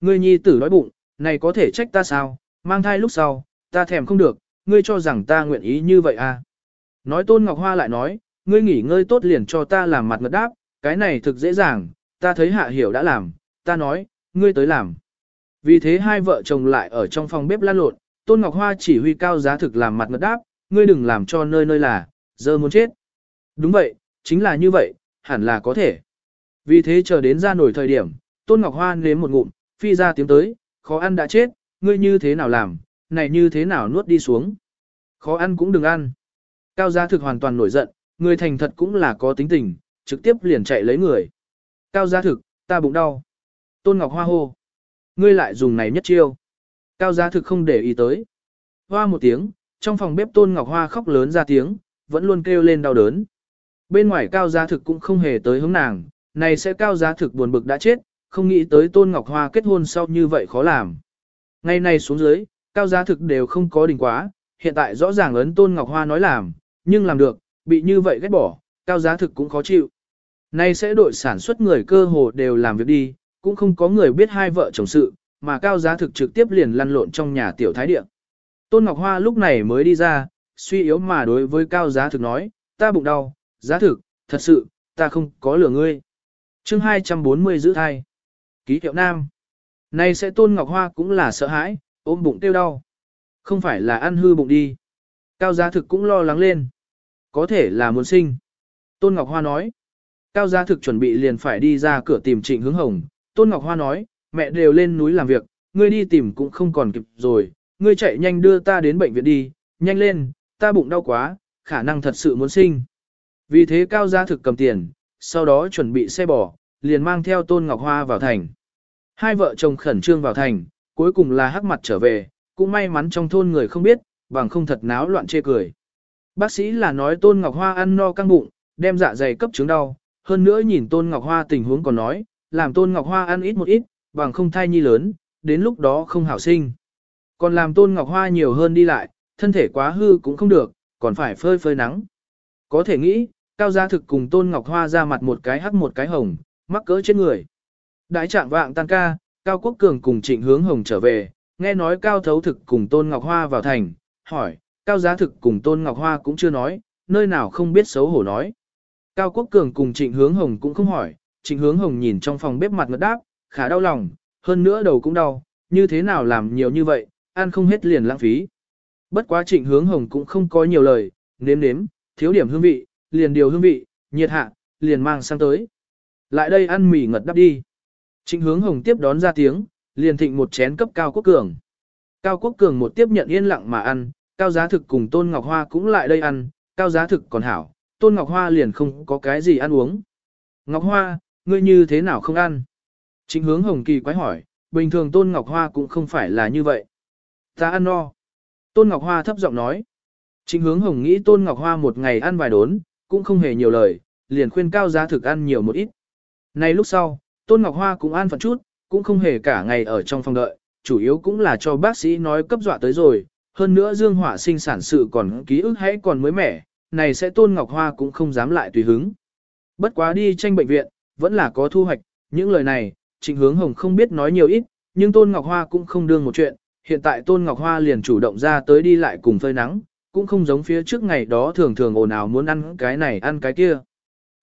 ngươi nhi tử đói bụng, này có thể trách ta sao, mang thai lúc sau, ta thèm không được, ngươi cho rằng ta nguyện ý như vậy à. Nói Tôn Ngọc Hoa lại nói, ngươi nghỉ ngơi tốt liền cho ta làm mặt ngật đáp, cái này thực dễ dàng, ta thấy hạ hiểu đã làm, ta nói, ngươi tới làm. Vì thế hai vợ chồng lại ở trong phòng bếp lan lộn, Tôn Ngọc Hoa chỉ huy cao giá thực làm mặt ngật đáp, ngươi đừng làm cho nơi nơi là, giờ muốn chết. Đúng vậy, chính là như vậy, hẳn là có thể. Vì thế chờ đến ra nổi thời điểm, Tôn Ngọc Hoa nếm một ngụm, phi ra tiếng tới, khó ăn đã chết, ngươi như thế nào làm, này như thế nào nuốt đi xuống. Khó ăn cũng đừng ăn. Cao gia thực hoàn toàn nổi giận, người thành thật cũng là có tính tình, trực tiếp liền chạy lấy người. Cao gia thực, ta bụng đau. Tôn Ngọc Hoa hô. Ngươi lại dùng này nhất chiêu. Cao gia thực không để ý tới. Hoa một tiếng, trong phòng bếp Tôn Ngọc Hoa khóc lớn ra tiếng, vẫn luôn kêu lên đau đớn. Bên ngoài cao gia thực cũng không hề tới hướng nàng, này sẽ cao giá thực buồn bực đã chết, không nghĩ tới Tôn Ngọc Hoa kết hôn sau như vậy khó làm. Ngày này xuống dưới, cao giá thực đều không có đỉnh quá, hiện tại rõ ràng ấn Tôn Ngọc Hoa nói làm, nhưng làm được, bị như vậy ghét bỏ, cao giá thực cũng khó chịu. Nay sẽ đội sản xuất người cơ hồ đều làm việc đi, cũng không có người biết hai vợ chồng sự, mà cao giá thực trực tiếp liền lăn lộn trong nhà tiểu thái địa. Tôn Ngọc Hoa lúc này mới đi ra, suy yếu mà đối với cao giá thực nói, ta bụng đau, giá thực, thật sự, ta không có lửa ngươi. chương 240 giữ thai. Ký hiệu nam. Nay sẽ Tôn Ngọc Hoa cũng là sợ hãi, ôm bụng tiêu đau. Không phải là ăn hư bụng đi. Cao giá thực cũng lo lắng lên. Có thể là muốn sinh. Tôn Ngọc Hoa nói. Cao giá thực chuẩn bị liền phải đi ra cửa tìm trịnh hướng hồng. Tôn Ngọc Hoa nói, mẹ đều lên núi làm việc, ngươi đi tìm cũng không còn kịp rồi. Ngươi chạy nhanh đưa ta đến bệnh viện đi, nhanh lên, ta bụng đau quá, khả năng thật sự muốn sinh. Vì thế Cao giá thực cầm tiền, sau đó chuẩn bị xe bò, liền mang theo Tôn Ngọc Hoa vào thành. Hai vợ chồng khẩn trương vào thành, cuối cùng là hắc mặt trở về, cũng may mắn trong thôn người không biết, bằng không thật náo loạn chê cười. Bác sĩ là nói Tôn Ngọc Hoa ăn no căng bụng, đem dạ dày cấp chứng đau, hơn nữa nhìn Tôn Ngọc Hoa tình huống còn nói, làm Tôn Ngọc Hoa ăn ít một ít, bằng không thai nhi lớn, đến lúc đó không hảo sinh. Còn làm Tôn Ngọc Hoa nhiều hơn đi lại, thân thể quá hư cũng không được, còn phải phơi phơi nắng. Có thể nghĩ, Cao Gia Thực cùng Tôn Ngọc Hoa ra mặt một cái hắc một cái hồng, mắc cỡ trên người. Đại trạng vạng tan ca, Cao Quốc Cường cùng Trịnh Hướng Hồng trở về, nghe nói Cao Thấu Thực cùng Tôn Ngọc Hoa vào thành, hỏi, Cao Giá Thực cùng Tôn Ngọc Hoa cũng chưa nói, nơi nào không biết xấu hổ nói. Cao Quốc Cường cùng Trịnh Hướng Hồng cũng không hỏi, Trịnh Hướng Hồng nhìn trong phòng bếp mặt ngật đáp, khá đau lòng, hơn nữa đầu cũng đau, như thế nào làm nhiều như vậy, ăn không hết liền lãng phí. Bất quá Trịnh Hướng Hồng cũng không có nhiều lời, nếm nếm, thiếu điểm hương vị, liền điều hương vị, nhiệt hạ, liền mang sang tới. Lại đây ăn mì ngật đắp đi. Trịnh Hướng Hồng tiếp đón ra tiếng, liền thịnh một chén cấp Cao Quốc Cường. Cao Quốc Cường một tiếp nhận yên lặng mà ăn, Cao Giá Thực cùng Tôn Ngọc Hoa cũng lại đây ăn, Cao Giá Thực còn hảo, Tôn Ngọc Hoa liền không có cái gì ăn uống. Ngọc Hoa, ngươi như thế nào không ăn? Trịnh hướng Hồng Kỳ quái hỏi, bình thường Tôn Ngọc Hoa cũng không phải là như vậy. Ta ăn no. Tôn Ngọc Hoa thấp giọng nói. Trịnh hướng Hồng nghĩ Tôn Ngọc Hoa một ngày ăn vài đốn, cũng không hề nhiều lời, liền khuyên Cao Giá Thực ăn nhiều một ít nay lúc sau, Tôn Ngọc Hoa cũng an phận chút, cũng không hề cả ngày ở trong phòng đợi, chủ yếu cũng là cho bác sĩ nói cấp dọa tới rồi, hơn nữa Dương Hỏa sinh sản sự còn ký ức hãy còn mới mẻ, này sẽ Tôn Ngọc Hoa cũng không dám lại tùy hứng. Bất quá đi tranh bệnh viện, vẫn là có thu hoạch, những lời này, Trịnh Hướng Hồng không biết nói nhiều ít, nhưng Tôn Ngọc Hoa cũng không đương một chuyện, hiện tại Tôn Ngọc Hoa liền chủ động ra tới đi lại cùng phơi nắng, cũng không giống phía trước ngày đó thường thường ồn ào muốn ăn cái này ăn cái kia.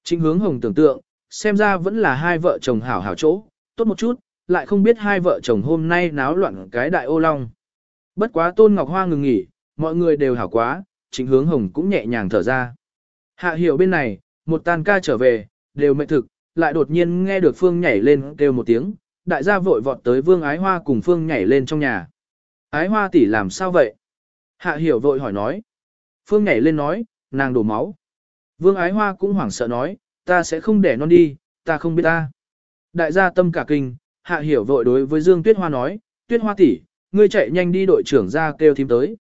Trịnh Hướng Hồng tưởng tượng, xem ra vẫn là hai vợ chồng hảo hảo chỗ, tốt một chút, lại không biết hai vợ chồng hôm nay náo loạn cái đại ô long. Bất quá Tôn Ngọc Hoa ngừng nghỉ, mọi người đều hảo quá, chính hướng hồng cũng nhẹ nhàng thở ra. Hạ hiểu bên này, một tàn ca trở về, đều mệt thực, lại đột nhiên nghe được Phương nhảy lên kêu một tiếng, đại gia vội vọt tới Vương Ái Hoa cùng Phương nhảy lên trong nhà. Ái Hoa tỷ làm sao vậy? Hạ hiểu vội hỏi nói. Phương nhảy lên nói, nàng đổ máu. Vương Ái Hoa cũng hoảng sợ nói, ta sẽ không để non đi, ta không biết ta. Đại gia tâm cả kinh, Hạ hiểu vội đối với Dương Tuyết Hoa nói, Tuyết Hoa tỷ, ngươi chạy nhanh đi đội trưởng ra kêu thím tới.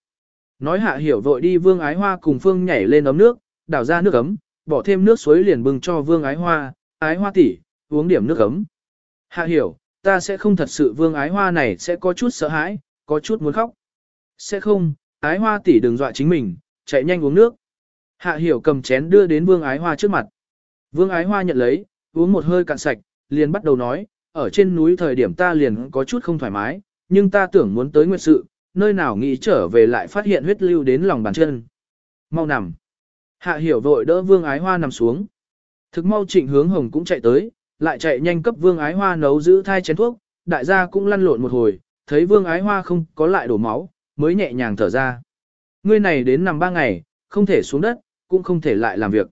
Nói hạ hiểu vội đi vương ái hoa cùng phương nhảy lên ấm nước, đảo ra nước ấm, bỏ thêm nước suối liền bưng cho vương ái hoa, ái hoa tỷ, uống điểm nước ấm. Hạ hiểu, ta sẽ không thật sự vương ái hoa này sẽ có chút sợ hãi, có chút muốn khóc. Sẽ không, ái hoa tỷ đừng dọa chính mình, chạy nhanh uống nước. Hạ hiểu cầm chén đưa đến vương ái hoa trước mặt. Vương ái hoa nhận lấy, uống một hơi cạn sạch, liền bắt đầu nói, ở trên núi thời điểm ta liền có chút không thoải mái, nhưng ta tưởng muốn tới nguyệt sự, nơi nào nghĩ trở về lại phát hiện huyết lưu đến lòng bàn chân. Mau nằm. Hạ hiểu vội đỡ vương ái hoa nằm xuống. Thực mau trịnh hướng hồng cũng chạy tới, lại chạy nhanh cấp vương ái hoa nấu giữ thai chén thuốc, đại gia cũng lăn lộn một hồi, thấy vương ái hoa không có lại đổ máu, mới nhẹ nhàng thở ra. Ngươi này đến nằm ba ngày, không thể xuống đất, cũng không thể lại làm việc.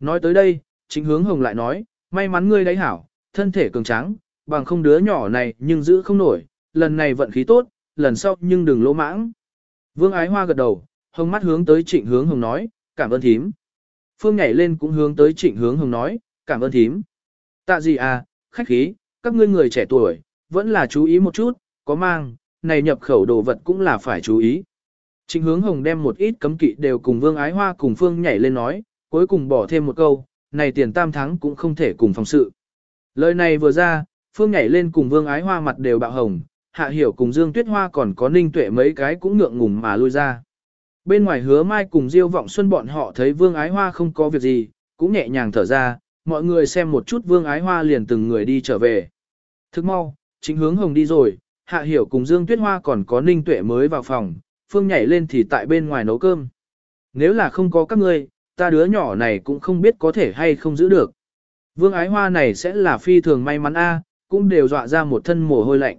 Nói tới đây, trịnh hướng hồng lại nói, may mắn ngươi đấy hảo, thân thể cường tráng, bằng không đứa nhỏ này nhưng giữ không nổi, lần này vận khí tốt, lần sau nhưng đừng lỗ mãng. Vương ái hoa gật đầu, hồng mắt hướng tới trịnh hướng hồng nói, cảm ơn thím. Phương nhảy lên cũng hướng tới trịnh hướng hồng nói, cảm ơn thím. Tạ gì à, khách khí, các ngươi người trẻ tuổi, vẫn là chú ý một chút, có mang, này nhập khẩu đồ vật cũng là phải chú ý. Trịnh hướng hồng đem một ít cấm kỵ đều cùng vương ái hoa cùng Phương nhảy lên nói, cuối cùng bỏ thêm một câu, này tiền tam tháng cũng không thể cùng phòng sự. Lời này vừa ra, Phương nhảy lên cùng vương ái hoa mặt đều bạo hồng, hạ hiểu cùng Dương Tuyết Hoa còn có ninh tuệ mấy cái cũng ngượng ngùng mà lui ra. Bên ngoài hứa mai cùng Diêu Vọng Xuân bọn họ thấy Vương Ái Hoa không có việc gì, cũng nhẹ nhàng thở ra, mọi người xem một chút Vương Ái Hoa liền từng người đi trở về. Thức mau, chính hướng hồng đi rồi, Hạ Hiểu cùng Dương Tuyết Hoa còn có Ninh Tuệ mới vào phòng, Phương nhảy lên thì tại bên ngoài nấu cơm. Nếu là không có các ngươi, ta đứa nhỏ này cũng không biết có thể hay không giữ được. Vương Ái Hoa này sẽ là phi thường may mắn a, cũng đều dọa ra một thân mồ hôi lạnh.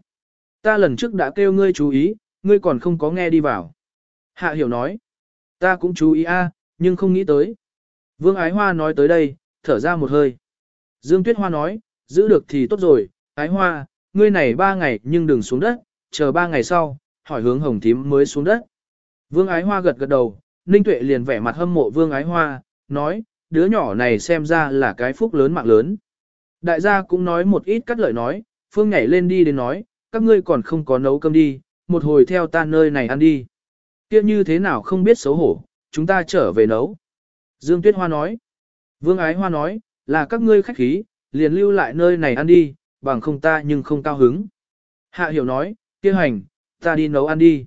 Ta lần trước đã kêu ngươi chú ý, ngươi còn không có nghe đi vào. Hạ hiểu nói, ta cũng chú ý a, nhưng không nghĩ tới. Vương Ái Hoa nói tới đây, thở ra một hơi. Dương Tuyết Hoa nói, giữ được thì tốt rồi, Ái Hoa, ngươi này ba ngày nhưng đừng xuống đất, chờ ba ngày sau, hỏi hướng hồng thím mới xuống đất. Vương Ái Hoa gật gật đầu, Ninh Tuệ liền vẻ mặt hâm mộ Vương Ái Hoa, nói, đứa nhỏ này xem ra là cái phúc lớn mạng lớn. Đại gia cũng nói một ít cắt lời nói, Phương nhảy lên đi đến nói, các ngươi còn không có nấu cơm đi, một hồi theo ta nơi này ăn đi. Kia như thế nào không biết xấu hổ, chúng ta trở về nấu. Dương Tuyết Hoa nói. Vương Ái Hoa nói, là các ngươi khách khí, liền lưu lại nơi này ăn đi, bằng không ta nhưng không cao hứng. Hạ Hiểu nói, kia hành, ta đi nấu ăn đi.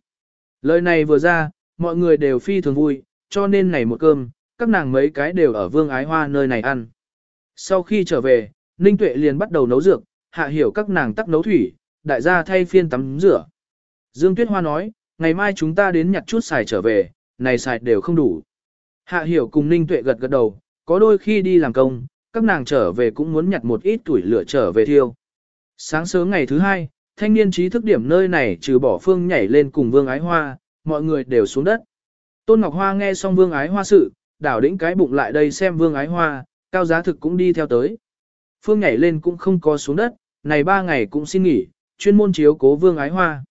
Lời này vừa ra, mọi người đều phi thường vui, cho nên này một cơm, các nàng mấy cái đều ở Vương Ái Hoa nơi này ăn. Sau khi trở về, Ninh Tuệ liền bắt đầu nấu dược, Hạ Hiểu các nàng tắc nấu thủy, đại gia thay phiên tắm rửa. Dương Tuyết Hoa nói, ngày mai chúng ta đến nhặt chút xài trở về, này xài đều không đủ. Hạ hiểu cùng Ninh Tuệ gật gật đầu, có đôi khi đi làm công, các nàng trở về cũng muốn nhặt một ít tuổi lửa trở về thiêu. Sáng sớm ngày thứ hai, thanh niên trí thức điểm nơi này trừ bỏ phương nhảy lên cùng vương ái hoa, mọi người đều xuống đất. Tôn Ngọc Hoa nghe xong vương ái hoa sự, đảo đĩnh cái bụng lại đây xem vương ái hoa, cao giá thực cũng đi theo tới. Phương nhảy lên cũng không có xuống đất, này ba ngày cũng xin nghỉ, chuyên môn chiếu cố vương ái hoa.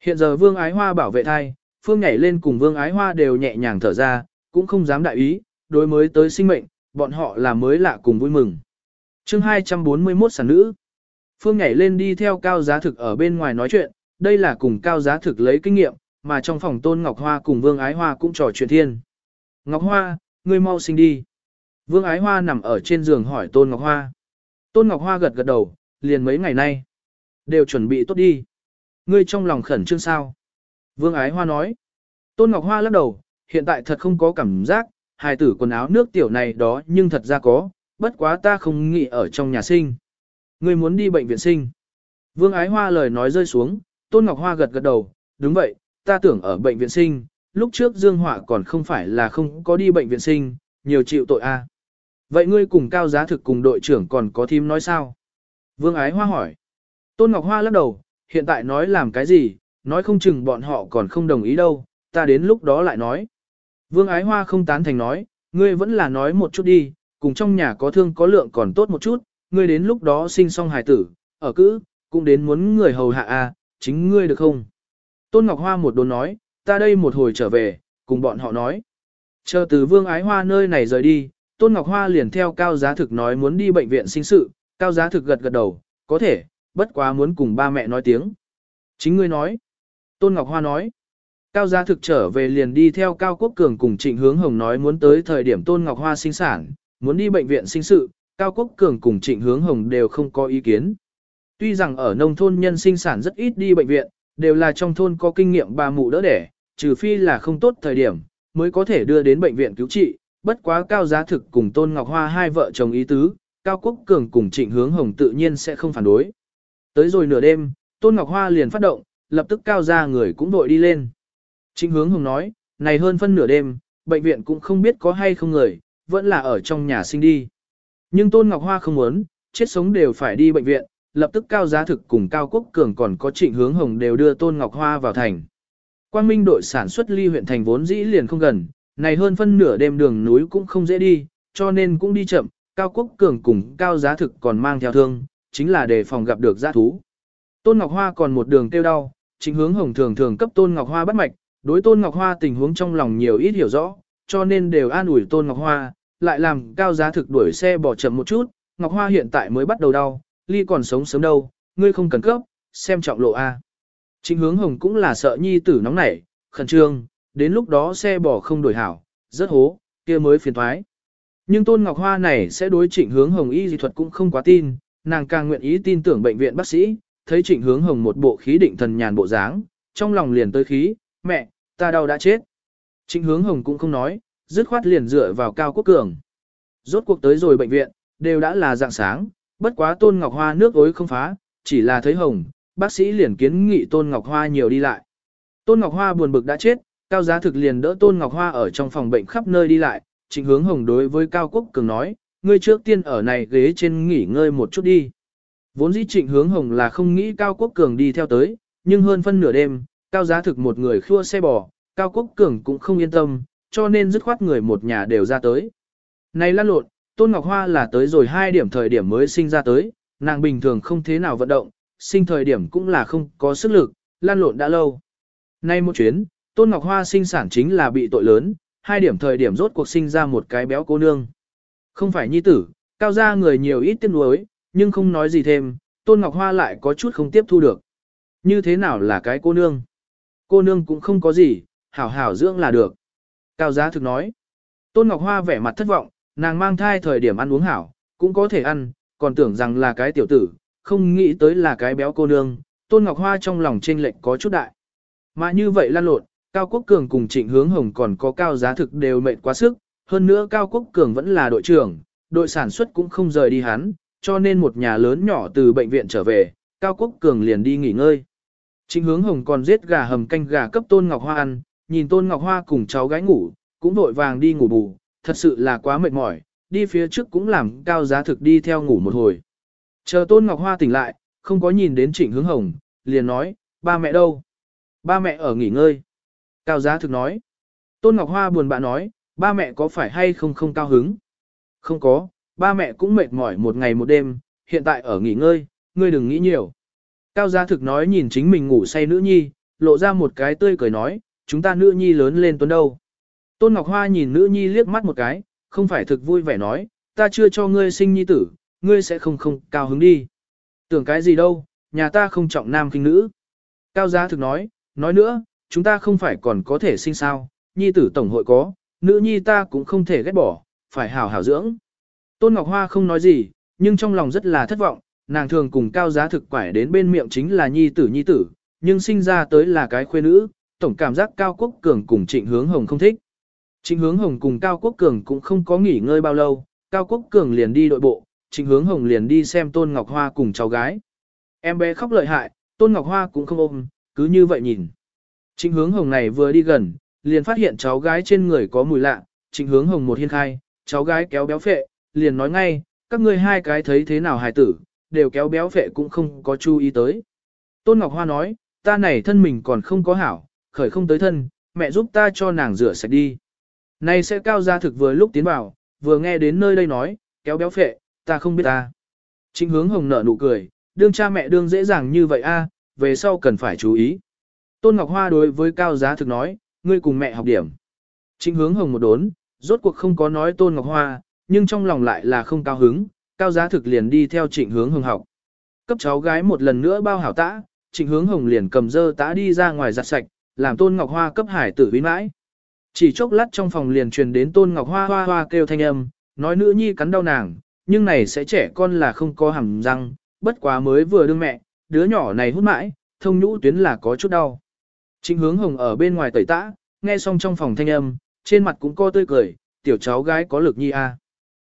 Hiện giờ vương ái hoa bảo vệ thai, phương nhảy lên cùng vương ái hoa đều nhẹ nhàng thở ra, cũng không dám đại ý, đối mới tới sinh mệnh, bọn họ là mới lạ cùng vui mừng. chương 241 sản nữ. Phương nhảy lên đi theo cao giá thực ở bên ngoài nói chuyện, đây là cùng cao giá thực lấy kinh nghiệm, mà trong phòng tôn Ngọc Hoa cùng vương ái hoa cũng trò chuyện thiên. Ngọc Hoa, ngươi mau sinh đi. Vương ái hoa nằm ở trên giường hỏi tôn Ngọc Hoa. Tôn Ngọc Hoa gật gật đầu, liền mấy ngày nay. Đều chuẩn bị tốt đi. Ngươi trong lòng khẩn trương sao? Vương Ái Hoa nói. Tôn Ngọc Hoa lắc đầu, hiện tại thật không có cảm giác, hài tử quần áo nước tiểu này đó nhưng thật ra có, bất quá ta không nghĩ ở trong nhà sinh. Ngươi muốn đi bệnh viện sinh. Vương Ái Hoa lời nói rơi xuống, Tôn Ngọc Hoa gật gật đầu, đúng vậy, ta tưởng ở bệnh viện sinh, lúc trước Dương Họa còn không phải là không có đi bệnh viện sinh, nhiều chịu tội a. Vậy ngươi cùng cao giá thực cùng đội trưởng còn có thím nói sao? Vương Ái Hoa hỏi. Tôn Ngọc Hoa lắc đầu, hiện tại nói làm cái gì, nói không chừng bọn họ còn không đồng ý đâu, ta đến lúc đó lại nói. Vương Ái Hoa không tán thành nói, ngươi vẫn là nói một chút đi, cùng trong nhà có thương có lượng còn tốt một chút, ngươi đến lúc đó sinh xong hài tử, ở cữ, cũng đến muốn người hầu hạ a, chính ngươi được không? Tôn Ngọc Hoa một đồn nói, ta đây một hồi trở về, cùng bọn họ nói. Chờ từ Vương Ái Hoa nơi này rời đi, Tôn Ngọc Hoa liền theo Cao Giá Thực nói muốn đi bệnh viện sinh sự, Cao Giá Thực gật gật đầu, có thể, bất quá muốn cùng ba mẹ nói tiếng. Chính ngươi nói. Tôn Ngọc Hoa nói. Cao Giá thực trở về liền đi theo Cao Quốc Cường cùng Trịnh Hướng Hồng nói muốn tới thời điểm Tôn Ngọc Hoa sinh sản, muốn đi bệnh viện sinh sự, Cao Quốc Cường cùng Trịnh Hướng Hồng đều không có ý kiến. Tuy rằng ở nông thôn nhân sinh sản rất ít đi bệnh viện, đều là trong thôn có kinh nghiệm bà mụ đỡ đẻ, trừ phi là không tốt thời điểm, mới có thể đưa đến bệnh viện cứu trị, bất quá Cao Giá Thực cùng Tôn Ngọc Hoa hai vợ chồng ý tứ, Cao Quốc Cường cùng Trịnh Hướng Hồng tự nhiên sẽ không phản đối. Tới rồi nửa đêm, Tôn Ngọc Hoa liền phát động, lập tức cao ra người cũng đội đi lên. Trịnh hướng hồng nói, này hơn phân nửa đêm, bệnh viện cũng không biết có hay không người, vẫn là ở trong nhà sinh đi. Nhưng Tôn Ngọc Hoa không muốn, chết sống đều phải đi bệnh viện, lập tức cao giá thực cùng cao quốc cường còn có trịnh hướng hồng đều đưa Tôn Ngọc Hoa vào thành. Quang Minh đội sản xuất ly huyện thành vốn dĩ liền không gần, này hơn phân nửa đêm đường núi cũng không dễ đi, cho nên cũng đi chậm, cao quốc cường cùng cao giá thực còn mang theo thương, chính là để phòng gặp được giá thú. Tôn Ngọc Hoa còn một đường tiêu đau, trịnh hướng hồng thường thường cấp Tôn Ngọc Hoa bắt mạch, đối Tôn Ngọc Hoa tình huống trong lòng nhiều ít hiểu rõ, cho nên đều an ủi Tôn Ngọc Hoa, lại làm cao giá thực đuổi xe bỏ chậm một chút, Ngọc Hoa hiện tại mới bắt đầu đau, ly còn sống sớm đâu, ngươi không cần cấp, xem trọng lộ A. Trịnh hướng hồng cũng là sợ nhi tử nóng nảy, khẩn trương, đến lúc đó xe bỏ không đổi hảo, rất hố, kia mới phiền thoái. Nhưng Tôn Ngọc Hoa này sẽ đối trịnh hướng hồng y dị thuật cũng không quá tin, nàng càng nguyện ý tin tưởng bệnh viện bác sĩ, thấy trịnh hướng hồng một bộ khí định thần nhàn bộ dáng, trong lòng liền tới khí, mẹ, ta đau đã chết. Trịnh hướng hồng cũng không nói, dứt khoát liền dựa vào cao quốc cường. Rốt cuộc tới rồi bệnh viện, đều đã là dạng sáng, bất quá Tôn Ngọc Hoa nước ối không phá, chỉ là thấy hồng, bác sĩ liền kiến nghị Tôn Ngọc Hoa nhiều đi lại. Tôn Ngọc Hoa buồn bực đã chết, Cao Giá Thực liền đỡ Tôn Ngọc Hoa ở trong phòng bệnh khắp nơi đi lại, Trịnh Hướng Hồng đối với Cao Quốc Cường nói, ngươi trước tiên ở này ghế trên nghỉ ngơi một chút đi. Vốn dĩ Trịnh Hướng Hồng là không nghĩ Cao Quốc Cường đi theo tới, nhưng hơn phân nửa đêm, Cao Giá Thực một người khua xe bò, Cao Quốc Cường cũng không yên tâm, cho nên dứt khoát người một nhà đều ra tới. Này lăn lộn, Tôn Ngọc Hoa là tới rồi hai điểm thời điểm mới sinh ra tới, nàng bình thường không thế nào vận động, sinh thời điểm cũng là không có sức lực, lăn lộn đã lâu. Nay một chuyến, Tôn Ngọc Hoa sinh sản chính là bị tội lớn, hai điểm thời điểm rốt cuộc sinh ra một cái béo cô nương. Không phải nhi tử, cao gia người nhiều ít tiếc nuối, nhưng không nói gì thêm, Tôn Ngọc Hoa lại có chút không tiếp thu được. Như thế nào là cái cô nương? Cô nương cũng không có gì, hảo hảo dưỡng là được. Cao giá thực nói. Tôn Ngọc Hoa vẻ mặt thất vọng, nàng mang thai thời điểm ăn uống hảo, cũng có thể ăn, còn tưởng rằng là cái tiểu tử, không nghĩ tới là cái béo cô nương, Tôn Ngọc Hoa trong lòng chênh lệch có chút đại. Mà như vậy lan lộn, Cao Quốc Cường cùng Trịnh Hướng Hồng còn có cao giá thực đều mệt quá sức, hơn nữa Cao Quốc Cường vẫn là đội trưởng, đội sản xuất cũng không rời đi hắn, cho nên một nhà lớn nhỏ từ bệnh viện trở về, Cao Quốc Cường liền đi nghỉ ngơi. Trịnh Hướng Hồng còn giết gà hầm canh gà cấp Tôn Ngọc Hoa ăn, nhìn Tôn Ngọc Hoa cùng cháu gái ngủ, cũng vội vàng đi ngủ bù, thật sự là quá mệt mỏi, đi phía trước cũng làm cao giá thực đi theo ngủ một hồi. Chờ Tôn Ngọc Hoa tỉnh lại, không có nhìn đến Trịnh Hướng Hồng, liền nói, ba mẹ đâu? Ba mẹ ở nghỉ ngơi. Cao giá thực nói. Tôn Ngọc Hoa buồn bã nói, ba mẹ có phải hay không không cao hứng? Không có, ba mẹ cũng mệt mỏi một ngày một đêm, hiện tại ở nghỉ ngơi, ngươi đừng nghĩ nhiều. Cao giá thực nói nhìn chính mình ngủ say nữ nhi, lộ ra một cái tươi cười nói, chúng ta nữ nhi lớn lên tuấn đâu. Tôn Ngọc Hoa nhìn nữ nhi liếc mắt một cái, không phải thực vui vẻ nói, ta chưa cho ngươi sinh nhi tử, ngươi sẽ không không cao hứng đi. Tưởng cái gì đâu, nhà ta không trọng nam kinh nữ. Cao giá thực nói, nói nữa, chúng ta không phải còn có thể sinh sao, nhi tử tổng hội có, nữ nhi ta cũng không thể ghét bỏ, phải hảo hảo dưỡng. Tôn Ngọc Hoa không nói gì, nhưng trong lòng rất là thất vọng, nàng thường cùng cao giá thực quải đến bên miệng chính là nhi tử nhi tử, nhưng sinh ra tới là cái khuê nữ, tổng cảm giác cao quốc cường cùng trịnh hướng hồng không thích. Trịnh hướng hồng cùng cao quốc cường cũng không có nghỉ ngơi bao lâu, cao quốc cường liền đi đội bộ, trịnh hướng hồng liền đi xem Tôn Ngọc Hoa cùng cháu gái. Em bé khóc lợi hại, Tôn Ngọc Hoa cũng không ôm, cứ như vậy nhìn. Trịnh hướng hồng này vừa đi gần, liền phát hiện cháu gái trên người có mùi lạ, trịnh hướng hồng một hiên khai, cháu gái kéo béo phệ, liền nói ngay, các ngươi hai cái thấy thế nào hài tử, đều kéo béo phệ cũng không có chú ý tới. Tôn Ngọc Hoa nói, ta này thân mình còn không có hảo, khởi không tới thân, mẹ giúp ta cho nàng rửa sạch đi. Này sẽ cao gia thực vừa lúc tiến vào, vừa nghe đến nơi đây nói, kéo béo phệ, ta không biết ta. Trịnh hướng hồng nở nụ cười, đương cha mẹ đương dễ dàng như vậy a, về sau cần phải chú ý. Tôn Ngọc Hoa đối với cao giá thực nói, ngươi cùng mẹ học điểm. Trịnh hướng hồng một đốn, rốt cuộc không có nói Tôn Ngọc Hoa, nhưng trong lòng lại là không cao hứng, cao giá thực liền đi theo trịnh hướng hồng học. Cấp cháu gái một lần nữa bao hảo tã, trịnh hướng hồng liền cầm dơ tã đi ra ngoài giặt sạch, làm Tôn Ngọc Hoa cấp hải tử vinh mãi. Chỉ chốc lát trong phòng liền truyền đến Tôn Ngọc Hoa hoa hoa kêu thanh âm, nói nữ nhi cắn đau nàng, nhưng này sẽ trẻ con là không có hàm răng, bất quá mới vừa đương mẹ, đứa nhỏ này hút mãi, thông nhũ tuyến là có chút đau. Trịnh hướng hồng ở bên ngoài tẩy tã, nghe xong trong phòng thanh âm, trên mặt cũng co tươi cười, tiểu cháu gái có lực nhi a.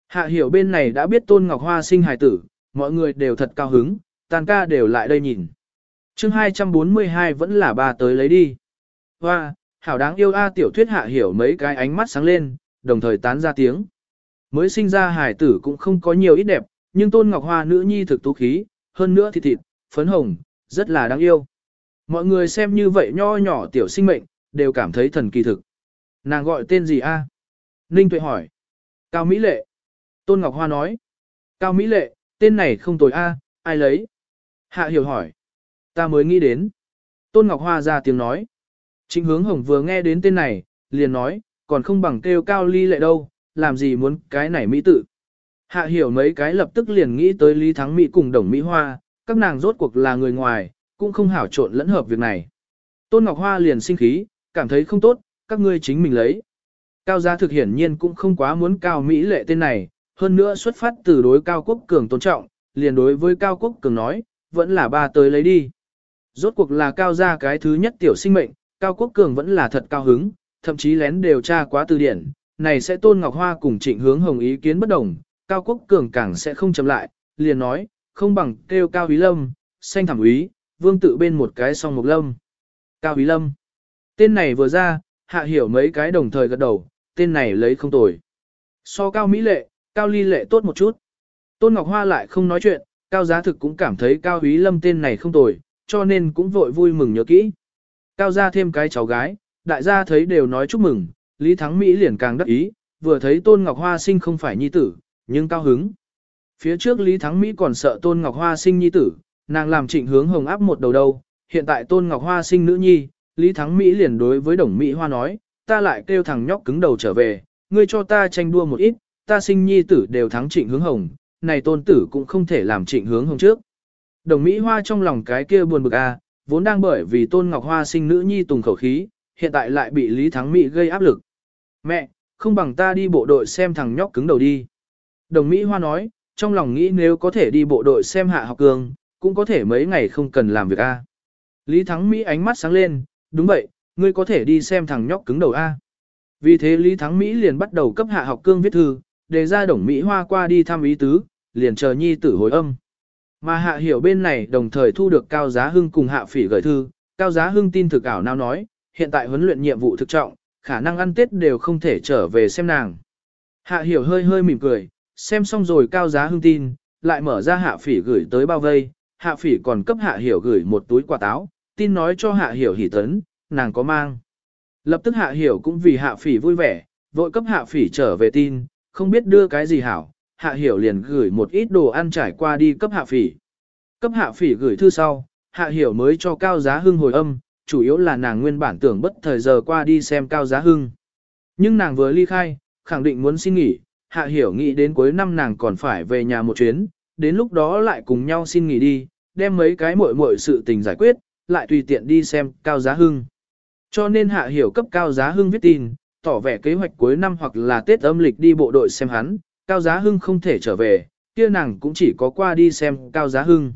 Hạ hiểu bên này đã biết Tôn Ngọc Hoa sinh hài tử, mọi người đều thật cao hứng, tan ca đều lại đây nhìn. chương 242 vẫn là ba tới lấy đi. Hoa, hảo đáng yêu A tiểu thuyết hạ hiểu mấy cái ánh mắt sáng lên, đồng thời tán ra tiếng. Mới sinh ra hải tử cũng không có nhiều ít đẹp, nhưng Tôn Ngọc Hoa nữ nhi thực tú khí, hơn nữa thịt thịt, phấn hồng, rất là đáng yêu. Mọi người xem như vậy nho nhỏ tiểu sinh mệnh, đều cảm thấy thần kỳ thực. Nàng gọi tên gì a? Ninh Tuệ hỏi. Cao Mỹ Lệ. Tôn Ngọc Hoa nói. Cao Mỹ Lệ, tên này không tồi a, ai lấy? Hạ Hiểu hỏi. Ta mới nghĩ đến. Tôn Ngọc Hoa ra tiếng nói. Trịnh hướng hồng vừa nghe đến tên này, liền nói, còn không bằng kêu Cao Ly Lệ đâu, làm gì muốn cái này Mỹ tự. Hạ Hiểu mấy cái lập tức liền nghĩ tới Lý Thắng Mỹ cùng Đồng Mỹ Hoa, các nàng rốt cuộc là người ngoài, cũng không hảo trộn lẫn hợp việc này. Tôn Ngọc Hoa liền sinh khí, cảm thấy không tốt, các ngươi chính mình lấy. Cao gia thực hiển nhiên cũng không quá muốn Cao Mỹ lệ tên này, hơn nữa xuất phát từ đối Cao Quốc Cường tôn trọng, liền đối với Cao Quốc Cường nói, vẫn là ba tới lấy đi. Rốt cuộc là Cao gia cái thứ nhất tiểu sinh mệnh, Cao Quốc Cường vẫn là thật cao hứng, thậm chí lén điều tra quá từ điển, này sẽ Tôn Ngọc Hoa cùng trịnh hướng hồng ý kiến bất đồng, Cao Quốc Cường càng sẽ không chậm lại, liền nói, không bằng kêu Cao quý Lâm, xanh thảm úy, vương tự bên một cái song mục lâm. Cao quý Lâm. Tên này vừa ra, hạ hiểu mấy cái đồng thời gật đầu, tên này lấy không tồi. So Cao Mỹ Lệ, Cao Ly Lệ tốt một chút. Tôn Ngọc Hoa lại không nói chuyện, Cao Giá Thực cũng cảm thấy Cao quý Lâm tên này không tồi, cho nên cũng vội vui mừng nhớ kỹ. Cao ra thêm cái cháu gái, đại gia thấy đều nói chúc mừng, Lý Thắng Mỹ liền càng đắc ý, vừa thấy Tôn Ngọc Hoa sinh không phải nhi tử, nhưng cao hứng. Phía trước Lý Thắng Mỹ còn sợ Tôn Ngọc Hoa sinh nhi tử, nàng làm trịnh hướng hồng áp một đầu đầu. hiện tại Tôn Ngọc Hoa sinh nữ nhi, Lý Thắng Mỹ liền đối với Đồng Mỹ Hoa nói, ta lại kêu thằng nhóc cứng đầu trở về, ngươi cho ta tranh đua một ít, ta sinh nhi tử đều thắng trịnh hướng hồng, này tôn tử cũng không thể làm trịnh hướng hồng trước. Đồng Mỹ Hoa trong lòng cái kia buồn bực à, vốn đang bởi vì Tôn Ngọc Hoa sinh nữ nhi tùng khẩu khí, hiện tại lại bị Lý Thắng Mỹ gây áp lực. Mẹ, không bằng ta đi bộ đội xem thằng nhóc cứng đầu đi. Đồng Mỹ Hoa nói, trong lòng nghĩ nếu có thể đi bộ đội xem hạ học cường, cũng có thể mấy ngày không cần làm việc A. Lý Thắng Mỹ ánh mắt sáng lên, đúng vậy, ngươi có thể đi xem thằng nhóc cứng đầu A. Vì thế Lý Thắng Mỹ liền bắt đầu cấp hạ học cương viết thư, đề ra đồng Mỹ Hoa qua đi thăm ý tứ, liền chờ nhi tử hồi âm. Mà hạ hiểu bên này đồng thời thu được Cao Giá Hưng cùng hạ phỉ gửi thư, Cao Giá Hưng tin thực ảo nào nói, hiện tại huấn luyện nhiệm vụ thực trọng, khả năng ăn Tết đều không thể trở về xem nàng. Hạ hiểu hơi hơi mỉm cười, xem xong rồi cao giá hưng tin, lại mở ra hạ phỉ gửi tới bao vây, hạ phỉ còn cấp hạ hiểu gửi một túi quả táo, tin nói cho hạ hiểu hỉ tấn, nàng có mang. Lập tức hạ hiểu cũng vì hạ phỉ vui vẻ, vội cấp hạ phỉ trở về tin, không biết đưa cái gì hảo, hạ hiểu liền gửi một ít đồ ăn trải qua đi cấp hạ phỉ. Cấp hạ phỉ gửi thư sau, hạ hiểu mới cho cao giá hưng hồi âm, chủ yếu là nàng nguyên bản tưởng bất thời giờ qua đi xem cao giá hưng. Nhưng nàng vừa ly khai, khẳng định muốn xin nghỉ, hạ hiểu nghĩ đến cuối năm nàng còn phải về nhà một chuyến, đến lúc đó lại cùng nhau xin nghỉ đi, đem mấy cái muội muội sự tình giải quyết, lại tùy tiện đi xem cao giá hưng. Cho nên hạ hiểu cấp cao giá hưng viết tin, tỏ vẻ kế hoạch cuối năm hoặc là Tết âm lịch đi bộ đội xem hắn, cao giá hưng không thể trở về, kia nàng cũng chỉ có qua đi xem cao giá hưng.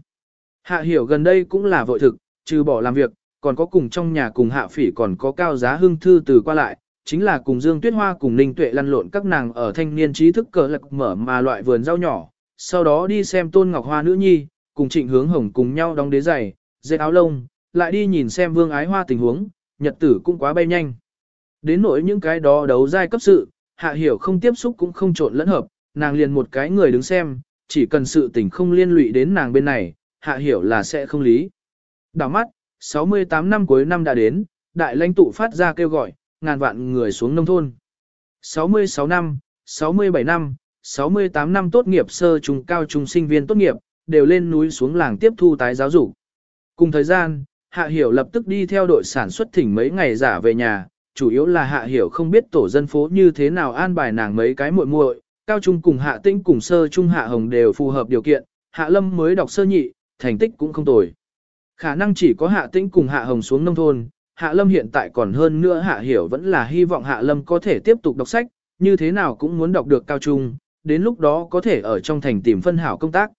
Hạ hiểu gần đây cũng là vội thực, trừ bỏ làm việc, còn có cùng trong nhà cùng hạ phỉ còn có cao giá hưng thư từ qua lại, chính là cùng Dương Tuyết Hoa cùng Ninh Tuệ lăn lộn các nàng ở thanh niên trí thức cờ lạc mở mà loại vườn rau nhỏ, sau đó đi xem Tôn Ngọc Hoa nữ nhi, cùng Trịnh Hướng Hồng cùng nhau đóng đế giày, dệt áo lông, lại đi nhìn xem Vương Ái Hoa tình huống, nhật tử cũng quá bay nhanh. Đến nỗi những cái đó đấu giai cấp sự, Hạ Hiểu không tiếp xúc cũng không trộn lẫn hợp, nàng liền một cái người đứng xem, chỉ cần sự tình không liên lụy đến nàng bên này, Hạ Hiểu là sẽ không lý. Đảo mắt, 68 năm cuối năm đã đến, đại lãnh tụ phát ra kêu gọi, ngàn vạn người xuống nông thôn. 66 năm, 67 năm, 68 năm tốt nghiệp sơ trung cao trung sinh viên tốt nghiệp, đều lên núi xuống làng tiếp thu tái giáo dục. Cùng thời gian, Hạ Hiểu lập tức đi theo đội sản xuất thỉnh mấy ngày giả về nhà, chủ yếu là Hạ Hiểu không biết tổ dân phố như thế nào an bài nàng mấy cái muội muội, cao trung cùng Hạ Tĩnh cùng sơ trung Hạ Hồng đều phù hợp điều kiện, Hạ Lâm mới đọc sơ nhị, thành tích cũng không tồi. Khả năng chỉ có Hạ Tĩnh cùng Hạ Hồng xuống nông thôn, Hạ Lâm hiện tại còn hơn nữa Hạ Hiểu vẫn là hy vọng Hạ Lâm có thể tiếp tục đọc sách, như thế nào cũng muốn đọc được cao trung, đến lúc đó có thể ở trong thành tìm phân hảo công tác.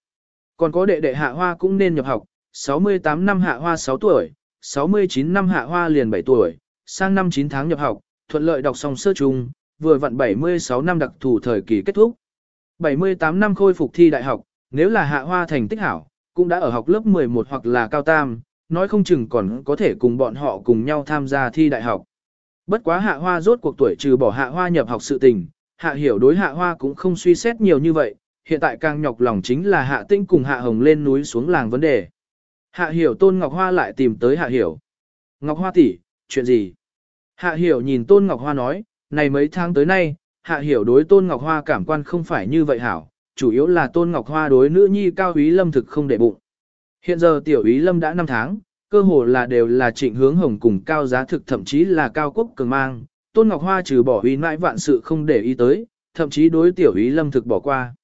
Còn có đệ đệ Hạ Hoa cũng nên nhập học, 68 năm Hạ Hoa 6 tuổi, 69 năm Hạ Hoa liền 7 tuổi, sang năm 9 tháng nhập học, thuận lợi đọc xong sơ trung, vừa vặn 76 năm đặc thù thời kỳ kết thúc. 78 năm khôi phục thi đại học, nếu là Hạ Hoa thành tích hảo, cũng đã ở học lớp 11 hoặc là cao tam, nói không chừng còn có thể cùng bọn họ cùng nhau tham gia thi đại học. Bất quá hạ hoa rốt cuộc tuổi trừ bỏ hạ hoa nhập học sự tình, hạ hiểu đối hạ hoa cũng không suy xét nhiều như vậy, hiện tại càng nhọc lòng chính là hạ tinh cùng hạ hồng lên núi xuống làng vấn đề. Hạ hiểu tôn Ngọc Hoa lại tìm tới hạ hiểu. Ngọc Hoa tỷ, chuyện gì? Hạ hiểu nhìn tôn Ngọc Hoa nói, này mấy tháng tới nay, hạ hiểu đối tôn Ngọc Hoa cảm quan không phải như vậy hảo, chủ yếu là tôn Ngọc Hoa đối nữ nhi cao úy lâm thực không để bụng. Hiện giờ tiểu úy lâm đã 5 tháng, cơ hồ là đều là trịnh hướng hồng cùng cao giá thực thậm chí là cao quốc cường mang, tôn Ngọc Hoa trừ bỏ uy mãi vạn sự không để ý tới, thậm chí đối tiểu úy lâm thực bỏ qua.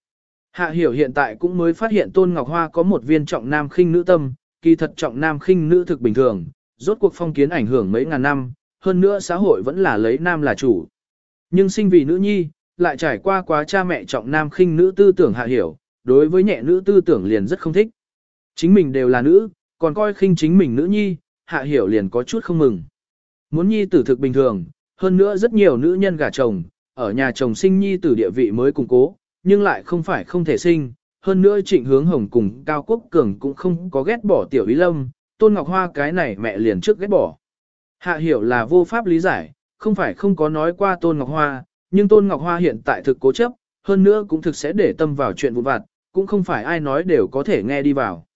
Hạ hiểu hiện tại cũng mới phát hiện tôn Ngọc Hoa có một viên trọng nam khinh nữ tâm, kỳ thật trọng nam khinh nữ thực bình thường, rốt cuộc phong kiến ảnh hưởng mấy ngàn năm, hơn nữa xã hội vẫn là lấy nam là chủ. Nhưng sinh vì nữ nhi, lại trải qua quá cha mẹ trọng nam khinh nữ tư tưởng hạ hiểu, đối với nhẹ nữ tư tưởng liền rất không thích. Chính mình đều là nữ, còn coi khinh chính mình nữ nhi, hạ hiểu liền có chút không mừng. Muốn nhi tử thực bình thường, hơn nữa rất nhiều nữ nhân gả chồng, ở nhà chồng sinh nhi tử địa vị mới củng cố, nhưng lại không phải không thể sinh. Hơn nữa trịnh hướng hồng cùng Cao Quốc Cường cũng không có ghét bỏ tiểu ý lâm, Tôn Ngọc Hoa cái này mẹ liền trước ghét bỏ. Hạ hiểu là vô pháp lý giải, không phải không có nói qua Tôn Ngọc Hoa, nhưng Tôn Ngọc Hoa hiện tại thực cố chấp, hơn nữa cũng thực sẽ để tâm vào chuyện vụn vặt, cũng không phải ai nói đều có thể nghe đi vào.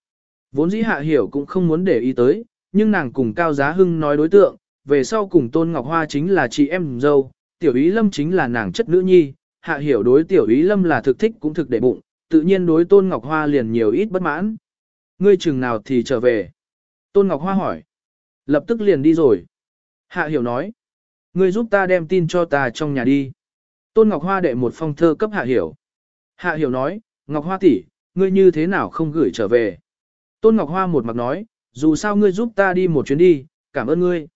Vốn dĩ hạ hiểu cũng không muốn để ý tới, nhưng nàng cùng Cao Giá Hưng nói đối tượng, về sau cùng Tôn Ngọc Hoa chính là chị em dâu, tiểu ý lâm chính là nàng chất nữ nhi, hạ hiểu đối tiểu ý lâm là thực thích cũng thực để bụng, tự nhiên đối Tôn Ngọc Hoa liền nhiều ít bất mãn. Ngươi chừng nào thì trở về? Tôn Ngọc Hoa hỏi. Lập tức liền đi rồi. Hạ hiểu nói. Ngươi giúp ta đem tin cho ta trong nhà đi. Tôn Ngọc Hoa đệ một phong thơ cấp Hạ hiểu. Hạ hiểu nói, Ngọc Hoa tỷ, ngươi như thế nào không gửi trở về? Tôn Ngọc Hoa một mặt nói, dù sao ngươi giúp ta đi một chuyến đi, cảm ơn ngươi.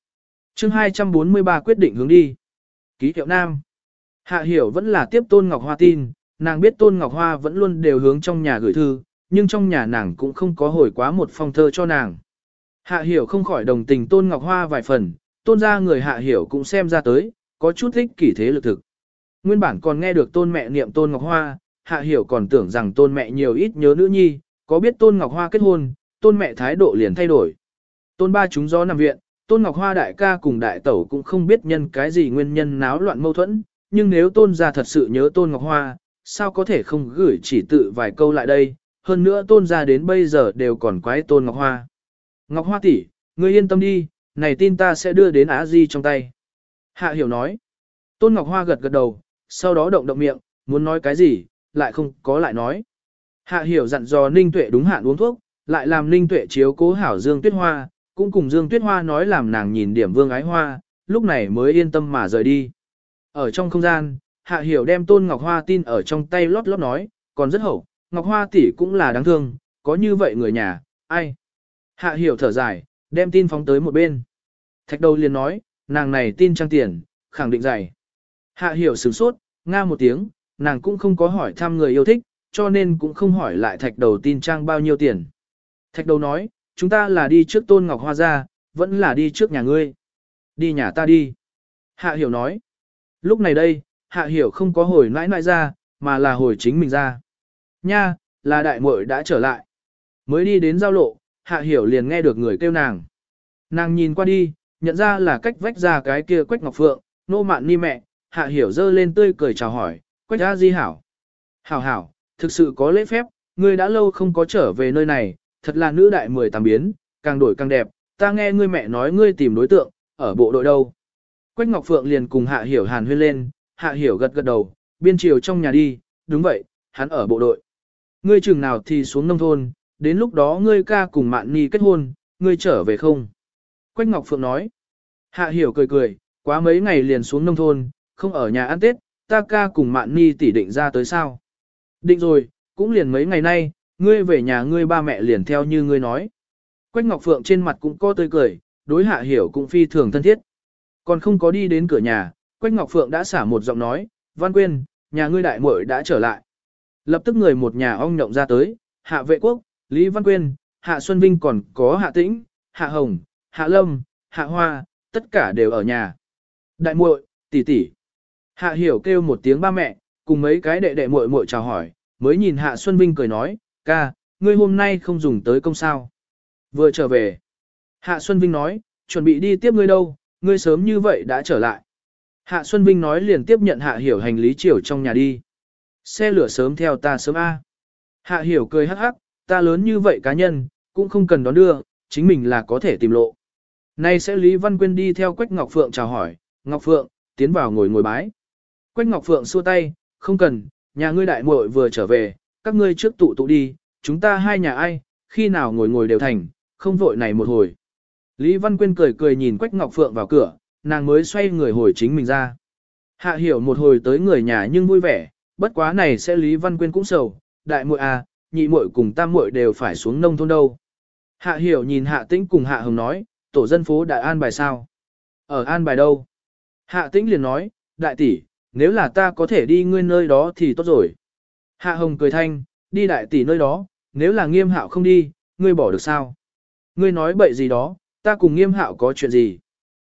chương 243 quyết định hướng đi. Ký hiệu Nam. Hạ hiểu vẫn là tiếp Tôn Ngọc Hoa tin, nàng biết Tôn Ngọc Hoa vẫn luôn đều hướng trong nhà gửi thư, nhưng trong nhà nàng cũng không có hồi quá một phong thơ cho nàng. Hạ hiểu không khỏi đồng tình Tôn Ngọc Hoa vài phần, Tôn gia người hạ hiểu cũng xem ra tới, có chút thích kỷ thế lực thực. Nguyên bản còn nghe được Tôn mẹ niệm Tôn Ngọc Hoa, hạ hiểu còn tưởng rằng Tôn mẹ nhiều ít nhớ nữ nhi, có biết Tôn Ngọc Hoa kết hôn, tôn mẹ thái độ liền thay đổi. Tôn ba chúng do nằm viện, tôn Ngọc Hoa đại ca cùng đại tẩu cũng không biết nhân cái gì nguyên nhân náo loạn mâu thuẫn, nhưng nếu tôn gia thật sự nhớ tôn Ngọc Hoa, sao có thể không gửi chỉ tự vài câu lại đây, hơn nữa tôn gia đến bây giờ đều còn quái tôn Ngọc Hoa. Ngọc Hoa tỷ, ngươi yên tâm đi, này tin ta sẽ đưa đến Á Di trong tay. Hạ hiểu nói. Tôn Ngọc Hoa gật gật đầu, sau đó động động miệng, muốn nói cái gì, lại không có lại nói. Hạ hiểu dặn dò Ninh Tuệ đúng hạn uống thuốc, lại làm Ninh Tuệ chiếu cố hảo Dương Tuyết Hoa, cũng cùng Dương Tuyết Hoa nói làm nàng nhìn điểm vương ái hoa, lúc này mới yên tâm mà rời đi. Ở trong không gian, Hạ Hiểu đem Tôn Ngọc Hoa tin ở trong tay lót lót nói, còn rất hậu, Ngọc Hoa tỷ cũng là đáng thương, có như vậy người nhà, ai? Hạ Hiểu thở dài, đem tin phóng tới một bên. Thạch đầu liền nói, nàng này tin trang tiền, khẳng định dày. Hạ Hiểu sửng sốt, nga một tiếng, nàng cũng không có hỏi thăm người yêu thích, cho nên cũng không hỏi lại thạch đầu tin trang bao nhiêu tiền. Thạch đầu nói, chúng ta là đi trước tôn ngọc hoa ra, vẫn là đi trước nhà ngươi. Đi nhà ta đi. Hạ hiểu nói. Lúc này đây, hạ hiểu không có hồi nãi nãi ra, mà là hồi chính mình ra. Nha, là đại muội đã trở lại. Mới đi đến giao lộ, hạ hiểu liền nghe được người kêu nàng. Nàng nhìn qua đi, nhận ra là cách vách ra cái kia quách ngọc phượng, nô mạn ni mẹ, hạ hiểu dơ lên tươi cười chào hỏi, quách ra di hảo. Hảo hảo, thực sự có lễ phép, ngươi đã lâu không có trở về nơi này, thật là nữ đại mười tám biến, càng đổi càng đẹp, ta nghe ngươi mẹ nói ngươi tìm đối tượng, ở bộ đội đâu. Quách Ngọc Phượng liền cùng Hạ Hiểu hàn huyên lên, Hạ Hiểu gật gật đầu, biên chiều trong nhà đi, đúng vậy, hắn ở bộ đội. Ngươi chừng nào thì xuống nông thôn, đến lúc đó ngươi ca cùng Mạn Ni kết hôn, ngươi trở về không? Quách Ngọc Phượng nói. Hạ Hiểu cười cười, quá mấy ngày liền xuống nông thôn, không ở nhà ăn Tết, ta ca cùng Mạn Ni tỉ định ra tới sao? Định rồi, cũng liền mấy ngày nay, ngươi về nhà ngươi ba mẹ liền theo như ngươi nói. Quách Ngọc Phượng trên mặt cũng có tươi cười, đối hạ hiểu cũng phi thường thân thiết. Còn không có đi đến cửa nhà, Quách Ngọc Phượng đã xả một giọng nói, Văn Quyên, nhà ngươi đại muội đã trở lại. Lập tức người một nhà ong nhộng ra tới, hạ vệ quốc, Lý Văn Quyên, hạ Xuân Vinh còn có hạ tĩnh, hạ Hồng, hạ Lâm, hạ Hoa, tất cả đều ở nhà. Đại muội, tỷ tỷ. Hạ hiểu kêu một tiếng ba mẹ, cùng mấy cái đệ đệ muội muội chào hỏi, mới nhìn hạ Xuân Vinh cười nói, ca, ngươi hôm nay không dùng tới công sao. Vừa trở về. Hạ Xuân Vinh nói, chuẩn bị đi tiếp ngươi đâu, ngươi sớm như vậy đã trở lại. Hạ Xuân Vinh nói liền tiếp nhận Hạ Hiểu hành lý chiều trong nhà đi. Xe lửa sớm theo ta sớm A. Hạ Hiểu cười hắc hắc, ta lớn như vậy cá nhân, cũng không cần đón đưa, chính mình là có thể tìm lộ. Nay sẽ Lý Văn Quyên đi theo Quách Ngọc Phượng chào hỏi, Ngọc Phượng, tiến vào ngồi ngồi bái. Quách Ngọc Phượng xua tay, không cần, nhà ngươi đại muội vừa trở về, các ngươi trước tụ tụ đi, chúng ta hai nhà ai, khi nào ngồi ngồi đều thành, không vội này một hồi. Lý Văn Quyên cười cười nhìn Quách Ngọc Phượng vào cửa, nàng mới xoay người hồi chính mình ra. Hạ hiểu một hồi tới người nhà nhưng vui vẻ, bất quá này sẽ Lý Văn Quyên cũng sầu, đại muội à, nhị muội cùng tam muội đều phải xuống nông thôn đâu. Hạ hiểu nhìn Hạ Tĩnh cùng Hạ Hồng nói, tổ dân phố đại an bài sao? Ở an bài đâu? Hạ Tĩnh liền nói, đại tỷ, nếu là ta có thể đi ngươi nơi đó thì tốt rồi. Hạ Hồng cười thanh, đi đại tỷ nơi đó, nếu là nghiêm hạo không đi, ngươi bỏ được sao? Ngươi nói bậy gì đó, ta cùng nghiêm hạo có chuyện gì?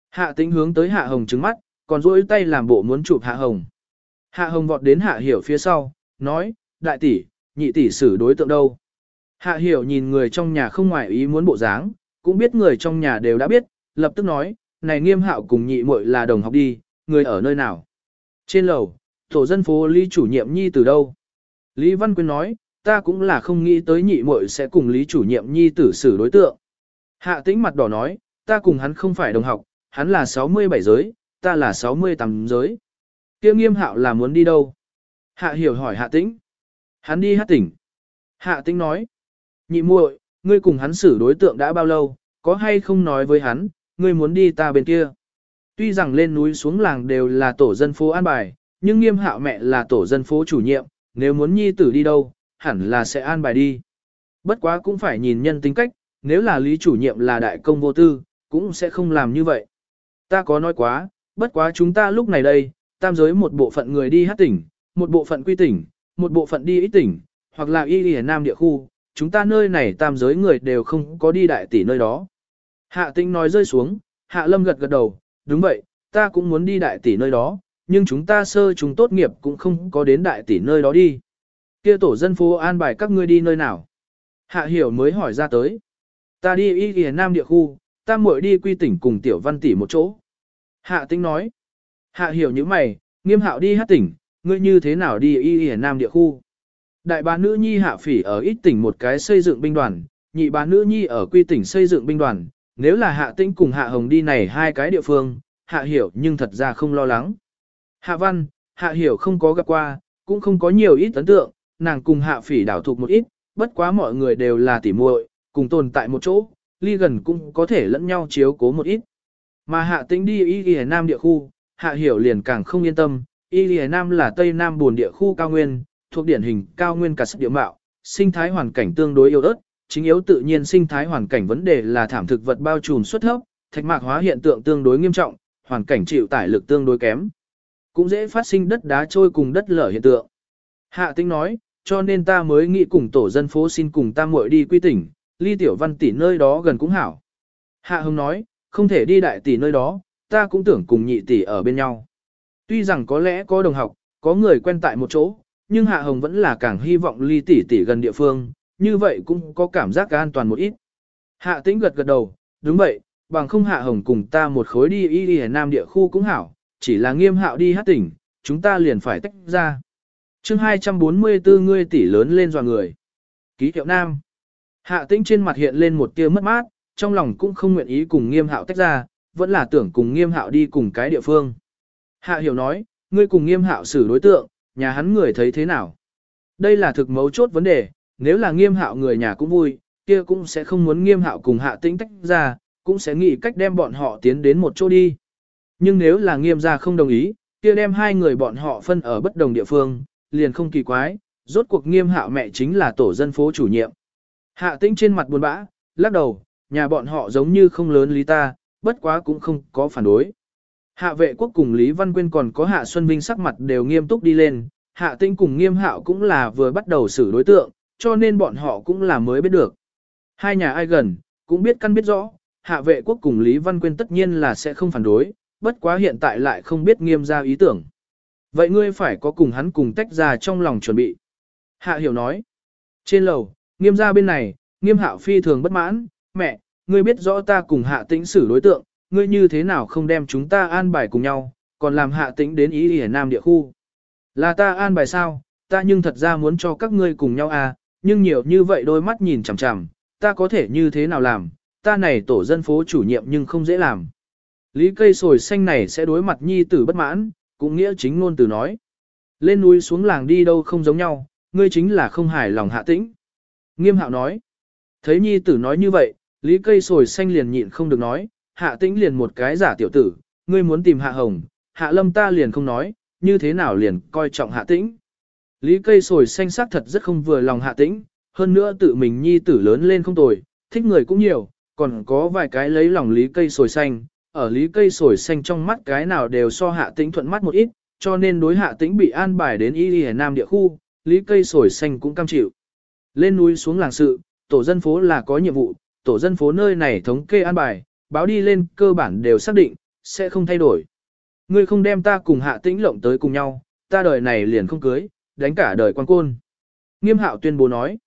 Hạ tĩnh hướng tới Hạ Hồng trứng mắt, còn duỗi tay làm bộ muốn chụp Hạ Hồng. Hạ Hồng vọt đến Hạ Hiểu phía sau, nói, đại tỷ, nhị tỷ xử đối tượng đâu? Hạ Hiểu nhìn người trong nhà không ngoại ý muốn bộ dáng, cũng biết người trong nhà đều đã biết, lập tức nói, này nghiêm hạo cùng nhị muội là đồng học đi, người ở nơi nào? Trên lầu, tổ dân phố Lý chủ nhiệm nhi từ đâu? Lý Văn Quyên nói, ta cũng là không nghĩ tới nhị muội sẽ cùng Lý chủ nhiệm nhi tử xử đối tượng. Hạ tĩnh mặt đỏ nói, ta cùng hắn không phải đồng học, hắn là 67 giới, ta là 68 giới. Tiêu nghiêm hạo là muốn đi đâu? Hạ hiểu hỏi hạ tĩnh. Hắn đi hát tỉnh. Hạ tĩnh nói, nhị muội, ngươi cùng hắn xử đối tượng đã bao lâu, có hay không nói với hắn, ngươi muốn đi ta bên kia. Tuy rằng lên núi xuống làng đều là tổ dân phố an bài, nhưng nghiêm hạo mẹ là tổ dân phố chủ nhiệm, nếu muốn nhi tử đi đâu, hẳn là sẽ an bài đi. Bất quá cũng phải nhìn nhân tính cách, nếu là lý chủ nhiệm là đại công vô tư, cũng sẽ không làm như vậy. Ta có nói quá, bất quá chúng ta lúc này đây, tam giới một bộ phận người đi hát tỉnh, một bộ phận quy tỉnh, một bộ phận đi ít tỉnh, hoặc là y đi nam địa khu, chúng ta nơi này tam giới người đều không có đi đại tỷ nơi đó. Hạ tĩnh nói rơi xuống, hạ lâm gật gật đầu, đúng vậy, ta cũng muốn đi đại tỷ nơi đó, nhưng chúng ta sơ chúng tốt nghiệp cũng không có đến đại tỷ nơi đó đi. Kia tổ dân phố an bài các ngươi đi nơi nào? Hạ hiểu mới hỏi ra tới. Ta đi y y nam địa khu, ta muội đi quy tỉnh cùng tiểu văn tỷ một chỗ. Hạ tĩnh nói. Hạ hiểu như mày, nghiêm hạo đi hát tỉnh, ngươi như thế nào đi y y nam địa khu? Đại bá nữ nhi hạ phỉ ở ít tỉnh một cái xây dựng binh đoàn, nhị bá nữ nhi ở quy tỉnh xây dựng binh đoàn, nếu là hạ tĩnh cùng hạ hồng đi này hai cái địa phương, hạ hiểu nhưng thật ra không lo lắng. Hạ văn, hạ hiểu không có gặp qua, cũng không có nhiều ít ấn tượng, nàng cùng hạ phỉ đảo thuộc một ít, bất quá mọi người đều là tỉ muội, cùng tồn tại một chỗ, ly gần cũng có thể lẫn nhau chiếu cố một ít. Mà hạ tĩnh đi y y nam địa khu, hạ hiểu liền càng không yên tâm, y nam là tây nam buồn địa khu cao nguyên, thuộc điển hình cao nguyên cả sức địa mạo, sinh thái hoàn cảnh tương đối yếu ớt, chính yếu tự nhiên sinh thái hoàn cảnh vấn đề là thảm thực vật bao trùm xuất thấp, thạch mạc hóa hiện tượng tương đối nghiêm trọng, hoàn cảnh chịu tải lực tương đối kém. Cũng dễ phát sinh đất đá trôi cùng đất lở hiện tượng. Hạ Tĩnh nói, cho nên ta mới nghĩ cùng tổ dân phố xin cùng ta muội đi quy tỉnh, ly tiểu văn tỷ nơi đó gần cũng hảo. Hạ Hưng nói, không thể đi đại tỷ nơi đó, ta cũng tưởng cùng nhị tỷ ở bên nhau. Tuy rằng có lẽ có đồng học, có người quen tại một chỗ, nhưng Hạ Hồng vẫn là càng hy vọng ly tỷ tỷ gần địa phương, như vậy cũng có cảm giác an toàn một ít. Hạ Tĩnh gật gật đầu, đúng vậy, bằng không Hạ Hồng cùng ta một khối đi y đi nam địa khu cũng hảo, chỉ là nghiêm hạo đi hát tỉnh, chúng ta liền phải tách ra. chương 244 ngươi tỷ lớn lên dò người. Ký hiệu nam. Hạ tĩnh trên mặt hiện lên một tia mất mát, trong lòng cũng không nguyện ý cùng nghiêm hạo tách ra, vẫn là tưởng cùng nghiêm hạo đi cùng cái địa phương. Hạ hiểu nói, ngươi cùng nghiêm hạo xử đối tượng, nhà hắn người thấy thế nào? Đây là thực mấu chốt vấn đề, nếu là nghiêm hạo người nhà cũng vui, kia cũng sẽ không muốn nghiêm hạo cùng hạ tĩnh tách ra, cũng sẽ nghĩ cách đem bọn họ tiến đến một chỗ đi. Nhưng nếu là nghiêm gia không đồng ý, kia đem hai người bọn họ phân ở bất đồng địa phương, liền không kỳ quái, rốt cuộc nghiêm hạo mẹ chính là tổ dân phố chủ nhiệm. Hạ tĩnh trên mặt buồn bã, lắc đầu, nhà bọn họ giống như không lớn lý ta, bất quá cũng không có phản đối. Hạ vệ quốc cùng Lý Văn Quyên còn có Hạ Xuân Vinh sắc mặt đều nghiêm túc đi lên, Hạ Tinh cùng Nghiêm Hạo cũng là vừa bắt đầu xử đối tượng, cho nên bọn họ cũng là mới biết được. Hai nhà ai gần, cũng biết căn biết rõ, Hạ vệ quốc cùng Lý Văn Quyên tất nhiên là sẽ không phản đối, bất quá hiện tại lại không biết nghiêm ra ý tưởng. Vậy ngươi phải có cùng hắn cùng tách ra trong lòng chuẩn bị. Hạ hiểu nói. Trên lầu, Nghiêm ra bên này, nghiêm hạo phi thường bất mãn, mẹ, ngươi biết rõ ta cùng hạ tĩnh xử đối tượng, ngươi như thế nào không đem chúng ta an bài cùng nhau, còn làm hạ tĩnh đến ý ở nam địa khu. Là ta an bài sao, ta nhưng thật ra muốn cho các ngươi cùng nhau à, nhưng nhiều như vậy đôi mắt nhìn chằm chằm, ta có thể như thế nào làm, ta này tổ dân phố chủ nhiệm nhưng không dễ làm. Lý cây sồi xanh này sẽ đối mặt nhi tử bất mãn, cũng nghĩa chính ngôn từ nói. Lên núi xuống làng đi đâu không giống nhau, ngươi chính là không hài lòng hạ tĩnh. Nghiêm hạo nói. Thấy nhi tử nói như vậy, lý cây sồi xanh liền nhịn không được nói, hạ tĩnh liền một cái giả tiểu tử, ngươi muốn tìm hạ hồng, hạ lâm ta liền không nói, như thế nào liền coi trọng hạ tĩnh. Lý cây sồi xanh sắc thật rất không vừa lòng hạ tĩnh, hơn nữa tự mình nhi tử lớn lên không tồi, thích người cũng nhiều, còn có vài cái lấy lòng lý cây sồi xanh, ở lý cây sồi xanh trong mắt cái nào đều so hạ tĩnh thuận mắt một ít, cho nên đối hạ tĩnh bị an bài đến y y nam địa khu, lý cây sồi xanh cũng cam chịu. Lên núi xuống làng sự, tổ dân phố là có nhiệm vụ, tổ dân phố nơi này thống kê an bài, báo đi lên cơ bản đều xác định, sẽ không thay đổi. Ngươi không đem ta cùng hạ tĩnh lộng tới cùng nhau, ta đời này liền không cưới, đánh cả đời quan côn. Nghiêm hạo tuyên bố nói.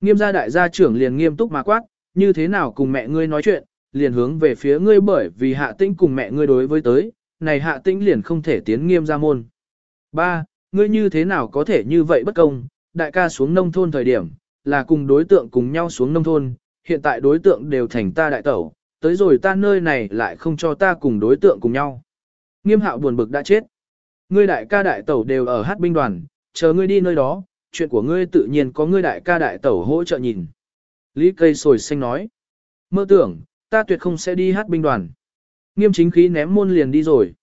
Nghiêm gia đại gia trưởng liền nghiêm túc mà quát, như thế nào cùng mẹ ngươi nói chuyện, liền hướng về phía ngươi bởi vì hạ tĩnh cùng mẹ ngươi đối với tới, này hạ tĩnh liền không thể tiến nghiêm gia môn. Ba, ngươi như thế nào có thể như vậy bất công, đại ca xuống nông thôn thời điểm, là cùng đối tượng cùng nhau xuống nông thôn, hiện tại đối tượng đều thành ta đại tẩu, tới rồi ta nơi này lại không cho ta cùng đối tượng cùng nhau. Nghiêm hạo buồn bực đã chết. Ngươi đại ca đại tẩu đều ở hát binh đoàn, chờ ngươi đi nơi đó, chuyện của ngươi tự nhiên có ngươi đại ca đại tẩu hỗ trợ nhìn. Lý cây sồi xanh nói. Mơ tưởng, ta tuyệt không sẽ đi hát binh đoàn. Nghiêm chính khí ném môn liền đi rồi.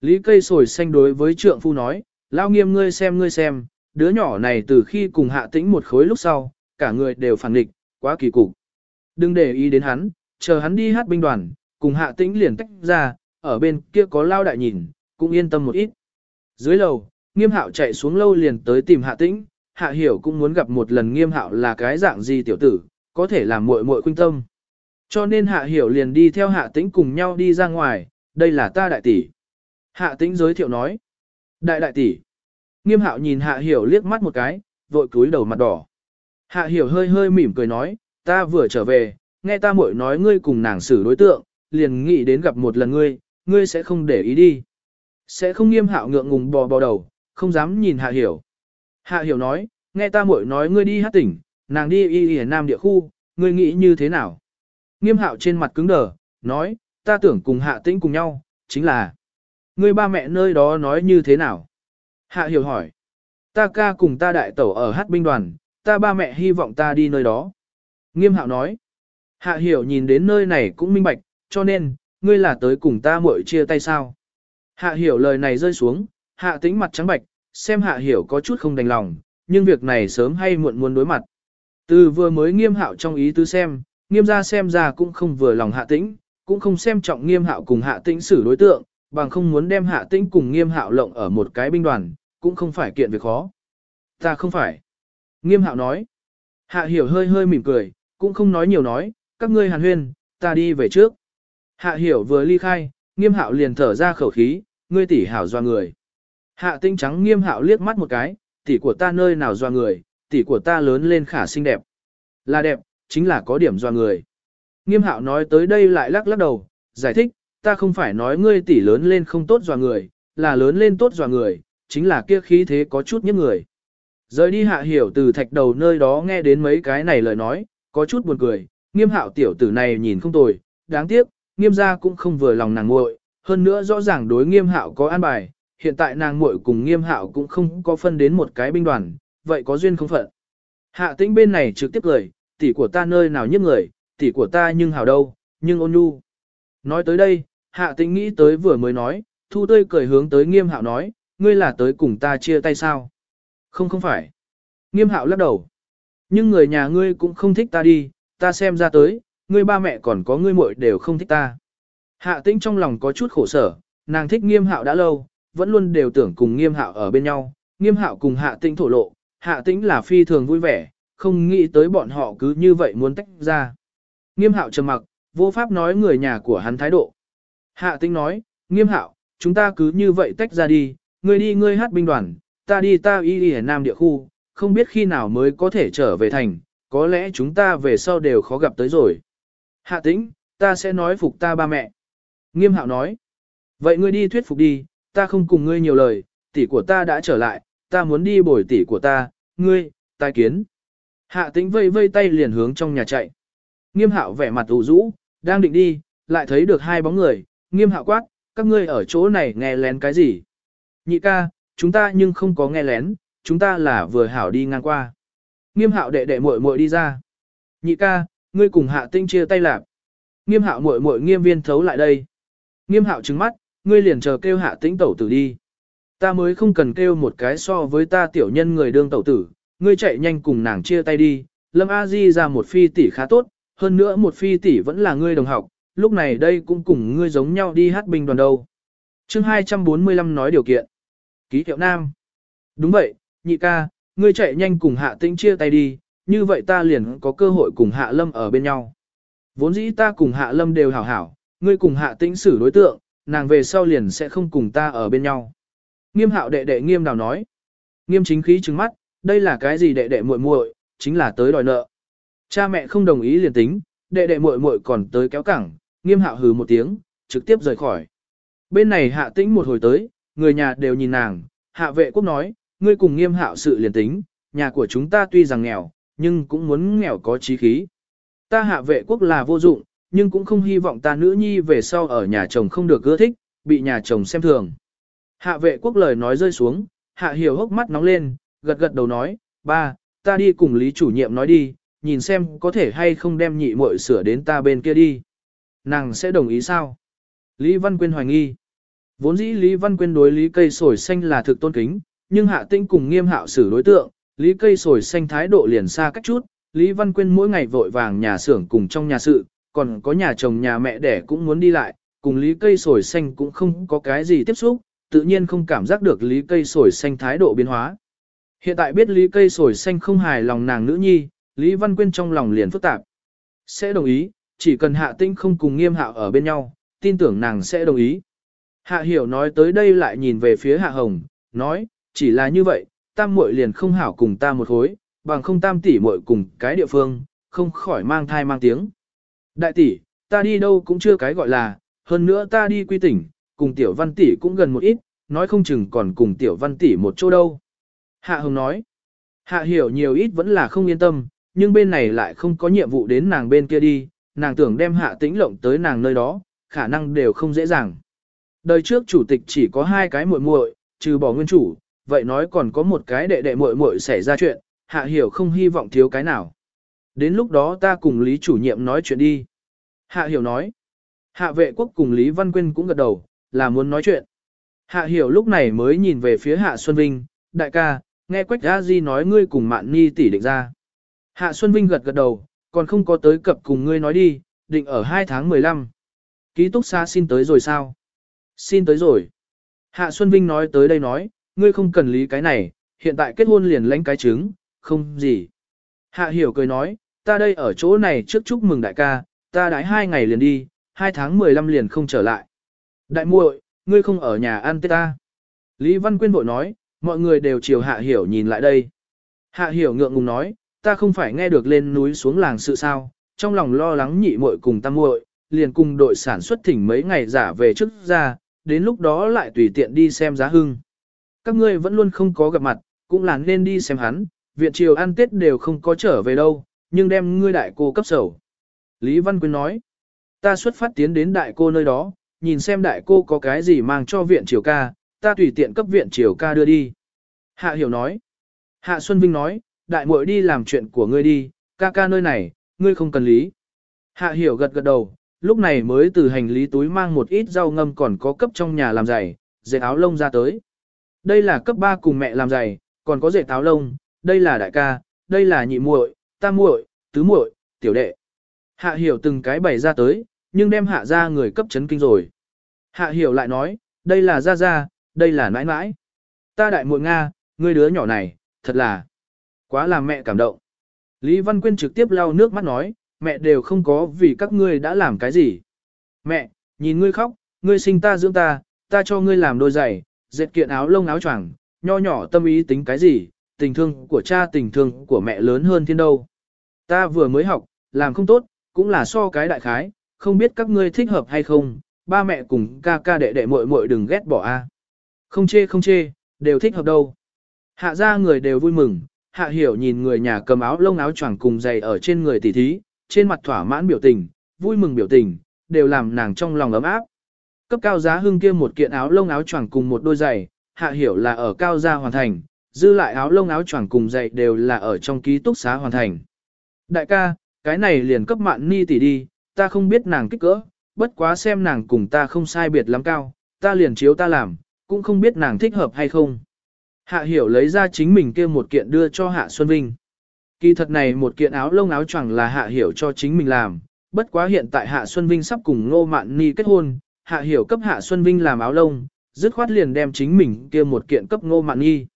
Lý cây sồi xanh đối với trượng phu nói, lao nghiêm ngươi xem ngươi xem, đứa nhỏ này từ khi cùng hạ tĩnh một khối lúc sau, cả người đều phản nghịch, quá kỳ cục. Đừng để ý đến hắn, chờ hắn đi hát binh đoàn, cùng hạ tĩnh liền tách ra, ở bên kia có lao đại nhìn, cũng yên tâm một ít. Dưới lầu, nghiêm hạo chạy xuống lâu liền tới tìm hạ tĩnh, hạ hiểu cũng muốn gặp một lần nghiêm hạo là cái dạng gì tiểu tử, có thể làm muội muội khuyên tâm. Cho nên hạ hiểu liền đi theo hạ tĩnh cùng nhau đi ra ngoài, đây là ta đại tỷ. Hạ tĩnh giới thiệu nói. Đại đại tỷ. Nghiêm hạo nhìn hạ hiểu liếc mắt một cái, vội cúi đầu mặt đỏ. Hạ hiểu hơi hơi mỉm cười nói, ta vừa trở về, nghe ta muội nói ngươi cùng nàng xử đối tượng, liền nghĩ đến gặp một lần ngươi, ngươi sẽ không để ý đi. Sẽ không nghiêm hạo ngượng ngùng bò bò đầu, không dám nhìn hạ hiểu. Hạ hiểu nói, nghe ta muội nói ngươi đi hát tỉnh, nàng đi y y nam địa khu, ngươi nghĩ như thế nào? Nghiêm hạo trên mặt cứng đờ, nói, ta tưởng cùng hạ tĩnh cùng nhau, chính là, ngươi ba mẹ nơi đó nói như thế nào? Hạ hiểu hỏi, ta ca cùng ta đại tẩu ở hát binh đoàn, ta ba mẹ hy vọng ta đi nơi đó. Nghiêm hạo nói, hạ hiểu nhìn đến nơi này cũng minh bạch, cho nên, ngươi là tới cùng ta muội chia tay sao? Hạ hiểu lời này rơi xuống, hạ tĩnh mặt trắng bạch, xem hạ hiểu có chút không đành lòng, nhưng việc này sớm hay muộn muốn đối mặt. Từ vừa mới nghiêm hạo trong ý tứ xem, nghiêm ra xem ra cũng không vừa lòng hạ tĩnh, cũng không xem trọng nghiêm hạo cùng hạ tĩnh xử đối tượng, bằng không muốn đem hạ tĩnh cùng nghiêm hạo lộng ở một cái binh đoàn, cũng không phải kiện việc khó. Ta không phải. Nghiêm hạo nói. Hạ hiểu hơi hơi mỉm cười, cũng không nói nhiều nói, các ngươi hàn huyên, ta đi về trước. Hạ hiểu vừa ly khai, nghiêm hạo liền thở ra khẩu khí, ngươi tỷ hảo doa người. Hạ tinh trắng nghiêm hạo liếc mắt một cái, tỷ của ta nơi nào doa người, tỷ của ta lớn lên khả xinh đẹp. Là đẹp, chính là có điểm doa người. Nghiêm hạo nói tới đây lại lắc lắc đầu, giải thích, ta không phải nói ngươi tỷ lớn lên không tốt doa người, là lớn lên tốt doa người, chính là kia khí thế có chút những người. Rời đi hạ hiểu từ thạch đầu nơi đó nghe đến mấy cái này lời nói, có chút buồn cười, nghiêm hạo tiểu tử này nhìn không tồi, đáng tiếc, nghiêm gia cũng không vừa lòng nàng muội, hơn nữa rõ ràng đối nghiêm hạo có an bài, hiện tại nàng muội cùng nghiêm hạo cũng không có phân đến một cái binh đoàn, vậy có duyên không phận. Hạ tĩnh bên này trực tiếp cười, tỷ của ta nơi nào nhất người, tỷ của ta nhưng hảo đâu, nhưng ôn nhu. Nói tới đây, hạ tĩnh nghĩ tới vừa mới nói, thu tươi cười hướng tới nghiêm hạo nói, ngươi là tới cùng ta chia tay sao? Không không phải. Nghiêm hạo lắc đầu. Nhưng người nhà ngươi cũng không thích ta đi, ta xem ra tới, ngươi ba mẹ còn có ngươi muội đều không thích ta. Hạ tĩnh trong lòng có chút khổ sở, nàng thích nghiêm hạo đã lâu, vẫn luôn đều tưởng cùng nghiêm hạo ở bên nhau, nghiêm hạo cùng hạ tĩnh thổ lộ, hạ tĩnh là phi thường vui vẻ, không nghĩ tới bọn họ cứ như vậy muốn tách ra. Nghiêm hạo trầm mặc, vô pháp nói người nhà của hắn thái độ. Hạ tĩnh nói, nghiêm hạo, chúng ta cứ như vậy tách ra đi, ngươi đi ngươi hát binh đoàn, ta đi ta y đi ở Nam địa khu, không biết khi nào mới có thể trở về thành, có lẽ chúng ta về sau đều khó gặp tới rồi. Hạ tĩnh, ta sẽ nói phục ta ba mẹ. Nghiêm hạo nói. Vậy ngươi đi thuyết phục đi, ta không cùng ngươi nhiều lời, tỷ của ta đã trở lại, ta muốn đi bồi tỷ của ta, ngươi, tai kiến. Hạ tĩnh vây vây tay liền hướng trong nhà chạy. Nghiêm hạo vẻ mặt ủ rũ, đang định đi, lại thấy được hai bóng người, nghiêm hạo quát, các ngươi ở chỗ này nghe lén cái gì? Nhị ca, chúng ta nhưng không có nghe lén, chúng ta là vừa hảo đi ngang qua. Nghiêm hạo đệ đệ muội muội đi ra. Nhị ca, ngươi cùng hạ tinh chia tay lạp. Nghiêm hạo muội muội nghiêm viên thấu lại đây. Nghiêm hạo trừng mắt, ngươi liền chờ kêu hạ tĩnh tẩu tử đi. Ta mới không cần kêu một cái so với ta tiểu nhân người đương tẩu tử, ngươi chạy nhanh cùng nàng chia tay đi. Lâm A Di ra một phi tỷ khá tốt, hơn nữa một phi tỷ vẫn là ngươi đồng học, lúc này đây cũng cùng ngươi giống nhau đi hát binh đoàn đâu. chương 245 nói điều kiện. Ký hiệu nam. Đúng vậy, nhị ca, ngươi chạy nhanh cùng hạ tĩnh chia tay đi, như vậy ta liền có cơ hội cùng hạ lâm ở bên nhau. Vốn dĩ ta cùng hạ lâm đều hảo hảo, ngươi cùng hạ tĩnh xử đối tượng, nàng về sau liền sẽ không cùng ta ở bên nhau. Nghiêm hạo đệ đệ nghiêm nào nói. Nghiêm chính khí trừng mắt, đây là cái gì đệ đệ muội muội, chính là tới đòi nợ. Cha mẹ không đồng ý liền tính, đệ đệ muội muội còn tới kéo cẳng, nghiêm hạo hừ một tiếng, trực tiếp rời khỏi. Bên này hạ tĩnh một hồi tới, người nhà đều nhìn nàng, hạ vệ quốc nói, ngươi cùng nghiêm hạo sự liền tính, nhà của chúng ta tuy rằng nghèo, nhưng cũng muốn nghèo có trí khí. Ta hạ vệ quốc là vô dụng, nhưng cũng không hy vọng ta nữ nhi về sau ở nhà chồng không được ưa thích, bị nhà chồng xem thường. Hạ vệ quốc lời nói rơi xuống, hạ hiểu hốc mắt nóng lên, gật gật đầu nói, ba, ta đi cùng lý chủ nhiệm nói đi, nhìn xem có thể hay không đem nhị muội sửa đến ta bên kia đi. Nàng sẽ đồng ý sao? Lý Văn Quyên hoài nghi. Vốn dĩ Lý Văn Quyên đối Lý Cây Sồi Xanh là thực tôn kính, nhưng hạ tinh cùng nghiêm hạo xử đối tượng, Lý Cây Sồi Xanh thái độ liền xa cách chút, Lý Văn Quyên mỗi ngày vội vàng nhà xưởng cùng trong nhà sự, còn có nhà chồng nhà mẹ đẻ cũng muốn đi lại, cùng Lý Cây Sồi Xanh cũng không có cái gì tiếp xúc, tự nhiên không cảm giác được Lý Cây Sồi Xanh thái độ biến hóa. Hiện tại biết Lý Cây Sồi Xanh không hài lòng nàng nữ nhi, Lý Văn Quyên trong lòng liền phức tạp. Sẽ đồng ý, chỉ cần hạ tinh không cùng nghiêm hạo ở bên nhau, tin tưởng nàng sẽ đồng ý. Hạ hiểu nói tới đây lại nhìn về phía hạ hồng, nói, chỉ là như vậy, tam muội liền không hảo cùng ta một hối, bằng không tam tỷ muội cùng cái địa phương, không khỏi mang thai mang tiếng. Đại tỷ, ta đi đâu cũng chưa cái gọi là, hơn nữa ta đi quy tỉnh, cùng tiểu văn tỷ cũng gần một ít, nói không chừng còn cùng tiểu văn tỷ một chỗ đâu. Hạ hồng nói, hạ hiểu nhiều ít vẫn là không yên tâm, nhưng bên này lại không có nhiệm vụ đến nàng bên kia đi, nàng tưởng đem hạ tĩnh lộng tới nàng nơi đó, khả năng đều không dễ dàng. Đời trước chủ tịch chỉ có hai cái muội muội, trừ bỏ nguyên chủ, vậy nói còn có một cái đệ đệ muội muội xảy ra chuyện, hạ hiểu không hy vọng thiếu cái nào. Đến lúc đó ta cùng Lý chủ nhiệm nói chuyện đi. Hạ hiểu nói. Hạ vệ quốc cùng Lý Văn Quyên cũng gật đầu, là muốn nói chuyện. Hạ hiểu lúc này mới nhìn về phía Hạ Xuân Vinh, đại ca, nghe Quách A Di nói ngươi cùng Mạn Ni tỷ định ra. Hạ Xuân Vinh gật gật đầu, còn không có tới cập cùng ngươi nói đi, định ở 2 tháng 15. Ký túc xa xin tới rồi sao? Xin tới rồi. Hạ Xuân Vinh nói tới đây nói, ngươi không cần lý cái này, hiện tại kết hôn liền lãnh cái trứng, không gì. Hạ Hiểu cười nói, ta đây ở chỗ này trước chúc mừng đại ca, ta đãi hai ngày liền đi, hai tháng 15 liền không trở lại. Đại muội, ngươi không ở nhà ăn tết ta. Lý Văn Quyên vội nói, mọi người đều chiều Hạ Hiểu nhìn lại đây. Hạ Hiểu ngượng ngùng nói, ta không phải nghe được lên núi xuống làng sự sao, trong lòng lo lắng nhị muội cùng tam muội, liền cùng đội sản xuất thỉnh mấy ngày giả về trước ra, đến lúc đó lại tùy tiện đi xem giá hưng. Các ngươi vẫn luôn không có gặp mặt, cũng là nên đi xem hắn, viện triều ăn tết đều không có trở về đâu, nhưng đem ngươi đại cô cấp sầu. Lý Văn Quyên nói, ta xuất phát tiến đến đại cô nơi đó, nhìn xem đại cô có cái gì mang cho viện triều ca, ta tùy tiện cấp viện triều ca đưa đi. Hạ Hiểu nói, Hạ Xuân Vinh nói, đại muội đi làm chuyện của ngươi đi, ca ca nơi này, ngươi không cần lý. Hạ Hiểu gật gật đầu, lúc này mới từ hành lý túi mang một ít rau ngâm còn có cấp trong nhà làm giày, dệt áo lông ra tới. Đây là cấp 3 cùng mẹ làm giày, còn có dệt táo lông, đây là đại ca, đây là nhị muội, tam muội, tứ muội, tiểu đệ. Hạ hiểu từng cái bày ra tới, nhưng đem hạ ra người cấp chấn kinh rồi. Hạ hiểu lại nói, đây là ra ra, đây là nãi nãi. Ta đại muội Nga, ngươi đứa nhỏ này, thật là quá làm mẹ cảm động. Lý Văn Quyên trực tiếp lau nước mắt nói, mẹ đều không có vì các ngươi đã làm cái gì. Mẹ, nhìn ngươi khóc, ngươi sinh ta dưỡng ta, ta cho ngươi làm đôi giày, dệt kiện áo lông áo choàng, nho nhỏ tâm ý tính cái gì, tình thương của cha tình thương của mẹ lớn hơn thiên đâu. Ta vừa mới học, làm không tốt, cũng là so cái đại khái, không biết các ngươi thích hợp hay không, ba mẹ cùng ca ca đệ đệ muội muội đừng ghét bỏ a. Không chê không chê, đều thích hợp đâu. Hạ ra người đều vui mừng, hạ hiểu nhìn người nhà cầm áo lông áo choàng cùng giày ở trên người tỷ thí, trên mặt thỏa mãn biểu tình, vui mừng biểu tình, đều làm nàng trong lòng ấm áp. Cấp cao giá hưng kia một kiện áo lông áo choàng cùng một đôi giày, hạ hiểu là ở cao gia hoàn thành, dư lại áo lông áo choàng cùng giày đều là ở trong ký túc xá hoàn thành. Đại ca, cái này liền cấp mạn ni tỷ đi, ta không biết nàng kích cỡ, bất quá xem nàng cùng ta không sai biệt lắm cao, ta liền chiếu ta làm, cũng không biết nàng thích hợp hay không. Hạ hiểu lấy ra chính mình kia một kiện đưa cho Hạ Xuân Vinh. Kỳ thật này một kiện áo lông áo choàng là Hạ hiểu cho chính mình làm, bất quá hiện tại Hạ Xuân Vinh sắp cùng Ngô Mạn Ni kết hôn, Hạ hiểu cấp Hạ Xuân Vinh làm áo lông, dứt khoát liền đem chính mình kia một kiện cấp Ngô Mạn nghi.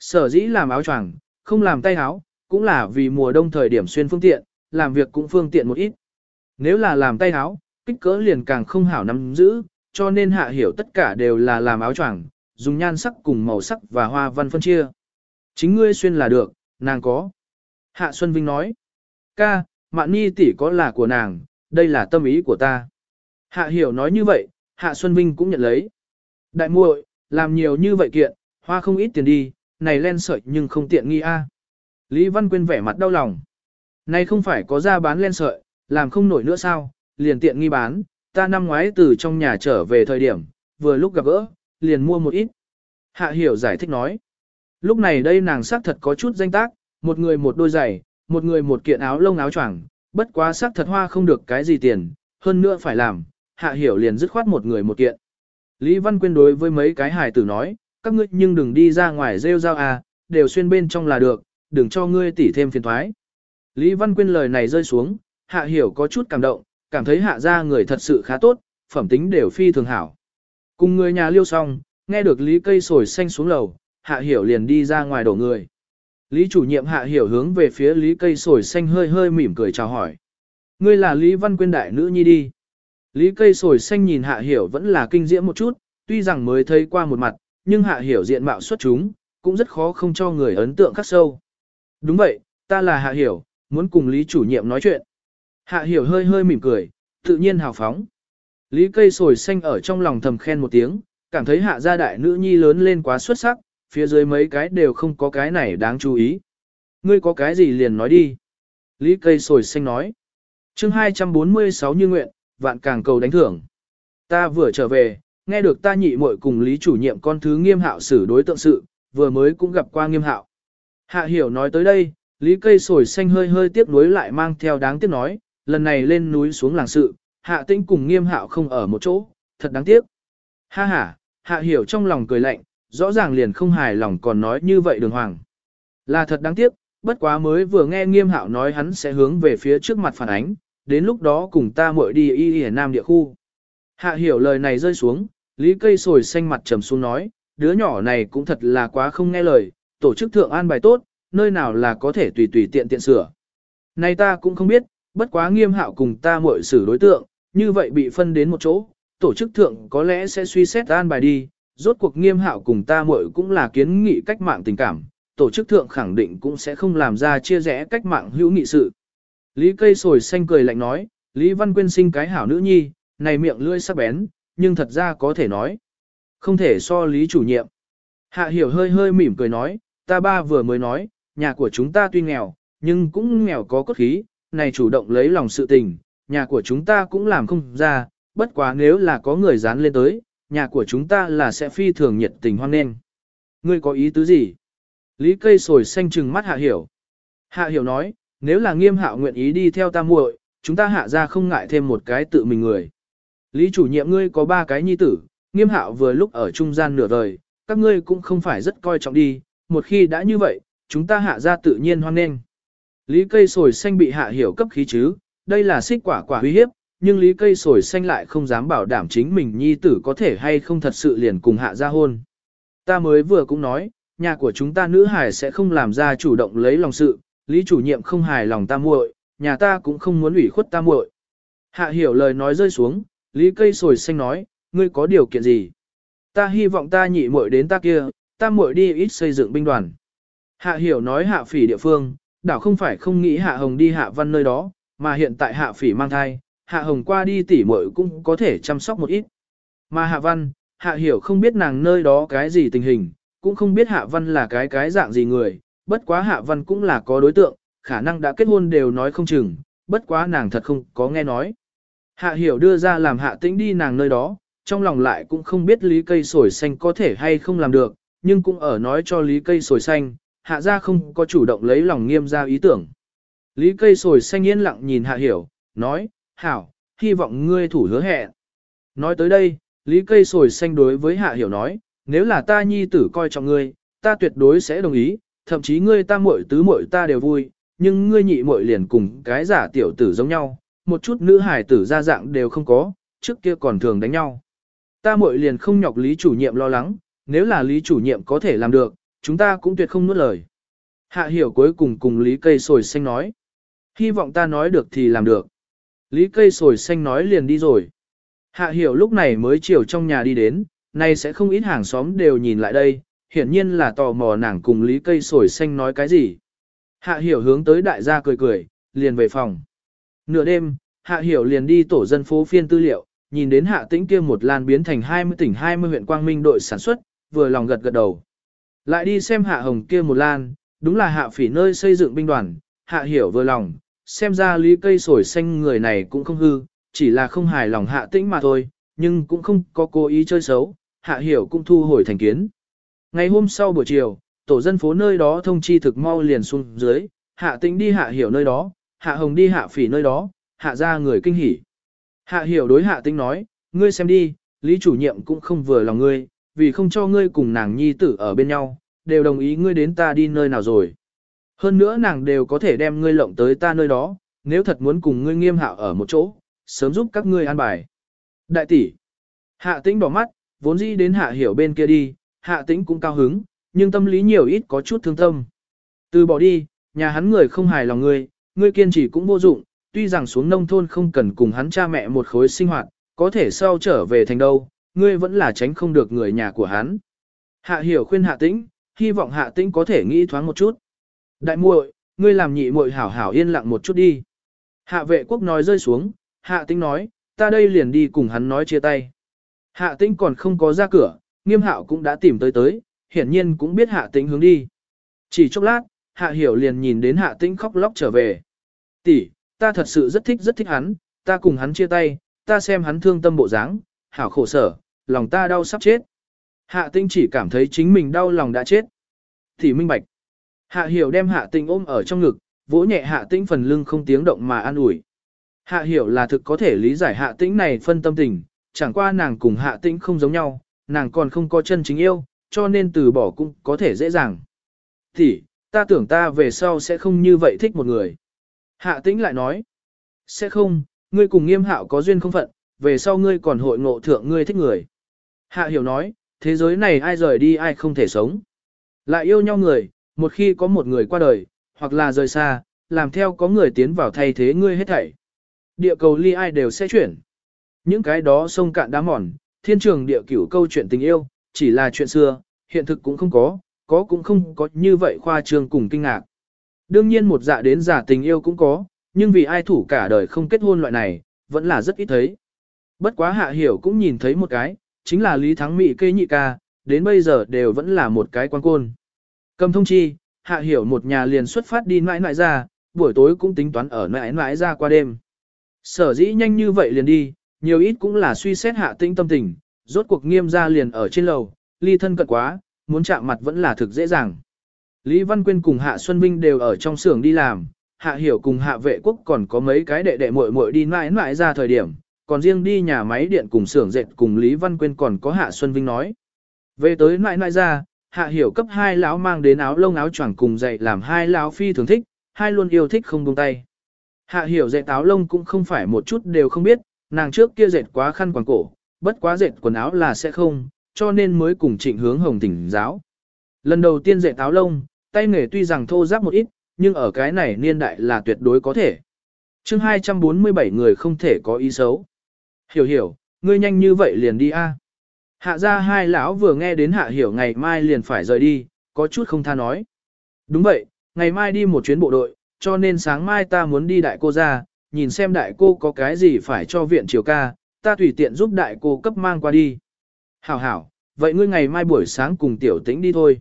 Sở dĩ làm áo choàng, không làm tay áo, cũng là vì mùa đông thời điểm xuyên phương tiện, làm việc cũng phương tiện một ít. Nếu là làm tay áo, kích cỡ liền càng không hảo nắm giữ, cho nên hạ hiểu tất cả đều là làm áo choàng, dùng nhan sắc cùng màu sắc và hoa văn phân chia. Chính ngươi xuyên là được, nàng có. Hạ Xuân Vinh nói, ca, mạn Nhi tỷ có là của nàng, đây là tâm ý của ta. Hạ hiểu nói như vậy, Hạ Xuân Vinh cũng nhận lấy. Đại muội, làm nhiều như vậy kiện, hoa không ít tiền đi, này len sợi nhưng không tiện nghi a. À. Lý Văn Quyên vẻ mặt đau lòng. Này không phải có ra bán len sợi, làm không nổi nữa sao, liền tiện nghi bán, ta năm ngoái từ trong nhà trở về thời điểm, vừa lúc gặp gỡ, liền mua một ít. Hạ hiểu giải thích nói. Lúc này đây nàng xác thật có chút danh tác, một người một đôi giày, một người một kiện áo lông áo choàng, bất quá xác thật hoa không được cái gì tiền, hơn nữa phải làm, hạ hiểu liền dứt khoát một người một kiện. Lý Văn Quyên đối với mấy cái hài tử nói, các ngươi nhưng đừng đi ra ngoài rêu rao à, đều xuyên bên trong là được, đừng cho ngươi tỉ thêm phiền thoái. Lý Văn Quyên lời này rơi xuống, hạ hiểu có chút cảm động, cảm thấy hạ ra người thật sự khá tốt, phẩm tính đều phi thường hảo. Cùng người nhà liêu xong, nghe được Lý cây sồi xanh xuống lầu, hạ hiểu liền đi ra ngoài đổ người. Lý chủ nhiệm hạ hiểu hướng về phía Lý cây sồi xanh hơi hơi mỉm cười chào hỏi. Ngươi là Lý Văn Quyên đại nữ nhi đi. Lý cây sồi xanh nhìn hạ hiểu vẫn là kinh diễm một chút, tuy rằng mới thấy qua một mặt, nhưng hạ hiểu diện mạo xuất chúng, cũng rất khó không cho người ấn tượng khắc sâu. Đúng vậy, ta là hạ hiểu, muốn cùng Lý chủ nhiệm nói chuyện. Hạ hiểu hơi hơi mỉm cười, tự nhiên hào phóng. Lý cây sồi xanh ở trong lòng thầm khen một tiếng, cảm thấy hạ gia đại nữ nhi lớn lên quá xuất sắc, phía dưới mấy cái đều không có cái này đáng chú ý. Ngươi có cái gì liền nói đi. Lý cây sồi xanh nói. chương 246 như nguyện, vạn càng cầu đánh thưởng. Ta vừa trở về, nghe được ta nhị muội cùng Lý chủ nhiệm con thứ nghiêm hạo xử đối tượng sự, vừa mới cũng gặp qua nghiêm hạo. Hạ hiểu nói tới đây, Lý cây sồi xanh hơi hơi tiếp nối lại mang theo đáng tiếc nói, lần này lên núi xuống làng sự, hạ tĩnh cùng nghiêm hạo không ở một chỗ, thật đáng tiếc. Ha ha, hạ hiểu trong lòng cười lạnh, rõ ràng liền không hài lòng còn nói như vậy đường hoàng. Là thật đáng tiếc, bất quá mới vừa nghe nghiêm hạo nói hắn sẽ hướng về phía trước mặt phản ánh, đến lúc đó cùng ta muội đi y y nam địa khu. Hạ hiểu lời này rơi xuống, lý cây sồi xanh mặt trầm xuống nói, đứa nhỏ này cũng thật là quá không nghe lời, tổ chức thượng an bài tốt, nơi nào là có thể tùy tùy tiện tiện sửa. Này ta cũng không biết, bất quá nghiêm hạo cùng ta muội xử đối tượng, như vậy bị phân đến một chỗ, tổ chức thượng có lẽ sẽ suy xét an bài đi, rốt cuộc nghiêm hạo cùng ta muội cũng là kiến nghị cách mạng tình cảm, tổ chức thượng khẳng định cũng sẽ không làm ra chia rẽ cách mạng hữu nghị sự. Lý cây sồi xanh cười lạnh nói, Lý Văn Quyên sinh cái hảo nữ nhi, này miệng lưỡi sắc bén, nhưng thật ra có thể nói. Không thể so Lý chủ nhiệm. Hạ hiểu hơi hơi mỉm cười nói, ta ba vừa mới nói, nhà của chúng ta tuy nghèo, nhưng cũng nghèo có cốt khí, này chủ động lấy lòng sự tình, nhà của chúng ta cũng làm không ra, bất quá nếu là có người dán lên tới, nhà của chúng ta là sẽ phi thường nhiệt tình hoan nghênh. Ngươi có ý tứ gì? Lý cây sồi xanh trừng mắt hạ hiểu. Hạ hiểu nói, nếu là nghiêm hạo nguyện ý đi theo ta muội, chúng ta hạ ra không ngại thêm một cái tự mình người. Lý chủ nhiệm ngươi có ba cái nhi tử, nghiêm hạo vừa lúc ở trung gian nửa đời, các ngươi cũng không phải rất coi trọng đi, một khi đã như vậy, chúng ta hạ ra tự nhiên hoan nghênh. Lý cây sồi xanh bị hạ hiểu cấp khí chứ, đây là xích quả quả uy hiếp, nhưng lý cây sồi xanh lại không dám bảo đảm chính mình nhi tử có thể hay không thật sự liền cùng hạ ra hôn. Ta mới vừa cũng nói, nhà của chúng ta nữ hải sẽ không làm ra chủ động lấy lòng sự, lý chủ nhiệm không hài lòng ta muội, nhà ta cũng không muốn ủy khuất ta muội. Hạ hiểu lời nói rơi xuống, lý cây sồi xanh nói, ngươi có điều kiện gì? Ta hy vọng ta nhị muội đến ta kia, ta muội đi ít xây dựng binh đoàn. Hạ hiểu nói hạ phỉ địa phương, đảo không phải không nghĩ Hạ Hồng đi Hạ Văn nơi đó, mà hiện tại Hạ Phỉ mang thai, Hạ Hồng qua đi tỉ muội cũng có thể chăm sóc một ít. Mà Hạ Văn, Hạ Hiểu không biết nàng nơi đó cái gì tình hình, cũng không biết Hạ Văn là cái cái dạng gì người, bất quá Hạ Văn cũng là có đối tượng, khả năng đã kết hôn đều nói không chừng, bất quá nàng thật không có nghe nói. Hạ Hiểu đưa ra làm Hạ Tĩnh đi nàng nơi đó, trong lòng lại cũng không biết lý cây sồi xanh có thể hay không làm được, nhưng cũng ở nói cho lý cây sồi xanh, Hạ ra không có chủ động lấy lòng nghiêm ra ý tưởng. Lý cây sồi xanh yên lặng nhìn Hạ Hiểu, nói, Hảo, hy vọng ngươi thủ hứa hẹn. Nói tới đây, Lý cây sồi xanh đối với Hạ Hiểu nói, nếu là ta nhi tử coi trọng ngươi, ta tuyệt đối sẽ đồng ý, thậm chí ngươi ta muội tứ muội ta đều vui, nhưng ngươi nhị muội liền cùng cái giả tiểu tử giống nhau, một chút nữ hài tử ra dạng đều không có, trước kia còn thường đánh nhau. Ta muội liền không nhọc Lý chủ nhiệm lo lắng, nếu là Lý chủ nhiệm có thể làm được, chúng ta cũng tuyệt không nuốt lời. Hạ hiểu cuối cùng cùng Lý cây sồi xanh nói. Hy vọng ta nói được thì làm được. Lý cây sồi xanh nói liền đi rồi. Hạ hiểu lúc này mới chiều trong nhà đi đến, nay sẽ không ít hàng xóm đều nhìn lại đây, hiển nhiên là tò mò nàng cùng Lý cây sồi xanh nói cái gì. Hạ hiểu hướng tới đại gia cười cười, liền về phòng. Nửa đêm, Hạ hiểu liền đi tổ dân phố phiên tư liệu, nhìn đến Hạ tĩnh kia một lan biến thành 20 tỉnh 20 huyện quang minh đội sản xuất, vừa lòng gật gật đầu. Lại đi xem Hạ hồng kia một lan, đúng là Hạ phỉ nơi xây dựng binh đoàn, Hạ hiểu vừa lòng, xem ra lý cây sồi xanh người này cũng không hư, chỉ là không hài lòng Hạ tĩnh mà thôi, nhưng cũng không có cố ý chơi xấu, Hạ hiểu cũng thu hồi thành kiến. Ngày hôm sau buổi chiều, tổ dân phố nơi đó thông chi thực mau liền xuống dưới, hạ tĩnh đi hạ hiểu nơi đó, hạ hồng đi hạ phỉ nơi đó, hạ ra người kinh hỉ. Hạ hiểu đối hạ tĩnh nói, ngươi xem đi, lý chủ nhiệm cũng không vừa lòng ngươi, vì không cho ngươi cùng nàng nhi tử ở bên nhau, đều đồng ý ngươi đến ta đi nơi nào rồi. Hơn nữa nàng đều có thể đem ngươi lộng tới ta nơi đó, nếu thật muốn cùng ngươi nghiêm hạo ở một chỗ, sớm giúp các ngươi an bài. Đại tỷ, hạ tĩnh đỏ mắt, vốn dĩ đến hạ hiểu bên kia đi, hạ tĩnh cũng cao hứng, nhưng tâm lý nhiều ít có chút thương tâm. Từ bỏ đi, nhà hắn người không hài lòng ngươi, ngươi kiên trì cũng vô dụng, tuy rằng xuống nông thôn không cần cùng hắn cha mẹ một khối sinh hoạt, có thể sau trở về thành đâu, ngươi vẫn là tránh không được người nhà của hắn. Hạ hiểu khuyên hạ tĩnh, hy vọng hạ tĩnh có thể nghĩ thoáng một chút. Đại muội, ngươi làm nhị muội hảo hảo yên lặng một chút đi. Hạ vệ quốc nói rơi xuống, hạ tĩnh nói, ta đây liền đi cùng hắn nói chia tay. Hạ tĩnh còn không có ra cửa, nghiêm hạo cũng đã tìm tới tới, hiển nhiên cũng biết hạ tĩnh hướng đi. Chỉ chốc lát, hạ hiểu liền nhìn đến hạ tĩnh khóc lóc trở về. Tỷ, ta thật sự rất thích rất thích hắn, ta cùng hắn chia tay, ta xem hắn thương tâm bộ dáng, hảo khổ sở, lòng ta đau sắp chết. Hạ tĩnh chỉ cảm thấy chính mình đau lòng đã chết. Tỷ minh bạch. Hạ hiểu đem hạ tĩnh ôm ở trong ngực, vỗ nhẹ hạ tĩnh phần lưng không tiếng động mà an ủi. Hạ hiểu là thực có thể lý giải hạ tĩnh này phân tâm tình, chẳng qua nàng cùng hạ tĩnh không giống nhau, nàng còn không có chân chính yêu, cho nên từ bỏ cũng có thể dễ dàng. Thì, ta tưởng ta về sau sẽ không như vậy thích một người. Hạ tĩnh lại nói, sẽ không, ngươi cùng nghiêm hạo có duyên không phận, về sau ngươi còn hội ngộ thượng ngươi thích người. Hạ hiểu nói, thế giới này ai rời đi ai không thể sống. Lại yêu nhau người, một khi có một người qua đời, hoặc là rời xa, làm theo có người tiến vào thay thế ngươi hết thảy. Địa cầu ly ai đều sẽ chuyển. Những cái đó sông cạn đá mòn, thiên trường địa cửu câu chuyện tình yêu, chỉ là chuyện xưa, hiện thực cũng không có, có cũng không có như vậy khoa trương cùng kinh ngạc. Đương nhiên một dạ đến giả tình yêu cũng có, nhưng vì ai thủ cả đời không kết hôn loại này, vẫn là rất ít thấy. Bất quá hạ hiểu cũng nhìn thấy một cái, chính là Lý Thắng Mỹ kê nhị ca, đến bây giờ đều vẫn là một cái quan côn. Cầm thông chi, hạ hiểu một nhà liền xuất phát đi mãi mãi ra, buổi tối cũng tính toán ở mãi mãi ra qua đêm. Sở dĩ nhanh như vậy liền đi, nhiều ít cũng là suy xét hạ tĩnh tâm tình, rốt cuộc nghiêm ra liền ở trên lầu, ly thân cận quá, muốn chạm mặt vẫn là thực dễ dàng. Lý Văn Quyên cùng Hạ Xuân Vinh đều ở trong xưởng đi làm, Hạ Hiểu cùng Hạ Vệ Quốc còn có mấy cái đệ đệ muội muội đi mãi mãi ra thời điểm, còn riêng đi nhà máy điện cùng xưởng dệt cùng Lý Văn Quyên còn có Hạ Xuân Vinh nói. Về tới mãi mãi ra, Hạ Hiểu cấp hai lão mang đến áo lông áo choàng cùng dạy làm hai lão phi thường thích, hai luôn yêu thích không buông tay. Hạ Hiểu dạy táo lông cũng không phải một chút đều không biết, nàng trước kia dệt quá khăn quàng cổ, bất quá dệt quần áo là sẽ không, cho nên mới cùng trịnh hướng hồng tỉnh giáo. Lần đầu tiên dệt áo lông, tay nghề tuy rằng thô ráp một ít, nhưng ở cái này niên đại là tuyệt đối có thể. chương 247 người không thể có ý xấu. Hiểu hiểu, ngươi nhanh như vậy liền đi a. Hạ ra hai lão vừa nghe đến hạ hiểu ngày mai liền phải rời đi, có chút không tha nói. Đúng vậy, ngày mai đi một chuyến bộ đội, cho nên sáng mai ta muốn đi đại cô ra, nhìn xem đại cô có cái gì phải cho viện triều ca, ta tùy tiện giúp đại cô cấp mang qua đi. Hảo hảo, vậy ngươi ngày mai buổi sáng cùng tiểu tĩnh đi thôi.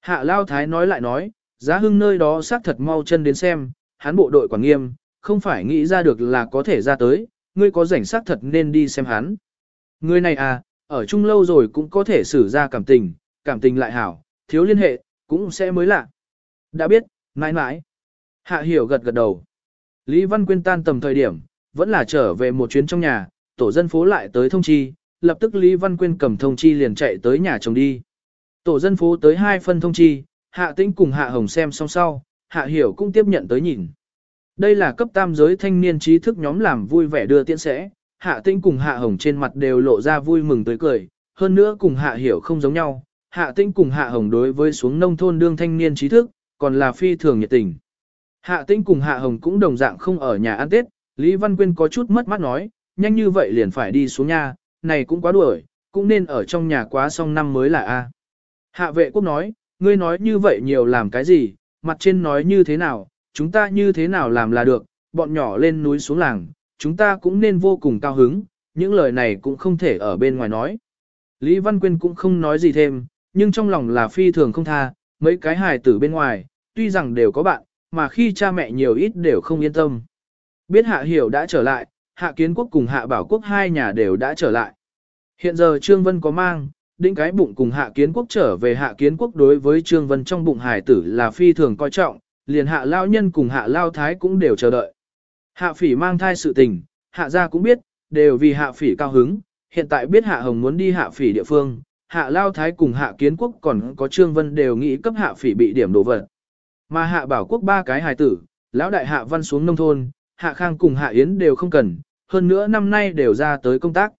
Hạ Lao Thái nói lại nói, giá hưng nơi đó xác thật mau chân đến xem, hắn bộ đội quản nghiêm, không phải nghĩ ra được là có thể ra tới, ngươi có rảnh xác thật nên đi xem hắn. Ngươi này à, ở chung lâu rồi cũng có thể xử ra cảm tình, cảm tình lại hảo, thiếu liên hệ, cũng sẽ mới lạ. Đã biết, mãi mãi. Hạ hiểu gật gật đầu. Lý Văn Quyên tan tầm thời điểm, vẫn là trở về một chuyến trong nhà, tổ dân phố lại tới thông chi, lập tức Lý Văn Quyên cầm thông chi liền chạy tới nhà chồng đi. Tổ dân phố tới hai phân thông chi, Hạ Tĩnh cùng Hạ Hồng xem xong sau, Hạ Hiểu cũng tiếp nhận tới nhìn. Đây là cấp tam giới thanh niên trí thức nhóm làm vui vẻ đưa tiễn sẽ, Hạ Tĩnh cùng Hạ Hồng trên mặt đều lộ ra vui mừng tới cười, hơn nữa cùng Hạ Hiểu không giống nhau, Hạ Tĩnh cùng Hạ Hồng đối với xuống nông thôn đương thanh niên trí thức, còn là phi thường nhiệt tình. Hạ Tĩnh cùng Hạ Hồng cũng đồng dạng không ở nhà ăn Tết, Lý Văn Quyên có chút mất mắt nói, nhanh như vậy liền phải đi xuống nhà, này cũng quá đuổi, cũng nên ở trong nhà quá xong năm mới là A. Hạ vệ quốc nói, ngươi nói như vậy nhiều làm cái gì, mặt trên nói như thế nào, chúng ta như thế nào làm là được, bọn nhỏ lên núi xuống làng, chúng ta cũng nên vô cùng cao hứng, những lời này cũng không thể ở bên ngoài nói. Lý Văn Quyên cũng không nói gì thêm, nhưng trong lòng là phi thường không tha, mấy cái hài tử bên ngoài, tuy rằng đều có bạn, mà khi cha mẹ nhiều ít đều không yên tâm. Biết Hạ Hiểu đã trở lại, Hạ Kiến Quốc cùng Hạ Bảo Quốc hai nhà đều đã trở lại. Hiện giờ Trương Vân có mang, đĩnh cái bụng cùng Hạ Kiến Quốc trở về Hạ Kiến Quốc đối với Trương Vân trong bụng hài tử là phi thường coi trọng, liền Hạ Lao Nhân cùng Hạ Lao Thái cũng đều chờ đợi. Hạ Phỉ mang thai sự tình, Hạ gia cũng biết, đều vì Hạ Phỉ cao hứng, hiện tại biết Hạ Hồng muốn đi Hạ Phỉ địa phương, Hạ Lao Thái cùng Hạ Kiến Quốc còn có Trương Vân đều nghĩ cấp Hạ Phỉ bị điểm đồ vật. Mà Hạ Bảo Quốc ba cái hài tử, lão đại Hạ Văn xuống nông thôn, Hạ Khang cùng Hạ Yến đều không cần, hơn nữa năm nay đều ra tới công tác.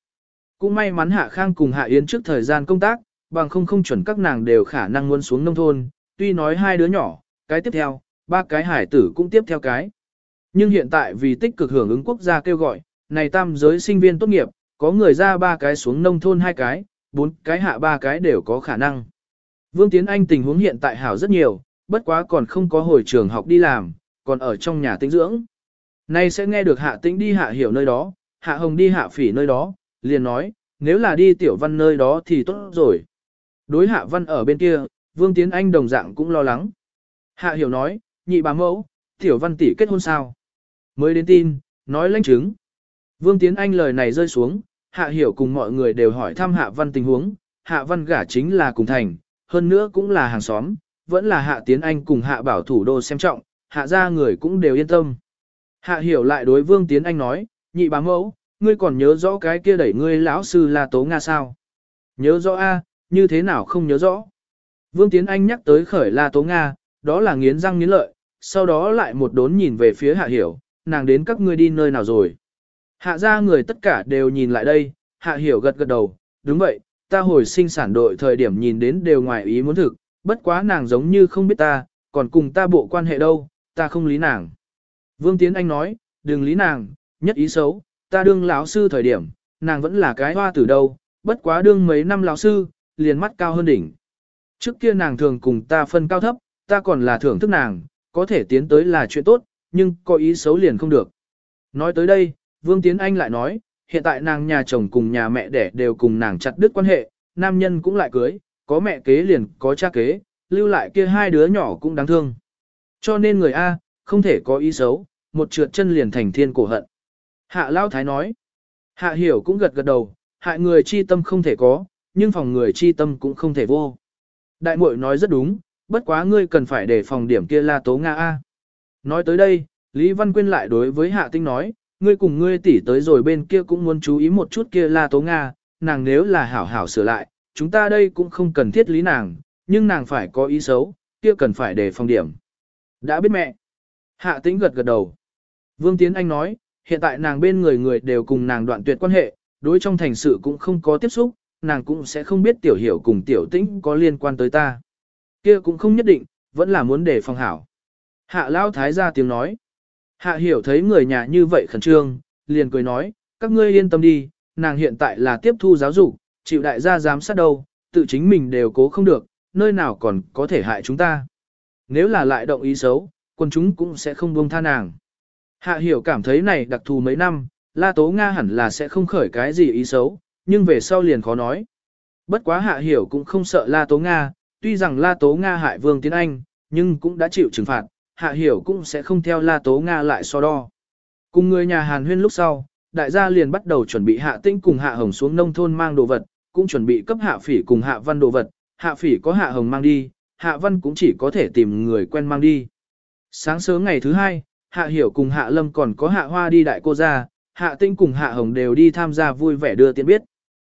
Cũng may mắn Hạ Khang cùng Hạ Yến trước thời gian công tác, bằng không không chuẩn các nàng đều khả năng muốn xuống nông thôn, tuy nói hai đứa nhỏ, cái tiếp theo, ba cái hải tử cũng tiếp theo cái. Nhưng hiện tại vì tích cực hưởng ứng quốc gia kêu gọi, này tam giới sinh viên tốt nghiệp, có người ra ba cái xuống nông thôn hai cái, bốn cái hạ ba cái đều có khả năng. Vương Tiến Anh tình huống hiện tại hảo rất nhiều, bất quá còn không có hồi trường học đi làm, còn ở trong nhà tinh dưỡng. Nay sẽ nghe được hạ tĩnh đi hạ hiểu nơi đó, hạ hồng đi hạ phỉ nơi đó, liền nói, nếu là đi tiểu văn nơi đó thì tốt rồi. Đối hạ văn ở bên kia, Vương Tiến Anh đồng dạng cũng lo lắng. Hạ hiểu nói, nhị bà mẫu, tiểu văn tỷ kết hôn sao? Mới đến tin, nói lãnh chứng. Vương Tiến Anh lời này rơi xuống, hạ hiểu cùng mọi người đều hỏi thăm hạ văn tình huống, hạ văn gả chính là cùng thành, hơn nữa cũng là hàng xóm, vẫn là hạ tiến anh cùng hạ bảo thủ đô xem trọng, hạ ra người cũng đều yên tâm. Hạ hiểu lại đối vương tiến anh nói, nhị bá mẫu, ngươi còn nhớ rõ cái kia đẩy ngươi lão sư là tố Nga sao? Nhớ rõ a, như thế nào không nhớ rõ? Vương Tiến Anh nhắc tới khởi La Tố Nga, đó là nghiến răng nghiến lợi, sau đó lại một đốn nhìn về phía Hạ Hiểu, nàng đến các ngươi đi nơi nào rồi? Hạ ra người tất cả đều nhìn lại đây, Hạ Hiểu gật gật đầu, đúng vậy, ta hồi sinh sản đội thời điểm nhìn đến đều ngoài ý muốn thực, bất quá nàng giống như không biết ta, còn cùng ta bộ quan hệ đâu, ta không lý nàng. Vương Tiến Anh nói, đừng lý nàng, nhất ý xấu, ta đương lão sư thời điểm, nàng vẫn là cái hoa từ đâu, bất quá đương mấy năm lão sư, liền mắt cao hơn đỉnh. Trước kia nàng thường cùng ta phân cao thấp, ta còn là thưởng thức nàng, có thể tiến tới là chuyện tốt, nhưng có ý xấu liền không được. Nói tới đây, Vương Tiến Anh lại nói, hiện tại nàng nhà chồng cùng nhà mẹ đẻ đều cùng nàng chặt đứt quan hệ, nam nhân cũng lại cưới, có mẹ kế liền có cha kế, lưu lại kia hai đứa nhỏ cũng đáng thương. Cho nên người A, không thể có ý xấu, một trượt chân liền thành thiên cổ hận. Hạ Lao Thái nói, Hạ Hiểu cũng gật gật đầu, hại người chi tâm không thể có, nhưng phòng người chi tâm cũng không thể vô. Đại muội nói rất đúng, bất quá ngươi cần phải để phòng điểm kia La Tố Nga A. Nói tới đây, Lý Văn Quyên lại đối với Hạ Tinh nói, ngươi cùng ngươi tỷ tới rồi bên kia cũng muốn chú ý một chút kia La Tố Nga, nàng nếu là hảo hảo sửa lại, chúng ta đây cũng không cần thiết lý nàng, nhưng nàng phải có ý xấu, kia cần phải đề phòng điểm. Đã biết mẹ. Hạ tĩnh gật gật đầu. Vương Tiến Anh nói, hiện tại nàng bên người người đều cùng nàng đoạn tuyệt quan hệ, đối trong thành sự cũng không có tiếp xúc, nàng cũng sẽ không biết tiểu hiểu cùng tiểu tĩnh có liên quan tới ta. Kia cũng không nhất định, vẫn là muốn đề phòng hảo. Hạ Lao Thái ra tiếng nói. Hạ hiểu thấy người nhà như vậy khẩn trương, liền cười nói, các ngươi yên tâm đi, nàng hiện tại là tiếp thu giáo dục, chịu đại gia giám sát đâu, tự chính mình đều cố không được, nơi nào còn có thể hại chúng ta. nếu là lại động ý xấu, quân chúng cũng sẽ không buông tha nàng. Hạ hiểu cảm thấy này đặc thù mấy năm, La Tố Nga hẳn là sẽ không khởi cái gì ý xấu, nhưng về sau liền khó nói. Bất quá Hạ hiểu cũng không sợ La Tố Nga, tuy rằng La Tố Nga hại Vương Tiến Anh, nhưng cũng đã chịu trừng phạt, Hạ hiểu cũng sẽ không theo La Tố Nga lại so đo. Cùng người nhà Hàn huyên lúc sau, đại gia liền bắt đầu chuẩn bị Hạ Tinh cùng Hạ Hồng xuống nông thôn mang đồ vật, cũng chuẩn bị cấp Hạ Phỉ cùng Hạ Văn đồ vật, Hạ Phỉ có Hạ Hồng mang đi, Hạ Văn cũng chỉ có thể tìm người quen mang đi. Sáng sớm ngày thứ hai, Hạ Hiểu cùng Hạ Lâm còn có Hạ Hoa đi đại cô ra, Hạ Tinh cùng Hạ Hồng đều đi tham gia vui vẻ đưa tiện biết.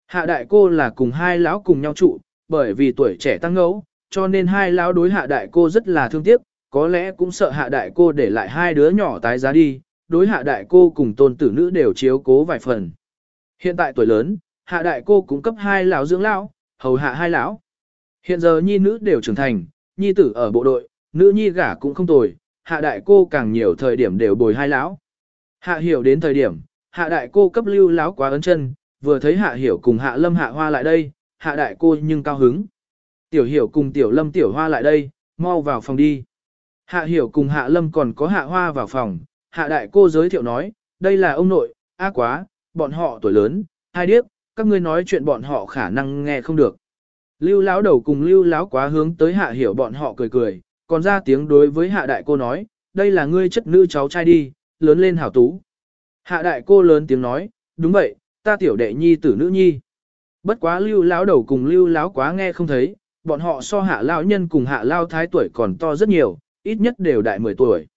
Hạ đại cô là cùng hai lão cùng nhau trụ, bởi vì tuổi trẻ tăng ngẫu, cho nên hai lão đối hạ đại cô rất là thương tiếc, có lẽ cũng sợ hạ đại cô để lại hai đứa nhỏ tái giá đi, đối hạ đại cô cùng tôn tử nữ đều chiếu cố vài phần. Hiện tại tuổi lớn, hạ đại cô cũng cấp hai lão dưỡng lão, hầu hạ hai lão. Hiện giờ nhi nữ đều trưởng thành, nhi tử ở bộ đội, nữ nhi gả cũng không tồi, hạ đại cô càng nhiều thời điểm đều bồi hai lão. Hạ hiểu đến thời điểm, hạ đại cô cấp lưu lão quá ấn chân, vừa thấy hạ hiểu cùng hạ lâm hạ hoa lại đây, hạ đại cô nhưng cao hứng. Tiểu hiểu cùng tiểu lâm tiểu hoa lại đây, mau vào phòng đi. Hạ hiểu cùng hạ lâm còn có hạ hoa vào phòng, hạ đại cô giới thiệu nói, đây là ông nội, a quá, bọn họ tuổi lớn, hai điếc, các ngươi nói chuyện bọn họ khả năng nghe không được. Lưu lão đầu cùng lưu lão quá hướng tới hạ hiểu bọn họ cười cười, còn ra tiếng đối với hạ đại cô nói, đây là ngươi chất nữ cháu trai đi, lớn lên hảo tú. Hạ đại cô lớn tiếng nói, đúng vậy, ta tiểu đệ nhi tử nữ nhi. Bất quá lưu lão đầu cùng lưu lão quá nghe không thấy, bọn họ so hạ lão nhân cùng hạ lao thái tuổi còn to rất nhiều, ít nhất đều đại 10 tuổi.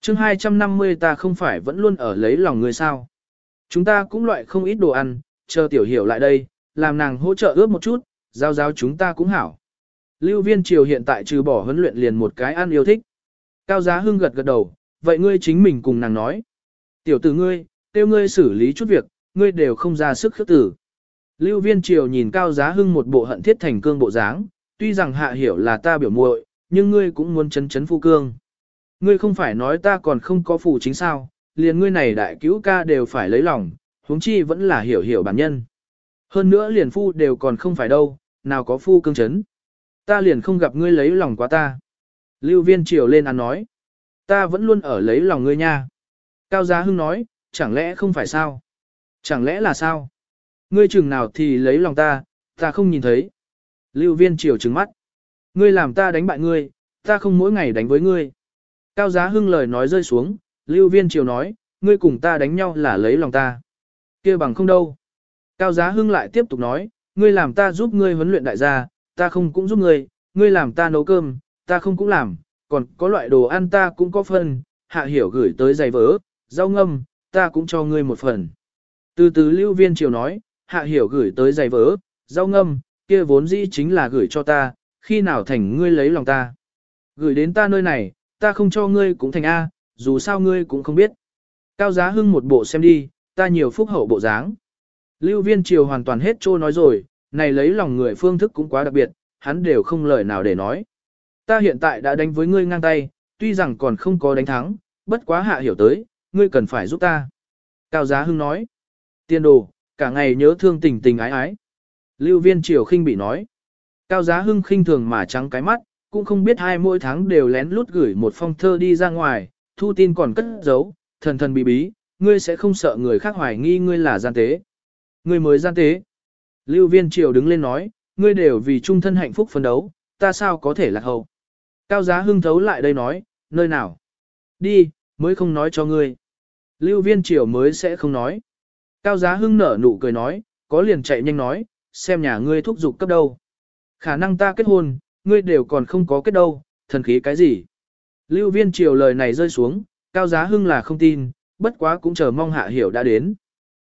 chương 250 ta không phải vẫn luôn ở lấy lòng người sao. Chúng ta cũng loại không ít đồ ăn, chờ tiểu hiểu lại đây, làm nàng hỗ trợ ướp một chút, giao giao chúng ta cũng hảo. Lưu viên triều hiện tại trừ bỏ huấn luyện liền một cái ăn yêu thích. Cao giá hưng gật gật đầu, vậy ngươi chính mình cùng nàng nói. Tiểu tử ngươi, tiêu ngươi xử lý chút việc, ngươi đều không ra sức khước tử. Lưu viên triều nhìn cao giá hưng một bộ hận thiết thành cương bộ dáng, tuy rằng hạ hiểu là ta biểu muội, nhưng ngươi cũng muốn chấn chấn phu cương. Ngươi không phải nói ta còn không có phụ chính sao, liền ngươi này đại cứu ca đều phải lấy lòng, huống chi vẫn là hiểu hiểu bản nhân. Hơn nữa liền phu đều còn không phải đâu, nào có phu cương chấn. Ta liền không gặp ngươi lấy lòng quá ta. Lưu viên triều lên ăn nói. Ta vẫn luôn ở lấy lòng ngươi nha. Cao Giá Hưng nói, chẳng lẽ không phải sao? Chẳng lẽ là sao? Ngươi chừng nào thì lấy lòng ta, ta không nhìn thấy. Lưu viên triều trừng mắt. Ngươi làm ta đánh bại ngươi, ta không mỗi ngày đánh với ngươi. Cao Giá Hưng lời nói rơi xuống, Lưu viên triều nói, ngươi cùng ta đánh nhau là lấy lòng ta kia bằng không đâu. Cao Giá Hưng lại tiếp tục nói, ngươi làm ta giúp ngươi huấn luyện đại gia, ta không cũng giúp ngươi, ngươi làm ta nấu cơm, ta không cũng làm, còn có loại đồ ăn ta cũng có phần, hạ hiểu gửi tới giày vỡ, rau ngâm, ta cũng cho ngươi một phần. Từ từ lưu viên triều nói, hạ hiểu gửi tới giày vỡ, rau ngâm, kia vốn dĩ chính là gửi cho ta, khi nào thành ngươi lấy lòng ta. Gửi đến ta nơi này, ta không cho ngươi cũng thành A, dù sao ngươi cũng không biết. Cao giá hưng một bộ xem đi, ta nhiều phúc hậu bộ dáng. Lưu viên triều hoàn toàn hết trô nói rồi, này lấy lòng người phương thức cũng quá đặc biệt, hắn đều không lời nào để nói. Ta hiện tại đã đánh với ngươi ngang tay, tuy rằng còn không có đánh thắng, bất quá hạ hiểu tới, ngươi cần phải giúp ta. Cao Giá Hưng nói, tiên đồ, cả ngày nhớ thương tình tình ái ái. Lưu viên triều khinh bị nói, Cao Giá Hưng khinh thường mà trắng cái mắt, cũng không biết hai mỗi tháng đều lén lút gửi một phong thơ đi ra ngoài, thu tin còn cất giấu, thần thần bí bí, ngươi sẽ không sợ người khác hoài nghi ngươi là gian tế. Ngươi mới gian tế. Lưu viên triều đứng lên nói, ngươi đều vì trung thân hạnh phúc phấn đấu, ta sao có thể lạc hậu. Cao giá hưng thấu lại đây nói, nơi nào? Đi, mới không nói cho ngươi. Lưu viên triều mới sẽ không nói. Cao giá hưng nở nụ cười nói, có liền chạy nhanh nói, xem nhà ngươi thúc giục cấp đâu. Khả năng ta kết hôn, ngươi đều còn không có kết đâu, thần khí cái gì. Lưu viên triều lời này rơi xuống, cao giá hưng là không tin, bất quá cũng chờ mong hạ hiểu đã đến.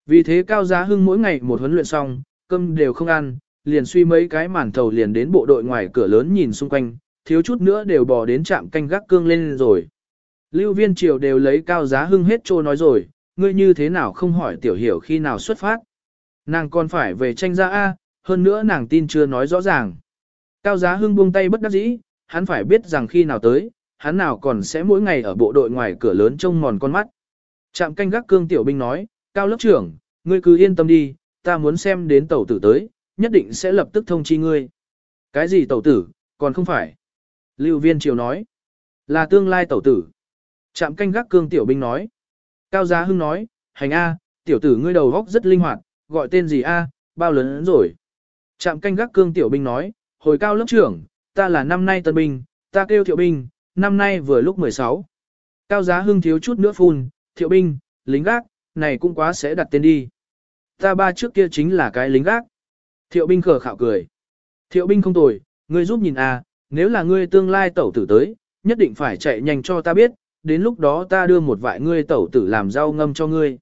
Vì thế cao giá hưng mỗi ngày một huấn luyện xong, cơm đều không ăn, liền suy mấy cái màn thầu liền đến bộ đội ngoài cửa lớn nhìn xung quanh, thiếu chút nữa đều bò đến trạm canh gác cương lên rồi. Lưu viên triều đều lấy cao giá hưng hết trô nói rồi, ngươi như thế nào không hỏi tiểu hiểu khi nào xuất phát. Nàng còn phải về tranh ra A, hơn nữa nàng tin chưa nói rõ ràng. Cao giá hưng buông tay bất đắc dĩ, hắn phải biết rằng khi nào tới, hắn nào còn sẽ mỗi ngày ở bộ đội ngoài cửa lớn trông mòn con mắt. Trạm canh gác cương tiểu binh nói, cao lớp trưởng, ngươi cứ yên tâm đi, ta muốn xem đến tẩu tử tới, nhất định sẽ lập tức thông chi ngươi. Cái gì tẩu tử, còn không phải. Lưu viên triều nói. Là tương lai tẩu tử. Trạm canh gác cương tiểu binh nói. Cao Giá Hưng nói, hành A, tiểu tử ngươi đầu góc rất linh hoạt, gọi tên gì A, bao lớn rồi. Trạm canh gác cương tiểu binh nói, hồi cao lớp trưởng, ta là năm nay tân binh, ta kêu thiệu binh, năm nay vừa lúc 16. Cao Giá Hưng thiếu chút nữa phun, thiệu binh, lính gác, này cũng quá sẽ đặt tên đi. Ta ba trước kia chính là cái lính gác. Thiệu binh khờ khạo cười. Thiệu binh không tồi, ngươi giúp nhìn a, nếu là ngươi tương lai tẩu tử tới, nhất định phải chạy nhanh cho ta biết, đến lúc đó ta đưa một vại ngươi tẩu tử làm rau ngâm cho ngươi.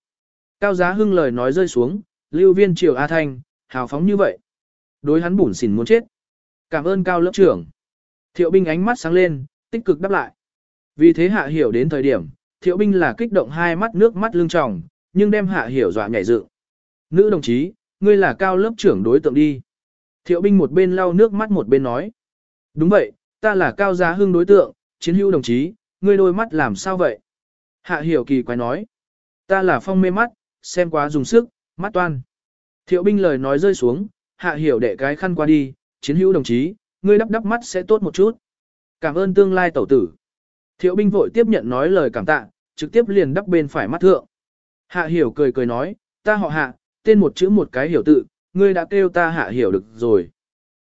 Cao giá hưng lời nói rơi xuống, lưu viên triều A Thanh, hào phóng như vậy. Đối hắn bủn xỉn muốn chết. Cảm ơn cao lớp trưởng. Thiệu binh ánh mắt sáng lên, tích cực đáp lại. Vì thế hạ hiểu đến thời điểm, thiệu binh là kích động hai mắt nước mắt lưng tròng, nhưng đem hạ hiểu dọa nhảy dựng. Nữ đồng chí, ngươi là cao lớp trưởng đối tượng đi. Thiệu binh một bên lau nước mắt một bên nói. Đúng vậy, ta là cao giá hưng đối tượng, chiến hữu đồng chí, ngươi đôi mắt làm sao vậy? Hạ hiểu kỳ quái nói. Ta là phong mê mắt, xem quá dùng sức, mắt toan. Thiệu binh lời nói rơi xuống, hạ hiểu đệ cái khăn qua đi, chiến hữu đồng chí, ngươi đắp đắp mắt sẽ tốt một chút. Cảm ơn tương lai tẩu tử. Thiệu binh vội tiếp nhận nói lời cảm tạ, trực tiếp liền đắp bên phải mắt thượng. Hạ hiểu cười cười nói, ta họ hạ, tên một chữ một cái hiểu tự, ngươi đã kêu ta hạ hiểu được rồi.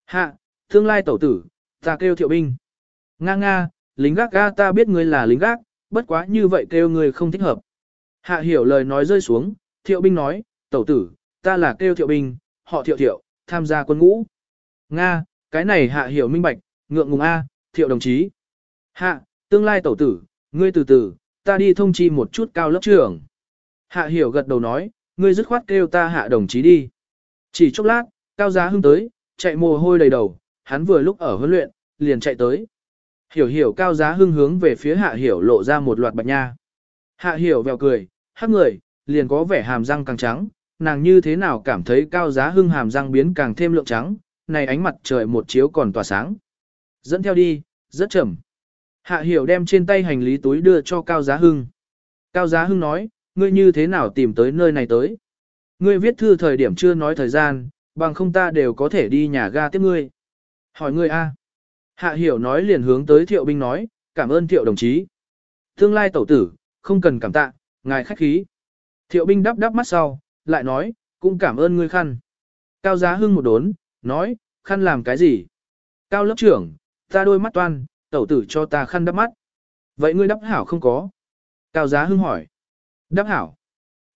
Hạ, tương lai tẩu tử, ta kêu thiệu binh. Nga nga, lính gác ga ta biết ngươi là lính gác, bất quá như vậy kêu ngươi không thích hợp. Hạ hiểu lời nói rơi xuống, thiệu binh nói, tẩu tử, ta là kêu thiệu binh, họ thiệu thiệu, tham gia quân ngũ. Nga, cái này hạ hiểu minh bạch, ngượng ngùng A, thiệu đồng chí. Hạ, tương lai tẩu tử, ngươi từ từ, ta đi thông chi một chút cao lớp trưởng. Hạ hiểu gật đầu nói, ngươi dứt khoát kêu ta hạ đồng chí đi. Chỉ chốc lát, cao giá hưng tới, chạy mồ hôi đầy đầu, hắn vừa lúc ở huấn luyện, liền chạy tới. Hiểu hiểu cao giá hưng hướng về phía hạ hiểu lộ ra một loạt bạch nha. Hạ hiểu vèo cười, hắc người, liền có vẻ hàm răng càng trắng, nàng như thế nào cảm thấy cao giá hưng hàm răng biến càng thêm lượng trắng, này ánh mặt trời một chiếu còn tỏa sáng. Dẫn theo đi, rất chậm. Hạ hiểu đem trên tay hành lý túi đưa cho cao giá hưng. Cao giá hưng nói, ngươi như thế nào tìm tới nơi này tới? Ngươi viết thư thời điểm chưa nói thời gian, bằng không ta đều có thể đi nhà ga tiếp ngươi. Hỏi ngươi a. Hạ hiểu nói liền hướng tới thiệu binh nói, cảm ơn thiệu đồng chí. Tương lai tẩu tử, không cần cảm tạ, ngài khách khí. Thiệu binh đắp đắp mắt sau, lại nói, cũng cảm ơn ngươi khăn. Cao giá hưng một đốn, nói, khăn làm cái gì? Cao lớp trưởng, ta đôi mắt toan, tẩu tử cho ta khăn đắp mắt. Vậy ngươi đắp hảo không có? Cao giá hưng hỏi. Đắp hảo.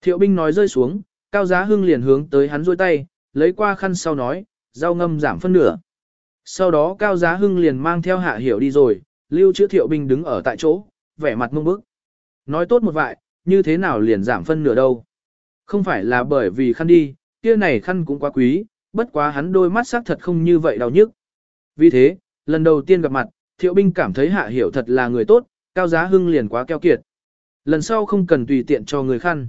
Thiệu binh nói rơi xuống, cao giá hưng liền hướng tới hắn rôi tay, lấy qua khăn sau nói, rau ngâm giảm phân nửa. Sau đó cao giá hưng liền mang theo hạ hiểu đi rồi, lưu chữ thiệu binh đứng ở tại chỗ, vẻ mặt mông bức. Nói tốt một vại, như thế nào liền giảm phân nửa đâu. Không phải là bởi vì khăn đi, kia này khăn cũng quá quý, bất quá hắn đôi mắt sắc thật không như vậy đau nhức. Vì thế, lần đầu tiên gặp mặt, thiệu binh cảm thấy hạ hiểu thật là người tốt, cao giá hưng liền quá keo kiệt. Lần sau không cần tùy tiện cho người khăn.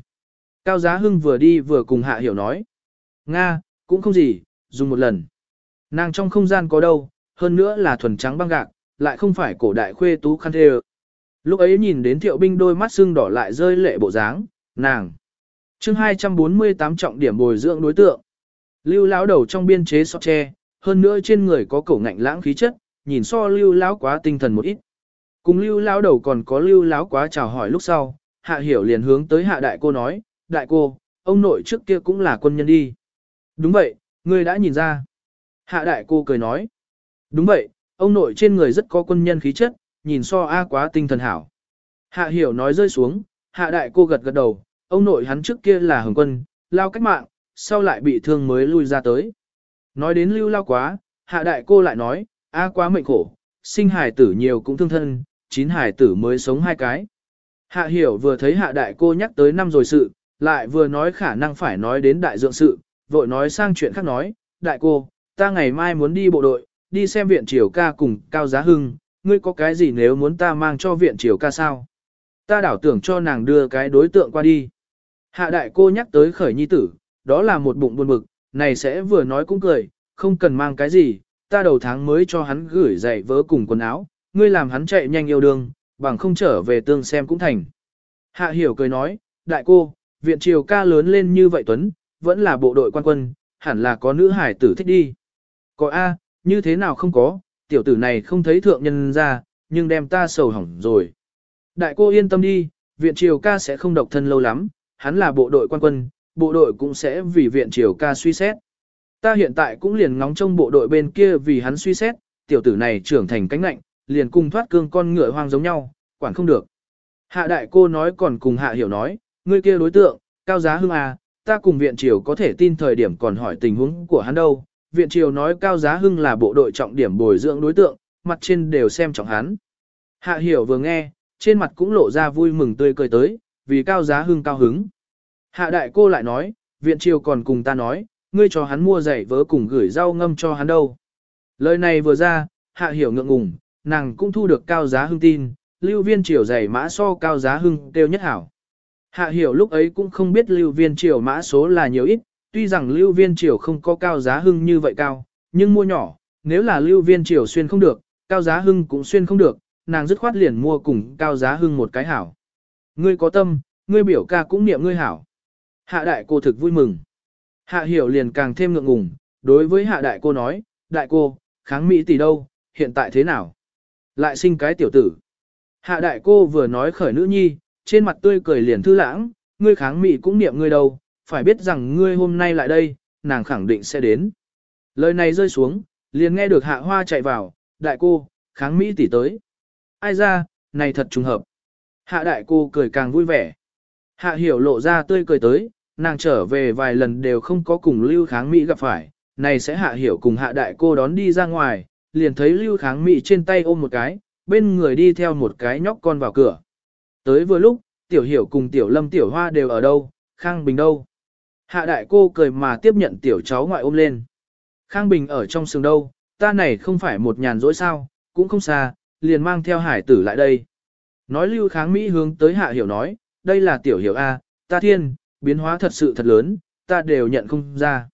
Cao giá hưng vừa đi vừa cùng hạ hiểu nói. Nga, cũng không gì, dùng một lần. Nàng trong không gian có đâu, hơn nữa là thuần trắng băng gạc, lại không phải cổ đại khuê tú khăn thê Lúc ấy nhìn đến thiệu binh đôi mắt sưng đỏ lại rơi lệ bộ dáng, nàng. chương 248 trọng điểm bồi dưỡng đối tượng. Lưu lão đầu trong biên chế so tre, hơn nữa trên người có cổ ngạnh lãng khí chất, nhìn so lưu lão quá tinh thần một ít. Cùng lưu lão đầu còn có lưu lão quá chào hỏi lúc sau, hạ hiểu liền hướng tới hạ đại cô nói, đại cô, ông nội trước kia cũng là quân nhân đi. Đúng vậy, ngươi đã nhìn ra. Hạ đại cô cười nói. Đúng vậy, ông nội trên người rất có quân nhân khí chất, nhìn so A quá tinh thần hảo. Hạ hiểu nói rơi xuống, hạ đại cô gật gật đầu, ông nội hắn trước kia là hồng quân, lao cách mạng, sau lại bị thương mới lui ra tới. Nói đến lưu lao quá, hạ đại cô lại nói, A quá mệnh khổ, sinh hài tử nhiều cũng thương thân, chín hài tử mới sống hai cái. Hạ hiểu vừa thấy hạ đại cô nhắc tới năm rồi sự, lại vừa nói khả năng phải nói đến đại dượng sự, vội nói sang chuyện khác nói, đại cô, ta ngày mai muốn đi bộ đội, đi xem viện triều ca cùng Cao Giá Hưng, ngươi có cái gì nếu muốn ta mang cho viện triều ca sao? Ta đảo tưởng cho nàng đưa cái đối tượng qua đi. Hạ đại cô nhắc tới khởi nhi tử, đó là một bụng buồn bực, này sẽ vừa nói cũng cười, không cần mang cái gì, ta đầu tháng mới cho hắn gửi giày vớ cùng quần áo, ngươi làm hắn chạy nhanh yêu đương, bằng không trở về tương xem cũng thành. Hạ hiểu cười nói, đại cô, viện triều ca lớn lên như vậy Tuấn, vẫn là bộ đội quan quân, hẳn là có nữ hải tử thích đi. Có A, như thế nào không có, tiểu tử này không thấy thượng nhân ra, nhưng đem ta sầu hỏng rồi. Đại cô yên tâm đi, viện triều ca sẽ không độc thân lâu lắm, hắn là bộ đội quan quân, bộ đội cũng sẽ vì viện triều ca suy xét. Ta hiện tại cũng liền ngóng trông bộ đội bên kia vì hắn suy xét, tiểu tử này trưởng thành cánh nạnh liền cùng thoát cương con ngựa hoang giống nhau, quản không được. Hạ đại cô nói còn cùng hạ hiểu nói, ngươi kia đối tượng, cao giá hưng à, ta cùng viện triều có thể tin thời điểm còn hỏi tình huống của hắn đâu. Viện triều nói cao giá hưng là bộ đội trọng điểm bồi dưỡng đối tượng, mặt trên đều xem trọng hắn. Hạ hiểu vừa nghe, trên mặt cũng lộ ra vui mừng tươi cười tới, vì cao giá hưng cao hứng. Hạ đại cô lại nói, viện triều còn cùng ta nói, ngươi cho hắn mua giày vớ cùng gửi rau ngâm cho hắn đâu. Lời này vừa ra, hạ hiểu ngượng ngùng, nàng cũng thu được cao giá hưng tin, lưu viên triều giày mã so cao giá hưng tiêu nhất hảo. Hạ hiểu lúc ấy cũng không biết lưu viên triều mã số là nhiều ít, tuy rằng lưu viên triều không có cao giá hưng như vậy cao, nhưng mua nhỏ, nếu là lưu viên triều xuyên không được, cao giá hưng cũng xuyên không được, nàng dứt khoát liền mua cùng cao giá hưng một cái hảo. Ngươi có tâm, ngươi biểu ca cũng niệm ngươi hảo. Hạ đại cô thực vui mừng. Hạ hiểu liền càng thêm ngượng ngùng, đối với hạ đại cô nói, đại cô, kháng Mỹ tỷ đâu, hiện tại thế nào? Lại sinh cái tiểu tử. Hạ đại cô vừa nói khởi nữ nhi, trên mặt tươi cười liền thư lãng, ngươi kháng Mỹ cũng niệm ngươi đâu, phải biết rằng ngươi hôm nay lại đây, nàng khẳng định sẽ đến. Lời này rơi xuống, liền nghe được hạ hoa chạy vào, đại cô, kháng Mỹ tỷ tới. Ai ra, này thật trùng hợp. Hạ đại cô cười càng vui vẻ. Hạ hiểu lộ ra tươi cười tới, nàng trở về vài lần đều không có cùng Lưu Kháng Mỹ gặp phải, này sẽ hạ hiểu cùng hạ đại cô đón đi ra ngoài, liền thấy Lưu Kháng Mỹ trên tay ôm một cái, bên người đi theo một cái nhóc con vào cửa. Tới vừa lúc, tiểu hiểu cùng tiểu lâm tiểu hoa đều ở đâu, Khang Bình đâu. Hạ đại cô cười mà tiếp nhận tiểu cháu ngoại ôm lên. Khang Bình ở trong sừng đâu, ta này không phải một nhàn rỗi sao, cũng không xa, liền mang theo hải tử lại đây. Nói lưu kháng Mỹ hướng tới hạ hiểu nói, đây là tiểu hiểu A, ta thiên, biến hóa thật sự thật lớn, ta đều nhận không ra.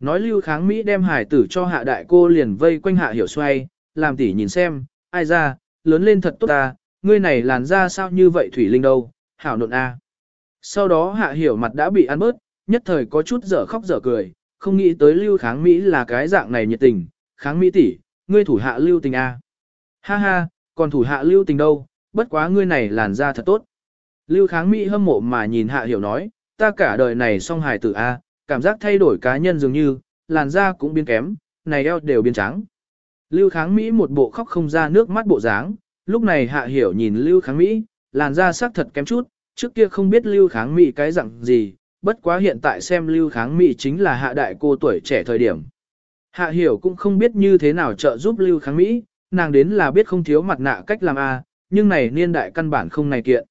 Nói lưu kháng Mỹ đem hải tử cho hạ đại cô liền vây quanh hạ hiểu xoay, làm tỉ nhìn xem, ai ra, lớn lên thật tốt ta, ngươi này làn ra sao như vậy thủy linh đâu, hảo nộn A. Sau đó hạ hiểu mặt đã bị ăn bớt, nhất thời có chút dở khóc dở cười, không nghĩ tới lưu kháng Mỹ là cái dạng này nhiệt tình, kháng Mỹ tỷ, ngươi thủ hạ lưu tình A. Ha ha, còn thủ hạ lưu tình đâu, bất quá ngươi này làn da thật tốt. Lưu kháng Mỹ hâm mộ mà nhìn hạ hiểu nói, ta cả đời này song hài tử A, cảm giác thay đổi cá nhân dường như, làn da cũng biến kém, này eo đều biến trắng. Lưu kháng Mỹ một bộ khóc không ra nước mắt bộ dáng, lúc này hạ hiểu nhìn Lưu kháng Mỹ, làn da sắc thật kém chút, trước kia không biết Lưu kháng Mỹ cái dạng gì, bất quá hiện tại xem Lưu kháng Mỹ chính là hạ đại cô tuổi trẻ thời điểm. Hạ hiểu cũng không biết như thế nào trợ giúp Lưu kháng Mỹ, nàng đến là biết không thiếu mặt nạ cách làm A, nhưng này niên đại căn bản không này kiện.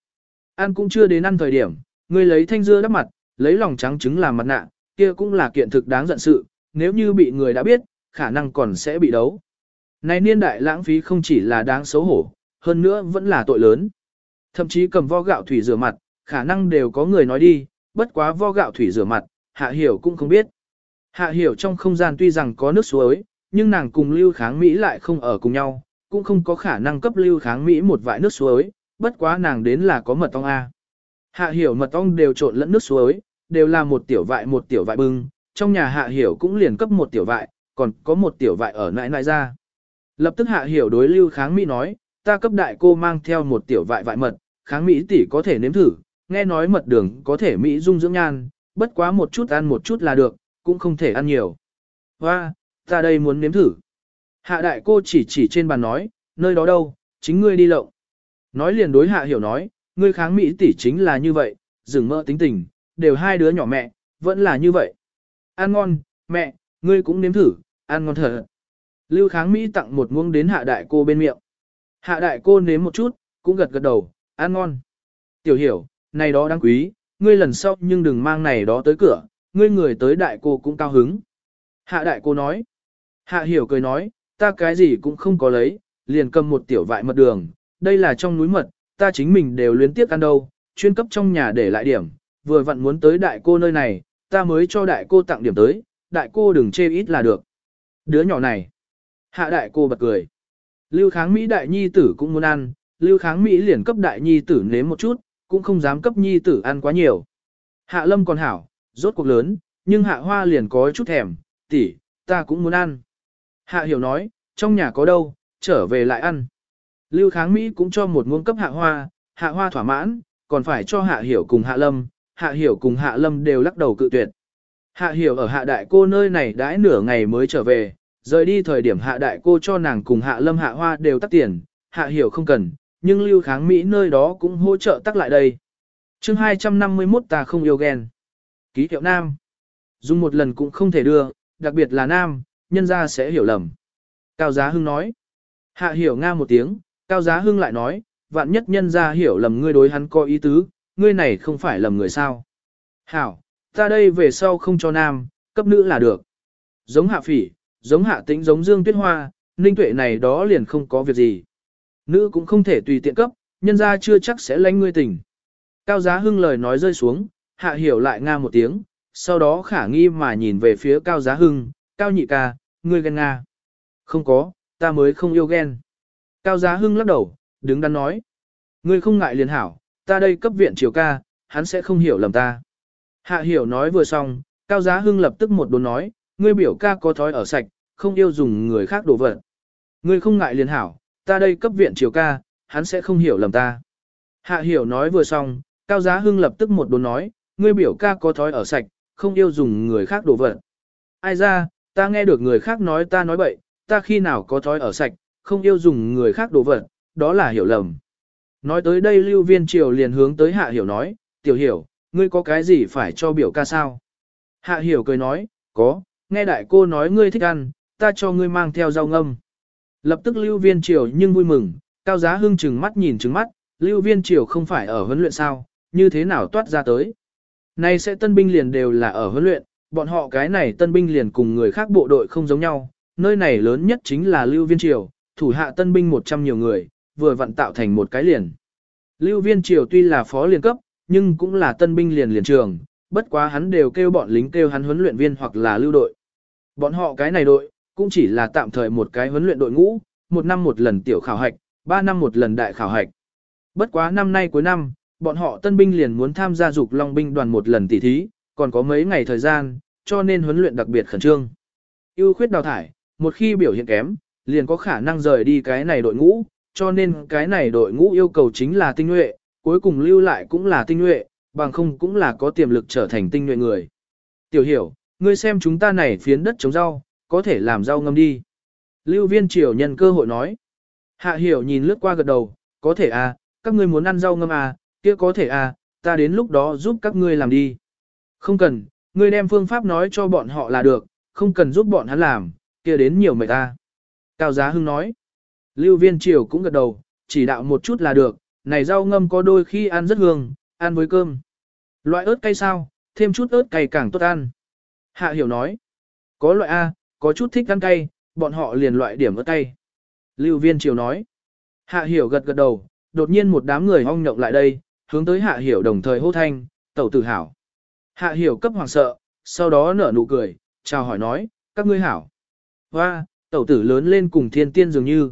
Ăn cũng chưa đến ăn thời điểm, ngươi lấy thanh dưa đắp mặt, lấy lòng trắng trứng làm mặt nạ, kia cũng là kiện thực đáng giận sự, nếu như bị người đã biết, khả năng còn sẽ bị đấu. Này niên đại lãng phí không chỉ là đáng xấu hổ, hơn nữa vẫn là tội lớn. Thậm chí cầm vo gạo thủy rửa mặt, khả năng đều có người nói đi, bất quá vo gạo thủy rửa mặt, hạ hiểu cũng không biết. Hạ hiểu trong không gian tuy rằng có nước suối, nhưng nàng cùng lưu kháng Mỹ lại không ở cùng nhau, cũng không có khả năng cấp lưu kháng Mỹ một vại nước suối, bất quá nàng đến là có mật ong A. Hạ hiểu mật ong đều trộn lẫn nước suối, đều là một tiểu vại một tiểu vại bưng, trong nhà hạ hiểu cũng liền cấp một tiểu vại, còn có một tiểu vại ở nãi nãi ra. Lập tức hạ hiểu đối lưu kháng Mỹ nói, ta cấp đại cô mang theo một tiểu vại vại mật, kháng Mỹ tỷ có thể nếm thử, nghe nói mật đường có thể Mỹ dung dưỡng nhan, bất quá một chút ăn một chút là được, cũng không thể ăn nhiều. Hoa, ta đây muốn nếm thử. Hạ đại cô chỉ chỉ trên bàn nói, nơi đó đâu, chính ngươi đi lộng. Nói liền đối hạ hiểu nói, ngươi kháng Mỹ tỷ chính là như vậy, dừng mơ tính tình, đều hai đứa nhỏ mẹ, vẫn là như vậy. Ăn ngon, mẹ, ngươi cũng nếm thử, ăn ngon thật. Lưu kháng Mỹ tặng một muông đến hạ đại cô bên miệng. Hạ đại cô nếm một chút, cũng gật gật đầu, ăn ngon. Tiểu hiểu, này đó đáng quý, ngươi lần sau nhưng đừng mang này đó tới cửa, ngươi người tới đại cô cũng cao hứng. Hạ đại cô nói. Hạ hiểu cười nói, ta cái gì cũng không có lấy, liền cầm một tiểu vại mật đường, đây là trong núi mật, ta chính mình đều luyến tiếc ăn đâu, chuyên cấp trong nhà để lại điểm, vừa vặn muốn tới đại cô nơi này, ta mới cho đại cô tặng điểm tới, đại cô đừng chê ít là được. Đứa nhỏ này. Hạ đại cô bật cười. Lưu kháng Mỹ đại nhi tử cũng muốn ăn, lưu kháng Mỹ liền cấp đại nhi tử nếm một chút, cũng không dám cấp nhi tử ăn quá nhiều. Hạ lâm còn hảo, rốt cuộc lớn, nhưng hạ hoa liền có chút thèm, tỷ, ta cũng muốn ăn. Hạ hiểu nói, trong nhà có đâu, trở về lại ăn. Lưu Kháng Mỹ cũng cho một nguồn cấp hạ hoa, hạ hoa thỏa mãn, còn phải cho hạ hiểu cùng hạ lâm, hạ hiểu cùng hạ lâm đều lắc đầu cự tuyệt. Hạ hiểu ở hạ đại cô nơi này đãi nửa ngày mới trở về, rời đi thời điểm hạ đại cô cho nàng cùng hạ lâm hạ hoa đều tắt tiền, hạ hiểu không cần, nhưng lưu kháng Mỹ nơi đó cũng hỗ trợ tắt lại đây. chương 251 ta không yêu ghen. Ký hiệu nam. Dùng một lần cũng không thể đưa, đặc biệt là nam, nhân ra sẽ hiểu lầm. Cao Giá Hưng nói. Hạ hiểu nga một tiếng, Cao Giá Hưng lại nói, vạn nhất nhân ra hiểu lầm ngươi đối hắn có ý tứ, ngươi này không phải lầm người sao. Hảo, ta đây về sau không cho nam, cấp nữ là được. Giống hạ phỉ, giống hạ tĩnh giống dương tuyết hoa, ninh tuệ này đó liền không có việc gì. Nữ cũng không thể tùy tiện cấp, nhân ra chưa chắc sẽ lánh ngươi tình. Cao Giá Hưng lời nói rơi xuống, hạ hiểu lại nga một tiếng, sau đó khả nghi mà nhìn về phía Cao Giá Hưng, Cao nhị ca, ngươi ghen nga. Không có, ta mới không yêu ghen. Cao Giá Hưng lắc đầu, đứng đắn nói. Ngươi không ngại liền hảo, ta đây cấp viện triều ca, hắn sẽ không hiểu lầm ta. Hạ hiểu nói vừa xong, Cao Giá Hưng lập tức một đồn nói, ngươi biểu ca có thói ở sạch, không yêu dùng người khác đổ vật. Ngươi không ngại liền hảo, ta đây cấp viện triều ca, hắn sẽ không hiểu lầm ta. Hạ hiểu nói vừa xong, Cao Giá Hưng lập tức một đồn nói, ngươi biểu ca có thói ở sạch, không yêu dùng người khác đổ vật. Ai ra, ta nghe được người khác nói ta nói bậy, ta khi nào có thói ở sạch, không yêu dùng người khác đồ vật, đó là hiểu lầm. Nói tới đây lưu viên triều liền hướng tới hạ hiểu nói, tiểu hiểu, ngươi có cái gì phải cho biểu ca sao? Hạ hiểu cười nói, có, nghe đại cô nói ngươi thích ăn, ta cho ngươi mang theo rau ngâm. Lập tức lưu viên triều nhưng vui mừng, cao giá hưng chừng mắt nhìn chừng mắt, lưu viên triều không phải ở huấn luyện sao, như thế nào toát ra tới. Nay sẽ tân binh liền đều là ở huấn luyện, bọn họ cái này tân binh liền cùng người khác bộ đội không giống nhau, nơi này lớn nhất chính là lưu viên triều, thủ hạ tân binh 100 nhiều người, vừa vặn tạo thành một cái liền. Lưu viên triều tuy là phó liền cấp, nhưng cũng là tân binh liền liền trường, bất quá hắn đều kêu bọn lính kêu hắn huấn luyện viên hoặc là lưu đội. Bọn họ cái này đội, cũng chỉ là tạm thời một cái huấn luyện đội ngũ, một năm một lần tiểu khảo hạch, ba năm một lần đại khảo hạch. Bất quá năm nay cuối năm, bọn họ tân binh liền muốn tham gia dục long binh đoàn một lần tỉ thí, còn có mấy ngày thời gian, cho nên huấn luyện đặc biệt khẩn trương. ưu khuyết đào thải, một khi biểu hiện kém, liền có khả năng rời đi cái này đội ngũ, cho nên cái này đội ngũ yêu cầu chính là tinh nhuệ, cuối cùng lưu lại cũng là tinh nhuệ, bằng không cũng là có tiềm lực trở thành tinh nhuệ người. Tiểu hiểu, ngươi xem chúng ta này phiến đất trồng rau, có thể làm rau ngâm đi. Lưu viên triều nhân cơ hội nói. Hạ hiểu nhìn lướt qua gật đầu, có thể à, các ngươi muốn ăn rau ngâm à, kia có thể à, ta đến lúc đó giúp các ngươi làm đi. Không cần, ngươi đem phương pháp nói cho bọn họ là được, không cần giúp bọn hắn làm, kia đến nhiều mệt ta. Cao Giá Hưng nói. Lưu viên triều cũng gật đầu, chỉ đạo một chút là được, này rau ngâm có đôi khi ăn rất hương, ăn với cơm. Loại ớt cay sao, thêm chút ớt cay càng tốt ăn. Hạ hiểu nói. Có loại A, có chút thích ăn cay, bọn họ liền loại điểm ớt cay. Lưu viên triều nói. Hạ hiểu gật gật đầu, đột nhiên một đám người hong nhộng lại đây, hướng tới hạ hiểu đồng thời hô thanh, tẩu tử hảo. Hạ hiểu cấp hoàng sợ, sau đó nở nụ cười, chào hỏi nói, các ngươi hảo. Hoa, tẩu tử lớn lên cùng thiên tiên dường như.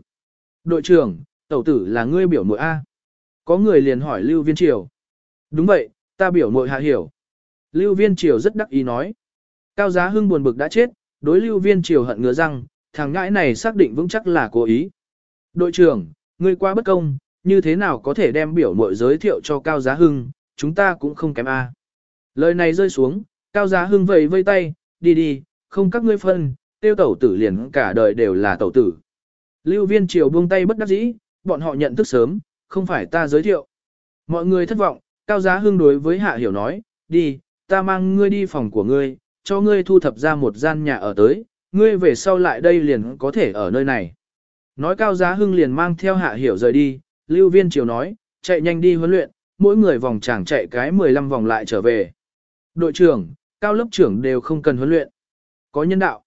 Đội trưởng, tẩu tử là ngươi biểu mội A. Có người liền hỏi Lưu Viên Triều. Đúng vậy, ta biểu mội hạ hiểu. Lưu Viên Triều rất đắc ý nói. Cao Giá Hưng buồn bực đã chết, đối Lưu Viên Triều hận ngứa răng, thằng ngãi này xác định vững chắc là cố ý. Đội trưởng, ngươi quá bất công, như thế nào có thể đem biểu mội giới thiệu cho Cao Giá Hưng, chúng ta cũng không kém A. Lời này rơi xuống, Cao Giá Hưng vẫy vây tay, đi đi, không các ngươi phân, tiêu tẩu tử liền cả đời đều là tẩu tử. Lưu viên triều buông tay bất đắc dĩ, bọn họ nhận thức sớm, không phải ta giới thiệu. Mọi người thất vọng, Cao Giá Hương đối với Hạ Hiểu nói, đi, ta mang ngươi đi phòng của ngươi, cho ngươi thu thập ra một gian nhà ở tới, ngươi về sau lại đây liền có thể ở nơi này. Nói Cao Giá Hưng liền mang theo Hạ Hiểu rời đi, Lưu Viên Triều nói, chạy nhanh đi huấn luyện, mỗi người vòng chẳng chạy cái 15 vòng lại trở về. Đội trưởng, cao lớp trưởng đều không cần huấn luyện. Có nhân đạo.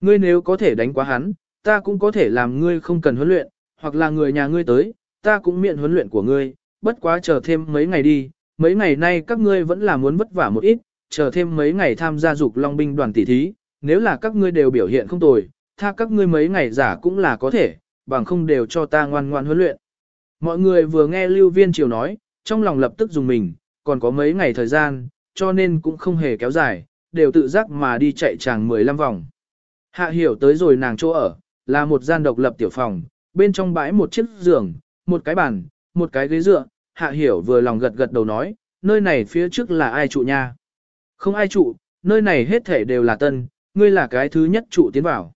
Ngươi nếu có thể đánh quá hắn, ta cũng có thể làm ngươi không cần huấn luyện, hoặc là người nhà ngươi tới, ta cũng miễn huấn luyện của ngươi, bất quá chờ thêm mấy ngày đi, mấy ngày nay các ngươi vẫn là muốn vất vả một ít, chờ thêm mấy ngày tham gia dục long binh đoàn tỷ thí, nếu là các ngươi đều biểu hiện không tồi, tha các ngươi mấy ngày giả cũng là có thể, bằng không đều cho ta ngoan ngoan huấn luyện. Mọi người vừa nghe Lưu Viên Triều nói, trong lòng lập tức dùng mình, còn có mấy ngày thời gian, cho nên cũng không hề kéo dài, đều tự giác mà đi chạy chàng 15 vòng. Hạ hiểu tới rồi nàng chỗ ở, là một gian độc lập tiểu phòng, bên trong bãi một chiếc giường, một cái bàn, một cái ghế dựa, hạ hiểu vừa lòng gật gật đầu nói, nơi này phía trước là ai trụ nha. Không ai trụ, nơi này hết thể đều là tân, ngươi là cái thứ nhất trụ tiến vào.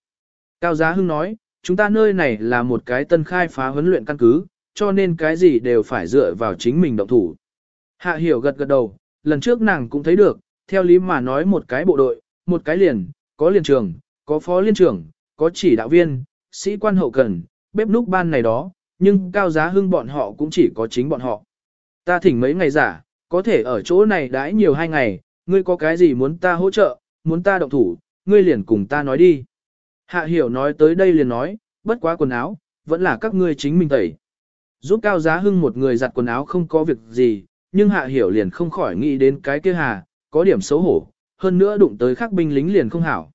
Cao Giá Hưng nói, chúng ta nơi này là một cái tân khai phá huấn luyện căn cứ, cho nên cái gì đều phải dựa vào chính mình động thủ. Hạ hiểu gật gật đầu, lần trước nàng cũng thấy được, theo lý mà nói một cái bộ đội, một cái liền, có liên trường, có phó liên trưởng, có chỉ đạo viên, sĩ quan hậu cần, bếp núc ban này đó, nhưng cao giá hưng bọn họ cũng chỉ có chính bọn họ. Ta thỉnh mấy ngày giả, có thể ở chỗ này đãi nhiều hai ngày, ngươi có cái gì muốn ta hỗ trợ, muốn ta động thủ, ngươi liền cùng ta nói đi. Hạ hiểu nói tới đây liền nói, bất quá quần áo, vẫn là các ngươi chính mình tẩy. Giúp cao giá hưng một người giặt quần áo không có việc gì, nhưng hạ hiểu liền không khỏi nghĩ đến cái kia hà, có điểm xấu hổ, hơn nữa đụng tới khác binh lính liền không hảo.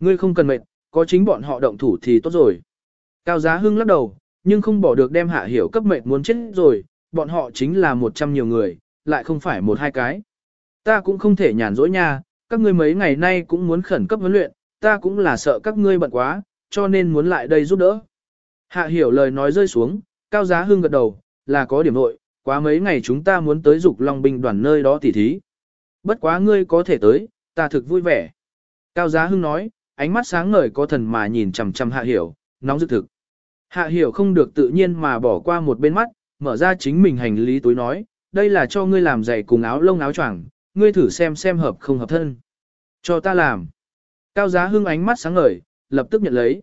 Ngươi không cần mệt, có chính bọn họ động thủ thì tốt rồi. Cao giá hưng lắc đầu, nhưng không bỏ được đem hạ hiểu cấp mệt muốn chết rồi, bọn họ chính là một trăm nhiều người, lại không phải một hai cái. Ta cũng không thể nhàn rỗi nha, các ngươi mấy ngày nay cũng muốn khẩn cấp huấn luyện, ta cũng là sợ các ngươi bận quá, cho nên muốn lại đây giúp đỡ. Hạ hiểu lời nói rơi xuống, cao giá hưng gật đầu, là có điểm nội, quá mấy ngày chúng ta muốn tới dục long binh đoàn nơi đó tỉ thí. Bất quá ngươi có thể tới, ta thực vui vẻ. Cao giá hưng nói, ánh mắt sáng ngời có thần mà nhìn chằm chằm hạ hiểu, nóng dự thực. Hạ hiểu không được tự nhiên mà bỏ qua một bên mắt, mở ra chính mình hành lý túi nói, đây là cho ngươi làm giày cùng áo lông áo choàng, ngươi thử xem xem hợp không hợp thân. Cho ta làm. Cao giá hưng ánh mắt sáng ngời, lập tức nhận lấy.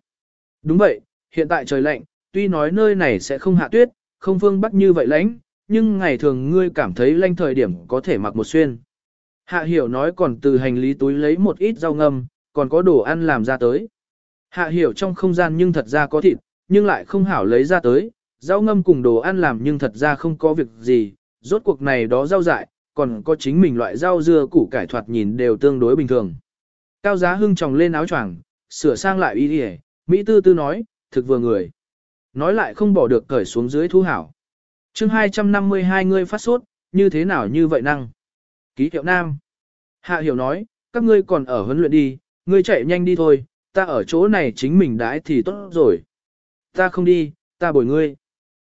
Đúng vậy, hiện tại trời lạnh, tuy nói nơi này sẽ không hạ tuyết, không phương bắc như vậy lạnh, nhưng ngày thường ngươi cảm thấy lạnh thời điểm có thể mặc một xuyên. Hạ hiểu nói còn từ hành lý túi lấy một ít rau ngâm, còn có đồ ăn làm ra tới. Hạ hiểu trong không gian nhưng thật ra có thịt, nhưng lại không hảo lấy ra tới, rau ngâm cùng đồ ăn làm nhưng thật ra không có việc gì, rốt cuộc này đó rau dại, còn có chính mình loại rau dưa củ cải thoạt nhìn đều tương đối bình thường. Cao giá hưng tròng lên áo choàng, sửa sang lại y đi Mỹ tư tư nói, thực vừa người. Nói lại không bỏ được cởi xuống dưới thu hảo. chương 252 ngươi phát sốt, như thế nào như vậy năng? Ký hiệu nam. Hạ hiểu nói, các ngươi còn ở huấn luyện đi, ngươi chạy nhanh đi thôi, ta ở chỗ này chính mình đãi thì tốt rồi. Ta không đi, ta bồi ngươi.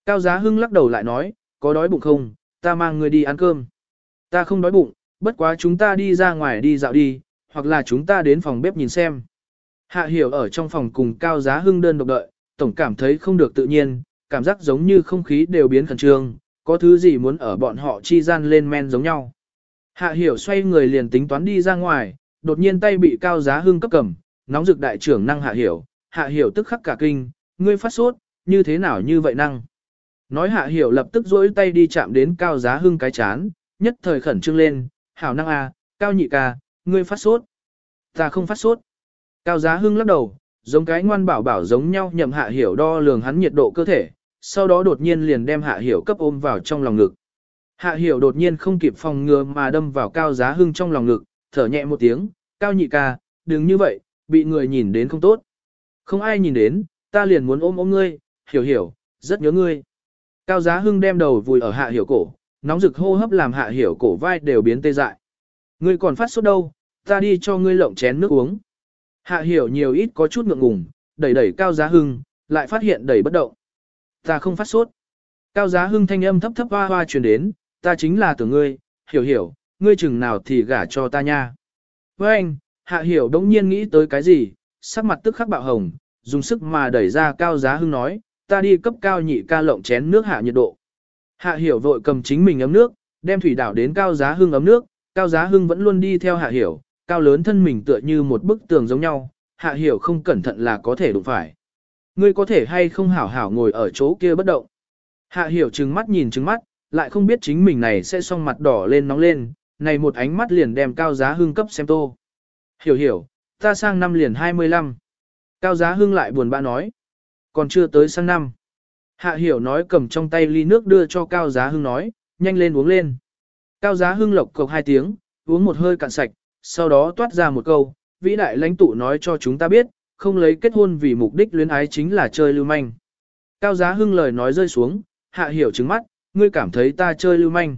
Cao giá hưng lắc đầu lại nói, có đói bụng không, ta mang ngươi đi ăn cơm. Ta không đói bụng, bất quá chúng ta đi ra ngoài đi dạo đi, hoặc là chúng ta đến phòng bếp nhìn xem. Hạ hiểu ở trong phòng cùng cao giá hưng đơn độc đợi, tổng cảm thấy không được tự nhiên, cảm giác giống như không khí đều biến khẩn trương, có thứ gì muốn ở bọn họ chi gian lên men giống nhau. Hạ hiểu xoay người liền tính toán đi ra ngoài, đột nhiên tay bị cao giá hưng cấp cầm, nóng rực đại trưởng năng hạ hiểu, hạ hiểu tức khắc cả kinh, ngươi phát sốt, như thế nào như vậy năng. Nói hạ hiểu lập tức duỗi tay đi chạm đến cao giá hưng cái chán, nhất thời khẩn trương lên, hảo năng a, cao nhị ca, ngươi phát sốt. Ta không phát sốt. Cao giá hưng lắc đầu, giống cái ngoan bảo bảo giống nhau nhậm hạ hiểu đo lường hắn nhiệt độ cơ thể, sau đó đột nhiên liền đem hạ hiểu cấp ôm vào trong lòng ngực. Hạ hiểu đột nhiên không kịp phòng ngừa mà đâm vào cao giá hưng trong lòng ngực, thở nhẹ một tiếng, cao nhị ca, đừng như vậy, bị người nhìn đến không tốt. Không ai nhìn đến, ta liền muốn ôm ôm ngươi, hiểu hiểu, rất nhớ ngươi. Cao giá hưng đem đầu vùi ở hạ hiểu cổ, nóng rực hô hấp làm hạ hiểu cổ vai đều biến tê dại. Ngươi còn phát sốt đâu, ta đi cho ngươi lộng chén nước uống. Hạ hiểu nhiều ít có chút ngượng ngùng, đẩy đẩy cao giá hưng, lại phát hiện đẩy bất động. Ta không phát sốt. Cao giá hưng thanh âm thấp thấp hoa hoa truyền đến, ta chính là tưởng ngươi, hiểu hiểu, ngươi chừng nào thì gả cho ta nha. Với anh, hạ hiểu đống nhiên nghĩ tới cái gì, sắc mặt tức khắc bạo hồng, dùng sức mà đẩy ra cao giá hưng nói, ta đi cấp cao nhị ca lộng chén nước hạ nhiệt độ. Hạ hiểu vội cầm chính mình ấm nước, đem thủy đảo đến cao giá hưng ấm nước, cao giá hưng vẫn luôn đi theo hạ hiểu, cao lớn thân mình tựa như một bức tường giống nhau, hạ hiểu không cẩn thận là có thể đụng phải. Ngươi có thể hay không hảo hảo ngồi ở chỗ kia bất động. Hạ hiểu trừng mắt nhìn trừng mắt, lại không biết chính mình này sẽ song mặt đỏ lên nóng lên, này một ánh mắt liền đem cao giá hưng cấp xem tô. Hiểu hiểu, ta sang năm liền 25. Cao giá hưng lại buồn bã nói. Còn chưa tới sang năm. Hạ hiểu nói cầm trong tay ly nước đưa cho cao giá hưng nói, nhanh lên uống lên. Cao giá hưng lộc cộc hai tiếng, uống một hơi cạn sạch, sau đó toát ra một câu, vĩ đại lãnh tụ nói cho chúng ta biết, không lấy kết hôn vì mục đích luyến ái chính là chơi lưu manh. Cao giá hưng lời nói rơi xuống, hạ hiểu trứng mắt, ngươi cảm thấy ta chơi lưu manh.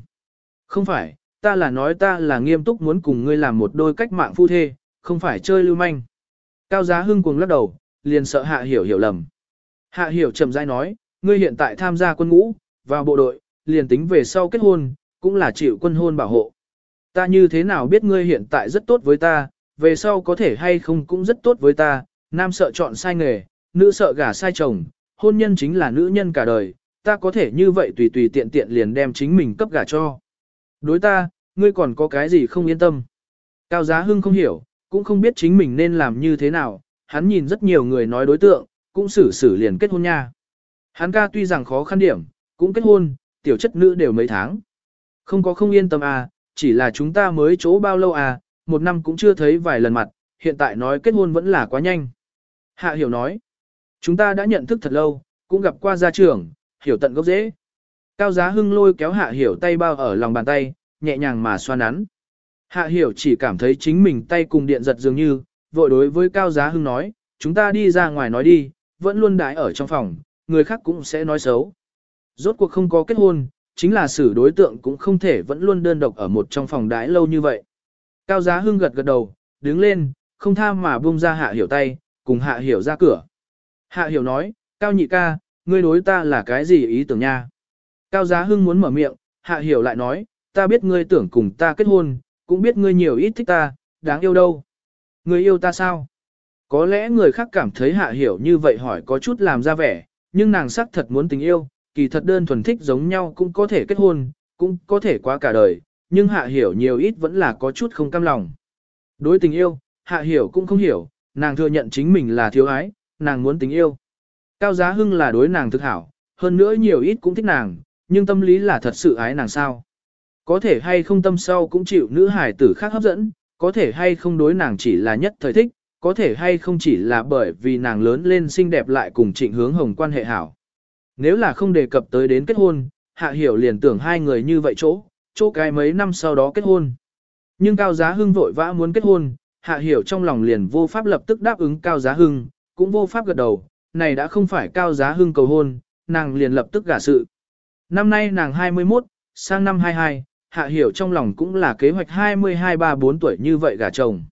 Không phải, ta là nói ta là nghiêm túc muốn cùng ngươi làm một đôi cách mạng phu thê, không phải chơi lưu manh. Cao giá hưng cuồng lắc đầu, liền sợ hạ hiểu hiểu lầm. Hạ hiểu chậm rãi nói, ngươi hiện tại tham gia quân ngũ, vào bộ đội, liền tính về sau kết hôn, cũng là chịu quân hôn bảo hộ. Ta như thế nào biết ngươi hiện tại rất tốt với ta, về sau có thể hay không cũng rất tốt với ta, nam sợ chọn sai nghề, nữ sợ gả sai chồng, hôn nhân chính là nữ nhân cả đời, ta có thể như vậy tùy tùy tiện tiện liền đem chính mình cấp gả cho. Đối ta, ngươi còn có cái gì không yên tâm. Cao Giá Hưng không hiểu, cũng không biết chính mình nên làm như thế nào, hắn nhìn rất nhiều người nói đối tượng, cũng xử xử liền kết hôn nha. Hắn ca tuy rằng khó khăn điểm, cũng kết hôn, tiểu chất nữ đều mấy tháng. Không có không yên tâm à, chỉ là chúng ta mới chỗ bao lâu à, một năm cũng chưa thấy vài lần mặt, hiện tại nói kết hôn vẫn là quá nhanh. Hạ hiểu nói, chúng ta đã nhận thức thật lâu, cũng gặp qua gia trưởng, hiểu tận gốc dễ. Cao giá hưng lôi kéo hạ hiểu tay bao ở lòng bàn tay, nhẹ nhàng mà xoa nắn. Hạ hiểu chỉ cảm thấy chính mình tay cùng điện giật dường như, vội đối với cao giá hưng nói, chúng ta đi ra ngoài nói đi, vẫn luôn đãi ở trong phòng, người khác cũng sẽ nói xấu. Rốt cuộc không có kết hôn, chính là xử đối tượng cũng không thể vẫn luôn đơn độc ở một trong phòng đãi lâu như vậy. Cao giá hưng gật gật đầu, đứng lên, không tha mà buông ra hạ hiểu tay, cùng hạ hiểu ra cửa. Hạ hiểu nói, cao nhị ca, ngươi đối ta là cái gì ý tưởng nha? Cao giá hưng muốn mở miệng, hạ hiểu lại nói, ta biết ngươi tưởng cùng ta kết hôn, cũng biết ngươi nhiều ít thích ta, đáng yêu đâu. Ngươi yêu ta sao? Có lẽ người khác cảm thấy hạ hiểu như vậy hỏi có chút làm ra vẻ, nhưng nàng sắc thật muốn tình yêu, kỳ thật đơn thuần thích giống nhau cũng có thể kết hôn, cũng có thể qua cả đời, nhưng hạ hiểu nhiều ít vẫn là có chút không cam lòng. Đối tình yêu, hạ hiểu cũng không hiểu, nàng thừa nhận chính mình là thiếu ái, nàng muốn tình yêu. Cao Giá Hưng là đối nàng thực hảo, hơn nữa nhiều ít cũng thích nàng, nhưng tâm lý là thật sự ái nàng sao. Có thể hay không tâm sau cũng chịu nữ hải tử khác hấp dẫn, có thể hay không đối nàng chỉ là nhất thời thích, có thể hay không chỉ là bởi vì nàng lớn lên xinh đẹp lại cùng trịnh hướng hồng quan hệ hảo. Nếu là không đề cập tới đến kết hôn, hạ hiểu liền tưởng hai người như vậy chỗ, chỗ cái mấy năm sau đó kết hôn. Nhưng Cao Giá Hưng vội vã muốn kết hôn, hạ hiểu trong lòng liền vô pháp lập tức đáp ứng Cao Giá Hưng, cũng vô pháp gật đầu, này đã không phải Cao Giá Hưng cầu hôn, nàng liền lập tức gả sự. Năm nay nàng 21, sang năm 22, hạ hiểu trong lòng cũng là kế hoạch 22-34 tuổi như vậy gả chồng.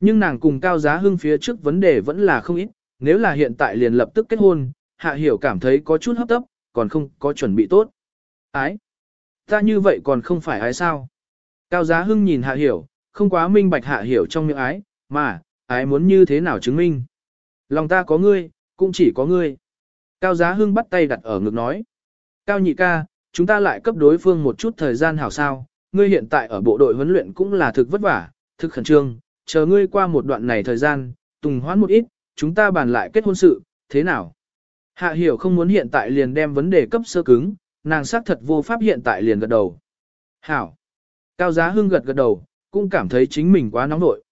Nhưng nàng cùng Cao Giá Hưng phía trước vấn đề vẫn là không ít, nếu là hiện tại liền lập tức kết hôn, hạ hiểu cảm thấy có chút hấp tấp, còn không có chuẩn bị tốt. Ái! Ta như vậy còn không phải ái sao? Cao Giá Hưng nhìn hạ hiểu, không quá minh bạch hạ hiểu trong miệng ái, mà, ái muốn như thế nào chứng minh? Lòng ta có ngươi, cũng chỉ có ngươi. Cao Giá Hưng bắt tay đặt ở ngực nói. Cao nhị ca, chúng ta lại cấp đối phương một chút thời gian hảo sao, ngươi hiện tại ở bộ đội huấn luyện cũng là thực vất vả, thực khẩn trương, chờ ngươi qua một đoạn này thời gian, tùng hoãn một ít, chúng ta bàn lại kết hôn sự, thế nào? Hạ hiểu không muốn hiện tại liền đem vấn đề cấp sơ cứng, nàng xác thật vô pháp hiện tại liền gật đầu. Hảo. Cao Giá Hưng gật gật đầu, cũng cảm thấy chính mình quá nóng nội.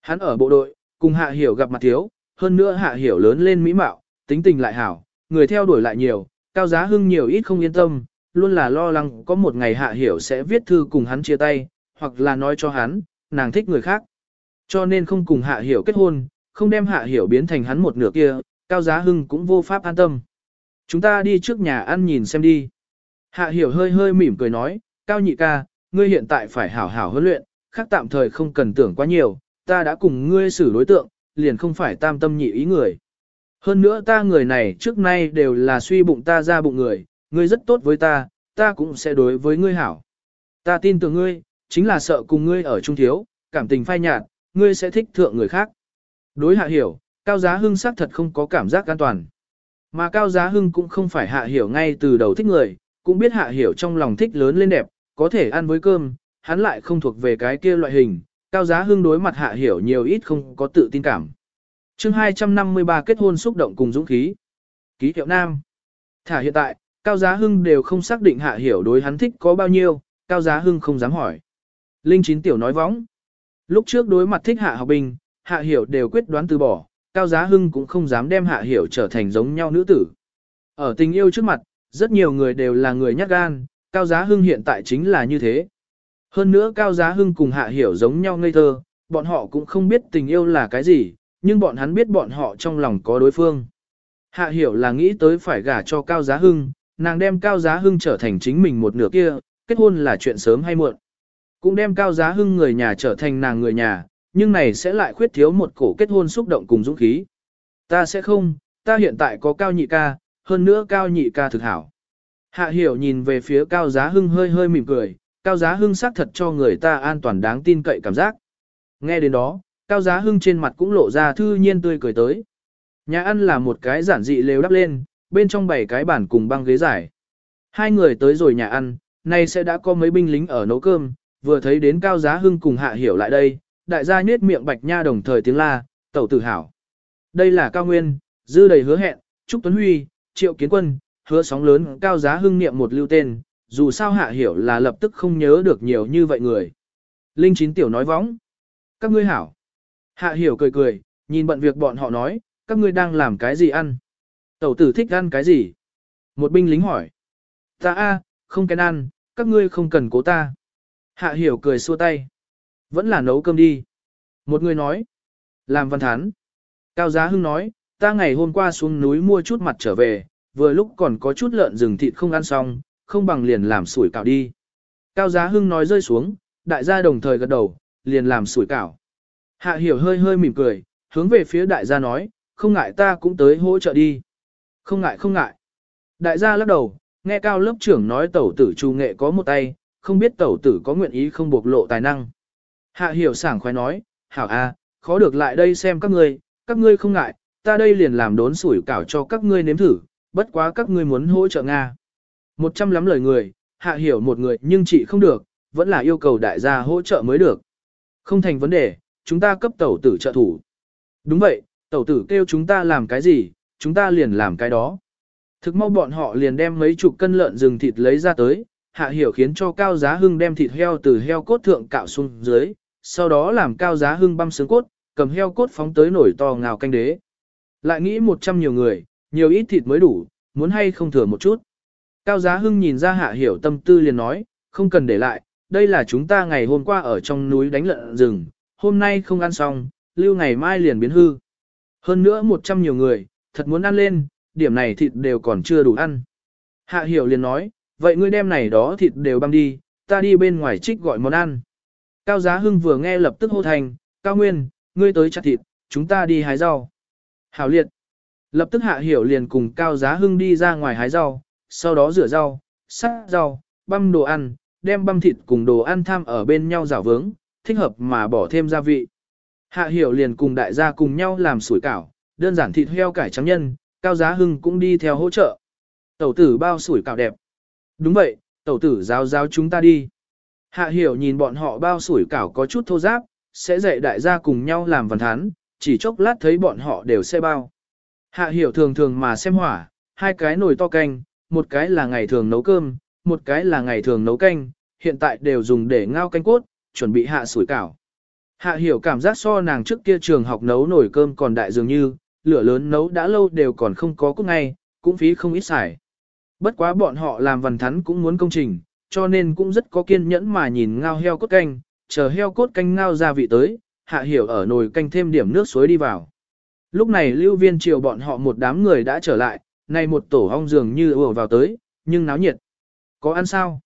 Hắn ở bộ đội, cùng Hạ Hiểu gặp mặt thiếu, hơn nữa Hạ Hiểu lớn lên mỹ mạo, tính tình lại hảo, người theo đuổi lại nhiều, Cao Giá Hưng nhiều ít không yên tâm, luôn là lo lắng có một ngày Hạ Hiểu sẽ viết thư cùng hắn chia tay, hoặc là nói cho hắn, nàng thích người khác. Cho nên không cùng Hạ Hiểu kết hôn, không đem Hạ Hiểu biến thành hắn một nửa kia, Cao Giá Hưng cũng vô pháp an tâm. Chúng ta đi trước nhà ăn nhìn xem đi. Hạ Hiểu hơi hơi mỉm cười nói, Cao nhị ca, ngươi hiện tại phải hảo hảo huấn luyện, khác tạm thời không cần tưởng quá nhiều, ta đã cùng ngươi xử đối tượng, liền không phải tam tâm nhị ý người. Hơn nữa ta người này trước nay đều là suy bụng ta ra bụng người, ngươi rất tốt với ta, ta cũng sẽ đối với ngươi hảo. Ta tin tưởng ngươi, chính là sợ cùng ngươi ở trung thiếu, cảm tình phai nhạt, ngươi sẽ thích thượng người khác. Đối hạ hiểu, Cao Giá Hưng xác thật không có cảm giác an toàn. Mà Cao Giá Hưng cũng không phải hạ hiểu ngay từ đầu thích người, cũng biết hạ hiểu trong lòng thích lớn lên đẹp, có thể ăn với cơm, hắn lại không thuộc về cái kia loại hình, Cao Giá Hưng đối mặt hạ hiểu nhiều ít không có tự tin cảm. chương 253 kết hôn xúc động cùng dũng khí. Ký hiệu nam. Thả hiện tại, Cao Giá Hưng đều không xác định hạ hiểu đối hắn thích có bao nhiêu, Cao Giá Hưng không dám hỏi. Linh Chín Tiểu nói võng. Lúc trước đối mặt thích hạ học bình, hạ hiểu đều quyết đoán từ bỏ, Cao Giá Hưng cũng không dám đem hạ hiểu trở thành giống nhau nữ tử. Ở tình yêu trước mặt, rất nhiều người đều là người nhát gan, Cao Giá Hưng hiện tại chính là như thế. Hơn nữa Cao Giá Hưng cùng hạ hiểu giống nhau ngây thơ, bọn họ cũng không biết tình yêu là cái gì, nhưng bọn hắn biết bọn họ trong lòng có đối phương. Hạ hiểu là nghĩ tới phải gả cho Cao Giá Hưng, nàng đem Cao Giá Hưng trở thành chính mình một nửa kia, kết hôn là chuyện sớm hay muộn. Cũng đem Cao Giá Hưng người nhà trở thành nàng người nhà, nhưng này sẽ lại khuyết thiếu một cổ kết hôn xúc động cùng dũng khí. Ta sẽ không, ta hiện tại có Cao Nhị ca, hơn nữa cao nhị ca thực hảo. Hạ hiểu nhìn về phía cao giá hưng hơi hơi mỉm cười, cao giá hưng xác thật cho người ta an toàn đáng tin cậy cảm giác. Nghe đến đó, cao giá hưng trên mặt cũng lộ ra thư nhiên tươi cười tới. Nhà ăn là một cái giản dị lều đắp lên, bên trong bảy cái bàn cùng băng ghế dài. Hai người tới rồi nhà ăn, nay sẽ đã có mấy binh lính ở nấu cơm, vừa thấy đến cao giá hưng cùng hạ hiểu lại đây, đại gia nhết miệng bạch nha đồng thời tiếng la, tẩu tử hảo. Đây là cao nguyên, dư đầy hứa hẹn, Trúc Tuấn Huy, Triệu Kiến Quân, hứa sóng lớn cao giá hưng niệm một lưu tên, dù sao hạ hiểu là lập tức không nhớ được nhiều như vậy người. Linh chín tiểu nói vóng. Các ngươi hảo. Hạ hiểu cười cười, nhìn bận việc bọn họ nói, các ngươi đang làm cái gì ăn? Tẩu tử thích ăn cái gì? Một binh lính hỏi. Ta a, không kén ăn, các ngươi không cần cố ta. Hạ hiểu cười xua tay. Vẫn là nấu cơm đi. Một người nói. Làm văn thán. Cao Giá Hưng nói, ta ngày hôm qua xuống núi mua chút mặt trở về, vừa lúc còn có chút lợn rừng thịt không ăn xong, không bằng liền làm sủi cảo đi. Cao Giá Hưng nói rơi xuống, đại gia đồng thời gật đầu, liền làm sủi cảo. Hạ hiểu hơi hơi mỉm cười, hướng về phía đại gia nói, không ngại ta cũng tới hỗ trợ đi. Không ngại không ngại. Đại gia lắc đầu, nghe cao lớp trưởng nói tẩu tử trù nghệ có một tay, không biết tẩu tử có nguyện ý không bộc lộ tài năng. Hạ hiểu sảng khoái nói, hảo a, khó được lại đây xem các ngươi, các ngươi không ngại, ta đây liền làm đốn sủi cảo cho các ngươi nếm thử, bất quá các ngươi muốn hỗ trợ Nga. Một trăm lắm lời người, hạ hiểu một người nhưng chị không được, vẫn là yêu cầu đại gia hỗ trợ mới được. Không thành vấn đề, chúng ta cấp tẩu tử trợ thủ. Đúng vậy, tẩu tử kêu chúng ta làm cái gì, chúng ta liền làm cái đó. Thực mau bọn họ liền đem mấy chục cân lợn rừng thịt lấy ra tới, hạ hiểu khiến cho cao giá hưng đem thịt heo từ heo cốt thượng cạo xuống dưới, sau đó làm cao giá hưng băm sướng cốt, cầm heo cốt phóng tới nổi to ngào canh đế. Lại nghĩ một trăm nhiều người, nhiều ít thịt mới đủ, muốn hay không thừa một chút. Cao giá hưng nhìn ra hạ hiểu tâm tư liền nói, không cần để lại, đây là chúng ta ngày hôm qua ở trong núi đánh lợn rừng, hôm nay không ăn xong, lưu ngày mai liền biến hư. Hơn nữa một trăm nhiều người, thật muốn ăn lên, điểm này thịt đều còn chưa đủ ăn. Hạ hiểu liền nói, vậy ngươi đem này đó thịt đều băm đi, ta đi bên ngoài trích gọi món ăn. Cao Giá Hưng vừa nghe lập tức hô thành, Cao Nguyên, ngươi tới chặt thịt, chúng ta đi hái rau. Hảo liệt. Lập tức Hạ Hiểu liền cùng Cao Giá Hưng đi ra ngoài hái rau, sau đó rửa rau, sắc rau, băm đồ ăn, đem băm thịt cùng đồ ăn tham ở bên nhau rảo vướng, thích hợp mà bỏ thêm gia vị. Hạ Hiểu liền cùng đại gia cùng nhau làm sủi cảo, đơn giản thịt heo cải trắng nhân, Cao Giá Hưng cũng đi theo hỗ trợ. Tẩu tử bao sủi cảo đẹp. Đúng vậy, tẩu tử giáo giáo chúng ta đi. Hạ hiểu nhìn bọn họ bao sủi cảo có chút thô giáp, sẽ dạy đại gia cùng nhau làm văn thán, chỉ chốc lát thấy bọn họ đều xe bao. Hạ hiểu thường thường mà xem hỏa, hai cái nồi to canh, một cái là ngày thường nấu cơm, một cái là ngày thường nấu canh, hiện tại đều dùng để ngao canh cốt, chuẩn bị hạ sủi cảo. Hạ hiểu cảm giác so nàng trước kia trường học nấu nồi cơm còn đại dường như, lửa lớn nấu đã lâu đều còn không có cốt ngay, cũng phí không ít xài. Bất quá bọn họ làm văn thắn cũng muốn công trình, cho nên cũng rất có kiên nhẫn mà nhìn ngao heo cốt canh, chờ heo cốt canh ngao ra vị tới, hạ hiểu ở nồi canh thêm điểm nước suối đi vào. Lúc này lưu viên triều bọn họ một đám người đã trở lại, nay một tổ hong dường như ùa vào tới, nhưng náo nhiệt. Có ăn sao?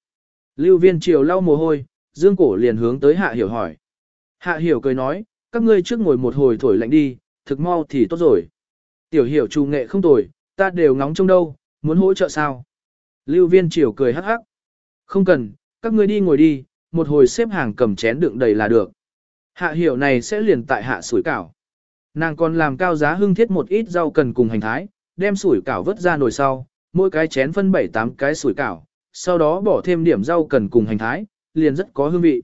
Lưu viên triều lau mồ hôi, dương cổ liền hướng tới hạ hiểu hỏi. Hạ hiểu cười nói, các ngươi trước ngồi một hồi thổi lạnh đi, thực mau thì tốt rồi. Tiểu hiểu trù nghệ không tồi, ta đều ngóng trông đâu, muốn hỗ trợ sao? Lưu viên triều cười hắc hắc. Không cần, các ngươi đi ngồi đi, một hồi xếp hàng cầm chén đựng đầy là được. Hạ hiểu này sẽ liền tại hạ sủi cảo. Nàng còn làm cao giá hưng thiết một ít rau cần cùng hành thái, đem sủi cảo vớt ra nồi sau, mỗi cái chén phân 7-8 cái sủi cảo, sau đó bỏ thêm điểm rau cần cùng hành thái, liền rất có hương vị.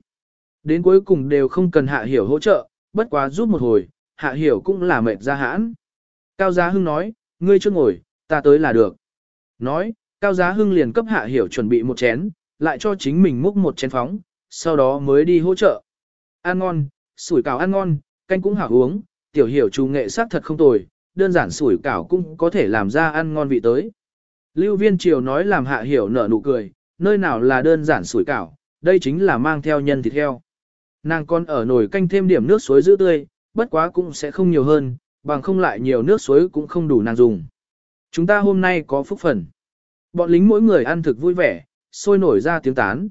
Đến cuối cùng đều không cần hạ hiểu hỗ trợ, bất quá giúp một hồi, hạ hiểu cũng là mệt ra hãn. Cao giá hưng nói, ngươi chưa ngồi, ta tới là được. Nói, cao giá hưng liền cấp hạ hiểu chuẩn bị một chén, lại cho chính mình múc một chén phóng, sau đó mới đi hỗ trợ. Ăn ngon, sủi cảo ăn ngon, canh cũng hảo uống, tiểu hiểu chú nghệ sắc thật không tồi, đơn giản sủi cảo cũng có thể làm ra ăn ngon vị tới. Lưu viên triều nói làm hạ hiểu nở nụ cười, nơi nào là đơn giản sủi cảo, đây chính là mang theo nhân thịt heo. Nàng con ở nồi canh thêm điểm nước suối giữ tươi, bất quá cũng sẽ không nhiều hơn, bằng không lại nhiều nước suối cũng không đủ nàng dùng. Chúng ta hôm nay có phúc phần. Bọn lính mỗi người ăn thực vui vẻ, sôi nổi ra tiếng tán.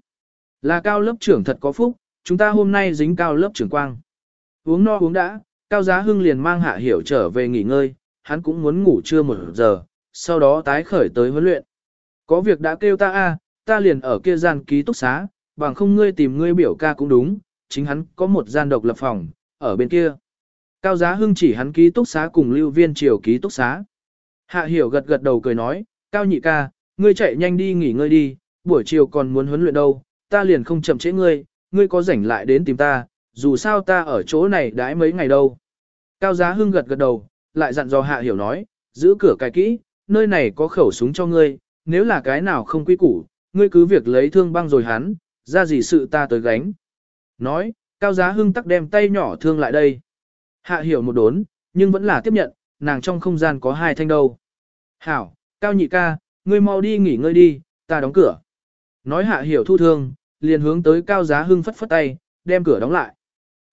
Là cao lớp trưởng thật có phúc, chúng ta hôm nay dính cao lớp trưởng quang. Uống no uống đã, cao giá hưng liền mang hạ hiểu trở về nghỉ ngơi, hắn cũng muốn ngủ trưa một giờ, sau đó tái khởi tới huấn luyện. Có việc đã kêu ta a, ta liền ở kia gian ký túc xá, bằng không ngươi tìm ngươi biểu ca cũng đúng, chính hắn có một gian độc lập phòng, ở bên kia. Cao Giá Hưng chỉ hắn ký túc xá cùng lưu viên triều ký túc xá. Hạ hiểu gật gật đầu cười nói, Cao nhị ca, ngươi chạy nhanh đi nghỉ ngơi đi, buổi chiều còn muốn huấn luyện đâu, ta liền không chậm trễ ngươi, ngươi có rảnh lại đến tìm ta, dù sao ta ở chỗ này đãi mấy ngày đâu. Cao Giá Hưng gật gật đầu, lại dặn dò Hạ Hiểu nói, giữ cửa cài kỹ, nơi này có khẩu súng cho ngươi, nếu là cái nào không quy củ, ngươi cứ việc lấy thương băng rồi hắn, ra gì sự ta tới gánh. Nói, Cao Giá Hưng tắc đem tay nhỏ thương lại đây. Hạ Hiểu một đốn, nhưng vẫn là tiếp nhận, nàng trong không gian có hai thanh đâu. Hảo, Cao nhị ca, ngươi mau đi nghỉ ngơi đi, ta đóng cửa. Nói Hạ Hiểu thu thương, liền hướng tới Cao Giá Hưng phất phất tay, đem cửa đóng lại.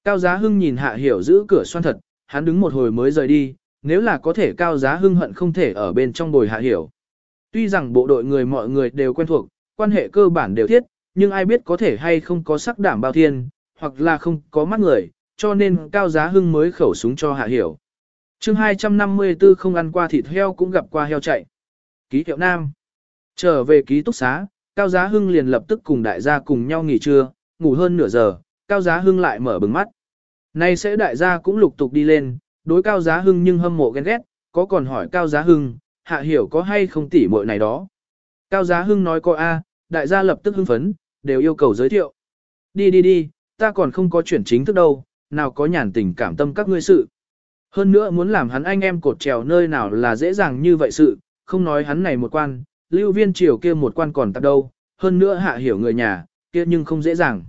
Cao Giá Hưng nhìn Hạ Hiểu giữ cửa xoan thật, hắn đứng một hồi mới rời đi, nếu là có thể Cao Giá Hưng hận không thể ở bên trong bồi Hạ Hiểu. Tuy rằng bộ đội người mọi người đều quen thuộc, quan hệ cơ bản đều thiết, nhưng ai biết có thể hay không có sắc đảm bao thiên, hoặc là không có mắt người, cho nên Cao Giá Hưng mới khẩu súng cho Hạ Hiểu. chương 254 không ăn qua thịt heo cũng gặp qua heo chạy. Ký hiệu Nam Trở về ký túc xá, Cao Giá Hưng liền lập tức cùng đại gia cùng nhau nghỉ trưa, ngủ hơn nửa giờ, Cao Giá Hưng lại mở bừng mắt. Nay sẽ đại gia cũng lục tục đi lên, đối Cao Giá Hưng nhưng hâm mộ ghen ghét, có còn hỏi Cao Giá Hưng, hạ hiểu có hay không tỉ muội này đó. Cao Giá Hưng nói có A, đại gia lập tức hưng phấn, đều yêu cầu giới thiệu. Đi đi đi, ta còn không có chuyển chính thức đâu, nào có nhàn tình cảm tâm các ngươi sự. Hơn nữa muốn làm hắn anh em cột trèo nơi nào là dễ dàng như vậy sự, không nói hắn này một quan, lưu viên triều kia một quan còn tạp đâu, hơn nữa hạ hiểu người nhà, kia nhưng không dễ dàng.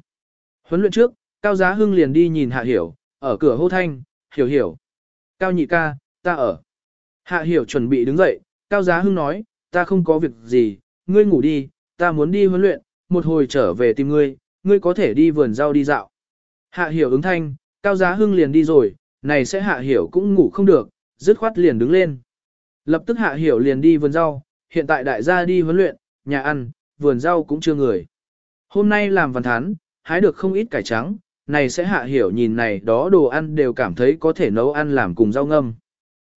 Huấn luyện trước, Cao Giá Hưng liền đi nhìn hạ hiểu, ở cửa hô thanh, hiểu hiểu. Cao nhị ca, ta ở. Hạ hiểu chuẩn bị đứng dậy, Cao Giá Hưng nói, ta không có việc gì, ngươi ngủ đi, ta muốn đi huấn luyện, một hồi trở về tìm ngươi, ngươi có thể đi vườn rau đi dạo. Hạ hiểu ứng thanh, Cao Giá Hưng liền đi rồi, này sẽ hạ hiểu cũng ngủ không được, dứt khoát liền đứng lên. Lập tức hạ hiểu liền đi vườn rau, hiện tại đại gia đi huấn luyện, nhà ăn, vườn rau cũng chưa người. Hôm nay làm văn thán, hái được không ít cải trắng, này sẽ hạ hiểu nhìn này đó đồ ăn đều cảm thấy có thể nấu ăn làm cùng rau ngâm.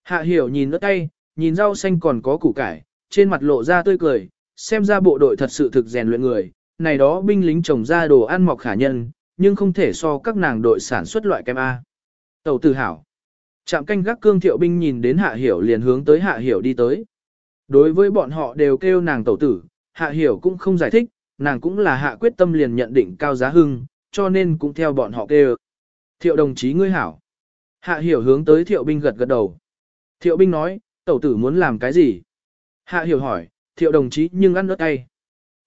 Hạ hiểu nhìn ớt tay, nhìn rau xanh còn có củ cải, trên mặt lộ ra tươi cười, xem ra bộ đội thật sự thực rèn luyện người, này đó binh lính trồng ra đồ ăn mọc khả nhân, nhưng không thể so các nàng đội sản xuất loại kem A. Tàu tử hảo. Trạm canh gác cương thiệu binh nhìn đến hạ hiểu liền hướng tới hạ hiểu đi tới. Đối với bọn họ đều kêu nàng tẩu tử, hạ hiểu cũng không giải thích, nàng cũng là hạ quyết tâm liền nhận định cao giá hưng, cho nên cũng theo bọn họ kêu. Thiệu đồng chí ngươi hảo. Hạ hiểu hướng tới thiệu binh gật gật đầu. Thiệu binh nói, tẩu tử muốn làm cái gì? Hạ hiểu hỏi, thiệu đồng chí nhưng ăn ớt cay.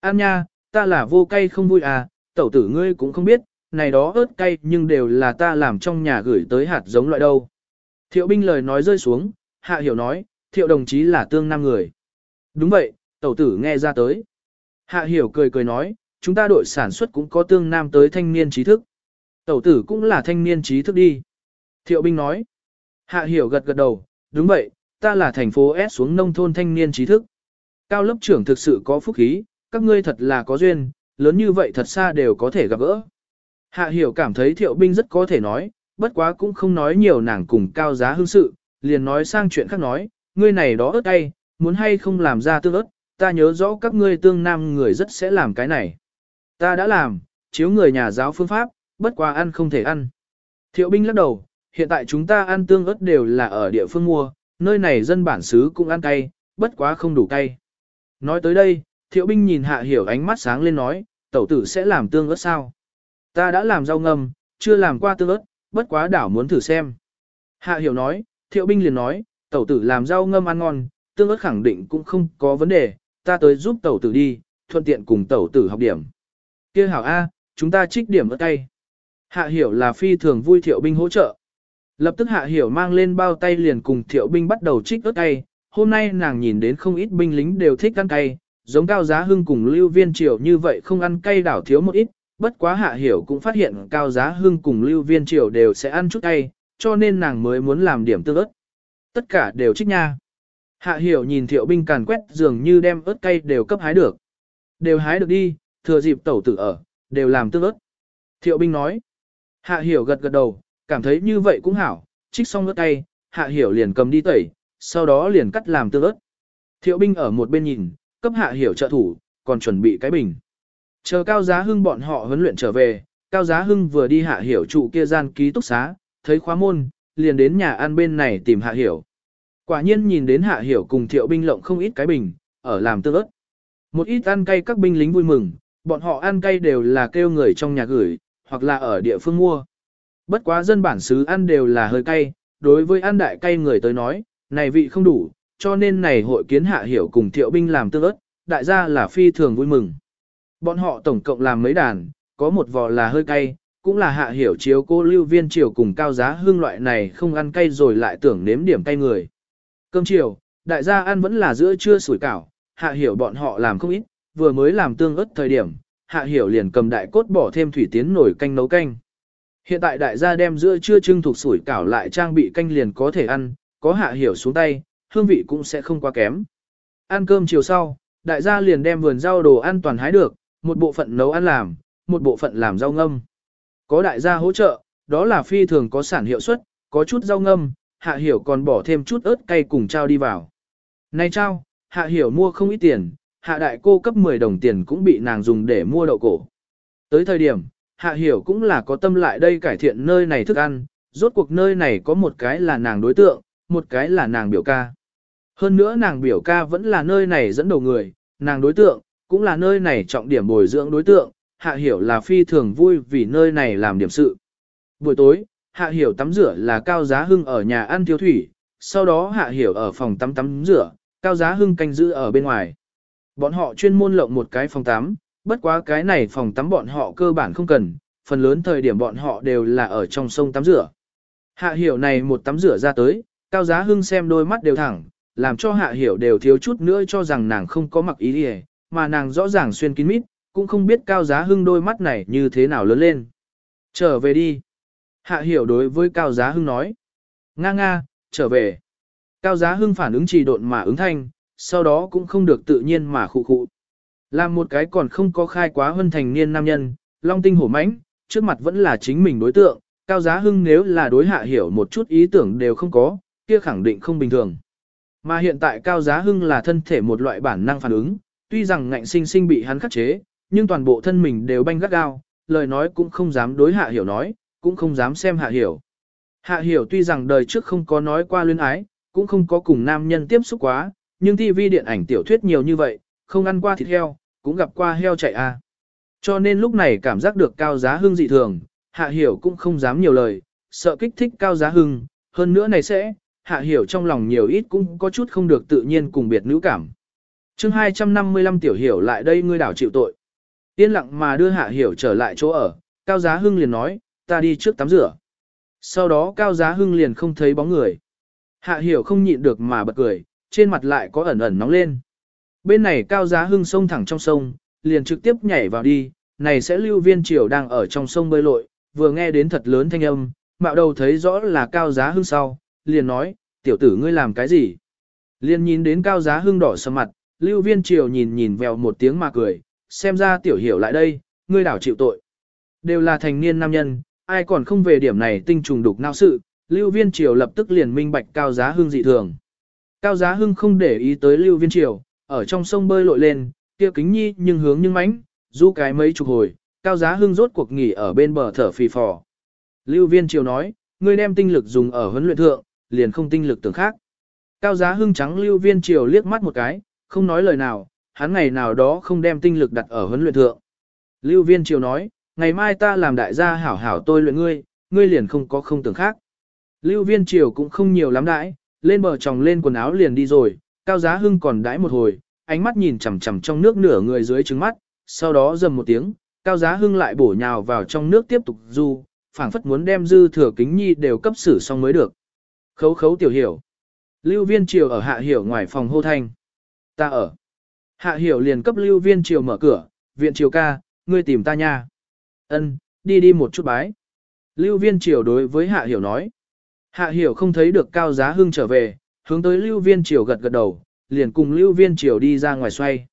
Ăn nha, ta là vô cay không vui à, tẩu tử ngươi cũng không biết, này đó ớt cay nhưng đều là ta làm trong nhà gửi tới hạt giống loại đâu. Thiệu binh lời nói rơi xuống, hạ hiểu nói, thiệu đồng chí là tương nam người. Đúng vậy, tẩu tử nghe ra tới. Hạ hiểu cười cười nói, chúng ta đội sản xuất cũng có tương nam tới thanh niên trí thức. Tẩu tử cũng là thanh niên trí thức đi. Thiệu binh nói. Hạ hiểu gật gật đầu, đúng vậy, ta là thành phố S xuống nông thôn thanh niên trí thức. Cao lớp trưởng thực sự có phúc khí, các ngươi thật là có duyên, lớn như vậy thật xa đều có thể gặp gỡ. Hạ hiểu cảm thấy thiệu binh rất có thể nói, bất quá cũng không nói nhiều nàng cùng cao giá hương sự, liền nói sang chuyện khác nói, ngươi này đó ớt tay, muốn hay không làm ra tương ớt, ta nhớ rõ các ngươi tương nam người rất sẽ làm cái này. Ta đã làm, chiếu người nhà giáo phương pháp, bất quá ăn không thể ăn. Thiệu binh lắc đầu, hiện tại chúng ta ăn tương ớt đều là ở địa phương mua, nơi này dân bản xứ cũng ăn cay, bất quá không đủ cay. Nói tới đây, thiệu binh nhìn hạ hiểu ánh mắt sáng lên nói, tẩu tử sẽ làm tương ớt sao? Ta đã làm rau ngâm, chưa làm qua tương ớt, bất quá đảo muốn thử xem. Hạ hiểu nói, thiệu binh liền nói, tẩu tử làm rau ngâm ăn ngon, tương ớt khẳng định cũng không có vấn đề, ta tới giúp tẩu tử đi, thuận tiện cùng tẩu tử học điểm. kia hảo A, chúng ta trích điểm ớt tay. Hạ hiểu là phi thường vui thiệu binh hỗ trợ. Lập tức hạ hiểu mang lên bao tay liền cùng thiệu binh bắt đầu trích ớt tay. Hôm nay nàng nhìn đến không ít binh lính đều thích ăn cay, giống cao giá hưng cùng lưu viên triều như vậy không ăn cay đảo thiếu một ít. Bất quá hạ hiểu cũng phát hiện cao giá hưng cùng lưu viên triều đều sẽ ăn chút tay, cho nên nàng mới muốn làm điểm tương ớt. Tất cả đều trích nha. Hạ hiểu nhìn thiệu binh càn quét dường như đem ớt cay đều cấp hái được. Đều hái được đi, thừa dịp tẩu tử ở, đều làm tương ớt. Thiệu binh nói. Hạ hiểu gật gật đầu, cảm thấy như vậy cũng hảo, trích xong ớt cay, hạ hiểu liền cầm đi tẩy, sau đó liền cắt làm tương ớt. Thiệu binh ở một bên nhìn, cấp hạ hiểu trợ thủ, còn chuẩn bị cái bình. Chờ Cao Giá Hưng bọn họ huấn luyện trở về, Cao Giá Hưng vừa đi hạ hiểu trụ kia gian ký túc xá, thấy khóa môn, liền đến nhà ăn bên này tìm hạ hiểu. Quả nhiên nhìn đến hạ hiểu cùng thiệu binh lộng không ít cái bình, ở làm tương ớt. Một ít ăn cay các binh lính vui mừng, bọn họ ăn cay đều là kêu người trong nhà gửi, hoặc là ở địa phương mua. Bất quá dân bản xứ ăn đều là hơi cay, đối với ăn đại cay người tới nói, này vị không đủ, cho nên này hội kiến hạ hiểu cùng thiệu binh làm tương ớt, đại gia là phi thường vui mừng. Bọn họ tổng cộng làm mấy đàn, có một vò là hơi cay, cũng là hạ hiểu chiếu cô lưu viên triều cùng cao giá hương loại này không ăn cay rồi lại tưởng nếm điểm cay người. Cơm chiều, đại gia ăn vẫn là giữa trưa sủi cảo, hạ hiểu bọn họ làm không ít, vừa mới làm tương ớt thời điểm, hạ hiểu liền cầm đại cốt bỏ thêm thủy tiến nổi canh nấu canh. Hiện tại đại gia đem giữa trưa trưng thuộc sủi cảo lại trang bị canh liền có thể ăn, có hạ hiểu xuống tay, hương vị cũng sẽ không quá kém. Ăn cơm chiều sau, đại gia liền đem vườn rau đồ ăn toàn hái được, một bộ phận nấu ăn làm, một bộ phận làm rau ngâm. Có đại gia hỗ trợ, đó là phi thường có sản hiệu suất, có chút rau ngâm, hạ hiểu còn bỏ thêm chút ớt cay cùng trao đi vào. Này trao, hạ hiểu mua không ít tiền, hạ đại cô cấp 10 đồng tiền cũng bị nàng dùng để mua đậu cổ. Tới thời điểm, hạ hiểu cũng là có tâm lại đây cải thiện nơi này thức ăn, rốt cuộc nơi này có một cái là nàng đối tượng, một cái là nàng biểu ca. Hơn nữa nàng biểu ca vẫn là nơi này dẫn đầu người, nàng đối tượng, cũng là nơi này trọng điểm bồi dưỡng đối tượng, hạ hiểu là phi thường vui vì nơi này làm điểm sự. Buổi tối, hạ hiểu tắm rửa là cao giá hưng ở nhà ăn thiếu thủy, sau đó hạ hiểu ở phòng tắm tắm rửa, cao giá hưng canh giữ ở bên ngoài. Bọn họ chuyên môn lộng một cái phòng tắm, bất quá cái này phòng tắm bọn họ cơ bản không cần, phần lớn thời điểm bọn họ đều là ở trong sông tắm rửa. Hạ hiểu này một tắm rửa ra tới, cao giá hưng xem đôi mắt đều thẳng, làm cho hạ hiểu đều thiếu chút nữa cho rằng nàng không có mặc ý gì, mà nàng rõ ràng xuyên kín mít, cũng không biết cao giá hưng đôi mắt này như thế nào lớn lên. Trở về đi. Hạ hiểu đối với cao giá hưng nói. Nga nga, trở về. Cao giá hưng phản ứng trì độn mà ứng thanh, sau đó cũng không được tự nhiên mà khụ khụ. Làm một cái còn không có khai quá hơn thành niên nam nhân, long tinh hổ mãnh, trước mặt vẫn là chính mình đối tượng, cao giá hưng nếu là đối hạ hiểu một chút ý tưởng đều không có, kia khẳng định không bình thường. Mà hiện tại cao giá hưng là thân thể một loại bản năng phản ứng, tuy rằng ngạnh sinh sinh bị hắn khắc chế, nhưng toàn bộ thân mình đều banh gắt gao, lời nói cũng không dám đối hạ hiểu nói, cũng không dám xem hạ hiểu. Hạ hiểu tuy rằng đời trước không có nói qua luyến ái, cũng không có cùng nam nhân tiếp xúc quá, nhưng TV điện ảnh tiểu thuyết nhiều như vậy, không ăn qua thịt heo, cũng gặp qua heo chạy a. À. Cho nên lúc này cảm giác được cao giá hưng dị thường, hạ hiểu cũng không dám nhiều lời, sợ kích thích cao giá hưng, hơn nữa này sẽ, hạ hiểu trong lòng nhiều ít cũng có chút không được tự nhiên cùng biệt nữ cảm chương 255 tiểu hiểu lại đây ngươi đảo chịu tội. Yên lặng mà đưa hạ hiểu trở lại chỗ ở, cao giá hưng liền nói, ta đi trước tắm rửa. Sau đó cao giá hưng liền không thấy bóng người. Hạ hiểu không nhịn được mà bật cười, trên mặt lại có ẩn ẩn nóng lên. Bên này cao giá hưng sông thẳng trong sông, liền trực tiếp nhảy vào đi, này sẽ lưu viên triều đang ở trong sông bơi lội, vừa nghe đến thật lớn thanh âm, mạo đầu thấy rõ là cao giá hưng sau, liền nói, tiểu tử ngươi làm cái gì? Liền nhìn đến cao giá hưng đỏ sầm mặt, lưu viên triều nhìn nhìn vèo một tiếng mà cười, xem ra tiểu hiểu lại đây, ngươi đảo chịu tội. Đều là thành niên nam nhân, ai còn không về điểm này tinh trùng đục nao sự, lưu viên triều lập tức liền minh bạch cao giá hưng dị thường. Cao giá hưng không để ý tới lưu viên triều, ở trong sông bơi lội lên, kia kính nhi nhưng hướng nhưng mánh, du cái mấy chục hồi, cao giá hưng rốt cuộc nghỉ ở bên bờ thở phì phò. Lưu viên triều nói, ngươi đem tinh lực dùng ở huấn luyện thượng, liền không tinh lực tưởng khác. Cao giá hưng trắng lưu viên triều liếc mắt một cái, không nói lời nào, hắn ngày nào đó không đem tinh lực đặt ở huấn luyện thượng. Lưu viên triều nói, ngày mai ta làm đại gia hảo hảo tôi luyện ngươi, ngươi liền không có không tưởng khác. Lưu viên triều cũng không nhiều lắm đãi, lên bờ tròng lên quần áo liền đi rồi, cao giá hưng còn đãi một hồi, ánh mắt nhìn chằm chằm trong nước nửa người dưới trứng mắt, sau đó dầm một tiếng, cao giá hưng lại bổ nhào vào trong nước tiếp tục du, phảng phất muốn đem dư thừa kính nhi đều cấp xử xong mới được. Khấu khấu tiểu hiểu. Lưu viên triều ở hạ hiểu ngoài phòng hô thanh. Ta ở. Hạ hiểu liền cấp lưu viên triều mở cửa, viện triều ca, ngươi tìm ta nha. Ân, đi đi một chút bái. Lưu viên triều đối với hạ hiểu nói. Hạ hiểu không thấy được cao giá hưng trở về, hướng tới lưu viên triều gật gật đầu, liền cùng lưu viên triều đi ra ngoài xoay.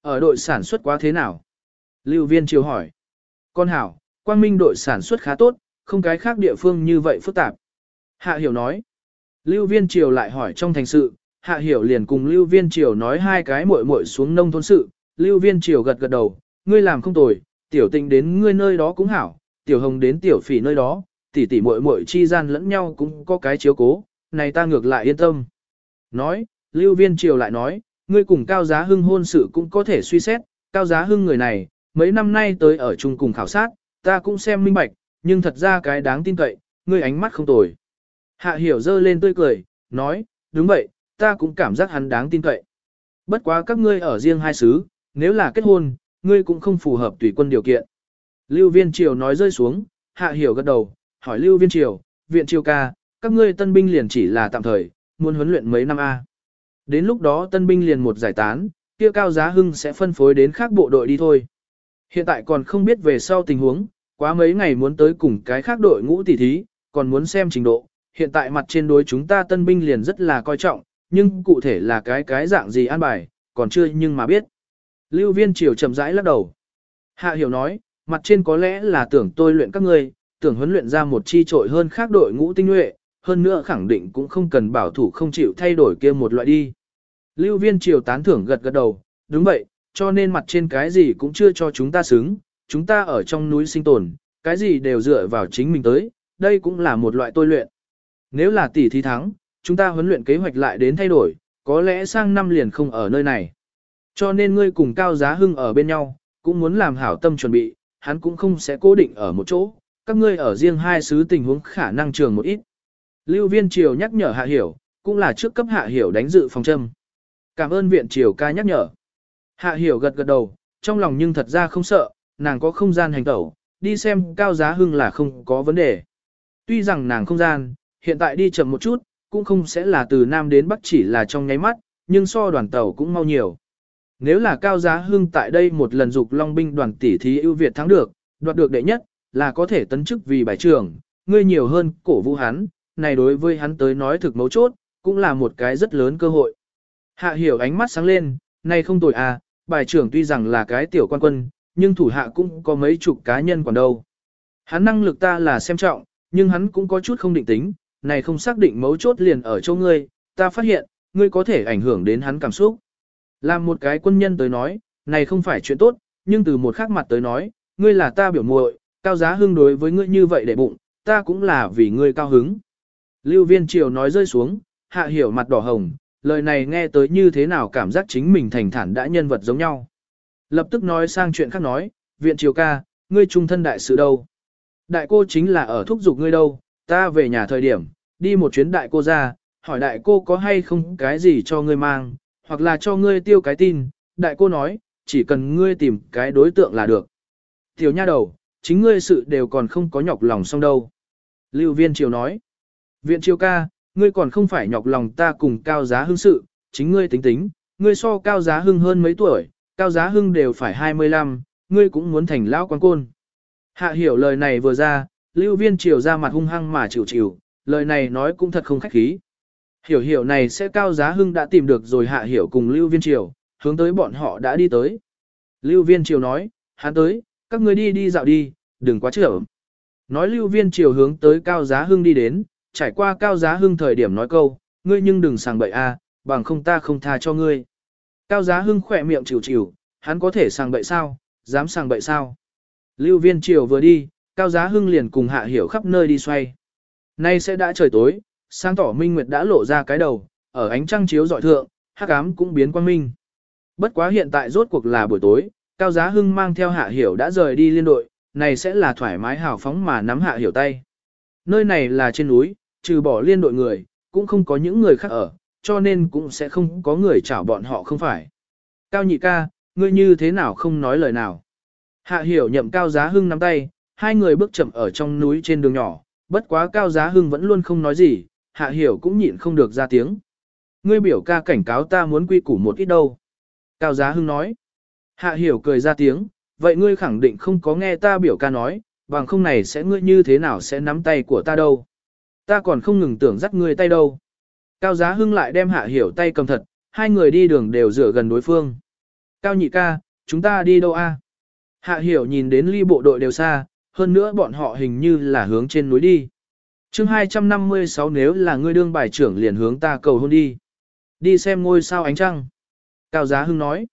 Ở đội sản xuất quá thế nào? Lưu viên triều hỏi. Con hảo, quang minh đội sản xuất khá tốt, không cái khác địa phương như vậy phức tạp. Hạ hiểu nói. Lưu viên triều lại hỏi trong thành sự, Hạ Hiểu liền cùng Lưu Viên Triều nói hai cái muội muội xuống nông thôn sự, Lưu Viên Triều gật gật đầu, ngươi làm không tồi, tiểu tình đến ngươi nơi đó cũng hảo, tiểu hồng đến tiểu phỉ nơi đó, tỷ tỷ muội muội chi gian lẫn nhau cũng có cái chiếu cố, này ta ngược lại yên tâm. Nói, Lưu Viên Triều lại nói, ngươi cùng Cao Giá Hưng hôn sự cũng có thể suy xét, Cao Giá Hưng người này, mấy năm nay tới ở chung cùng khảo sát, ta cũng xem minh bạch, nhưng thật ra cái đáng tin cậy, ngươi ánh mắt không tồi. Hạ hiểu dơ lên tươi cười, nói, đúng vậy, ta cũng cảm giác hắn đáng tin cậy. Bất quá các ngươi ở riêng hai xứ, nếu là kết hôn, ngươi cũng không phù hợp tùy quân điều kiện. Lưu Viên Triều nói rơi xuống, Hạ Hiểu gật đầu, hỏi Lưu Viên Triều, Viện Triều ca, các ngươi tân binh liền chỉ là tạm thời, muốn huấn luyện mấy năm A. Đến lúc đó tân binh liền một giải tán, kia cao giá hưng sẽ phân phối đến khác bộ đội đi thôi. Hiện tại còn không biết về sau tình huống, quá mấy ngày muốn tới cùng cái khác đội ngũ tỉ thí, còn muốn xem trình độ. Hiện tại mặt trên đối chúng ta tân binh liền rất là coi trọng, nhưng cụ thể là cái cái dạng gì an bài, còn chưa nhưng mà biết. Lưu viên triều chậm rãi lắc đầu. Hạ hiểu nói, mặt trên có lẽ là tưởng tôi luyện các ngươi, tưởng huấn luyện ra một chi trội hơn khác đội ngũ tinh nhuệ, hơn nữa khẳng định cũng không cần bảo thủ không chịu thay đổi kia một loại đi. Lưu viên triều tán thưởng gật gật đầu, đúng vậy, cho nên mặt trên cái gì cũng chưa cho chúng ta xứng, chúng ta ở trong núi sinh tồn, cái gì đều dựa vào chính mình tới, đây cũng là một loại tôi luyện. Nếu là tỷ thi thắng, chúng ta huấn luyện kế hoạch lại đến thay đổi, có lẽ sang năm liền không ở nơi này. Cho nên ngươi cùng Cao Giá Hưng ở bên nhau, cũng muốn làm hảo tâm chuẩn bị, hắn cũng không sẽ cố định ở một chỗ, các ngươi ở riêng hai xứ tình huống khả năng trường một ít. Lưu Viên Triều nhắc nhở Hạ Hiểu, cũng là trước cấp Hạ Hiểu đánh dự phòng châm. Cảm ơn Viện Triều ca nhắc nhở. Hạ Hiểu gật gật đầu, trong lòng nhưng thật ra không sợ, nàng có không gian hành tẩu, đi xem Cao Giá Hưng là không có vấn đề. Tuy rằng nàng không gian, hiện tại đi chậm một chút, cũng không sẽ là từ Nam đến Bắc chỉ là trong nháy mắt, nhưng so đoàn tàu cũng mau nhiều. Nếu là Cao Giá Hưng tại đây một lần dục Long binh đoàn tỷ thí ưu việt thắng được, đoạt được đệ nhất, là có thể tấn chức vì bài trưởng, ngươi nhiều hơn cổ vũ hắn, này đối với hắn tới nói thực mấu chốt, cũng là một cái rất lớn cơ hội. Hạ hiểu ánh mắt sáng lên, này không tồi à, bài trưởng tuy rằng là cái tiểu quan quân, nhưng thủ hạ cũng có mấy chục cá nhân còn đâu. Hắn năng lực ta là xem trọng, nhưng hắn cũng có chút không định tính, này không xác định mấu chốt liền ở chỗ ngươi, ta phát hiện, ngươi có thể ảnh hưởng đến hắn cảm xúc. Làm một cái quân nhân tới nói, này không phải chuyện tốt, nhưng từ một khác mặt tới nói, ngươi là ta biểu muội, cao giá hưng đối với ngươi như vậy để bụng, ta cũng là vì ngươi cao hứng. Lưu viên triều nói rơi xuống, hạ hiểu mặt đỏ hồng, lời này nghe tới như thế nào cảm giác chính mình thành thản đã nhân vật giống nhau. Lập tức nói sang chuyện khác nói, viện triều ca, ngươi trung thân đại sự đâu? Đại cô chính là ở thúc giục ngươi đâu, ta về nhà thời điểm, đi một chuyến đại cô ra, hỏi đại cô có hay không cái gì cho ngươi mang, hoặc là cho ngươi tiêu cái tin, đại cô nói, chỉ cần ngươi tìm cái đối tượng là được. Tiểu nha đầu, chính ngươi sự đều còn không có nhọc lòng xong đâu. Lưu viên triều nói, viện triều ca, ngươi còn không phải nhọc lòng ta cùng cao giá hương sự, chính ngươi tính tính, ngươi so cao giá hưng hơn mấy tuổi, cao giá hưng đều phải 25, ngươi cũng muốn thành lão quan côn. Hạ hiểu lời này vừa ra, lưu viên triều ra mặt hung hăng mà chịu chịu, lời này nói cũng thật không khách khí. Hiểu hiểu này sẽ cao giá hưng đã tìm được rồi hạ hiểu cùng lưu viên triều, hướng tới bọn họ đã đi tới. Lưu viên triều nói, hắn tới, các ngươi đi đi dạo đi, đừng quá trở. Nói lưu viên triều hướng tới cao giá hưng đi đến, trải qua cao giá hưng thời điểm nói câu, ngươi nhưng đừng sàng bậy a, bằng không ta không tha cho ngươi. Cao giá hưng khỏe miệng chịu chịu, hắn có thể sàng bậy sao, dám sàng bậy sao. Lưu viên triều vừa đi, cao giá hưng liền cùng hạ hiểu khắp nơi đi xoay. Nay sẽ đã trời tối, sáng tỏ minh nguyệt đã lộ ra cái đầu, ở ánh trăng chiếu dọi thượng, hắc ám cũng biến quang minh. Bất quá hiện tại rốt cuộc là buổi tối, cao giá hưng mang theo hạ hiểu đã rời đi liên đội, này sẽ là thoải mái hào phóng mà nắm hạ hiểu tay. Nơi này là trên núi, trừ bỏ liên đội người, cũng không có những người khác ở, cho nên cũng sẽ không có người chảo bọn họ không phải. Cao nhị ca, ngươi như thế nào không nói lời nào. Hạ hiểu nhậm cao giá hưng nắm tay, hai người bước chậm ở trong núi trên đường nhỏ, bất quá cao giá hưng vẫn luôn không nói gì, hạ hiểu cũng nhịn không được ra tiếng. Ngươi biểu ca cảnh cáo ta muốn quy củ một ít đâu. Cao giá hưng nói. Hạ hiểu cười ra tiếng, vậy ngươi khẳng định không có nghe ta biểu ca nói, bằng không này sẽ ngươi như thế nào sẽ nắm tay của ta đâu. Ta còn không ngừng tưởng dắt ngươi tay đâu. Cao giá hưng lại đem hạ hiểu tay cầm thật, hai người đi đường đều dựa gần đối phương. Cao nhị ca, chúng ta đi đâu a? Hạ hiểu nhìn đến ly bộ đội đều xa, hơn nữa bọn họ hình như là hướng trên núi đi. chương 256 nếu là ngươi đương bài trưởng liền hướng ta cầu hôn đi. Đi xem ngôi sao ánh trăng. Cao Giá Hưng nói.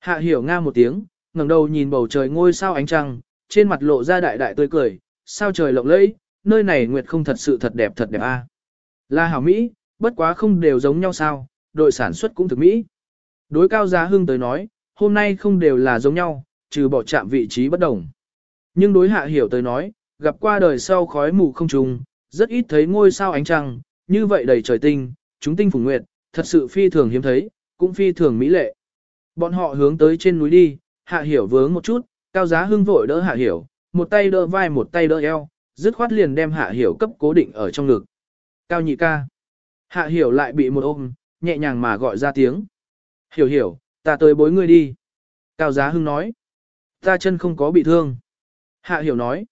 Hạ hiểu nga một tiếng, ngẩng đầu nhìn bầu trời ngôi sao ánh trăng, trên mặt lộ ra đại đại tươi cười, sao trời lộng lẫy, nơi này nguyệt không thật sự thật đẹp thật đẹp a. À. Là hảo Mỹ, bất quá không đều giống nhau sao, đội sản xuất cũng thực Mỹ. Đối Cao Giá Hưng tới nói, hôm nay không đều là giống nhau, trừ bỏ chạm vị trí bất đồng. Nhưng đối hạ hiểu tới nói, gặp qua đời sau khói mù không trùng, rất ít thấy ngôi sao ánh trăng, như vậy đầy trời tinh, chúng tinh phùng nguyệt, thật sự phi thường hiếm thấy, cũng phi thường mỹ lệ. Bọn họ hướng tới trên núi đi, hạ hiểu vướng một chút, cao giá hưng vội đỡ hạ hiểu, một tay đỡ vai một tay đỡ eo, dứt khoát liền đem hạ hiểu cấp cố định ở trong ngực. Cao nhị ca. Hạ hiểu lại bị một ôm, nhẹ nhàng mà gọi ra tiếng. Hiểu hiểu, ta tới bối ngươi đi. Cao giá hưng nói. Ta chân không có bị thương. Hạ hiểu nói.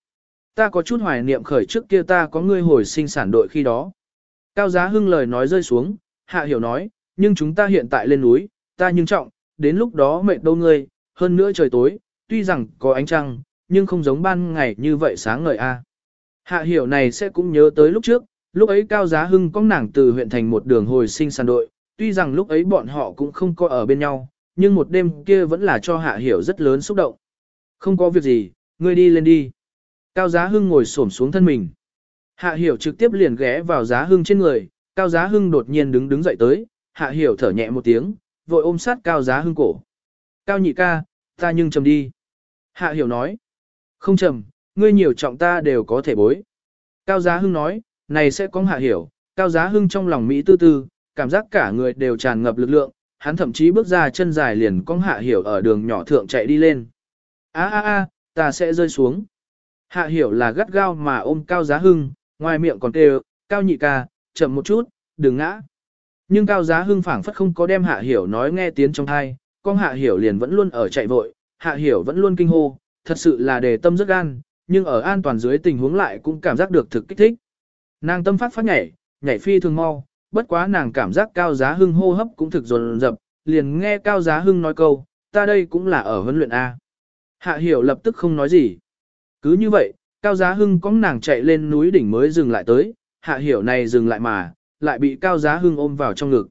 Ta có chút hoài niệm khởi trước kia ta có ngươi hồi sinh sản đội khi đó. Cao giá hưng lời nói rơi xuống, hạ hiểu nói, nhưng chúng ta hiện tại lên núi, ta nhưng trọng, đến lúc đó mệt đâu ngươi, hơn nữa trời tối, tuy rằng có ánh trăng, nhưng không giống ban ngày như vậy sáng ngời a. Hạ hiểu này sẽ cũng nhớ tới lúc trước, lúc ấy Cao Giá Hưng có nàng từ huyện thành một đường hồi sinh sản đội, tuy rằng lúc ấy bọn họ cũng không có ở bên nhau, nhưng một đêm kia vẫn là cho Hạ hiểu rất lớn xúc động. Không có việc gì, ngươi đi lên đi. Cao Giá Hưng ngồi xổm xuống thân mình. Hạ hiểu trực tiếp liền ghé vào Giá Hưng trên người, Cao Giá Hưng đột nhiên đứng đứng dậy tới, Hạ hiểu thở nhẹ một tiếng, vội ôm sát Cao Giá Hưng cổ. Cao nhị ca, ta nhưng trầm đi. Hạ hiểu nói. Không trầm, ngươi nhiều trọng ta đều có thể bối. Cao Giá Hưng nói, này sẽ có hạ hiểu, Cao Giá Hưng trong lòng Mỹ tư tư, cảm giác cả người đều tràn ngập lực lượng, hắn thậm chí bước ra chân dài liền cong hạ hiểu ở đường nhỏ thượng chạy đi lên. a a a ta sẽ rơi xuống. Hạ hiểu là gắt gao mà ôm Cao Giá Hưng, ngoài miệng còn kêu, Cao nhị ca, chậm một chút, đừng ngã. Nhưng Cao Giá Hưng phảng phất không có đem Hạ Hiểu nói nghe tiếng trong thai, con Hạ Hiểu liền vẫn luôn ở chạy vội, Hạ Hiểu vẫn luôn kinh hô, thật sự là đề tâm rất gan, nhưng ở an toàn dưới tình huống lại cũng cảm giác được thực kích thích. Nàng tâm phát phát nhảy, nhảy phi thường mau, bất quá nàng cảm giác Cao Giá Hưng hô hấp cũng thực dồn dập, liền nghe Cao Giá Hưng nói câu, ta đây cũng là ở huấn luyện A. Hạ Hiểu lập tức không nói gì. Cứ như vậy, Cao Giá Hưng có nàng chạy lên núi đỉnh mới dừng lại tới, Hạ Hiểu này dừng lại mà, lại bị Cao Giá Hưng ôm vào trong ngực.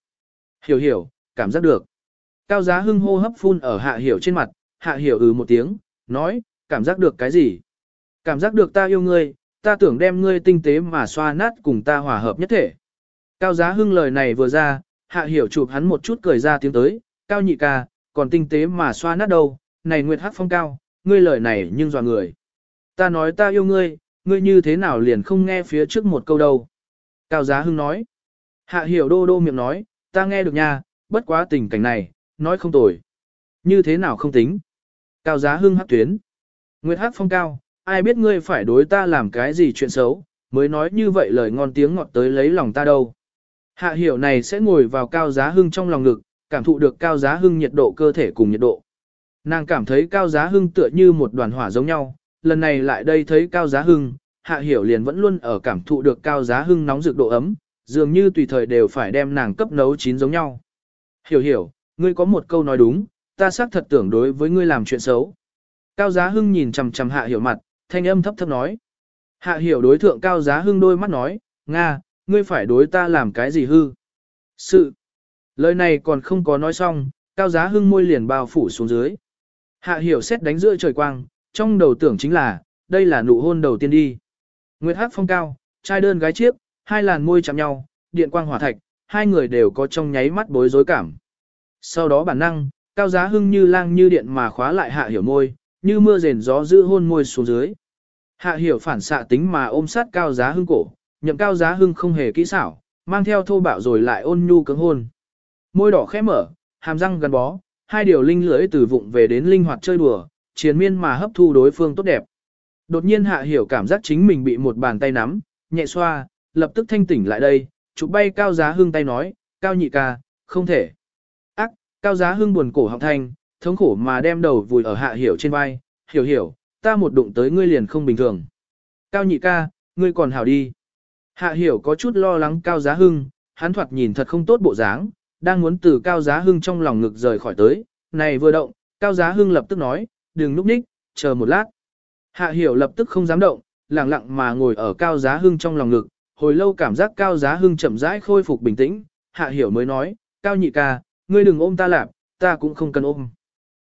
Hiểu hiểu, cảm giác được. Cao Giá Hưng hô hấp phun ở Hạ Hiểu trên mặt, Hạ Hiểu ừ một tiếng, nói, cảm giác được cái gì? Cảm giác được ta yêu ngươi, ta tưởng đem ngươi tinh tế mà xoa nát cùng ta hòa hợp nhất thể. Cao Giá Hưng lời này vừa ra, Hạ Hiểu chụp hắn một chút cười ra tiếng tới, Cao nhị ca, còn tinh tế mà xoa nát đâu, này Nguyệt Hắc Phong Cao, ngươi lời này nhưng dọa người. Ta nói ta yêu ngươi, ngươi như thế nào liền không nghe phía trước một câu đâu. Cao Giá Hưng nói, Hạ hiểu đô đô miệng nói, ta nghe được nha, bất quá tình cảnh này, nói không tồi. Như thế nào không tính? Cao giá hưng hắc tuyến. Nguyệt hắc phong cao, ai biết ngươi phải đối ta làm cái gì chuyện xấu, mới nói như vậy lời ngon tiếng ngọt tới lấy lòng ta đâu. Hạ hiểu này sẽ ngồi vào cao giá hưng trong lòng ngực, cảm thụ được cao giá hưng nhiệt độ cơ thể cùng nhiệt độ. Nàng cảm thấy cao giá hưng tựa như một đoàn hỏa giống nhau, lần này lại đây thấy cao giá hưng, hạ hiểu liền vẫn luôn ở cảm thụ được cao giá hưng nóng rực độ ấm, dường như tùy thời đều phải đem nàng cấp nấu chín giống nhau. Hiểu hiểu, ngươi có một câu nói đúng, ta xác thật tưởng đối với ngươi làm chuyện xấu. Cao Giá Hưng nhìn chằm chằm Hạ Hiểu mặt, thanh âm thấp thấp nói. Hạ Hiểu đối thượng Cao Giá Hưng đôi mắt nói, Nga, ngươi phải đối ta làm cái gì hư? Sự. Lời này còn không có nói xong, Cao Giá Hưng môi liền bao phủ xuống dưới. Hạ Hiểu xét đánh giữa trời quang, trong đầu tưởng chính là, đây là nụ hôn đầu tiên đi. Nguyệt hát phong cao, trai đơn gái chiếc, hai làn môi chạm nhau, điện quang hỏa thạch, hai người đều có trong nháy mắt bối rối cảm. Sau đó bản năng, cao giá hưng như lang như điện mà khóa lại hạ hiểu môi, như mưa rền gió giữ hôn môi xuống dưới. Hạ hiểu phản xạ tính mà ôm sát cao giá hưng cổ, nhậm cao giá hưng không hề kỹ xảo, mang theo thô bạo rồi lại ôn nhu cứng hôn. Môi đỏ khẽ mở, hàm răng gắn bó, hai điều linh lưỡi từ vụng về đến linh hoạt chơi đùa, chiến miên mà hấp thu đối phương tốt đẹp. Đột nhiên hạ hiểu cảm giác chính mình bị một bàn tay nắm, nhẹ xoa, lập tức thanh tỉnh lại đây, chụp bay cao giá hưng tay nói, cao nhị ca, không thể. Ác, cao giá hưng buồn cổ học thanh, thống khổ mà đem đầu vùi ở hạ hiểu trên vai, hiểu hiểu, ta một đụng tới ngươi liền không bình thường. Cao nhị ca, ngươi còn hảo đi. Hạ hiểu có chút lo lắng cao giá hưng, hắn thoạt nhìn thật không tốt bộ dáng, đang muốn từ cao giá hưng trong lòng ngực rời khỏi tới, này vừa động, cao giá hưng lập tức nói, đừng núp ních, chờ một lát. Hạ hiểu lập tức không dám động, lặng lặng mà ngồi ở cao giá hưng trong lòng ngực, hồi lâu cảm giác cao giá hưng chậm rãi khôi phục bình tĩnh, hạ hiểu mới nói, cao nhị ca, ngươi đừng ôm ta lạp, ta cũng không cần ôm.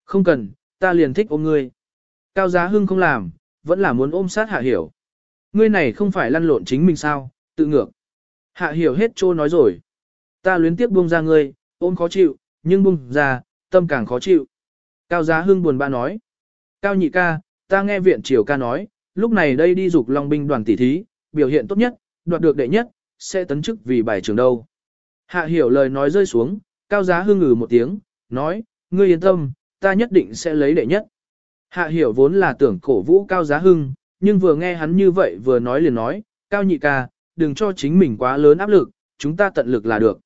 Không cần, ta liền thích ôm ngươi. Cao giá hưng không làm, vẫn là muốn ôm sát hạ hiểu. Ngươi này không phải lăn lộn chính mình sao, tự ngược. Hạ hiểu hết trô nói rồi. Ta luyến tiếp buông ra ngươi, ôm khó chịu, nhưng buông ra, tâm càng khó chịu. Cao giá hưng buồn bã nói. Cao nhị ca, ta nghe viện triều ca nói, lúc này đây đi dục long binh đoàn tỷ thí, biểu hiện tốt nhất, đoạt được đệ nhất, sẽ tấn chức vì bài trường đâu. Hạ hiểu lời nói rơi xuống, cao giá hưng ngừ một tiếng, nói, ngươi yên tâm, ta nhất định sẽ lấy đệ nhất. Hạ hiểu vốn là tưởng cổ vũ cao giá hưng, nhưng vừa nghe hắn như vậy vừa nói liền nói, cao nhị ca, đừng cho chính mình quá lớn áp lực, chúng ta tận lực là được.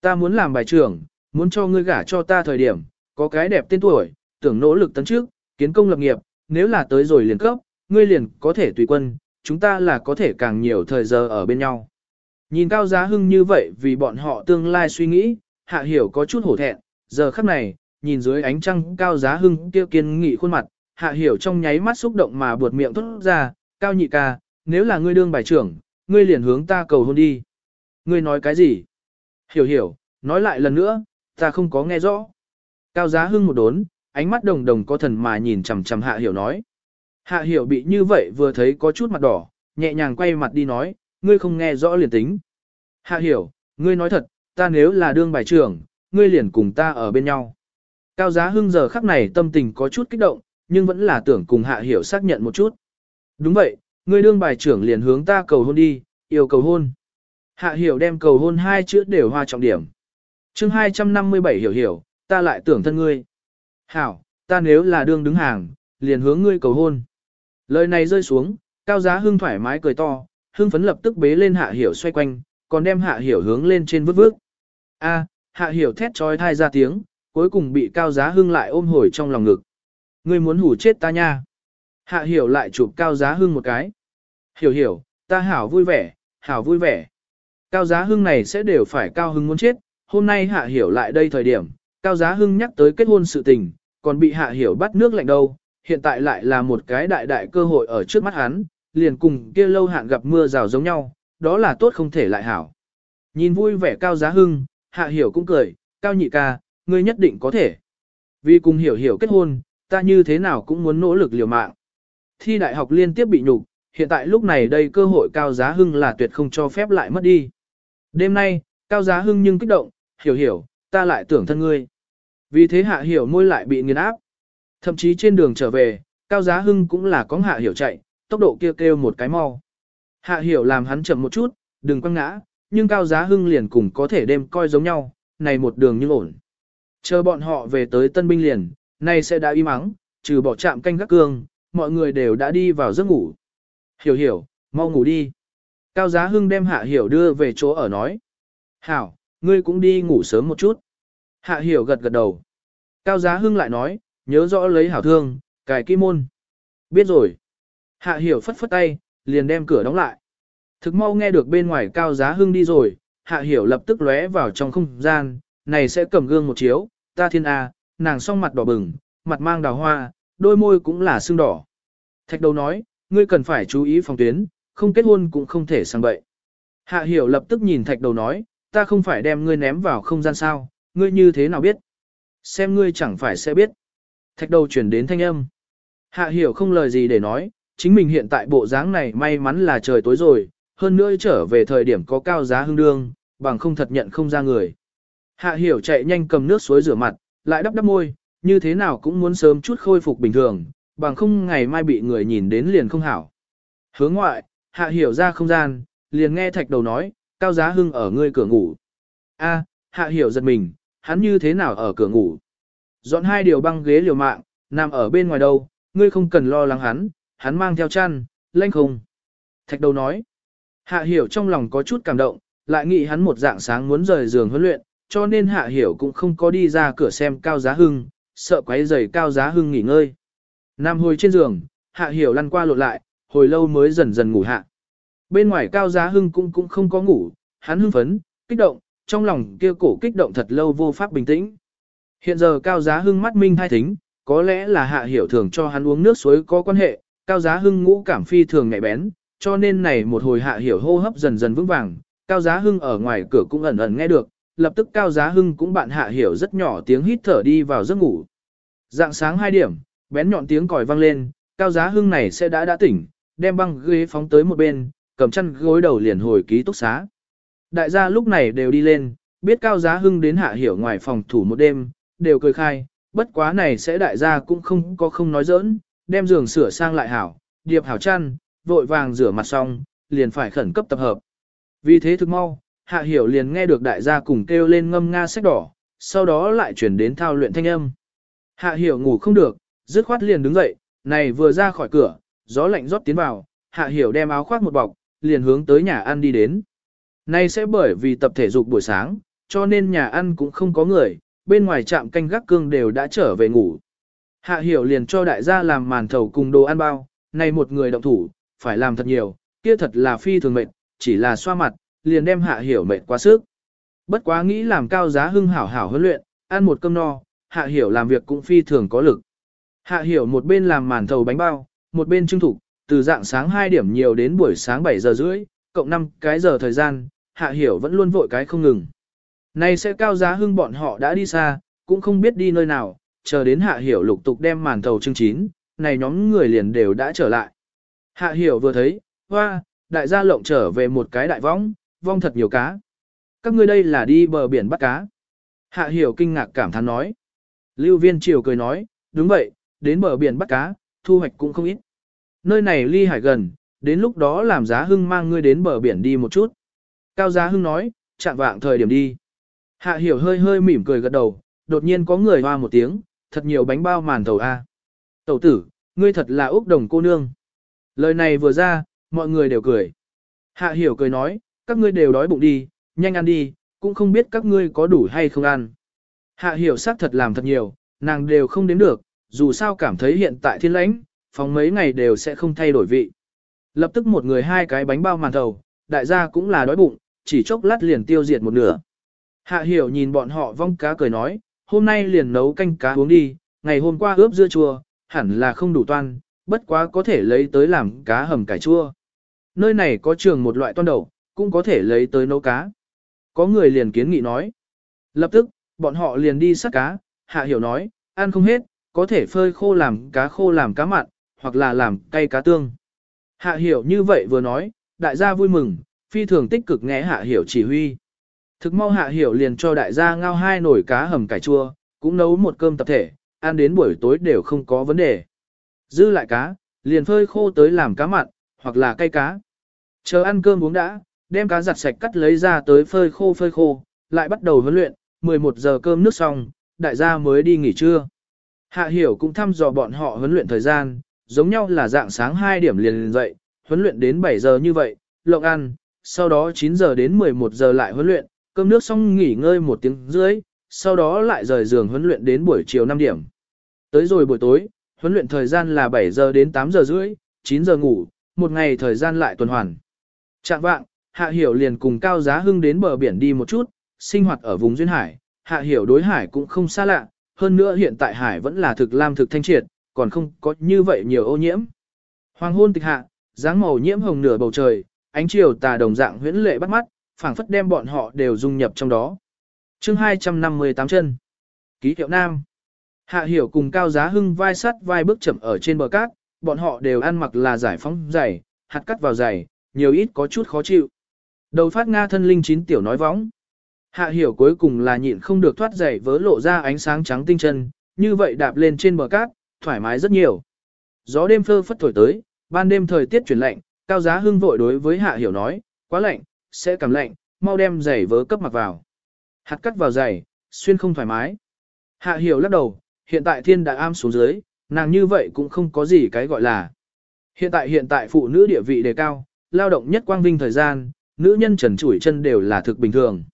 Ta muốn làm bài trưởng, muốn cho ngươi gả cho ta thời điểm, có cái đẹp tên tuổi, tưởng nỗ lực tấn trước, kiến công lập nghiệp, nếu là tới rồi liền cấp, ngươi liền có thể tùy quân, chúng ta là có thể càng nhiều thời giờ ở bên nhau. Nhìn Cao Giá Hưng như vậy vì bọn họ tương lai suy nghĩ, Hạ Hiểu có chút hổ thẹn, giờ khắc này, nhìn dưới ánh trăng Cao Giá Hưng kia kiên nghị khuôn mặt, Hạ Hiểu trong nháy mắt xúc động mà buột miệng thốt ra, Cao nhị ca, nếu là ngươi đương bài trưởng, ngươi liền hướng ta cầu hôn đi. Ngươi nói cái gì? Hiểu hiểu, nói lại lần nữa, ta không có nghe rõ. Cao Giá Hưng một đốn, ánh mắt đồng đồng có thần mà nhìn chằm chằm Hạ Hiểu nói. Hạ Hiểu bị như vậy vừa thấy có chút mặt đỏ, nhẹ nhàng quay mặt đi nói, ngươi không nghe rõ liền tính. Hạ Hiểu, ngươi nói thật, ta nếu là đương bài trưởng, ngươi liền cùng ta ở bên nhau. Cao Giá Hưng giờ khắc này tâm tình có chút kích động, nhưng vẫn là tưởng cùng Hạ Hiểu xác nhận một chút. Đúng vậy, ngươi đương bài trưởng liền hướng ta cầu hôn đi, yêu cầu hôn. Hạ Hiểu đem cầu hôn hai chữ đều hoa trọng điểm. chương 257 hiểu hiểu, ta lại tưởng thân ngươi. Hảo, ta nếu là đương đứng hàng, liền hướng ngươi cầu hôn. Lời này rơi xuống, cao giá hưng thoải mái cười to, hưng phấn lập tức bế lên hạ hiểu xoay quanh, còn đem hạ hiểu hướng lên trên vứt vứt. A, hạ hiểu thét trói thai ra tiếng, cuối cùng bị cao giá hưng lại ôm hồi trong lòng ngực. Ngươi muốn hủ chết ta nha. Hạ hiểu lại chụp cao giá hưng một cái. Hiểu hiểu, ta hảo vui vẻ, hảo vui vẻ. Cao giá hưng này sẽ đều phải cao hưng muốn chết, hôm nay hạ hiểu lại đây thời điểm, cao giá hưng nhắc tới kết hôn sự tình, còn bị hạ hiểu bắt nước lạnh đâu, hiện tại lại là một cái đại đại cơ hội ở trước mắt hắn, liền cùng kia lâu hạn gặp mưa rào giống nhau, đó là tốt không thể lại hảo. Nhìn vui vẻ cao giá hưng, hạ hiểu cũng cười, cao nhị ca, ngươi nhất định có thể. Vì cùng hiểu hiểu kết hôn, ta như thế nào cũng muốn nỗ lực liều mạng. Thi đại học liên tiếp bị nhục, hiện tại lúc này đây cơ hội cao giá hưng là tuyệt không cho phép lại mất đi. Đêm nay, cao giá hưng nhưng kích động, hiểu hiểu, ta lại tưởng thân ngươi. Vì thế hạ hiểu môi lại bị nghiền áp. Thậm chí trên đường trở về, cao giá hưng cũng là có hạ hiểu chạy, tốc độ kia kêu, kêu một cái mau. Hạ hiểu làm hắn chậm một chút, đừng quăng ngã, nhưng cao giá hưng liền cùng có thể đem coi giống nhau, này một đường như ổn. Chờ bọn họ về tới tân binh liền, nay sẽ đã im ắng, trừ bỏ chạm canh gác cương, mọi người đều đã đi vào giấc ngủ. Hiểu hiểu, mau ngủ đi. Cao giá hưng đem hạ hiểu đưa về chỗ ở nói. Hảo, ngươi cũng đi ngủ sớm một chút. Hạ hiểu gật gật đầu. Cao giá hưng lại nói, nhớ rõ lấy hảo thương, cài kim môn. Biết rồi. Hạ hiểu phất phất tay, liền đem cửa đóng lại. Thực mau nghe được bên ngoài cao giá hưng đi rồi, hạ hiểu lập tức lóe vào trong không gian, này sẽ cầm gương một chiếu, ta thiên A, nàng song mặt đỏ bừng, mặt mang đào hoa, đôi môi cũng là sưng đỏ. Thạch đầu nói, ngươi cần phải chú ý phòng tuyến, không kết hôn cũng không thể sang bậy. Hạ hiểu lập tức nhìn thạch đầu nói, ta không phải đem ngươi ném vào không gian sao, ngươi như thế nào biết? Xem ngươi chẳng phải sẽ biết. Thạch đầu chuyển đến thanh âm. Hạ hiểu không lời gì để nói, chính mình hiện tại bộ dáng này may mắn là trời tối rồi, hơn nữa trở về thời điểm có cao giá hương đương, bằng không thật nhận không ra người. Hạ hiểu chạy nhanh cầm nước suối rửa mặt, lại đắp đắp môi, như thế nào cũng muốn sớm chút khôi phục bình thường, bằng không ngày mai bị người nhìn đến liền không hảo. Hướng ngoại, hạ hiểu ra không gian, liền nghe thạch đầu nói, cao giá hưng ở ngươi cửa ngủ. A, hạ hiểu giật mình, hắn như thế nào ở cửa ngủ. Dọn hai điều băng ghế liều mạng, nằm ở bên ngoài đâu, ngươi không cần lo lắng hắn, hắn mang theo chăn, lanh không. Thạch đầu nói, hạ hiểu trong lòng có chút cảm động, lại nghĩ hắn một dạng sáng muốn rời giường huấn luyện, cho nên hạ hiểu cũng không có đi ra cửa xem cao giá hưng, sợ quấy rầy cao giá hưng nghỉ ngơi. Nam hồi trên giường, hạ hiểu lăn qua lộn lại, hồi lâu mới dần dần ngủ hạ. Bên ngoài cao giá hưng cũng cũng không có ngủ, hắn hưng phấn, kích động, trong lòng kia cổ kích động thật lâu vô pháp bình tĩnh. Hiện giờ cao giá hưng mắt minh thai thính, có lẽ là hạ hiểu thường cho hắn uống nước suối có quan hệ, cao giá hưng ngũ cảm phi thường nhạy bén, cho nên này một hồi hạ hiểu hô hấp dần dần vững vàng, cao giá hưng ở ngoài cửa cũng ẩn ẩn nghe được, lập tức Cao Giá Hưng cũng bạn Hạ Hiểu rất nhỏ tiếng hít thở đi vào giấc ngủ. Dạng sáng 2 điểm, bén nhọn tiếng còi vang lên, Cao Giá Hưng này sẽ đã đã tỉnh, đem băng ghế phóng tới một bên, cầm chăn gối đầu liền hồi ký túc xá. Đại gia lúc này đều đi lên, biết Cao Giá Hưng đến Hạ Hiểu ngoài phòng thủ một đêm, đều cười khai, bất quá này sẽ đại gia cũng không có không nói giỡn, đem giường sửa sang lại hảo, điệp hảo chăn, vội vàng rửa mặt xong, liền phải khẩn cấp tập hợp. Vì thế thực mau, Hạ Hiểu liền nghe được đại gia cùng kêu lên ngâm nga sách đỏ, sau đó lại chuyển đến thao luyện thanh âm. Hạ Hiểu ngủ không được, dứt khoát liền đứng dậy, này vừa ra khỏi cửa, gió lạnh rót tiến vào, Hạ Hiểu đem áo khoác một bọc, liền hướng tới nhà ăn đi đến. Nay sẽ bởi vì tập thể dục buổi sáng, cho nên nhà ăn cũng không có người, bên ngoài trạm canh gác cương đều đã trở về ngủ. Hạ Hiểu liền cho đại gia làm màn thầu cùng đồ ăn bao, này một người động thủ, phải làm thật nhiều, kia thật là phi thường mệt, chỉ là xoa mặt, liền đem Hạ Hiểu mệt quá sức. Bất quá nghĩ làm cao giá hưng hảo hảo huấn luyện, ăn một cơm no, Hạ Hiểu làm việc cũng phi thường có lực. Hạ Hiểu một bên làm màn thầu bánh bao, một bên trưng thủ, từ dạng sáng 2 điểm nhiều đến buổi sáng 7 giờ rưỡi, cộng 5 cái giờ thời gian, Hạ Hiểu vẫn luôn vội cái không ngừng. nay sẽ cao giá hưng bọn họ đã đi xa, cũng không biết đi nơi nào, chờ đến Hạ Hiểu lục tục đem màn thầu trưng chín, này nhóm người liền đều đã trở lại. Hạ Hiểu vừa thấy, hoa, đại gia lộng trở về một cái đại võng, vong thật nhiều cá. Các ngươi đây là đi bờ biển bắt cá. Hạ Hiểu kinh ngạc cảm thán nói. Lưu Viên Triều cười nói, đúng vậy, đến bờ biển bắt cá, thu hoạch cũng không ít. Nơi này ly hải gần, đến lúc đó làm giá hưng mang ngươi đến bờ biển đi một chút. Cao giá hưng nói, chạm vạng thời điểm đi. Hạ hiểu hơi hơi mỉm cười gật đầu, đột nhiên có người hoa một tiếng, thật nhiều bánh bao màn tàu A. Tẩu tử, ngươi thật là úc đồng cô nương. Lời này vừa ra, mọi người đều cười. Hạ hiểu cười nói, các ngươi đều đói bụng đi, nhanh ăn đi, cũng không biết các ngươi có đủ hay không ăn. Hạ hiểu xác thật làm thật nhiều, nàng đều không đến được, dù sao cảm thấy hiện tại thiên lãnh, phòng mấy ngày đều sẽ không thay đổi vị. Lập tức một người hai cái bánh bao màn thầu, đại gia cũng là đói bụng, chỉ chốc lát liền tiêu diệt một nửa. Hạ hiểu nhìn bọn họ vong cá cười nói, hôm nay liền nấu canh cá uống đi, ngày hôm qua ướp dưa chua, hẳn là không đủ toan, bất quá có thể lấy tới làm cá hầm cải chua. Nơi này có trường một loại toan đậu, cũng có thể lấy tới nấu cá. Có người liền kiến nghị nói. Lập tức, bọn họ liền đi sát cá, hạ hiểu nói, ăn không hết, có thể phơi khô làm cá khô làm cá mặn, hoặc là làm cay cá tương. Hạ hiểu như vậy vừa nói, đại gia vui mừng, phi thường tích cực nghe hạ hiểu chỉ huy. Thực mau hạ hiểu liền cho đại gia ngao hai nồi cá hầm cải chua, cũng nấu một cơm tập thể, ăn đến buổi tối đều không có vấn đề. Dư lại cá, liền phơi khô tới làm cá mặn, hoặc là cay cá. Chờ ăn cơm uống đã, đem cá giặt sạch cắt lấy ra tới phơi khô phơi khô, lại bắt đầu huấn luyện, 11 giờ cơm nước xong, đại gia mới đi nghỉ trưa. Hạ hiểu cũng thăm dò bọn họ huấn luyện thời gian, giống nhau là dạng sáng 2 điểm liền dậy, huấn luyện đến 7 giờ như vậy, lộng ăn, sau đó 9 giờ đến 11 giờ lại huấn luyện, cơm nước xong nghỉ ngơi một tiếng rưỡi, sau đó lại rời giường huấn luyện đến buổi chiều 5 điểm. Tới rồi buổi tối, huấn luyện thời gian là 7 giờ đến 8 giờ rưỡi, 9 giờ ngủ, một ngày thời gian lại tuần hoàn. Trạng vạng, Hạ Hiểu liền cùng Cao Giá Hưng đến bờ biển đi một chút, sinh hoạt ở vùng duyên hải, Hạ Hiểu đối hải cũng không xa lạ, hơn nữa hiện tại hải vẫn là thực lam thực thanh triệt, còn không có như vậy nhiều ô nhiễm. Hoàng hôn tịch hạ, dáng màu nhiễm hồng nửa bầu trời, ánh chiều tà đồng dạng huyễn lệ bắt mắt, phảng phất đem bọn họ đều dung nhập trong đó. chương 258 chân. Ký hiệu nam. Hạ hiểu cùng cao giá hưng vai sắt vai bước chậm ở trên bờ cát, bọn họ đều ăn mặc là giải phóng giày, hạt cắt vào giày, nhiều ít có chút khó chịu. Đầu phát Nga thân linh chín tiểu nói võng. Hạ hiểu cuối cùng là nhịn không được thoát giày vớ lộ ra ánh sáng trắng tinh chân, như vậy đạp lên trên bờ cát, thoải mái rất nhiều. Gió đêm phơ phất thổi tới, ban đêm thời tiết chuyển lạnh, cao giá hưng vội đối với hạ hiểu nói, quá lạnh, sẽ cảm lạnh, mau đem giày vớ cấp mặc vào. Hạt cắt vào giày, xuyên không thoải mái. Hạ hiểu lắc đầu, hiện tại thiên đã am xuống dưới, nàng như vậy cũng không có gì cái gọi là. Hiện tại hiện tại phụ nữ địa vị đề cao, lao động nhất quang vinh thời gian, nữ nhân trần chủi chân đều là thực bình thường.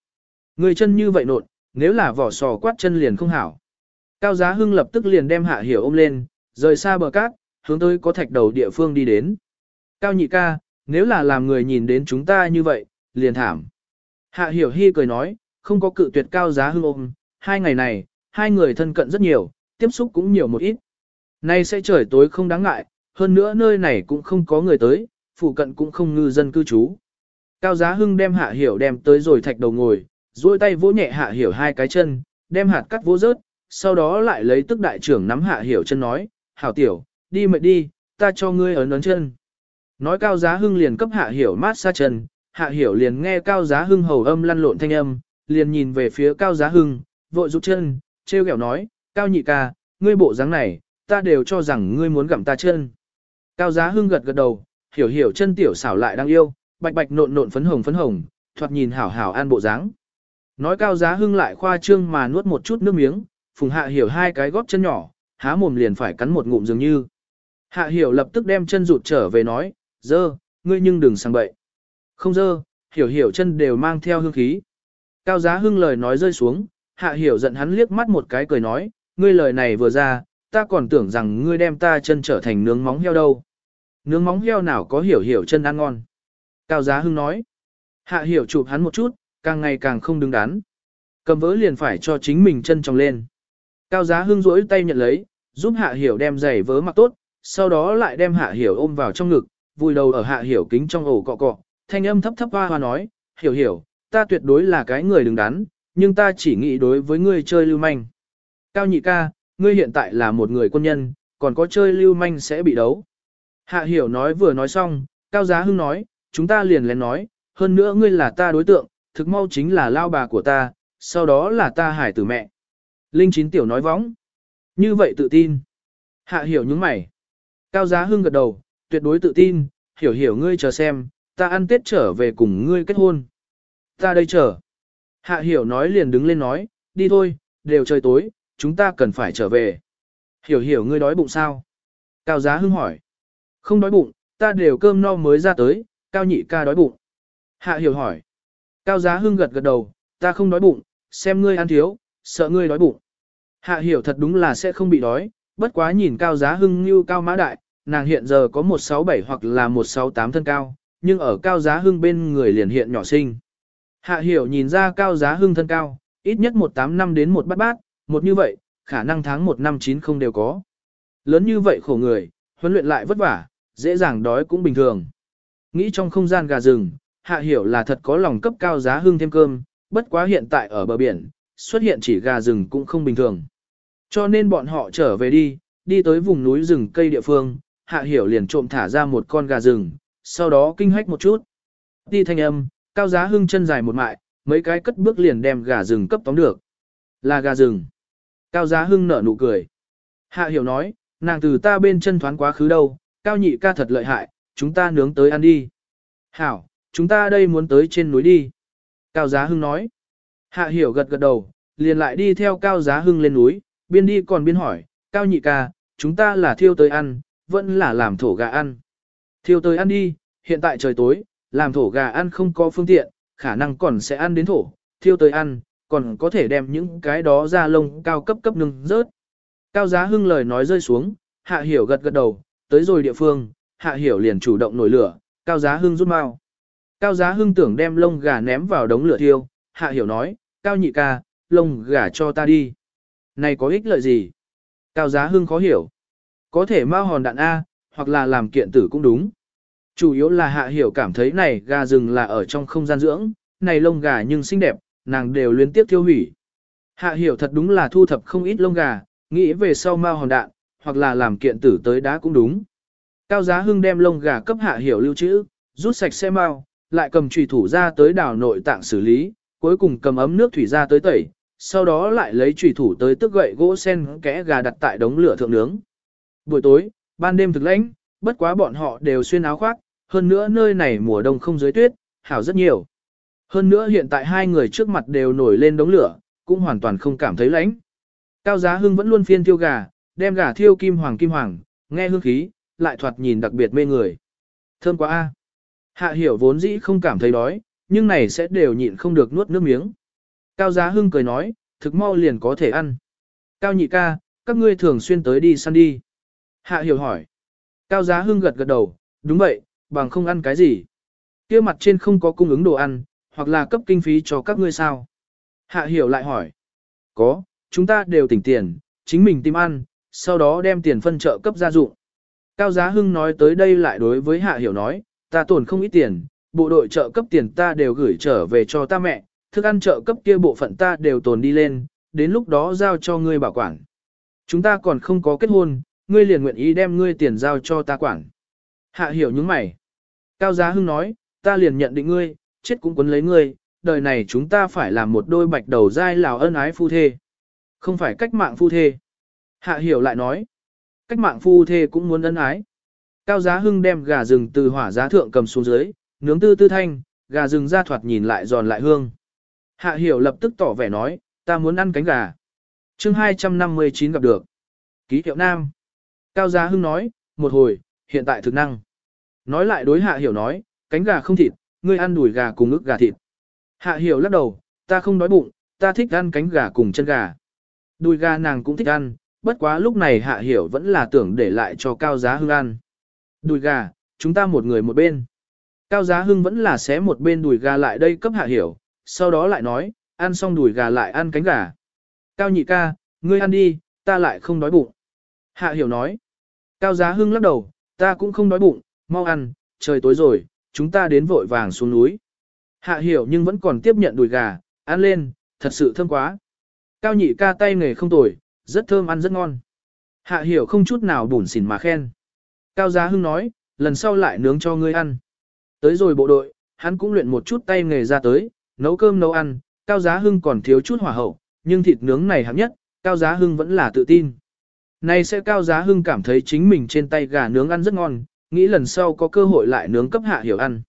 Người chân như vậy nột, nếu là vỏ sò quát chân liền không hảo. Cao Giá Hưng lập tức liền đem Hạ Hiểu ôm lên, rời xa bờ cát, hướng tới có thạch đầu địa phương đi đến. Cao nhị ca, nếu là làm người nhìn đến chúng ta như vậy, liền thảm. Hạ Hiểu Hi cười nói, không có cự tuyệt Cao Giá Hưng ôm, hai ngày này, hai người thân cận rất nhiều, tiếp xúc cũng nhiều một ít. Nay sẽ trời tối không đáng ngại, hơn nữa nơi này cũng không có người tới, phụ cận cũng không ngư dân cư trú. Cao Giá Hưng đem Hạ Hiểu đem tới rồi thạch đầu ngồi, duỗi tay vỗ nhẹ hạ hiểu hai cái chân, đem hạt cắt vỗ rớt, sau đó lại lấy tức đại trưởng nắm hạ hiểu chân nói, hảo tiểu, đi mệt đi, ta cho ngươi ấn ấn chân. Nói cao giá hưng liền cấp hạ hiểu mát xa chân, hạ hiểu liền nghe cao giá hưng hầu âm lăn lộn thanh âm, liền nhìn về phía cao giá hưng, vội rút chân, treo kẹo nói, cao nhị ca, ngươi bộ dáng này, ta đều cho rằng ngươi muốn gặm ta chân. Cao giá hưng gật gật đầu, hiểu hiểu chân tiểu xảo lại đang yêu, bạch bạch nộn nộn phấn hồng phấn hồng, thoạt nhìn hảo hảo an bộ dáng. Nói cao giá hưng lại khoa trương mà nuốt một chút nước miếng, phùng hạ hiểu hai cái góp chân nhỏ, há mồm liền phải cắn một ngụm dường như. Hạ hiểu lập tức đem chân rụt trở về nói, dơ, ngươi nhưng đừng sang bậy. Không dơ, hiểu hiểu chân đều mang theo hương khí. Cao giá hưng lời nói rơi xuống, hạ hiểu giận hắn liếc mắt một cái cười nói, ngươi lời này vừa ra, ta còn tưởng rằng ngươi đem ta chân trở thành nướng móng heo đâu. Nướng móng heo nào có hiểu hiểu chân ăn ngon. Cao giá hưng nói, hạ hiểu chụp hắn một chút, càng ngày càng không đứng đắn. Cầm vỡ liền phải cho chính mình chân trồng lên. Cao giá hưng rỗi tay nhận lấy, giúp hạ hiểu đem giày vớ mặc tốt, sau đó lại đem hạ hiểu ôm vào trong ngực, vùi đầu ở hạ hiểu kính trong ổ cọ cọ, thanh âm thấp thấp hoa hoa nói, hiểu hiểu, ta tuyệt đối là cái người đứng đắn, nhưng ta chỉ nghĩ đối với ngươi chơi lưu manh. Cao nhị ca, ngươi hiện tại là một người quân nhân, còn có chơi lưu manh sẽ bị đấu. Hạ hiểu nói vừa nói xong, Cao Giá Hưng nói, chúng ta liền lén nói, hơn nữa ngươi là ta đối tượng, thực mau chính là lao bà của ta, sau đó là ta hải tử mẹ. Linh chín tiểu nói võng. Như vậy tự tin. Hạ hiểu những mày. Cao Giá Hưng gật đầu, tuyệt đối tự tin, hiểu hiểu ngươi chờ xem, ta ăn tết trở về cùng ngươi kết hôn. Ta đây chờ. Hạ hiểu nói liền đứng lên nói, đi thôi, đều trời tối, chúng ta cần phải trở về. Hiểu hiểu ngươi đói bụng sao? Cao Giá Hưng hỏi. Không đói bụng, ta đều cơm no mới ra tới, Cao nhị ca đói bụng. Hạ hiểu hỏi. Cao Giá Hưng gật gật đầu, ta không đói bụng, xem ngươi ăn thiếu, sợ ngươi đói bụng. Hạ hiểu thật đúng là sẽ không bị đói, bất quá nhìn Cao Giá Hưng như cao mã đại, nàng hiện giờ có 167 hoặc là 168 thân cao, nhưng ở Cao Giá Hưng bên người liền hiện nhỏ sinh. Hạ hiểu nhìn ra Cao Giá Hưng thân cao, ít nhất 185 đến một bát bát, một như vậy, khả năng tháng 1 năm 9 không đều có. Lớn như vậy khổ người, huấn luyện lại vất vả, dễ dàng đói cũng bình thường. Nghĩ trong không gian gà rừng, hạ hiểu là thật có lòng cấp cao giá Hưng thêm cơm, bất quá hiện tại ở bờ biển, xuất hiện chỉ gà rừng cũng không bình thường. Cho nên bọn họ trở về đi, đi tới vùng núi rừng cây địa phương, hạ hiểu liền trộm thả ra một con gà rừng, sau đó kinh hách một chút. Đi thanh âm, cao giá hưng chân dài một mại, mấy cái cất bước liền đem gà rừng cấp tóm được. Là gà rừng. Cao giá hưng nở nụ cười. Hạ hiểu nói, nàng từ ta bên chân thoáng quá khứ đâu, cao nhị ca thật lợi hại, chúng ta nướng tới ăn đi. Hảo, chúng ta đây muốn tới trên núi đi. Cao giá hưng nói. Hạ hiểu gật gật đầu, liền lại đi theo cao giá hưng lên núi, biên đi còn biên hỏi, cao nhị ca, chúng ta là thiêu tới ăn, vẫn là làm thổ gà ăn. Thiêu tới ăn đi, hiện tại trời tối, làm thổ gà ăn không có phương tiện, khả năng còn sẽ ăn đến thổ, thiêu tới ăn, còn có thể đem những cái đó ra lông cao cấp cấp nâng rớt. Cao giá hưng lời nói rơi xuống, hạ hiểu gật gật đầu, tới rồi địa phương, hạ hiểu liền chủ động nổi lửa, cao giá hưng rút mau. Cao giá hưng tưởng đem lông gà ném vào đống lửa thiêu, hạ hiểu nói, cao nhị ca, lông gà cho ta đi. Này có ích lợi gì? Cao giá hưng khó hiểu. Có thể mau hòn đạn A, hoặc là làm kiện tử cũng đúng. Chủ yếu là hạ hiểu cảm thấy này gà rừng là ở trong không gian dưỡng, này lông gà nhưng xinh đẹp, nàng đều liên tiếp tiêu hủy. Hạ hiểu thật đúng là thu thập không ít lông gà, nghĩ về sau mau hòn đạn, hoặc là làm kiện tử tới đá cũng đúng. Cao giá hưng đem lông gà cấp hạ hiểu lưu trữ, rút sạch xe mau, lại cầm trùy thủ ra tới đảo nội tạng xử lý, cuối cùng cầm ấm nước thủy ra tới tẩy, sau đó lại lấy trùy thủ tới tức gậy gỗ sen kẽ gà đặt tại đống lửa thượng nướng. Buổi tối, ban đêm thực lãnh, bất quá bọn họ đều xuyên áo khoác, hơn nữa nơi này mùa đông không dưới tuyết, hảo rất nhiều. Hơn nữa hiện tại hai người trước mặt đều nổi lên đống lửa, cũng hoàn toàn không cảm thấy lạnh. Cao Giá Hưng vẫn luôn phiên thiêu gà, đem gà thiêu kim hoàng kim hoàng, nghe hương khí, lại thoạt nhìn đặc biệt mê người. Thơm quá a. Hạ hiểu vốn dĩ không cảm thấy đói, nhưng này sẽ đều nhịn không được nuốt nước miếng. Cao Giá Hưng cười nói, thực mau liền có thể ăn. Cao nhị ca, các ngươi thường xuyên tới đi săn đi. Hạ hiểu hỏi. Cao Giá Hưng gật gật đầu, đúng vậy, bằng không ăn cái gì. kia mặt trên không có cung ứng đồ ăn, hoặc là cấp kinh phí cho các ngươi sao? Hạ hiểu lại hỏi. Có, chúng ta đều tỉnh tiền, chính mình tìm ăn, sau đó đem tiền phân trợ cấp gia dụng. Cao Giá Hưng nói tới đây lại đối với Hạ Hiểu nói, ta tổn không ít tiền, bộ đội trợ cấp tiền ta đều gửi trở về cho ta mẹ, thức ăn trợ cấp kia bộ phận ta đều tồn đi lên, đến lúc đó giao cho ngươi bảo quản. Chúng ta còn không có kết hôn, ngươi liền nguyện ý đem ngươi tiền giao cho ta quản. Hạ hiểu những mày. Cao Giá Hưng nói, ta liền nhận định ngươi, chết cũng quấn lấy ngươi, đời này chúng ta phải làm một đôi bạch đầu dai lào ân ái phu thê. Không phải cách mạng phu thê. Hạ hiểu lại nói, cách mạng phu thê cũng muốn ân ái. Cao Giá Hưng đem gà rừng từ hỏa giá thượng cầm xuống dưới, nướng tư tư thanh, gà rừng ra thoạt nhìn lại giòn lại hương. Hạ hiểu lập tức tỏ vẻ nói, ta muốn ăn cánh gà. chương 259 gặp được. Ký hiệu nam. Cao Giá Hưng nói, một hồi, hiện tại thực năng. Nói lại đối hạ hiểu nói, cánh gà không thịt, ngươi ăn đùi gà cùng ức gà thịt. Hạ hiểu lắc đầu, ta không đói bụng, ta thích ăn cánh gà cùng chân gà. Đùi gà nàng cũng thích ăn, bất quá lúc này hạ hiểu vẫn là tưởng để lại cho Cao Giá Hưng ăn. Đùi gà, chúng ta một người một bên. Cao Giá Hưng vẫn là xé một bên đùi gà lại đây cấp hạ hiểu, sau đó lại nói, ăn xong đùi gà lại ăn cánh gà. Cao nhị ca, ngươi ăn đi, ta lại không đói bụng. Hạ hiểu nói. Cao Giá Hưng lắc đầu, ta cũng không đói bụng, mau ăn, trời tối rồi, chúng ta đến vội vàng xuống núi. Hạ hiểu nhưng vẫn còn tiếp nhận đùi gà, ăn lên, thật sự thơm quá. Cao nhị ca tay nghề không tồi, rất thơm ăn rất ngon. Hạ hiểu không chút nào bủn xỉn mà khen. Cao Giá Hưng nói, lần sau lại nướng cho ngươi ăn. Tới rồi bộ đội, hắn cũng luyện một chút tay nghề ra tới, nấu cơm nấu ăn, Cao Giá Hưng còn thiếu chút hỏa hậu, nhưng thịt nướng này hạng nhất, Cao Giá Hưng vẫn là tự tin. Này sẽ Cao Giá Hưng cảm thấy chính mình trên tay gà nướng ăn rất ngon, nghĩ lần sau có cơ hội lại nướng cấp Hạ Hiểu ăn.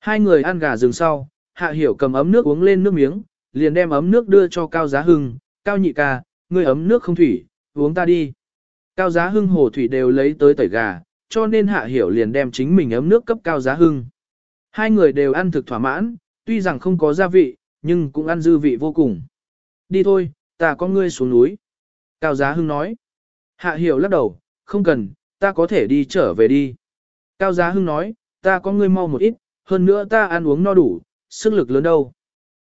Hai người ăn gà rừng sau, Hạ Hiểu cầm ấm nước uống lên nước miếng, liền đem ấm nước đưa cho Cao Giá Hưng, Cao nhị ca, ngươi ấm nước không thủy, uống ta đi. Cao Giá Hưng hồ thủy đều lấy tới tẩy gà, cho nên Hạ Hiểu liền đem chính mình ấm nước cấp Cao Giá Hưng. Hai người đều ăn thực thỏa mãn, tuy rằng không có gia vị, nhưng cũng ăn dư vị vô cùng. Đi thôi, ta có ngươi xuống núi. Cao Giá Hưng nói. Hạ Hiểu lắc đầu, không cần, ta có thể đi trở về đi. Cao Giá Hưng nói, ta có ngươi mau một ít, hơn nữa ta ăn uống no đủ, sức lực lớn đâu.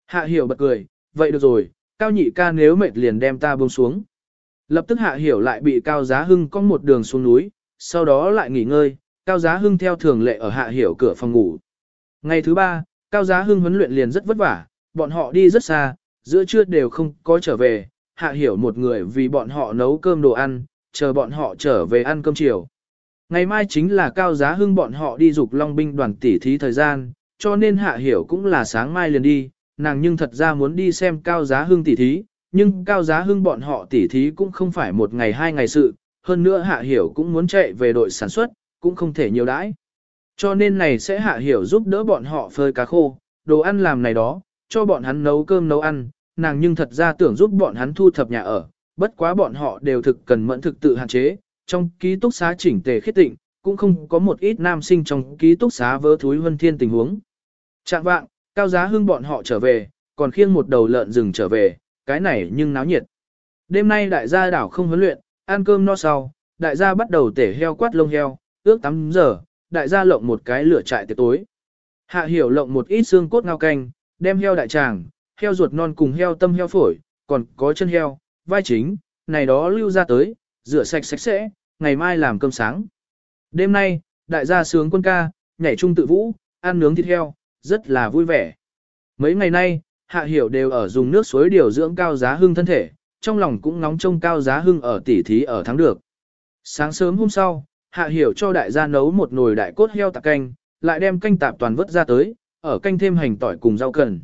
Hạ Hiểu bật cười, vậy được rồi, Cao Nhị ca nếu mệt liền đem ta buông xuống. Lập tức Hạ Hiểu lại bị Cao Giá Hưng cong một đường xuống núi, sau đó lại nghỉ ngơi, Cao Giá Hưng theo thường lệ ở Hạ Hiểu cửa phòng ngủ. Ngày thứ ba, Cao Giá Hưng huấn luyện liền rất vất vả, bọn họ đi rất xa, giữa trưa đều không có trở về, Hạ Hiểu một người vì bọn họ nấu cơm đồ ăn, chờ bọn họ trở về ăn cơm chiều. Ngày mai chính là Cao Giá Hưng bọn họ đi dục Long binh đoàn tỉ thí thời gian, cho nên Hạ Hiểu cũng là sáng mai liền đi, nàng nhưng thật ra muốn đi xem Cao Giá Hưng tỉ thí, nhưng Cao Giá Hưng bọn họ tỉ thí cũng không phải một ngày hai ngày sự, hơn nữa Hạ Hiểu cũng muốn chạy về đội sản xuất, cũng không thể nhiều đãi. Cho nên này sẽ Hạ Hiểu giúp đỡ bọn họ phơi cá khô, đồ ăn làm này đó, cho bọn hắn nấu cơm nấu ăn, nàng nhưng thật ra tưởng giúp bọn hắn thu thập nhà ở, bất quá bọn họ đều thực cần mẫn thực tự hạn chế, trong ký túc xá chỉnh tề khiết tịnh, cũng không có một ít nam sinh trong ký túc xá vớ thúi vân thiên tình huống. Trạng vạng, cao giá hưng bọn họ trở về, còn khiêng một đầu lợn rừng trở về, cái này nhưng náo nhiệt. Đêm nay đại gia đảo không huấn luyện, ăn cơm no sau, đại gia bắt đầu tể heo quát lông heo, ước 8 giờ, đại gia lộng một cái lửa trại tiệc tối. Hạ hiểu lộng một ít xương cốt ngao canh, đem heo đại tràng, heo ruột non cùng heo tâm heo phổi, còn có chân heo, vai chính, này đó lưu ra tới, rửa sạch sạch sẽ, ngày mai làm cơm sáng. Đêm nay, đại gia sướng quân ca, nhảy chung tự vũ, ăn nướng thịt heo, rất là vui vẻ. Mấy ngày nay, Hạ Hiểu đều ở dùng nước suối điều dưỡng cao giá hưng thân thể, trong lòng cũng nóng trông cao giá hưng ở tỉ thí ở thắng được. Sáng sớm hôm sau, Hạ Hiểu cho đại gia nấu một nồi đại cốt heo tạc canh, lại đem canh tạp toàn vớt ra tới, ở canh thêm hành tỏi cùng rau cần.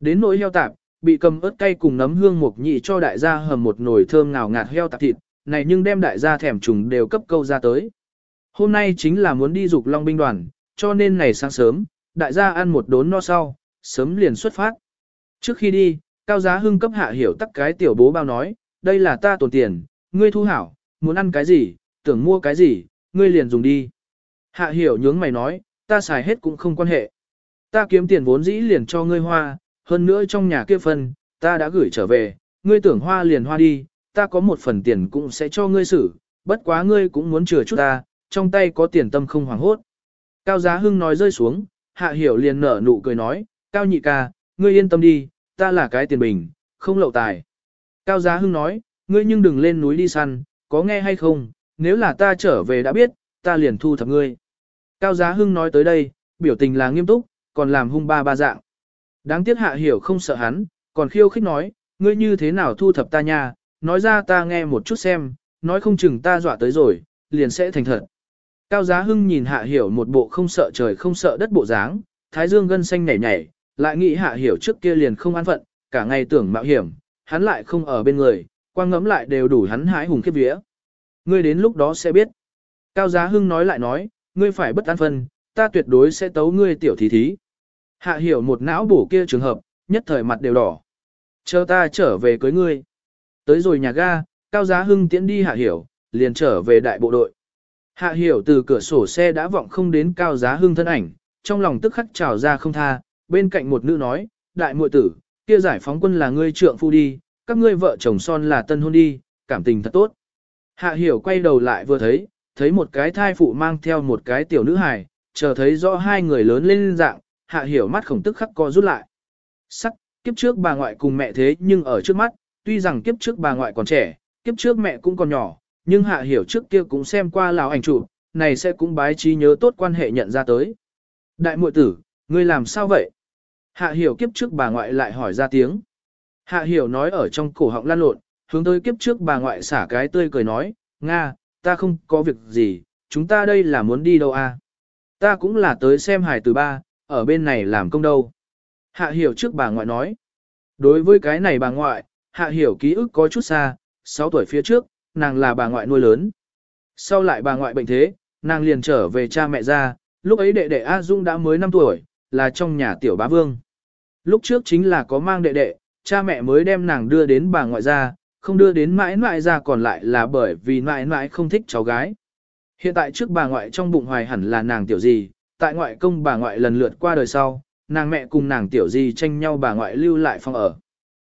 Đến nồi heo tạp, bị cầm ớt cay cùng nấm hương mục nhị cho đại gia hầm một nồi thơm ngào ngạt heo tạp thịt, này nhưng đem đại gia thèm trùng đều cấp câu ra tới. Hôm nay chính là muốn đi dục long binh đoàn, cho nên này sáng sớm, đại gia ăn một đốn no sau, sớm liền xuất phát. Trước khi đi, cao giá hưng cấp hạ hiểu tắc cái tiểu bố bao nói, đây là ta tổn tiền, ngươi thu hảo, muốn ăn cái gì, tưởng mua cái gì, ngươi liền dùng đi. Hạ hiểu nhướng mày nói, ta xài hết cũng không quan hệ. Ta kiếm tiền vốn dĩ liền cho ngươi hoa, hơn nữa trong nhà kia phần, ta đã gửi trở về, ngươi tưởng hoa liền hoa đi, ta có một phần tiền cũng sẽ cho ngươi xử, bất quá ngươi cũng muốn chừa chút ta, trong tay có tiền tâm không hoảng hốt. Cao Giá Hưng nói rơi xuống, Hạ Hiểu liền nở nụ cười nói, Cao nhị ca, ngươi yên tâm đi, ta là cái tiền bình, không lậu tài. Cao Giá Hưng nói, ngươi nhưng đừng lên núi đi săn, có nghe hay không, nếu là ta trở về đã biết, ta liền thu thập ngươi. Cao Giá Hưng nói tới đây, biểu tình là nghiêm túc, còn làm hung ba ba dạng. Đáng tiếc hạ hiểu không sợ hắn, còn khiêu khích nói, ngươi như thế nào thu thập ta nha, nói ra ta nghe một chút xem, nói không chừng ta dọa tới rồi, liền sẽ thành thật. Cao Giá Hưng nhìn Hạ Hiểu một bộ không sợ trời không sợ đất bộ dáng, thái dương gân xanh nhảy nhảy, lại nghĩ Hạ Hiểu trước kia liền không an phận, cả ngày tưởng mạo hiểm, hắn lại không ở bên người, quang ngẫm lại đều đủ hắn hãi hùng khiếp vía. Ngươi đến lúc đó sẽ biết. Cao Giá Hưng nói lại nói, ngươi phải bất an phân, ta tuyệt đối sẽ tấu ngươi tiểu thí thí. Hạ Hiểu một não bổ kia trường hợp, nhất thời mặt đều đỏ. Chờ ta trở về cưới ngươi. Tới rồi nhà ga, Cao Giá Hưng tiễn đi Hạ Hiểu, liền trở về đại bộ đội. Hạ Hiểu từ cửa sổ xe đã vọng không đến Cao Giá Hưng thân ảnh, trong lòng tức khắc trào ra không tha, bên cạnh một nữ nói, đại muội tử, kia giải phóng quân là ngươi trượng phu đi, các ngươi vợ chồng son là tân hôn đi, cảm tình thật tốt. Hạ Hiểu quay đầu lại vừa thấy, thấy một cái thai phụ mang theo một cái tiểu nữ hài, chờ thấy rõ hai người lớn lên dạng, Hạ Hiểu mắt khổng tức khắc co rút lại. Sắc, kiếp trước bà ngoại cùng mẹ thế nhưng ở trước mắt, tuy rằng kiếp trước bà ngoại còn trẻ, kiếp trước mẹ cũng còn nhỏ, nhưng hạ hiểu trước kia cũng xem qua lào ảnh chụp, này sẽ cũng bái trí nhớ tốt quan hệ nhận ra tới. Đại muội tử, ngươi làm sao vậy? Hạ hiểu kiếp trước bà ngoại lại hỏi ra tiếng. Hạ hiểu nói ở trong cổ họng lan lộn, hướng tới kiếp trước bà ngoại xả cái tươi cười nói, Nga, ta không có việc gì, chúng ta đây là muốn đi đâu à? Ta cũng là tới xem hải từ ba, ở bên này làm công đâu. Hạ hiểu trước bà ngoại nói. Đối với cái này bà ngoại, hạ hiểu ký ức có chút xa, 6 tuổi phía trước, nàng là bà ngoại nuôi lớn. Sau lại bà ngoại bệnh thế, nàng liền trở về cha mẹ ra, lúc ấy đệ đệ A Dung đã mới 5 tuổi, là trong nhà tiểu bá vương. Lúc trước chính là có mang đệ đệ, cha mẹ mới đem nàng đưa đến bà ngoại ra, không đưa đến mãi mãi ra còn lại là bởi vì mãi mãi không thích cháu gái. Hiện tại trước bà ngoại trong bụng hoài hẳn là nàng tiểu gì, tại ngoại công bà ngoại lần lượt qua đời sau, nàng mẹ cùng nàng tiểu gì tranh nhau bà ngoại lưu lại phòng ở.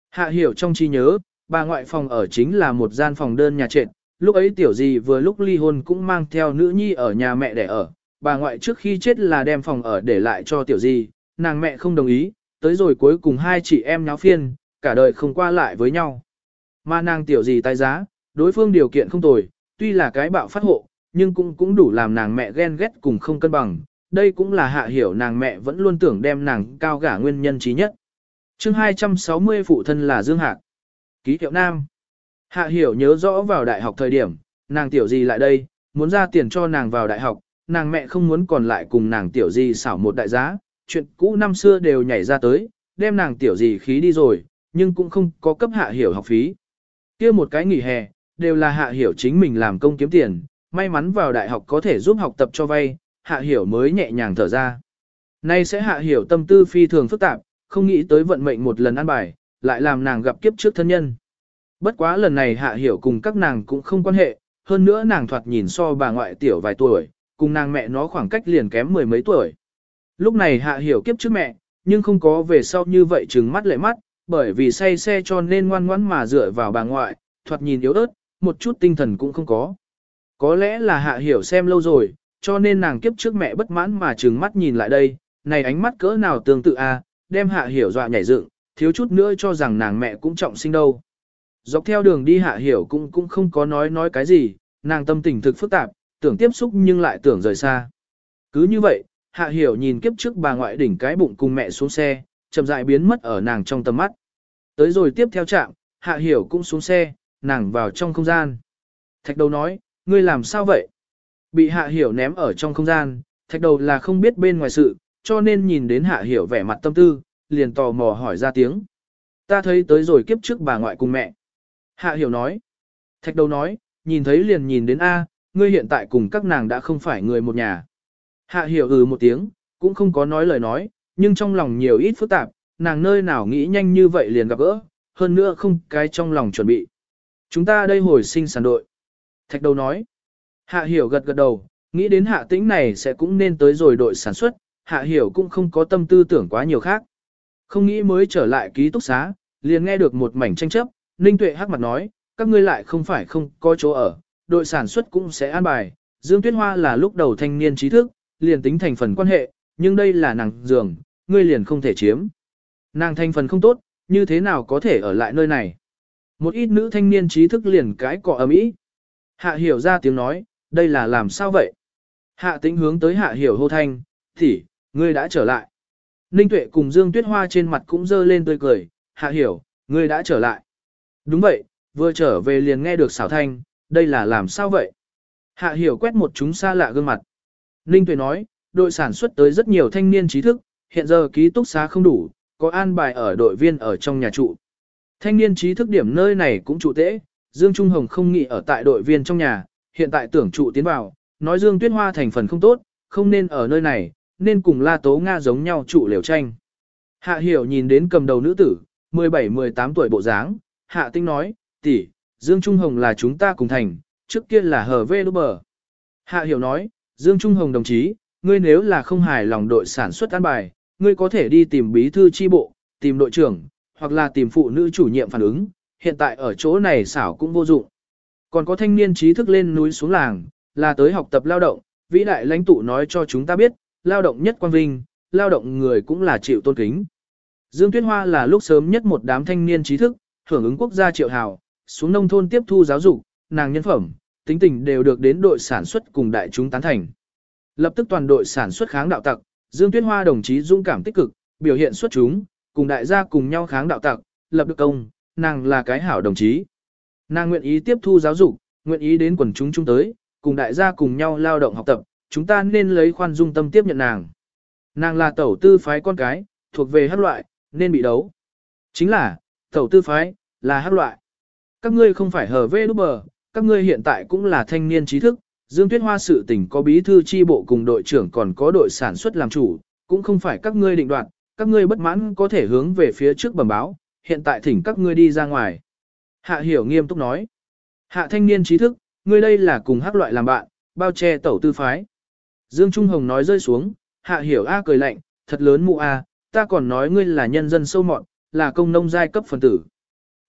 Hạ hiểu trong trí nhớ, bà ngoại phòng ở chính là một gian phòng đơn nhà trệt, lúc ấy tiểu gì vừa lúc ly hôn cũng mang theo nữ nhi ở nhà mẹ để ở, bà ngoại trước khi chết là đem phòng ở để lại cho tiểu gì, nàng mẹ không đồng ý, tới rồi cuối cùng hai chị em nháo phiên, cả đời không qua lại với nhau. Mà nàng tiểu gì tài giá, đối phương điều kiện không tồi, tuy là cái bạo phát hộ, nhưng cũng cũng đủ làm nàng mẹ ghen ghét cùng không cân bằng, đây cũng là hạ hiểu nàng mẹ vẫn luôn tưởng đem nàng cao gả nguyên nhân trí nhất. chương 260 phụ thân là Dương Hạc. Ký hiệu nam. Hạ hiểu nhớ rõ vào đại học thời điểm, nàng tiểu gì lại đây, muốn ra tiền cho nàng vào đại học, nàng mẹ không muốn còn lại cùng nàng tiểu gì xảo một đại giá, chuyện cũ năm xưa đều nhảy ra tới, đem nàng tiểu gì khí đi rồi, nhưng cũng không có cấp hạ hiểu học phí kia một cái nghỉ hè, đều là hạ hiểu chính mình làm công kiếm tiền, may mắn vào đại học có thể giúp học tập cho vay, hạ hiểu mới nhẹ nhàng thở ra. Nay sẽ hạ hiểu tâm tư phi thường phức tạp, không nghĩ tới vận mệnh một lần ăn bài, lại làm nàng gặp kiếp trước thân nhân. Bất quá lần này hạ hiểu cùng các nàng cũng không quan hệ, hơn nữa nàng thoạt nhìn so bà ngoại tiểu vài tuổi, cùng nàng mẹ nó khoảng cách liền kém mười mấy tuổi. Lúc này hạ hiểu kiếp trước mẹ, nhưng không có về sau như vậy trừng mắt lệ mắt, bởi vì say xe cho nên ngoan ngoãn mà dựa vào bà ngoại, thoạt nhìn yếu ớt, một chút tinh thần cũng không có. Có lẽ là hạ hiểu xem lâu rồi, cho nên nàng kiếp trước mẹ bất mãn mà trừng mắt nhìn lại đây, này ánh mắt cỡ nào tương tự a, đem hạ hiểu dọa nhảy dựng, thiếu chút nữa cho rằng nàng mẹ cũng trọng sinh đâu. Dọc theo đường đi hạ hiểu cũng cũng không có nói nói cái gì, nàng tâm tình thực phức tạp, tưởng tiếp xúc nhưng lại tưởng rời xa. Cứ như vậy, hạ hiểu nhìn kiếp trước bà ngoại đỉnh cái bụng cùng mẹ xuống xe, chậm rãi biến mất ở nàng trong tầm mắt. Tới rồi tiếp theo trạm, hạ hiểu cũng xuống xe, nàng vào trong không gian. Thạch đầu nói, ngươi làm sao vậy? Bị hạ hiểu ném ở trong không gian, thạch đầu là không biết bên ngoài sự, cho nên nhìn đến hạ hiểu vẻ mặt tâm tư, liền tò mò hỏi ra tiếng. Ta thấy tới rồi kiếp trước bà ngoại cùng mẹ. Hạ hiểu nói. Thạch đầu nói, nhìn thấy liền nhìn đến A, ngươi hiện tại cùng các nàng đã không phải người một nhà. Hạ hiểu ừ một tiếng, cũng không có nói lời nói, nhưng trong lòng nhiều ít phức tạp, nàng nơi nào nghĩ nhanh như vậy liền gặp gỡ, hơn nữa không cái trong lòng chuẩn bị. Chúng ta đây hồi sinh sản đội. Thạch đầu nói. Hạ hiểu gật gật đầu, nghĩ đến hạ tĩnh này sẽ cũng nên tới rồi đội sản xuất, hạ hiểu cũng không có tâm tư tưởng quá nhiều khác. Không nghĩ mới trở lại ký túc xá, liền nghe được một mảnh tranh chấp, Ninh Tuệ hắc mặt nói, các ngươi lại không phải không có chỗ ở, đội sản xuất cũng sẽ an bài. Dương Tuyết Hoa là lúc đầu thanh niên trí thức, liền tính thành phần quan hệ, nhưng đây là nàng giường, ngươi liền không thể chiếm. Nàng thành phần không tốt, như thế nào có thể ở lại nơi này? Một ít nữ thanh niên trí thức liền cái cọ ấm ý. Hạ hiểu ra tiếng nói, đây là làm sao vậy? Hạ tĩnh hướng tới hạ hiểu hô thanh, thì, ngươi đã trở lại. Ninh Tuệ cùng Dương Tuyết Hoa trên mặt cũng dơ lên tươi cười, hạ hiểu, ngươi đã trở lại. Đúng vậy, vừa trở về liền nghe được xảo thanh, đây là làm sao vậy? Hạ hiểu quét một chúng xa lạ gương mặt. Ninh Tuệ nói, đội sản xuất tới rất nhiều thanh niên trí thức, hiện giờ ký túc xá không đủ, có an bài ở đội viên ở trong nhà trụ. Thanh niên trí thức điểm nơi này cũng trụ tễ, Dương Trung Hồng không nghĩ ở tại đội viên trong nhà, hiện tại tưởng trụ tiến vào, nói Dương Tuyết Hoa thành phần không tốt, không nên ở nơi này, nên cùng La Tố Nga giống nhau trụ liều tranh. Hạ Hiểu nhìn đến cầm đầu nữ tử, 17-18 tuổi bộ dáng, Hạ Tinh nói, tỷ, Dương Trung Hồng là chúng ta cùng thành, trước kia là hờ vê đô bờ. Hạ Hiểu nói, Dương Trung Hồng đồng chí, ngươi nếu là không hài lòng đội sản xuất an bài, ngươi có thể đi tìm bí thư chi bộ, tìm đội trưởng, hoặc là tìm phụ nữ chủ nhiệm phản ứng, hiện tại ở chỗ này xảo cũng vô dụng. Còn có thanh niên trí thức lên núi xuống làng, là tới học tập lao động, vĩ đại lãnh tụ nói cho chúng ta biết, lao động nhất quan vinh, lao động người cũng là chịu tôn kính. Dương Tuyết Hoa là lúc sớm nhất một đám thanh niên trí thức, hưởng ứng quốc gia triệu hào, xuống nông thôn tiếp thu giáo dục, nàng nhân phẩm, tính tình đều được đến đội sản xuất cùng đại chúng tán thành. Lập tức toàn đội sản xuất kháng đạo tặc, Dương Tuyết Hoa đồng chí dũng cảm tích cực, biểu hiện xuất chúng, cùng đại gia cùng nhau kháng đạo tặc, lập được công, nàng là cái hảo đồng chí. Nàng nguyện ý tiếp thu giáo dục, nguyện ý đến quần chúng chúng tới, cùng đại gia cùng nhau lao động học tập, chúng ta nên lấy khoan dung tâm tiếp nhận nàng. Nàng là tẩu tư phái con cái, thuộc về hát loại, nên bị đấu. Chính là, tẩu tư phái, là hát loại. Các ngươi không phải hờ vê đúc bờ, các ngươi hiện tại cũng là thanh niên trí thức, Dương Tuyết Hoa sự tình có bí thư chi bộ cùng đội trưởng còn có đội sản xuất làm chủ, cũng không phải các ngươi định đoạt, các ngươi bất mãn có thể hướng về phía trước bẩm báo, hiện tại thỉnh các ngươi đi ra ngoài. Hạ hiểu nghiêm túc nói. Hạ thanh niên trí thức, ngươi đây là cùng hắc loại làm bạn, bao che tẩu tư phái. Dương Trung Hồng nói rơi xuống, hạ hiểu A cười lạnh, thật lớn mụ A, ta còn nói ngươi là nhân dân sâu mọn, là công nông giai cấp phần tử.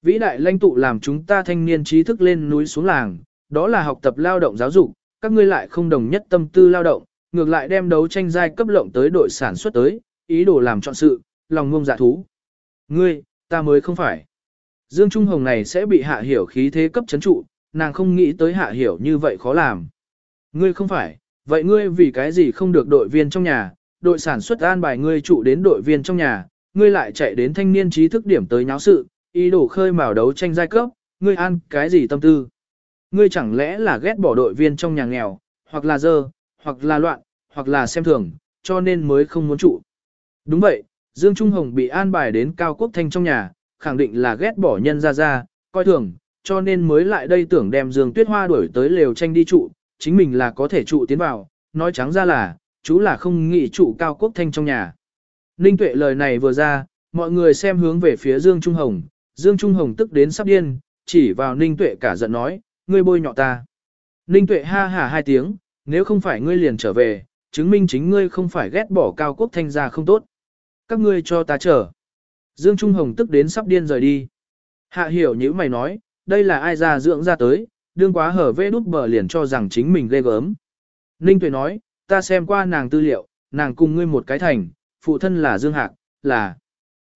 Vĩ đại lãnh tụ làm chúng ta thanh niên trí thức lên núi xuống làng, đó là học tập lao động giáo dục, các ngươi lại không đồng nhất tâm tư lao động, ngược lại đem đấu tranh giai cấp lộng tới đội sản xuất tới, ý đồ làm chọn sự, lòng ngông dạ thú. Ngươi, ta mới không phải. Dương Trung Hồng này sẽ bị hạ hiểu khí thế cấp chấn trụ, nàng không nghĩ tới hạ hiểu như vậy khó làm. Ngươi không phải, vậy ngươi vì cái gì không được đội viên trong nhà, đội sản xuất an bài ngươi trụ đến đội viên trong nhà, ngươi lại chạy đến thanh niên trí thức điểm tới nháo sự, ý đồ khơi mào đấu tranh giai cấp, ngươi an cái gì tâm tư. Ngươi chẳng lẽ là ghét bỏ đội viên trong nhà nghèo, hoặc là dơ, hoặc là loạn, hoặc là xem thường, cho nên mới không muốn trụ. Đúng vậy, Dương Trung Hồng bị an bài đến Cao Quốc Thanh trong nhà, khẳng định là ghét bỏ nhân ra ra, coi thường, cho nên mới lại đây tưởng đem Dương Tuyết Hoa đuổi tới lều tranh đi trụ, chính mình là có thể trụ tiến vào, nói trắng ra là, chú là không nghĩ trụ Cao Quốc Thanh trong nhà. Ninh Tuệ lời này vừa ra, mọi người xem hướng về phía Dương Trung Hồng, Dương Trung Hồng tức đến sắp điên, chỉ vào Ninh Tuệ cả giận nói, ngươi bôi nhọ ta. Ninh Tuệ ha hả hai tiếng, nếu không phải ngươi liền trở về, chứng minh chính ngươi không phải ghét bỏ Cao Quốc Thanh gia không tốt. Các ngươi cho ta chờ. Dương Trung Hồng tức đến sắp điên rời đi. Hạ hiểu như mày nói, đây là ai ra dưỡng ra tới, đương quá hở vê đút bờ liền cho rằng chính mình ghê gớm. Ninh Tuệ nói, ta xem qua nàng tư liệu, nàng cùng ngươi một cái thành, phụ thân là Dương Hạc, là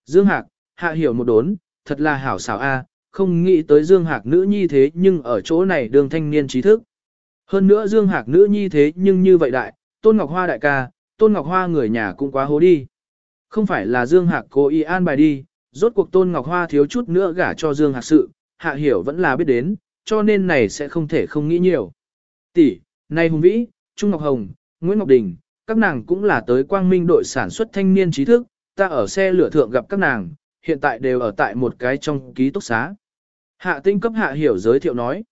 Dương Hạc, hạ hiểu một đốn, thật là hảo xảo a, không nghĩ tới Dương Hạc nữ nhi thế nhưng ở chỗ này đường thanh niên trí thức. Hơn nữa Dương Hạc nữ nhi thế nhưng như vậy đại, Tôn Ngọc Hoa đại ca, Tôn Ngọc Hoa người nhà cũng quá hố đi. Không phải là Dương Hạc cố ý an bài đi, rốt cuộc Tôn Ngọc Hoa thiếu chút nữa gả cho Dương Hạc sự, Hạ Hiểu vẫn là biết đến, cho nên này sẽ không thể không nghĩ nhiều. Tỷ, này Hùng Vĩ, Trung Ngọc Hồng, Nguyễn Ngọc Đình, các nàng cũng là tới quang minh đội sản xuất thanh niên trí thức, ta ở xe lửa thượng gặp các nàng, hiện tại đều ở tại một cái trong ký túc xá. Hạ tinh cấp Hạ Hiểu giới thiệu nói.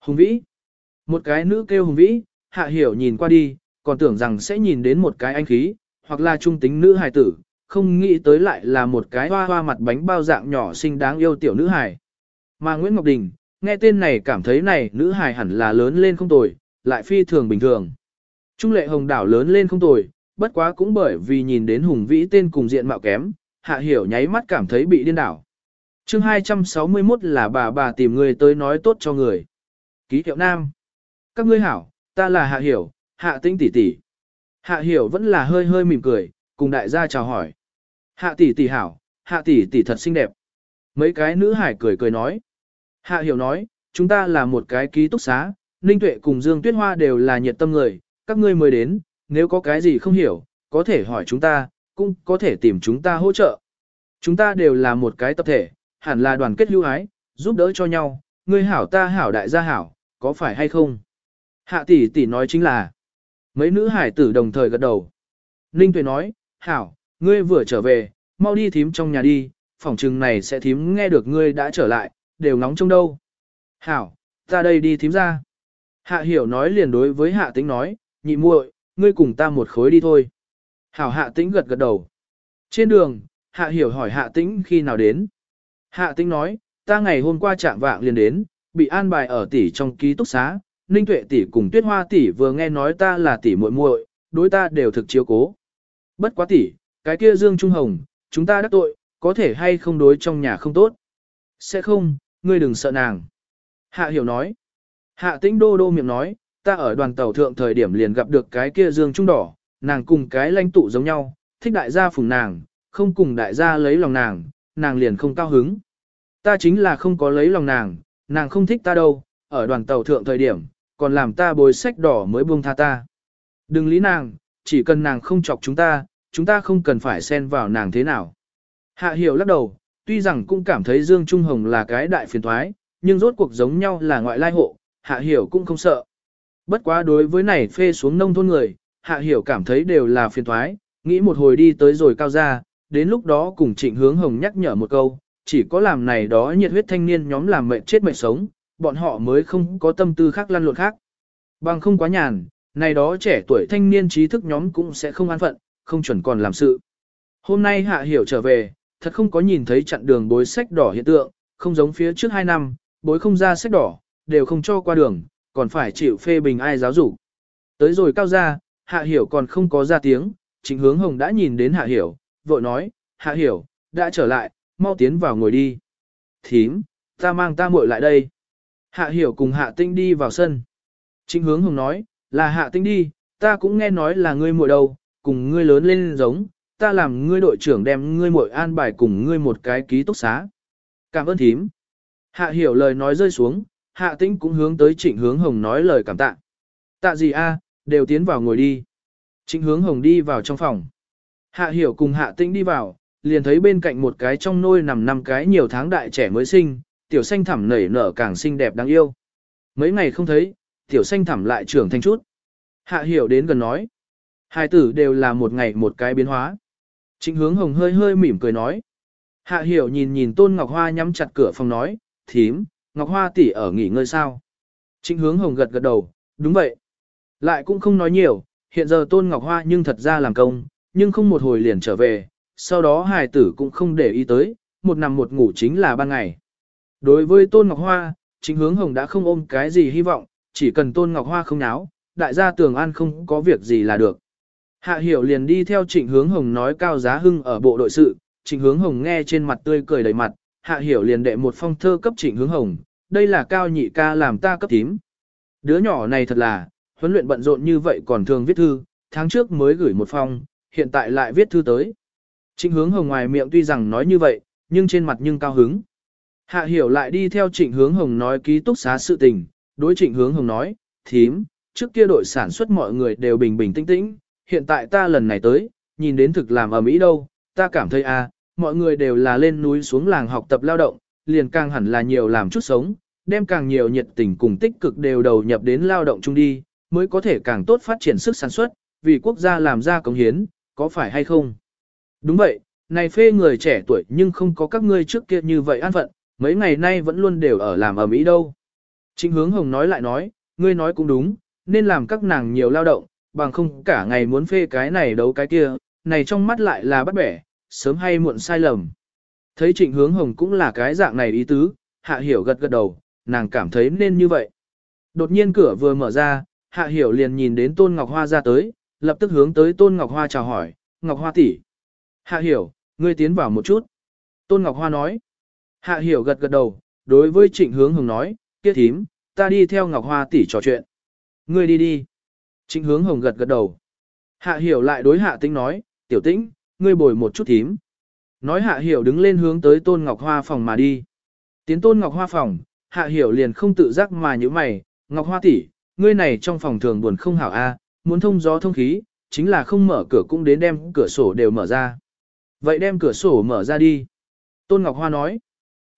Hùng Vĩ. Một cái nữ kêu Hùng Vĩ, Hạ Hiểu nhìn qua đi, còn tưởng rằng sẽ nhìn đến một cái anh khí, hoặc là trung tính nữ hài tử, không nghĩ tới lại là một cái hoa hoa mặt bánh bao dạng nhỏ xinh đáng yêu tiểu nữ hài. Mà Nguyễn Ngọc Đình, nghe tên này cảm thấy này nữ hài hẳn là lớn lên không tồi, lại phi thường bình thường. Trung lệ hồng đảo lớn lên không tồi, bất quá cũng bởi vì nhìn đến hùng vĩ tên cùng diện mạo kém, hạ hiểu nháy mắt cảm thấy bị điên đảo chương 261 là bà bà tìm người tới nói tốt cho người. Ký hiệu nam. Các ngươi hảo, ta là hạ hiểu, hạ tinh tỷ tỷ. Hạ hiểu vẫn là hơi hơi mỉm cười, cùng đại gia chào hỏi. Hạ tỷ tỷ hảo, hạ tỷ tỷ thật xinh đẹp. Mấy cái nữ hải cười cười nói. Hạ hiểu nói, chúng ta là một cái ký túc xá, Ninh Tuệ cùng Dương Tuyết Hoa đều là nhiệt tâm người, các ngươi mới đến, nếu có cái gì không hiểu, có thể hỏi chúng ta, cũng có thể tìm chúng ta hỗ trợ. Chúng ta đều là một cái tập thể, hẳn là đoàn kết hữu ái, giúp đỡ cho nhau, ngươi hảo ta hảo đại gia hảo, có phải hay không? Hạ tỷ tỷ nói chính là, mấy nữ hải tử đồng thời gật đầu. Ninh Tuệ nói, hảo, ngươi vừa trở về, mau đi thím trong nhà đi, phòng trừng này sẽ thím nghe được ngươi đã trở lại, đều ngóng trong đâu. Hảo, ta đây đi thím ra. Hạ hiểu nói liền đối với hạ tĩnh nói, nhị muội, ngươi cùng ta một khối đi thôi. Hảo hạ tĩnh gật gật đầu. Trên đường, hạ hiểu hỏi hạ tĩnh khi nào đến. Hạ tĩnh nói, ta ngày hôm qua chạm vạng liền đến, bị an bài ở tỷ trong ký túc xá, Ninh Tuệ tỷ cùng Tuyết Hoa tỷ vừa nghe nói ta là tỷ muội muội, đối ta đều thực chiếu cố. Bất quá tỷ, cái kia Dương Trung Hồng, chúng ta đắc tội, có thể hay không đối trong nhà không tốt. Sẽ không, ngươi đừng sợ nàng. Hạ hiểu nói. Hạ tĩnh đô đô miệng nói, ta ở đoàn tàu thượng thời điểm liền gặp được cái kia Dương Trung đỏ, nàng cùng cái lãnh tụ giống nhau, thích đại gia phùng nàng, không cùng đại gia lấy lòng nàng, nàng liền không cao hứng. Ta chính là không có lấy lòng nàng, nàng không thích ta đâu, ở đoàn tàu thượng thời điểm, còn làm ta bồi sách đỏ mới buông tha ta. Đừng lý nàng, chỉ cần nàng không chọc chúng ta, chúng ta không cần phải xen vào nàng thế nào. Hạ hiểu lắc đầu, tuy rằng cũng cảm thấy Dương Trung Hồng là cái đại phiền thoái, nhưng rốt cuộc giống nhau là ngoại lai hộ, hạ hiểu cũng không sợ. Bất quá đối với này phê xuống nông thôn người, hạ hiểu cảm thấy đều là phiền thoái, nghĩ một hồi đi tới rồi cao ra, đến lúc đó cùng trịnh hướng hồng nhắc nhở một câu, chỉ có làm này đó nhiệt huyết thanh niên nhóm làm mệnh chết mệnh sống, bọn họ mới không có tâm tư khác lăn lộn khác. Bằng không quá nhàn, này đó trẻ tuổi thanh niên trí thức nhóm cũng sẽ không an phận, không chuẩn còn làm sự. Hôm nay hạ hiểu trở về, thật không có nhìn thấy chặn đường bối sách đỏ hiện tượng, không giống phía trước 2 năm, bối không ra sách đỏ, đều không cho qua đường, còn phải chịu phê bình ai giáo dục. Tới rồi cao ra, hạ hiểu còn không có ra tiếng, chính hướng hồng đã nhìn đến hạ hiểu, vội nói, hạ hiểu, đã trở lại, mau tiến vào ngồi đi. Thím, ta mang ta muội lại đây. Hạ hiểu cùng hạ tinh đi vào sân. Trịnh hướng hồng nói, là hạ tinh đi, ta cũng nghe nói là ngươi muội đâu, cùng ngươi lớn lên giống, ta làm ngươi đội trưởng đem ngươi muội an bài cùng ngươi một cái ký túc xá. Cảm ơn thím. Hạ hiểu lời nói rơi xuống, hạ tinh cũng hướng tới trịnh hướng hồng nói lời cảm tạ. Tạ gì a, đều tiến vào ngồi đi. Trịnh hướng hồng đi vào trong phòng. Hạ hiểu cùng hạ tinh đi vào, liền thấy bên cạnh một cái trong nôi nằm năm cái nhiều tháng đại trẻ mới sinh, tiểu xanh thẳm nảy nở càng xinh đẹp đáng yêu. Mấy ngày không thấy, tiểu xanh thẳm lại trưởng thành chút. Hạ hiểu đến gần nói. Hai tử đều là một ngày một cái biến hóa. Trịnh hướng hồng hơi hơi mỉm cười nói. Hạ hiểu nhìn nhìn tôn Ngọc Hoa nhắm chặt cửa phòng nói, thím, Ngọc Hoa tỷ ở nghỉ ngơi sao? Trịnh hướng hồng gật gật đầu, đúng vậy. Lại cũng không nói nhiều, hiện giờ tôn Ngọc Hoa nhưng thật ra làm công, nhưng không một hồi liền trở về, sau đó hài tử cũng không để ý tới, một nằm một ngủ chính là ban ngày. Đối với Tôn Ngọc Hoa, chính hướng hồng đã không ôm cái gì hy vọng, chỉ cần Tôn Ngọc Hoa không náo, đại gia tường an không có việc gì là được. Hạ hiểu liền đi theo trịnh hướng hồng nói cao giá hưng ở bộ đội sự, trịnh hướng hồng nghe trên mặt tươi cười đầy mặt, hạ hiểu liền đệ một phong thơ cấp trịnh hướng hồng, đây là cao nhị ca làm ta cấp tím. Đứa nhỏ này thật là, huấn luyện bận rộn như vậy còn thường viết thư, tháng trước mới gửi một phong, hiện tại lại viết thư tới. Trịnh hướng hồng ngoài miệng tuy rằng nói như vậy, nhưng trên mặt nhưng cao hứng. Hạ hiểu lại đi theo trịnh hướng hồng nói ký túc xá sự tình, đối trịnh hướng hồng nói, thím, trước kia đội sản xuất mọi người đều bình bình tĩnh tĩnh, hiện tại ta lần này tới, nhìn đến thực làm ở Mỹ đâu, ta cảm thấy à, mọi người đều là lên núi xuống làng học tập lao động, liền càng hẳn là nhiều làm chút sống, đem càng nhiều nhiệt tình cùng tích cực đều đầu nhập đến lao động chung đi, mới có thể càng tốt phát triển sức sản xuất, vì quốc gia làm ra công hiến, có phải hay không? Đúng vậy, này phê người trẻ tuổi nhưng không có các ngươi trước kia như vậy an phận, mấy ngày nay vẫn luôn đều ở làm ở Mỹ đâu. Trịnh hướng hồng nói lại nói, ngươi nói cũng đúng, nên làm các nàng nhiều lao động, bằng không cả ngày muốn phê cái này đấu cái kia, này trong mắt lại là bắt bẻ, sớm hay muộn sai lầm. Thấy trịnh hướng hồng cũng là cái dạng này ý tứ, hạ hiểu gật gật đầu, nàng cảm thấy nên như vậy. Đột nhiên cửa vừa mở ra, hạ hiểu liền nhìn đến tôn ngọc hoa ra tới, lập tức hướng tới tôn ngọc hoa chào hỏi, ngọc hoa tỷ. Hạ hiểu, ngươi tiến vào một chút. Tôn ngọc hoa nói. Hạ hiểu gật gật đầu, đối với trịnh hướng hồng nói, kia thím, ta đi theo Ngọc Hoa tỷ trò chuyện. Ngươi đi đi. Trịnh hướng hồng gật gật đầu. Hạ hiểu lại đối hạ tĩnh nói, tiểu tĩnh, ngươi bồi một chút thím. Nói hạ hiểu đứng lên hướng tới tôn Ngọc Hoa phòng mà đi. Tiến tôn Ngọc Hoa phòng, hạ hiểu liền không tự giác mà như mày, Ngọc Hoa tỷ, ngươi này trong phòng thường buồn không hảo a, muốn thông gió thông khí, chính là không mở cửa cũng đến đem cửa sổ đều mở ra. Vậy đem cửa sổ mở ra đi. Tôn Ngọc Hoa nói.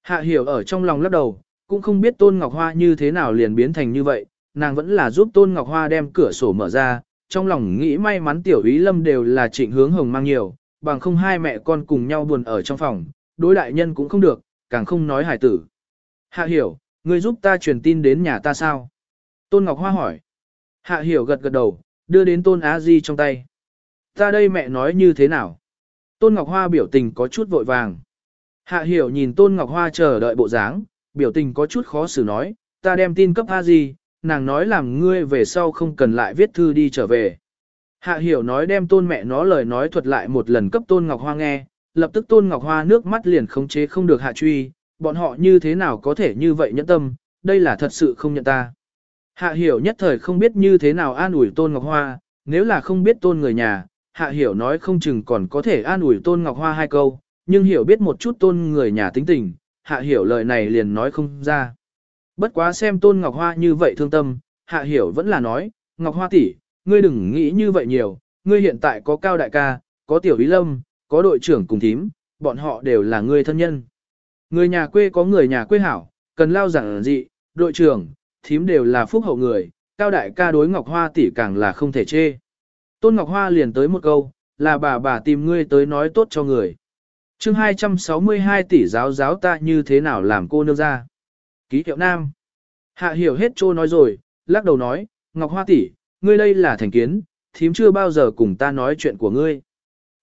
Hạ hiểu ở trong lòng lắc đầu, cũng không biết Tôn Ngọc Hoa như thế nào liền biến thành như vậy, nàng vẫn là giúp Tôn Ngọc Hoa đem cửa sổ mở ra, trong lòng nghĩ may mắn tiểu ý lâm đều là trịnh hướng hồng mang nhiều, bằng không hai mẹ con cùng nhau buồn ở trong phòng, đối đại nhân cũng không được, càng không nói hải tử. Hạ hiểu, người giúp ta truyền tin đến nhà ta sao? Tôn Ngọc Hoa hỏi. Hạ hiểu gật gật đầu, đưa đến Tôn Á Di trong tay. Ta đây mẹ nói như thế nào? Tôn Ngọc Hoa biểu tình có chút vội vàng. Hạ hiểu nhìn Tôn Ngọc Hoa chờ đợi bộ dáng, biểu tình có chút khó xử nói, ta đem tin cấp A Di, nàng nói làm ngươi về sau không cần lại viết thư đi trở về. Hạ hiểu nói đem tôn mẹ nó lời nói thuật lại một lần cấp tôn Ngọc Hoa nghe, lập tức tôn Ngọc Hoa nước mắt liền khống chế không được hạ truy, bọn họ như thế nào có thể như vậy nhẫn tâm, đây là thật sự không nhận ta. Hạ hiểu nhất thời không biết như thế nào an ủi tôn Ngọc Hoa, nếu là không biết tôn người nhà, hạ hiểu nói không chừng còn có thể an ủi tôn Ngọc Hoa hai câu, nhưng hiểu biết một chút tôn người nhà tính tình, hạ hiểu lời này liền nói không ra. Bất quá xem tôn Ngọc Hoa như vậy thương tâm, hạ hiểu vẫn là nói, Ngọc Hoa tỷ, ngươi đừng nghĩ như vậy nhiều, ngươi hiện tại có cao đại ca, có tiểu ý lâm, có đội trưởng cùng thím, bọn họ đều là ngươi thân nhân. Người nhà quê có người nhà quê hảo, cần lao giảng dị, đội trưởng, thím đều là phúc hậu người, cao đại ca đối Ngọc Hoa tỷ càng là không thể chê. Tôn Ngọc Hoa liền tới một câu, là bà bà tìm ngươi tới nói tốt cho người. chương 262 tỷ giáo giáo ta như thế nào làm cô nương ra. Ký hiệu nam. Hạ hiểu hết trô nói rồi, lắc đầu nói, Ngọc Hoa tỷ, ngươi đây là thành kiến, thím chưa bao giờ cùng ta nói chuyện của ngươi.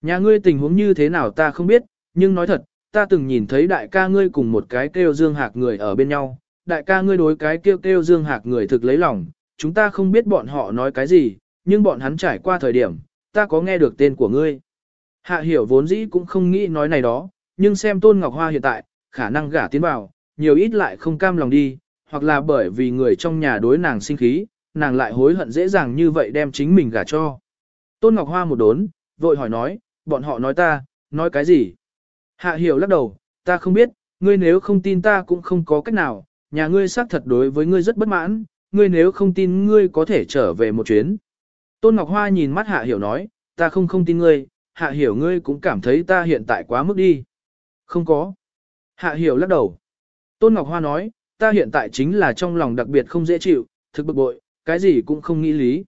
Nhà ngươi tình huống như thế nào ta không biết, nhưng nói thật, ta từng nhìn thấy đại ca ngươi cùng một cái kêu dương hạc người ở bên nhau, đại ca ngươi đối cái kêu kêu dương hạc người thực lấy lòng, chúng ta không biết bọn họ nói cái gì, nhưng bọn hắn trải qua thời điểm, ta có nghe được tên của ngươi. Hạ hiểu vốn dĩ cũng không nghĩ nói này đó, nhưng xem Tôn Ngọc Hoa hiện tại, khả năng gả tiến vào, nhiều ít lại không cam lòng đi, hoặc là bởi vì người trong nhà đối nàng sinh khí, nàng lại hối hận dễ dàng như vậy đem chính mình gả cho. Tôn Ngọc Hoa một đốn, vội hỏi nói, bọn họ nói ta, nói cái gì? Hạ hiểu lắc đầu, ta không biết, ngươi nếu không tin ta cũng không có cách nào, nhà ngươi xác thật đối với ngươi rất bất mãn, ngươi nếu không tin ngươi có thể trở về một chuyến. Tôn Ngọc Hoa nhìn mắt Hạ hiểu nói, ta không không tin ngươi, Hạ hiểu ngươi cũng cảm thấy ta hiện tại quá mức đi. Không có. Hạ hiểu lắc đầu. Tôn Ngọc Hoa nói, ta hiện tại chính là trong lòng đặc biệt không dễ chịu, thực bực bội, cái gì cũng không nghĩ lý.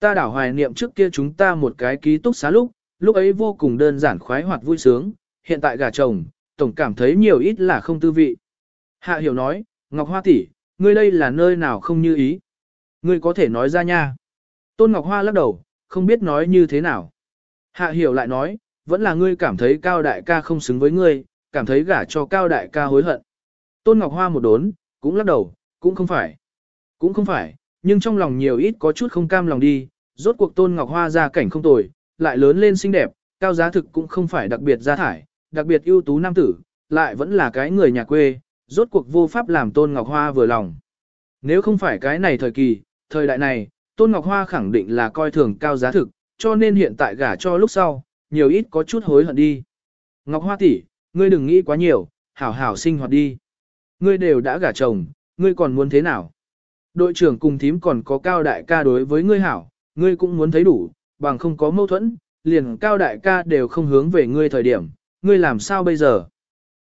Ta đảo hoài niệm trước kia chúng ta một cái ký túc xá lúc, lúc ấy vô cùng đơn giản khoái hoạt vui sướng, hiện tại gà chồng, tổng cảm thấy nhiều ít là không tư vị. Hạ hiểu nói, Ngọc Hoa tỷ, ngươi đây là nơi nào không như ý. Ngươi có thể nói ra nha. Tôn Ngọc Hoa lắc đầu, không biết nói như thế nào. Hạ hiểu lại nói, vẫn là ngươi cảm thấy cao đại ca không xứng với ngươi, cảm thấy gả cho cao đại ca hối hận. Tôn Ngọc Hoa một đốn, cũng lắc đầu, cũng không phải. Cũng không phải, nhưng trong lòng nhiều ít có chút không cam lòng đi, rốt cuộc Tôn Ngọc Hoa ra cảnh không tồi, lại lớn lên xinh đẹp, cao giá thực cũng không phải đặc biệt gia thải, đặc biệt ưu tú nam tử, lại vẫn là cái người nhà quê, rốt cuộc vô pháp làm Tôn Ngọc Hoa vừa lòng. Nếu không phải cái này thời kỳ, thời đại này, Tôn Ngọc Hoa khẳng định là coi thường cao giá thực, cho nên hiện tại gả cho lúc sau, nhiều ít có chút hối hận đi. Ngọc Hoa tỷ, ngươi đừng nghĩ quá nhiều, hảo hảo sinh hoạt đi. Ngươi đều đã gả chồng, ngươi còn muốn thế nào? Đội trưởng cùng thím còn có cao đại ca đối với ngươi hảo, ngươi cũng muốn thấy đủ, bằng không có mâu thuẫn, liền cao đại ca đều không hướng về ngươi thời điểm, ngươi làm sao bây giờ?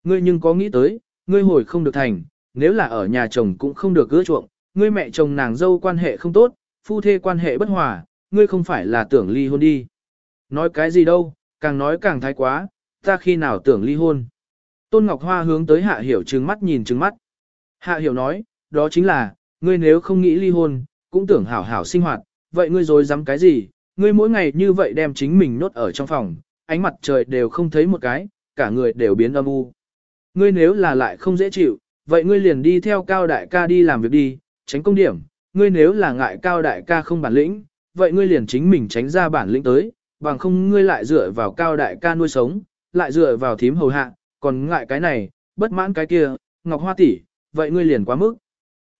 Ngươi nhưng có nghĩ tới, ngươi hồi không được thành, nếu là ở nhà chồng cũng không được gỡ chuộng, ngươi mẹ chồng nàng dâu quan hệ không tốt, phu thê quan hệ bất hòa, ngươi không phải là tưởng ly hôn đi. Nói cái gì đâu, càng nói càng thái quá, ta khi nào tưởng ly hôn. Tôn Ngọc Hoa hướng tới Hạ Hiểu trừng mắt nhìn trừng mắt. Hạ Hiểu nói, đó chính là, ngươi nếu không nghĩ ly hôn, cũng tưởng hảo hảo sinh hoạt, vậy ngươi rồi dám cái gì, ngươi mỗi ngày như vậy đem chính mình nốt ở trong phòng, ánh mặt trời đều không thấy một cái, cả người đều biến âm u. Ngươi nếu là lại không dễ chịu, vậy ngươi liền đi theo cao đại ca đi làm việc đi, tránh công điểm, ngươi nếu là ngại cao đại ca không bản lĩnh, vậy ngươi liền chính mình tránh ra bản lĩnh tới, bằng không ngươi lại dựa vào cao đại ca nuôi sống, lại dựa vào thím hầu hạ, còn ngại cái này, bất mãn cái kia, Ngọc Hoa tỷ, vậy ngươi liền quá mức.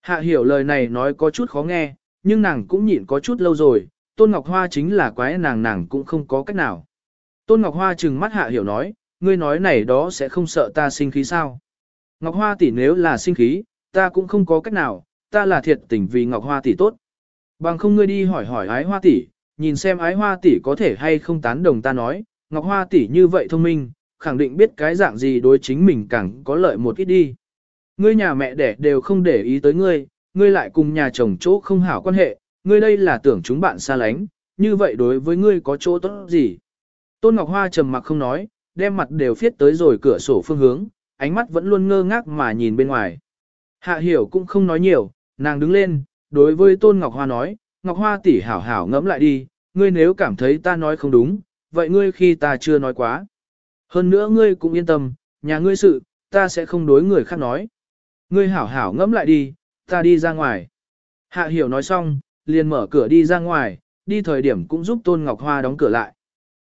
Hạ hiểu lời này nói có chút khó nghe, nhưng nàng cũng nhịn có chút lâu rồi, Tôn Ngọc Hoa chính là quái nàng nàng cũng không có cách nào. Tôn Ngọc Hoa trừng mắt Hạ hiểu nói, ngươi nói này đó sẽ không sợ ta sinh khí sao. Ngọc Hoa tỷ nếu là sinh khí, ta cũng không có cách nào, ta là thiệt tình vì Ngọc Hoa tỷ tốt. Bằng không ngươi đi hỏi hỏi ái Hoa tỷ, nhìn xem ái hoa tỷ có thể hay không tán đồng ta nói, Ngọc Hoa tỷ như vậy thông minh, khẳng định biết cái dạng gì đối chính mình càng có lợi một ít đi. Ngươi nhà mẹ đẻ đều không để ý tới ngươi, ngươi lại cùng nhà chồng chỗ không hảo quan hệ, ngươi đây là tưởng chúng bạn xa lánh, như vậy đối với ngươi có chỗ tốt gì? Tôn Ngọc Hoa trầm mặc không nói, đem mặt đều phiết tới rồi cửa sổ phương hướng, ánh mắt vẫn luôn ngơ ngác mà nhìn bên ngoài. Hạ hiểu cũng không nói nhiều, nàng đứng lên, đối với Tôn Ngọc Hoa nói, Ngọc Hoa tỷ hảo hảo ngẫm lại đi, ngươi nếu cảm thấy ta nói không đúng, vậy ngươi khi ta chưa nói quá. Hơn nữa ngươi cũng yên tâm, nhà ngươi sự, ta sẽ không đối người khác nói. Ngươi hảo hảo ngẫm lại đi, ta đi ra ngoài. Hạ hiểu nói xong, liền mở cửa đi ra ngoài, đi thời điểm cũng giúp Tôn Ngọc Hoa đóng cửa lại.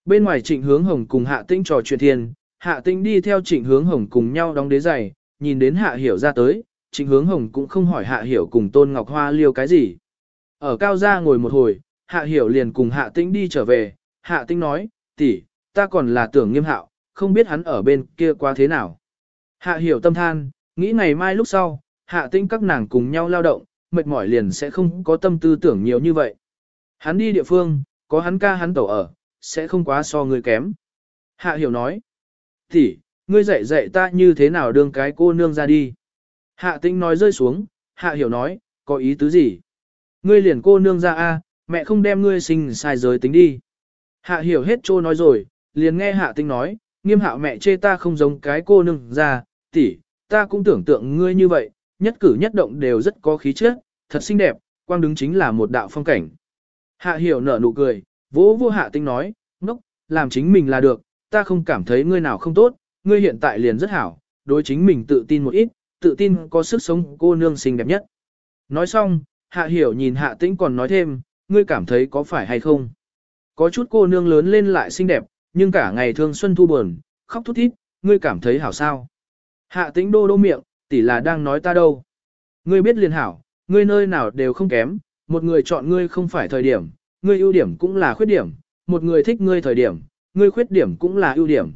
Bên ngoài trịnh hướng hồng cùng hạ tinh trò chuyện thiên, hạ tinh đi theo trịnh hướng hồng cùng nhau đóng đế giày, nhìn đến hạ hiểu ra tới, trịnh hướng hồng cũng không hỏi hạ hiểu cùng Tôn Ngọc Hoa liêu cái gì. Ở cao gia ngồi một hồi, hạ hiểu liền cùng hạ tinh đi trở về, hạ tinh nói, tỷ, ta còn là tưởng nghiêm hạo, không biết hắn ở bên kia qua thế nào. Hạ hiểu tâm than, nghĩ ngày mai lúc sau, hạ tinh các nàng cùng nhau lao động, mệt mỏi liền sẽ không có tâm tư tưởng nhiều như vậy. Hắn đi địa phương, có hắn ca hắn tẩu ở, sẽ không quá so ngươi kém. Hạ hiểu nói, tỷ, ngươi dạy dạy ta như thế nào đương cái cô nương ra đi. Hạ Tĩnh nói rơi xuống, hạ hiểu nói, có ý tứ gì? Ngươi liền cô nương ra a, mẹ không đem ngươi sinh sai giới tính đi. Hạ hiểu hết trô nói rồi, liền nghe hạ Tĩnh nói, nghiêm hạo mẹ chê ta không giống cái cô nương ra, tỷ, ta cũng tưởng tượng ngươi như vậy, nhất cử nhất động đều rất có khí chất, thật xinh đẹp, quang đứng chính là một đạo phong cảnh. Hạ hiểu nở nụ cười, vỗ vô hạ tinh nói, ngốc, làm chính mình là được, ta không cảm thấy ngươi nào không tốt, ngươi hiện tại liền rất hảo, đối chính mình tự tin một ít, tự tin có sức sống cô nương xinh đẹp nhất. Nói xong, hạ hiểu nhìn hạ tĩnh còn nói thêm, ngươi cảm thấy có phải hay không? Có chút cô nương lớn lên lại xinh đẹp, nhưng cả ngày thương xuân thu buồn, khóc thút thít, ngươi cảm thấy hảo sao? Hạ tĩnh đô đô miệng, tỷ là đang nói ta đâu. Ngươi biết liền hảo, ngươi nơi nào đều không kém, một người chọn ngươi không phải thời điểm, ngươi ưu điểm cũng là khuyết điểm, một người thích ngươi thời điểm, ngươi khuyết điểm cũng là ưu điểm.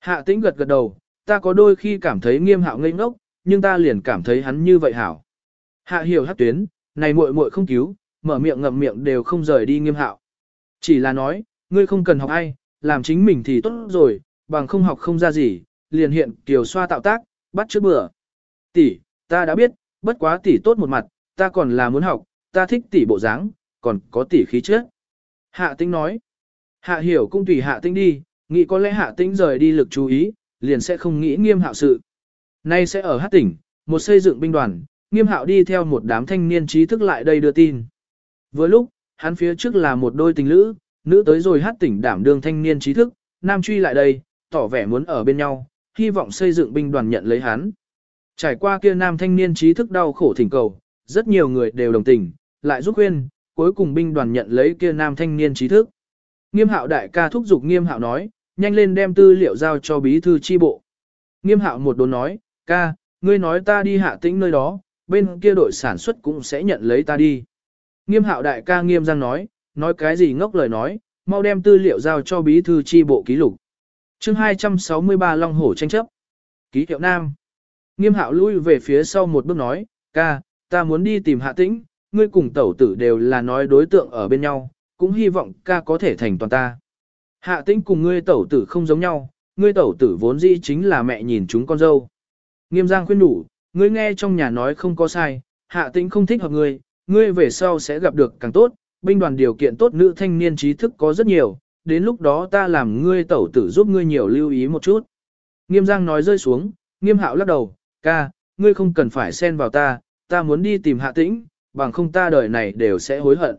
Hạ tĩnh gật gật đầu, ta có đôi khi cảm thấy nghiêm hạo ngây ngốc, nhưng ta liền cảm thấy hắn như vậy hảo. Hạ hiểu hát tuyến, này muội muội không cứu, mở miệng ngậm miệng đều không rời đi nghiêm hạo. Chỉ là nói, ngươi không cần học ai, làm chính mình thì tốt rồi, bằng không học không ra gì, liền hiện kiều xoa tạo tác, bắt trước bữa. Tỷ, ta đã biết, bất quá tỷ tốt một mặt, ta còn là muốn học, ta thích tỷ bộ dáng, còn có tỷ khí chất. Hạ tinh nói, hạ hiểu cũng tùy hạ tinh đi, nghĩ có lẽ hạ tinh rời đi lực chú ý, liền sẽ không nghĩ nghiêm hạo sự. Nay sẽ ở hát tỉnh, một xây dựng binh đoàn, nghiêm hạo đi theo một đám thanh niên trí thức lại đây đưa tin. Vừa lúc, hắn phía trước là một đôi tình lữ, nữ tới rồi hát tỉnh đảm đương thanh niên trí thức, nam truy lại đây, tỏ vẻ muốn ở bên nhau, hy vọng xây dựng binh đoàn nhận lấy hắn. Trải qua kia nam thanh niên trí thức đau khổ thỉnh cầu, rất nhiều người đều đồng tình, lại giúp khuyên, cuối cùng binh đoàn nhận lấy kia nam thanh niên trí thức. Nghiêm hạo đại ca thúc giục nghiêm hạo nói, nhanh lên đem tư liệu giao cho bí thư chi bộ. Nghiêm hạo một đồn nói, ca, ngươi nói ta đi hạ tĩnh nơi đó, bên kia đội sản xuất cũng sẽ nhận lấy ta đi. Nghiêm hạo đại ca nghiêm giang nói, nói cái gì ngốc lời nói, mau đem tư liệu giao cho bí thư chi bộ ký lục. chương 263 Long Hổ tranh chấp. Ký hiệu Nam. Nghiêm hạo lui về phía sau một bước nói, ca, ta muốn đi tìm hạ tĩnh, ngươi cùng tẩu tử đều là nói đối tượng ở bên nhau, cũng hy vọng ca có thể thành toàn ta. Hạ tĩnh cùng ngươi tẩu tử không giống nhau, ngươi tẩu tử vốn dĩ chính là mẹ nhìn chúng con dâu. Nghiêm giang khuyên đủ, ngươi nghe trong nhà nói không có sai, hạ tĩnh không thích hợp ngươi, ngươi về sau sẽ gặp được càng tốt, binh đoàn điều kiện tốt nữ thanh niên trí thức có rất nhiều, đến lúc đó ta làm ngươi tẩu tử giúp ngươi nhiều lưu ý một chút. Nghiêm giang nói rơi xuống, nghiêm hạo lắc đầu, ca, ngươi không cần phải xen vào ta, ta muốn đi tìm hạ tĩnh, bằng không ta đời này đều sẽ hối hận.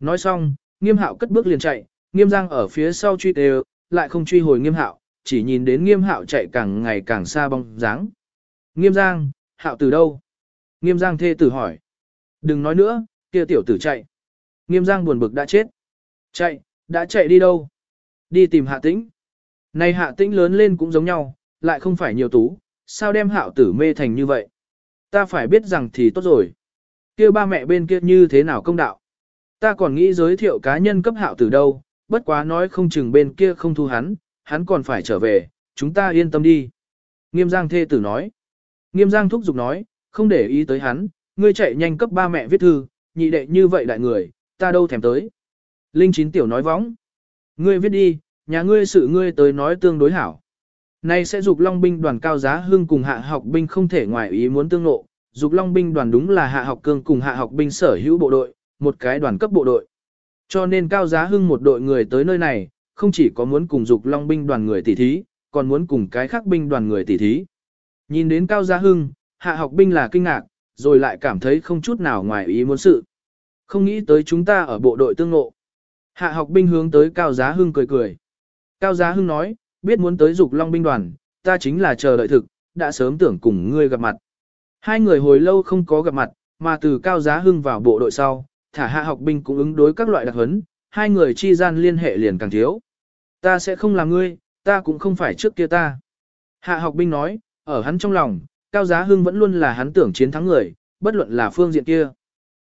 Nói xong, nghiêm hạo cất bước liền chạy, nghiêm giang ở phía sau truy tê lại không truy hồi nghiêm hạo, chỉ nhìn đến nghiêm hạo chạy càng ngày càng xa bóng dáng. Nghiêm giang, hạo từ đâu? Nghiêm giang thê tử hỏi. Đừng nói nữa, kia tiểu tử chạy. Nghiêm giang buồn bực đã chết. Chạy, đã chạy đi đâu? Đi tìm hạ tĩnh. Này hạ tĩnh lớn lên cũng giống nhau, lại không phải nhiều tú, sao đem hạo tử mê thành như vậy? Ta phải biết rằng thì tốt rồi kia ba mẹ bên kia như thế nào công đạo? Ta còn nghĩ giới thiệu cá nhân cấp hạo từ đâu, bất quá nói không chừng bên kia không thu hắn, hắn còn phải trở về, chúng ta yên tâm đi. Nghiêm giang thê tử nói. Nghiêm giang thúc giục nói, không để ý tới hắn, ngươi chạy nhanh cấp ba mẹ viết thư, nhị đệ như vậy đại người, ta đâu thèm tới. Linh chín tiểu nói võng. Ngươi viết đi, nhà ngươi sự ngươi tới nói tương đối hảo. Nay sẽ dục long binh đoàn cao giá hương cùng hạ học binh không thể ngoài ý muốn tương lộ. Dục long binh đoàn đúng là hạ học cương cùng hạ học binh sở hữu bộ đội, một cái đoàn cấp bộ đội. Cho nên cao giá hưng một đội người tới nơi này, không chỉ có muốn cùng dục long binh đoàn người tỉ thí, còn muốn cùng cái khác binh đoàn người tỉ thí. Nhìn đến cao giá hưng, hạ học binh là kinh ngạc, rồi lại cảm thấy không chút nào ngoài ý muốn sự. Không nghĩ tới chúng ta ở bộ đội tương ngộ. Hạ học binh hướng tới Cao Giá Hưng cười cười. Cao Giá Hưng nói, biết muốn tới dục long binh đoàn, ta chính là chờ đợi thực, đã sớm tưởng cùng ngươi gặp mặt. Hai người hồi lâu không có gặp mặt, mà từ Cao Giá Hưng vào bộ đội sau, thả hạ học binh cũng ứng đối các loại đặc huấn, hai người chi gian liên hệ liền càng thiếu. Ta sẽ không làm ngươi, ta cũng không phải trước kia ta. Hạ học binh nói, ở hắn trong lòng, Cao Giá Hưng vẫn luôn là hắn tưởng chiến thắng người, bất luận là phương diện kia.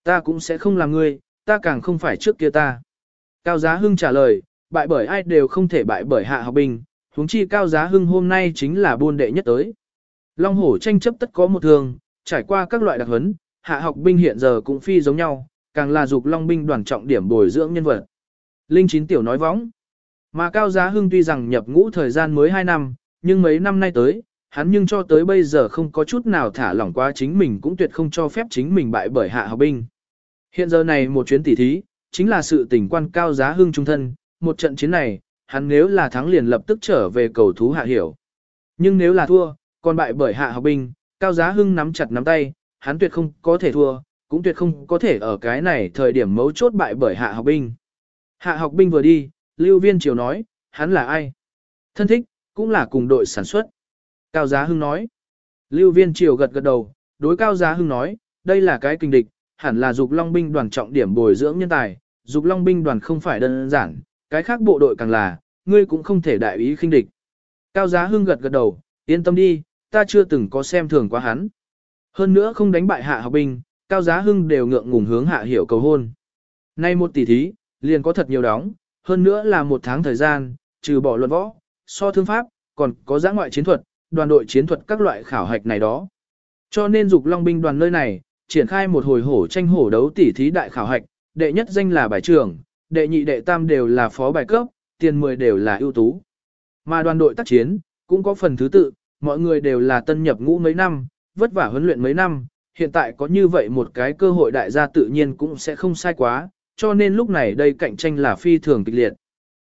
Ta cũng sẽ không làm ngươi, ta càng không phải trước kia ta. Cao Giá Hưng trả lời, bại bởi ai đều không thể bại bởi hạ học binh, huống chi Cao Giá Hưng hôm nay chính là buôn đệ nhất tới. Long hổ tranh chấp tất có một thường, trải qua các loại đặc huấn, hạ học binh hiện giờ cũng phi giống nhau, càng là dục long binh đoàn trọng điểm bồi dưỡng nhân vật. Linh Chín Tiểu nói võng. Mà Cao Giá Hưng tuy rằng nhập ngũ thời gian mới 2 năm, nhưng mấy năm nay tới, hắn nhưng cho tới bây giờ không có chút nào thả lỏng quá chính mình cũng tuyệt không cho phép chính mình bại bởi hạ học binh. Hiện giờ này một chuyến tỉ thí, chính là sự tình quan cao giá hưng trung thân, một trận chiến này, hắn nếu là thắng liền lập tức trở về cầu thú hạ hiểu. Nhưng nếu là thua, còn bại bởi hạ học binh, cao giá hưng nắm chặt nắm tay, hắn tuyệt không có thể thua, cũng tuyệt không có thể ở cái này thời điểm mấu chốt bại bởi hạ học binh. Hạ học binh vừa đi, Lưu Viên Triều nói, hắn là ai? Thân thích, cũng là cùng đội sản xuất. Cao Giá Hưng nói. Lưu Viên Triều gật gật đầu, đối Cao Giá Hưng nói, đây là cái kinh địch, hẳn là dục long binh đoàn trọng điểm bồi dưỡng nhân tài, dục long binh đoàn không phải đơn giản, cái khác bộ đội càng là, ngươi cũng không thể đại ý khinh địch. Cao Giá Hưng gật gật đầu, yên tâm đi, ta chưa từng có xem thường quá hắn. Hơn nữa không đánh bại hạ học binh, Cao Giá Hưng đều ngượng ngùng hướng hạ hiểu cầu hôn. Nay một tỷ thí, liền có thật nhiều đóng, hơn nữa là một tháng thời gian, trừ bỏ luận võ, so thương pháp, còn có giã ngoại chiến thuật, đoàn đội chiến thuật các loại khảo hạch này đó. Cho nên dục long binh đoàn nơi này, triển khai một hồi hổ tranh hổ đấu tỷ thí đại khảo hạch, đệ nhất danh là bài trưởng, đệ nhị đệ tam đều là phó bài cấp, tiền 10 đều là ưu tú. Mà đoàn đội tác chiến, cũng có phần thứ tự, mọi người đều là tân nhập ngũ mấy năm, vất vả huấn luyện mấy năm, hiện tại có như vậy một cái cơ hội đại gia tự nhiên cũng sẽ không sai quá, cho nên lúc này đây cạnh tranh là phi thường kịch liệt.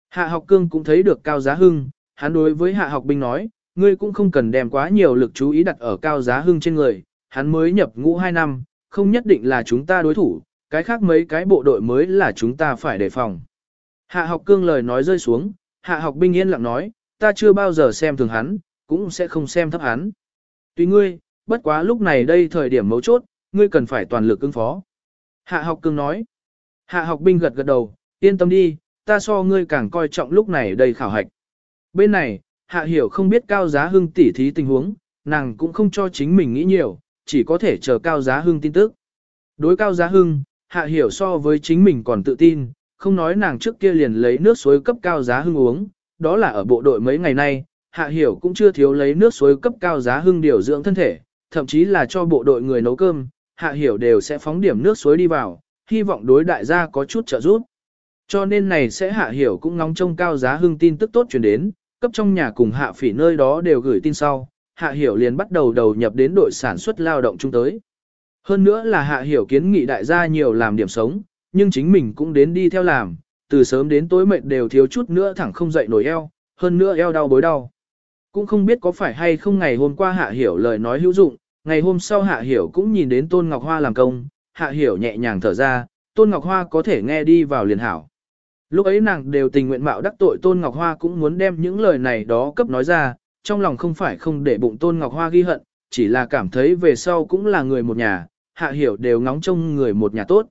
Hạ học cương cũng thấy được cao giá hưng, hắn đối với hạ học binh nói, ngươi cũng không cần đem quá nhiều lực chú ý đặt ở cao giá hưng trên người, hắn mới nhập ngũ 2 năm, không nhất định là chúng ta đối thủ, cái khác mấy cái bộ đội mới là chúng ta phải đề phòng. Hạ học cương lời nói rơi xuống, hạ học binh yên lặng nói, ta chưa bao giờ xem thường hắn, cũng sẽ không xem thấp hắn. Tuy ngươi, bất quá lúc này đây thời điểm mấu chốt, ngươi cần phải toàn lực ứng phó. Hạ học cương nói, hạ học binh gật gật đầu, yên tâm đi, ta so ngươi càng coi trọng lúc này đây khảo hạch. Bên này, hạ hiểu không biết cao giá hưng tỉ thí tình huống, nàng cũng không cho chính mình nghĩ nhiều, chỉ có thể chờ cao giá hưng tin tức. Đối cao giá hưng, hạ hiểu so với chính mình còn tự tin, không nói nàng trước kia liền lấy nước suối cấp cao giá hưng uống, đó là ở bộ đội mấy ngày nay, hạ hiểu cũng chưa thiếu lấy nước suối cấp cao giá hưng điều dưỡng thân thể, thậm chí là cho bộ đội người nấu cơm, hạ hiểu đều sẽ phóng điểm nước suối đi vào, hy vọng đối đại gia có chút trợ giúp. Cho nên này sẽ hạ hiểu cũng ngóng trông cao giá hưng tin tức tốt chuyển đến, cấp trong nhà cùng hạ phỉ nơi đó đều gửi tin sau, hạ hiểu liền bắt đầu đầu nhập đến đội sản xuất lao động chung tới. Hơn nữa là hạ hiểu kiến nghị đại gia nhiều làm điểm sống, nhưng chính mình cũng đến đi theo làm, từ sớm đến tối mệt đều thiếu chút nữa thẳng không dậy nổi eo, hơn nữa eo đau bối đau. Cũng không biết có phải hay không ngày hôm qua hạ hiểu lời nói hữu dụng, ngày hôm sau hạ hiểu cũng nhìn đến Tôn Ngọc Hoa làm công, hạ hiểu nhẹ nhàng thở ra, Tôn Ngọc Hoa có thể nghe đi vào liền hảo. Lúc ấy nàng đều tình nguyện mạo đắc tội Tôn Ngọc Hoa cũng muốn đem những lời này đó cấp nói ra, trong lòng không phải không để bụng Tôn Ngọc Hoa ghi hận, chỉ là cảm thấy về sau cũng là người một nhà, hạ hiểu đều ngóng trông người một nhà tốt.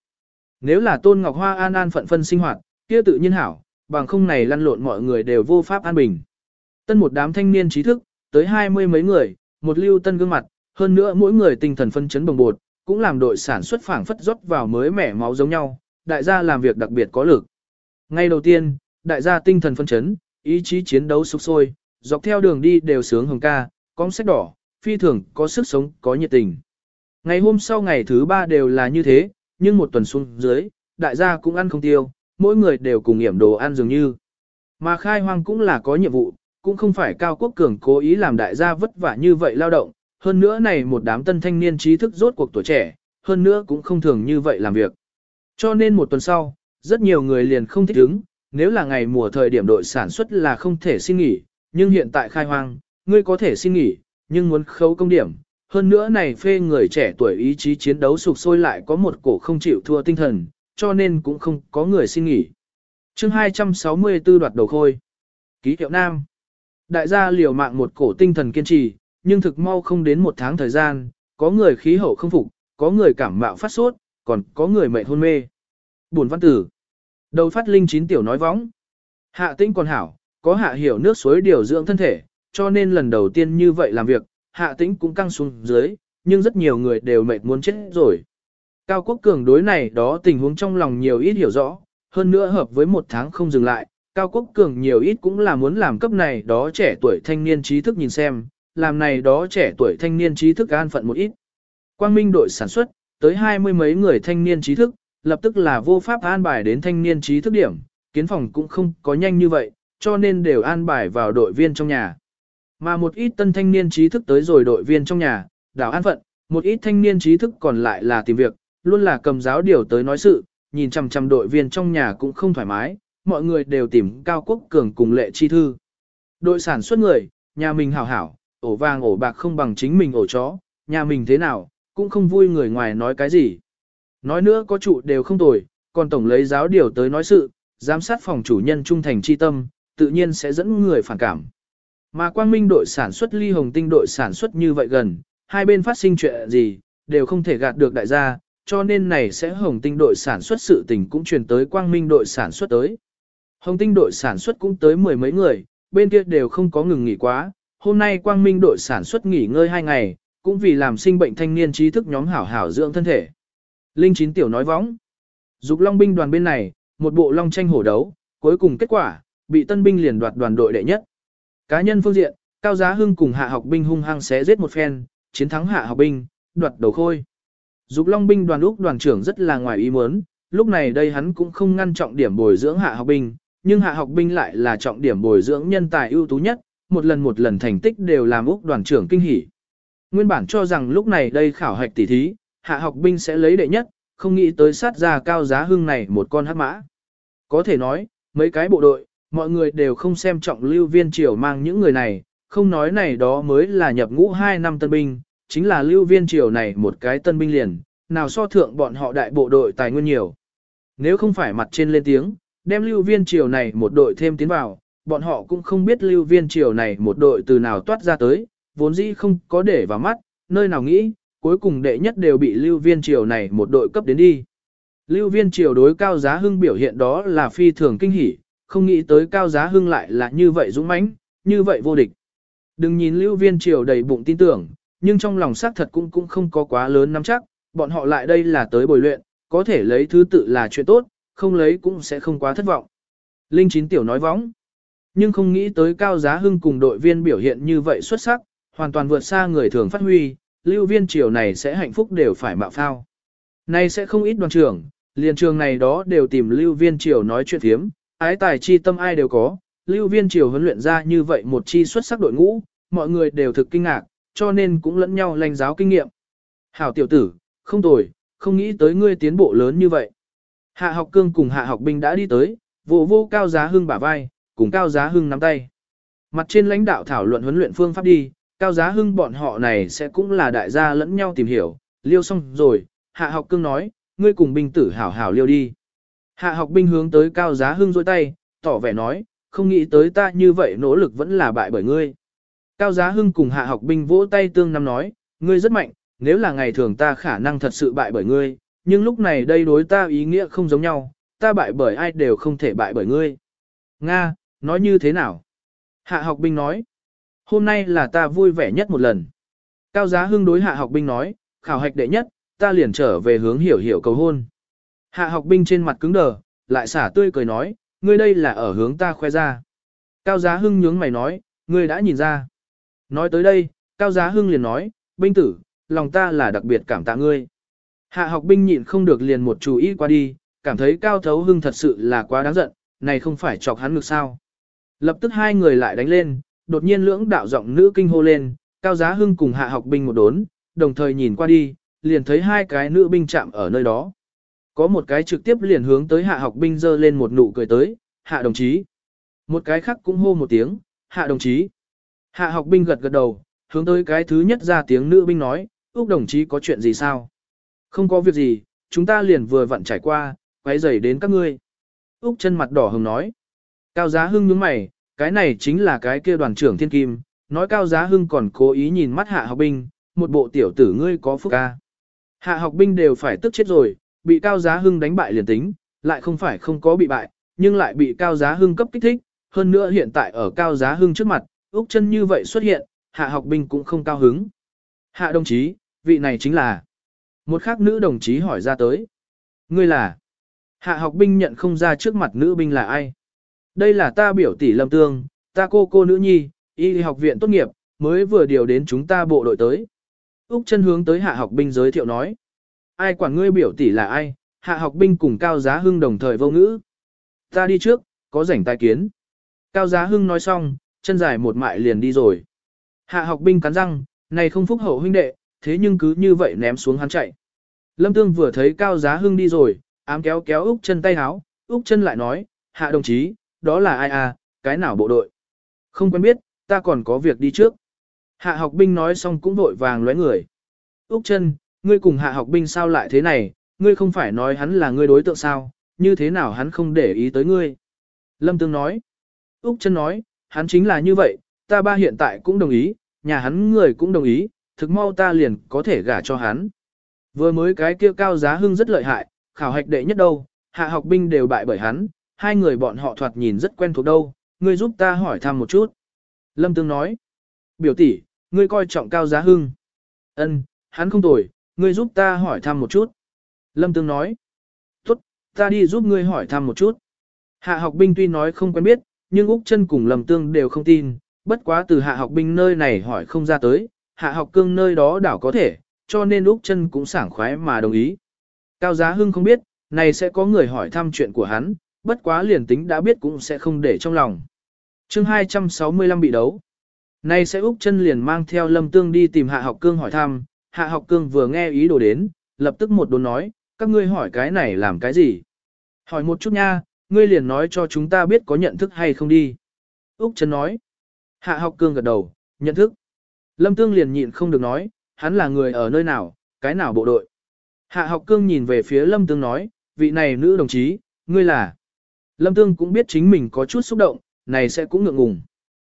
Nếu là Tôn Ngọc Hoa an an phận phân sinh hoạt, kia tự nhiên hảo, bằng không này lăn lộn mọi người đều vô pháp an bình. Tân một đám thanh niên trí thức, tới hai mươi mấy người, một lưu tân gương mặt, hơn nữa mỗi người tinh thần phân chấn bồng bột, cũng làm đội sản xuất phảng phất rót vào mới mẻ máu giống nhau, đại gia làm việc đặc biệt có lực. Ngay đầu tiên, đại gia tinh thần phân chấn, ý chí chiến đấu sục sôi, dọc theo đường đi đều sướng hồng ca, cong sách đỏ, phi thường có sức sống, có nhiệt tình. Ngày hôm sau ngày thứ ba đều là như thế, nhưng một tuần xuống dưới, đại gia cũng ăn không tiêu, mỗi người đều cùng nghiệm đồ ăn dường như. Mà khai hoang cũng là có nhiệm vụ, cũng không phải cao quốc cường cố ý làm đại gia vất vả như vậy lao động, hơn nữa này một đám tân thanh niên trí thức rốt cuộc tuổi trẻ, hơn nữa cũng không thường như vậy làm việc. Cho nên một tuần sau, rất nhiều người liền không thích ứng, nếu là ngày mùa thời điểm đội sản xuất là không thể xin nghỉ, nhưng hiện tại khai hoang, ngươi có thể xin nghỉ, nhưng muốn khấu công điểm. Hơn nữa này phê người trẻ tuổi ý chí chiến đấu sục sôi lại có một cổ không chịu thua tinh thần, cho nên cũng không có người xin nghỉ. chương 264 đoạt đầu khôi. Ký hiệu Nam. Đại gia liều mạng một cổ tinh thần kiên trì, nhưng thực mau không đến một tháng thời gian, có người khí hậu không phục, có người cảm mạo phát sốt, còn có người mệt hôn mê. Buồn văn tử. Đầu phát linh chín tiểu nói võng. Hạ tĩnh còn hảo, có hạ hiểu nước suối điều dưỡng thân thể, cho nên lần đầu tiên như vậy làm việc, hạ tĩnh cũng căng xuống dưới, nhưng rất nhiều người đều mệt muốn chết rồi. Cao Quốc Cường đối này đó tình huống trong lòng nhiều ít hiểu rõ, hơn nữa hợp với một tháng không dừng lại, Cao Quốc Cường nhiều ít cũng là muốn làm cấp này đó trẻ tuổi thanh niên trí thức nhìn xem, làm này đó trẻ tuổi thanh niên trí thức an phận một ít. Quang Minh đội sản xuất, tới hai mươi mấy người thanh niên trí thức, lập tức là vô pháp an bài đến thanh niên trí thức điểm, kiến phòng cũng không có nhanh như vậy, cho nên đều an bài vào đội viên trong nhà. Mà một ít tân thanh niên trí thức tới rồi đội viên trong nhà, đảo an phận, một ít thanh niên trí thức còn lại là tìm việc, luôn là cầm giáo điều tới nói sự, nhìn chằm chằm đội viên trong nhà cũng không thoải mái, mọi người đều tìm Cao Quốc Cường cùng lệ chi thư. Đội sản xuất người, nhà mình hảo hảo, ổ vàng ổ bạc không bằng chính mình ổ chó, nhà mình thế nào, cũng không vui người ngoài nói cái gì. Nói nữa có trụ đều không tồi, còn tổng lấy giáo điều tới nói sự, giám sát phòng chủ nhân trung thành chi tâm, tự nhiên sẽ dẫn người phản cảm. Mà quang minh đội sản xuất ly hồng tinh đội sản xuất như vậy gần, hai bên phát sinh chuyện gì, đều không thể gạt được đại gia, cho nên này sẽ hồng tinh đội sản xuất sự tình cũng truyền tới quang minh đội sản xuất tới. Hồng tinh đội sản xuất cũng tới mười mấy người, bên kia đều không có ngừng nghỉ quá, hôm nay quang minh đội sản xuất nghỉ ngơi hai ngày, cũng vì làm sinh bệnh thanh niên trí thức nhóm hảo hảo dưỡng thân thể. Linh chín tiểu nói võng. Dục long binh đoàn bên này, một bộ long tranh hổ đấu, cuối cùng kết quả, bị tân binh liền đoạt đoàn đội đệ nhất. Cá nhân phương diện, Cao Giá Hưng cùng hạ học binh hung hăng xé giết một phen, chiến thắng hạ học binh, đoạt đầu khôi. Dục long binh đoàn lúc đoàn trưởng rất là ngoài ý muốn, lúc này đây hắn cũng không ngăn trọng điểm bồi dưỡng hạ học binh, nhưng hạ học binh lại là trọng điểm bồi dưỡng nhân tài ưu tú nhất, một lần một lần thành tích đều làm Úc đoàn trưởng kinh hỉ. Nguyên bản cho rằng lúc này đây khảo hạch tỷ thí, hạ học binh sẽ lấy đệ nhất, không nghĩ tới sát ra cao giá hưng này một con hát mã. Có thể nói, mấy cái bộ đội, mọi người đều không xem trọng lưu viên triều mang những người này, không nói này đó mới là nhập ngũ 2 năm tân binh, chính là lưu viên triều này một cái tân binh liền, nào so thượng bọn họ đại bộ đội tài nguyên nhiều. Nếu không phải mặt trên lên tiếng, đem lưu viên triều này một đội thêm tiến vào, bọn họ cũng không biết lưu viên triều này một đội từ nào toát ra tới, vốn dĩ không có để vào mắt, nơi nào nghĩ, cuối cùng đệ nhất đều bị lưu viên triều này một đội cấp đến đi. Lưu viên triều đối cao giá hưng biểu hiện đó là phi thường kinh hỉ, không nghĩ tới cao giá hưng lại là như vậy dũng mãnh, như vậy vô địch. Đừng nhìn lưu viên triều đầy bụng tin tưởng, nhưng trong lòng xác thật cũng cũng không có quá lớn nắm chắc, bọn họ lại đây là tới bồi luyện, có thể lấy thứ tự là chuyện tốt, không lấy cũng sẽ không quá thất vọng. Linh chín tiểu nói võng. Nhưng không nghĩ tới cao giá hưng cùng đội viên biểu hiện như vậy xuất sắc, hoàn toàn vượt xa người thường phát huy, lưu viên triều này sẽ hạnh phúc đều phải mạo phao. Nay sẽ không ít đoàn trưởng, liền trường này đó đều tìm lưu viên triều nói chuyện thiếm, ái tài chi tâm ai đều có, lưu viên triều huấn luyện ra như vậy một chi xuất sắc đội ngũ, mọi người đều thực kinh ngạc, cho nên cũng lẫn nhau lành giáo kinh nghiệm. Hảo tiểu tử, không tồi, không nghĩ tới ngươi tiến bộ lớn như vậy. Hạ học cương cùng hạ học binh đã đi tới, vô vô cao giá hưng bả vai, cùng cao giá hưng nắm tay. Mặt trên lãnh đạo thảo luận huấn luyện phương pháp đi, cao giá hưng bọn họ này sẽ cũng là đại gia lẫn nhau tìm hiểu, liêu xong rồi, hạ học cương nói, ngươi cùng binh tử hảo hảo liêu đi. Hạ học binh hướng tới cao giá hưng dôi tay, tỏ vẻ nói, không nghĩ tới ta như vậy nỗ lực vẫn là bại bởi ngươi. Cao giá hưng cùng hạ học binh vỗ tay tương năm nói, ngươi rất mạnh, nếu là ngày thường ta khả năng thật sự bại bởi ngươi, nhưng lúc này đây đối ta ý nghĩa không giống nhau, ta bại bởi ai đều không thể bại bởi ngươi. Nga, nói như thế nào? Hạ học binh nói, hôm nay là ta vui vẻ nhất một lần. Cao giá hưng đối hạ học binh nói, khảo hạch đệ nhất, ta liền trở về hướng hiểu hiểu cầu hôn. Hạ học binh trên mặt cứng đờ, lại xả tươi cười nói, ngươi đây là ở hướng ta khoe ra. Cao giá hưng nhướng mày nói, ngươi đã nhìn ra. Nói tới đây, Cao giá hưng liền nói, binh tử, lòng ta là đặc biệt cảm tạ ngươi. Hạ học binh nhịn không được liền một chú ý qua đi, cảm thấy Cao Thấu Hưng thật sự là quá đáng giận, này không phải chọc hắn ngược sao. Lập tức hai người lại đánh lên, đột nhiên lưỡng đạo giọng nữ kinh hô lên, Cao Giá Hưng cùng hạ học binh một đốn, đồng thời nhìn qua đi, liền thấy hai cái nữ binh chạm ở nơi đó. Có một cái trực tiếp liền hướng tới hạ học binh dơ lên một nụ cười tới, hạ đồng chí. Một cái khác cũng hô một tiếng, hạ đồng chí. Hạ học binh gật gật đầu, hướng tới cái thứ nhất ra tiếng nữ binh nói, Úc đồng chí có chuyện gì sao? Không có việc gì, chúng ta liền vừa vặn trải qua, quấy rầy đến các ngươi. Úc chân mặt đỏ hừng nói. Cao giá hưng nhướng mày, cái này chính là cái kia đoàn trưởng thiên kim, nói cao giá hưng còn cố ý nhìn mắt hạ học binh, một bộ tiểu tử ngươi có phúc ca. Hạ học binh đều phải tức chết rồi, bị cao giá hưng đánh bại liền tính, lại không phải không có bị bại, nhưng lại bị cao giá hưng cấp kích thích, hơn nữa hiện tại ở cao giá hưng trước mặt, Úc chân như vậy xuất hiện, hạ học binh cũng không cao hứng. Hạ đồng chí, vị này chính là một khác nữ đồng chí hỏi ra tới. Ngươi là hạ học binh nhận không ra trước mặt nữ binh là ai. Đây là ta biểu tỷ lâm tương, ta cô cô nữ nhi, y học viện tốt nghiệp, mới vừa điều đến chúng ta bộ đội tới. Úc chân hướng tới hạ học binh giới thiệu nói. Ai quản ngươi biểu tỷ là ai, hạ học binh cùng Cao Giá Hưng đồng thời vô ngữ. Ta đi trước, có rảnh tai kiến. Cao Giá Hưng nói xong, chân dài một mại liền đi rồi. Hạ học binh cắn răng, này không phúc hậu huynh đệ, thế nhưng cứ như vậy ném xuống hắn chạy. Lâm Tương vừa thấy Cao Giá Hưng đi rồi, ám kéo kéo Úc chân tay háo, Úc chân lại nói, hạ đồng chí, đó là ai à, cái nào bộ đội? Không quen biết, ta còn có việc đi trước. Hạ học binh nói xong cũng vội vàng lóe người. Úc chân, ngươi cùng hạ học binh sao lại thế này, ngươi không phải nói hắn là ngươi đối tượng sao, như thế nào hắn không để ý tới ngươi. Lâm Tương nói. Úc chân nói, hắn chính là như vậy, ta ba hiện tại cũng đồng ý, nhà hắn người cũng đồng ý, thực mau ta liền có thể gả cho hắn. Vừa mới cái kia cao giá hưng rất lợi hại, khảo hạch đệ nhất đâu, hạ học binh đều bại bởi hắn, hai người bọn họ thoạt nhìn rất quen thuộc đâu, ngươi giúp ta hỏi thăm một chút. Lâm Tương nói, biểu tỷ, ngươi coi trọng cao giá hưng. Ân, hắn không tồi, ngươi giúp ta hỏi thăm một chút. Lâm Tương nói, tốt, ta đi giúp ngươi hỏi thăm một chút. Hạ học binh tuy nói không quen biết, nhưng Úc chân cùng Lâm Tương đều không tin, bất quá từ hạ học binh nơi này hỏi không ra tới, hạ học cương nơi đó đảo có thể, cho nên Úc chân cũng sảng khoái mà đồng ý. Cao Giá Hưng không biết, này sẽ có người hỏi thăm chuyện của hắn, bất quá liền tính đã biết cũng sẽ không để trong lòng. chương 265 bị đấu. Này sẽ Úc chân liền mang theo Lâm Tương đi tìm Hạ học cương hỏi thăm, Hạ học cương vừa nghe ý đồ đến, lập tức một đồn nói, các ngươi hỏi cái này làm cái gì? Hỏi một chút nha, ngươi liền nói cho chúng ta biết có nhận thức hay không đi. Úc chân nói. Hạ học cương gật đầu, nhận thức. Lâm Tương liền nhịn không được nói, hắn là người ở nơi nào, cái nào bộ đội. Hạ học cương nhìn về phía Lâm Tương nói, vị này nữ đồng chí, ngươi là. Lâm Tương cũng biết chính mình có chút xúc động, này sẽ cũng ngượng ngùng.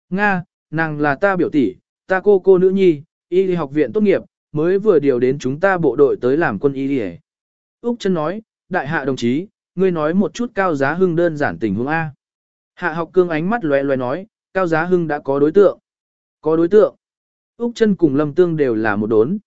Nga, nàng là ta biểu tỷ, ta cô cô nữ nhi, y học viện tốt nghiệp, mới vừa điều đến chúng ta bộ đội tới làm quân y đi Úc chân nói, đại hạ đồng chí, ngươi nói một chút cao giá hưng đơn giản tình huống A. Hạ học cương ánh mắt loe loe nói, cao giá hưng đã có đối tượng. Có đối tượng. Úc chân cùng lâm tương đều là một đốn.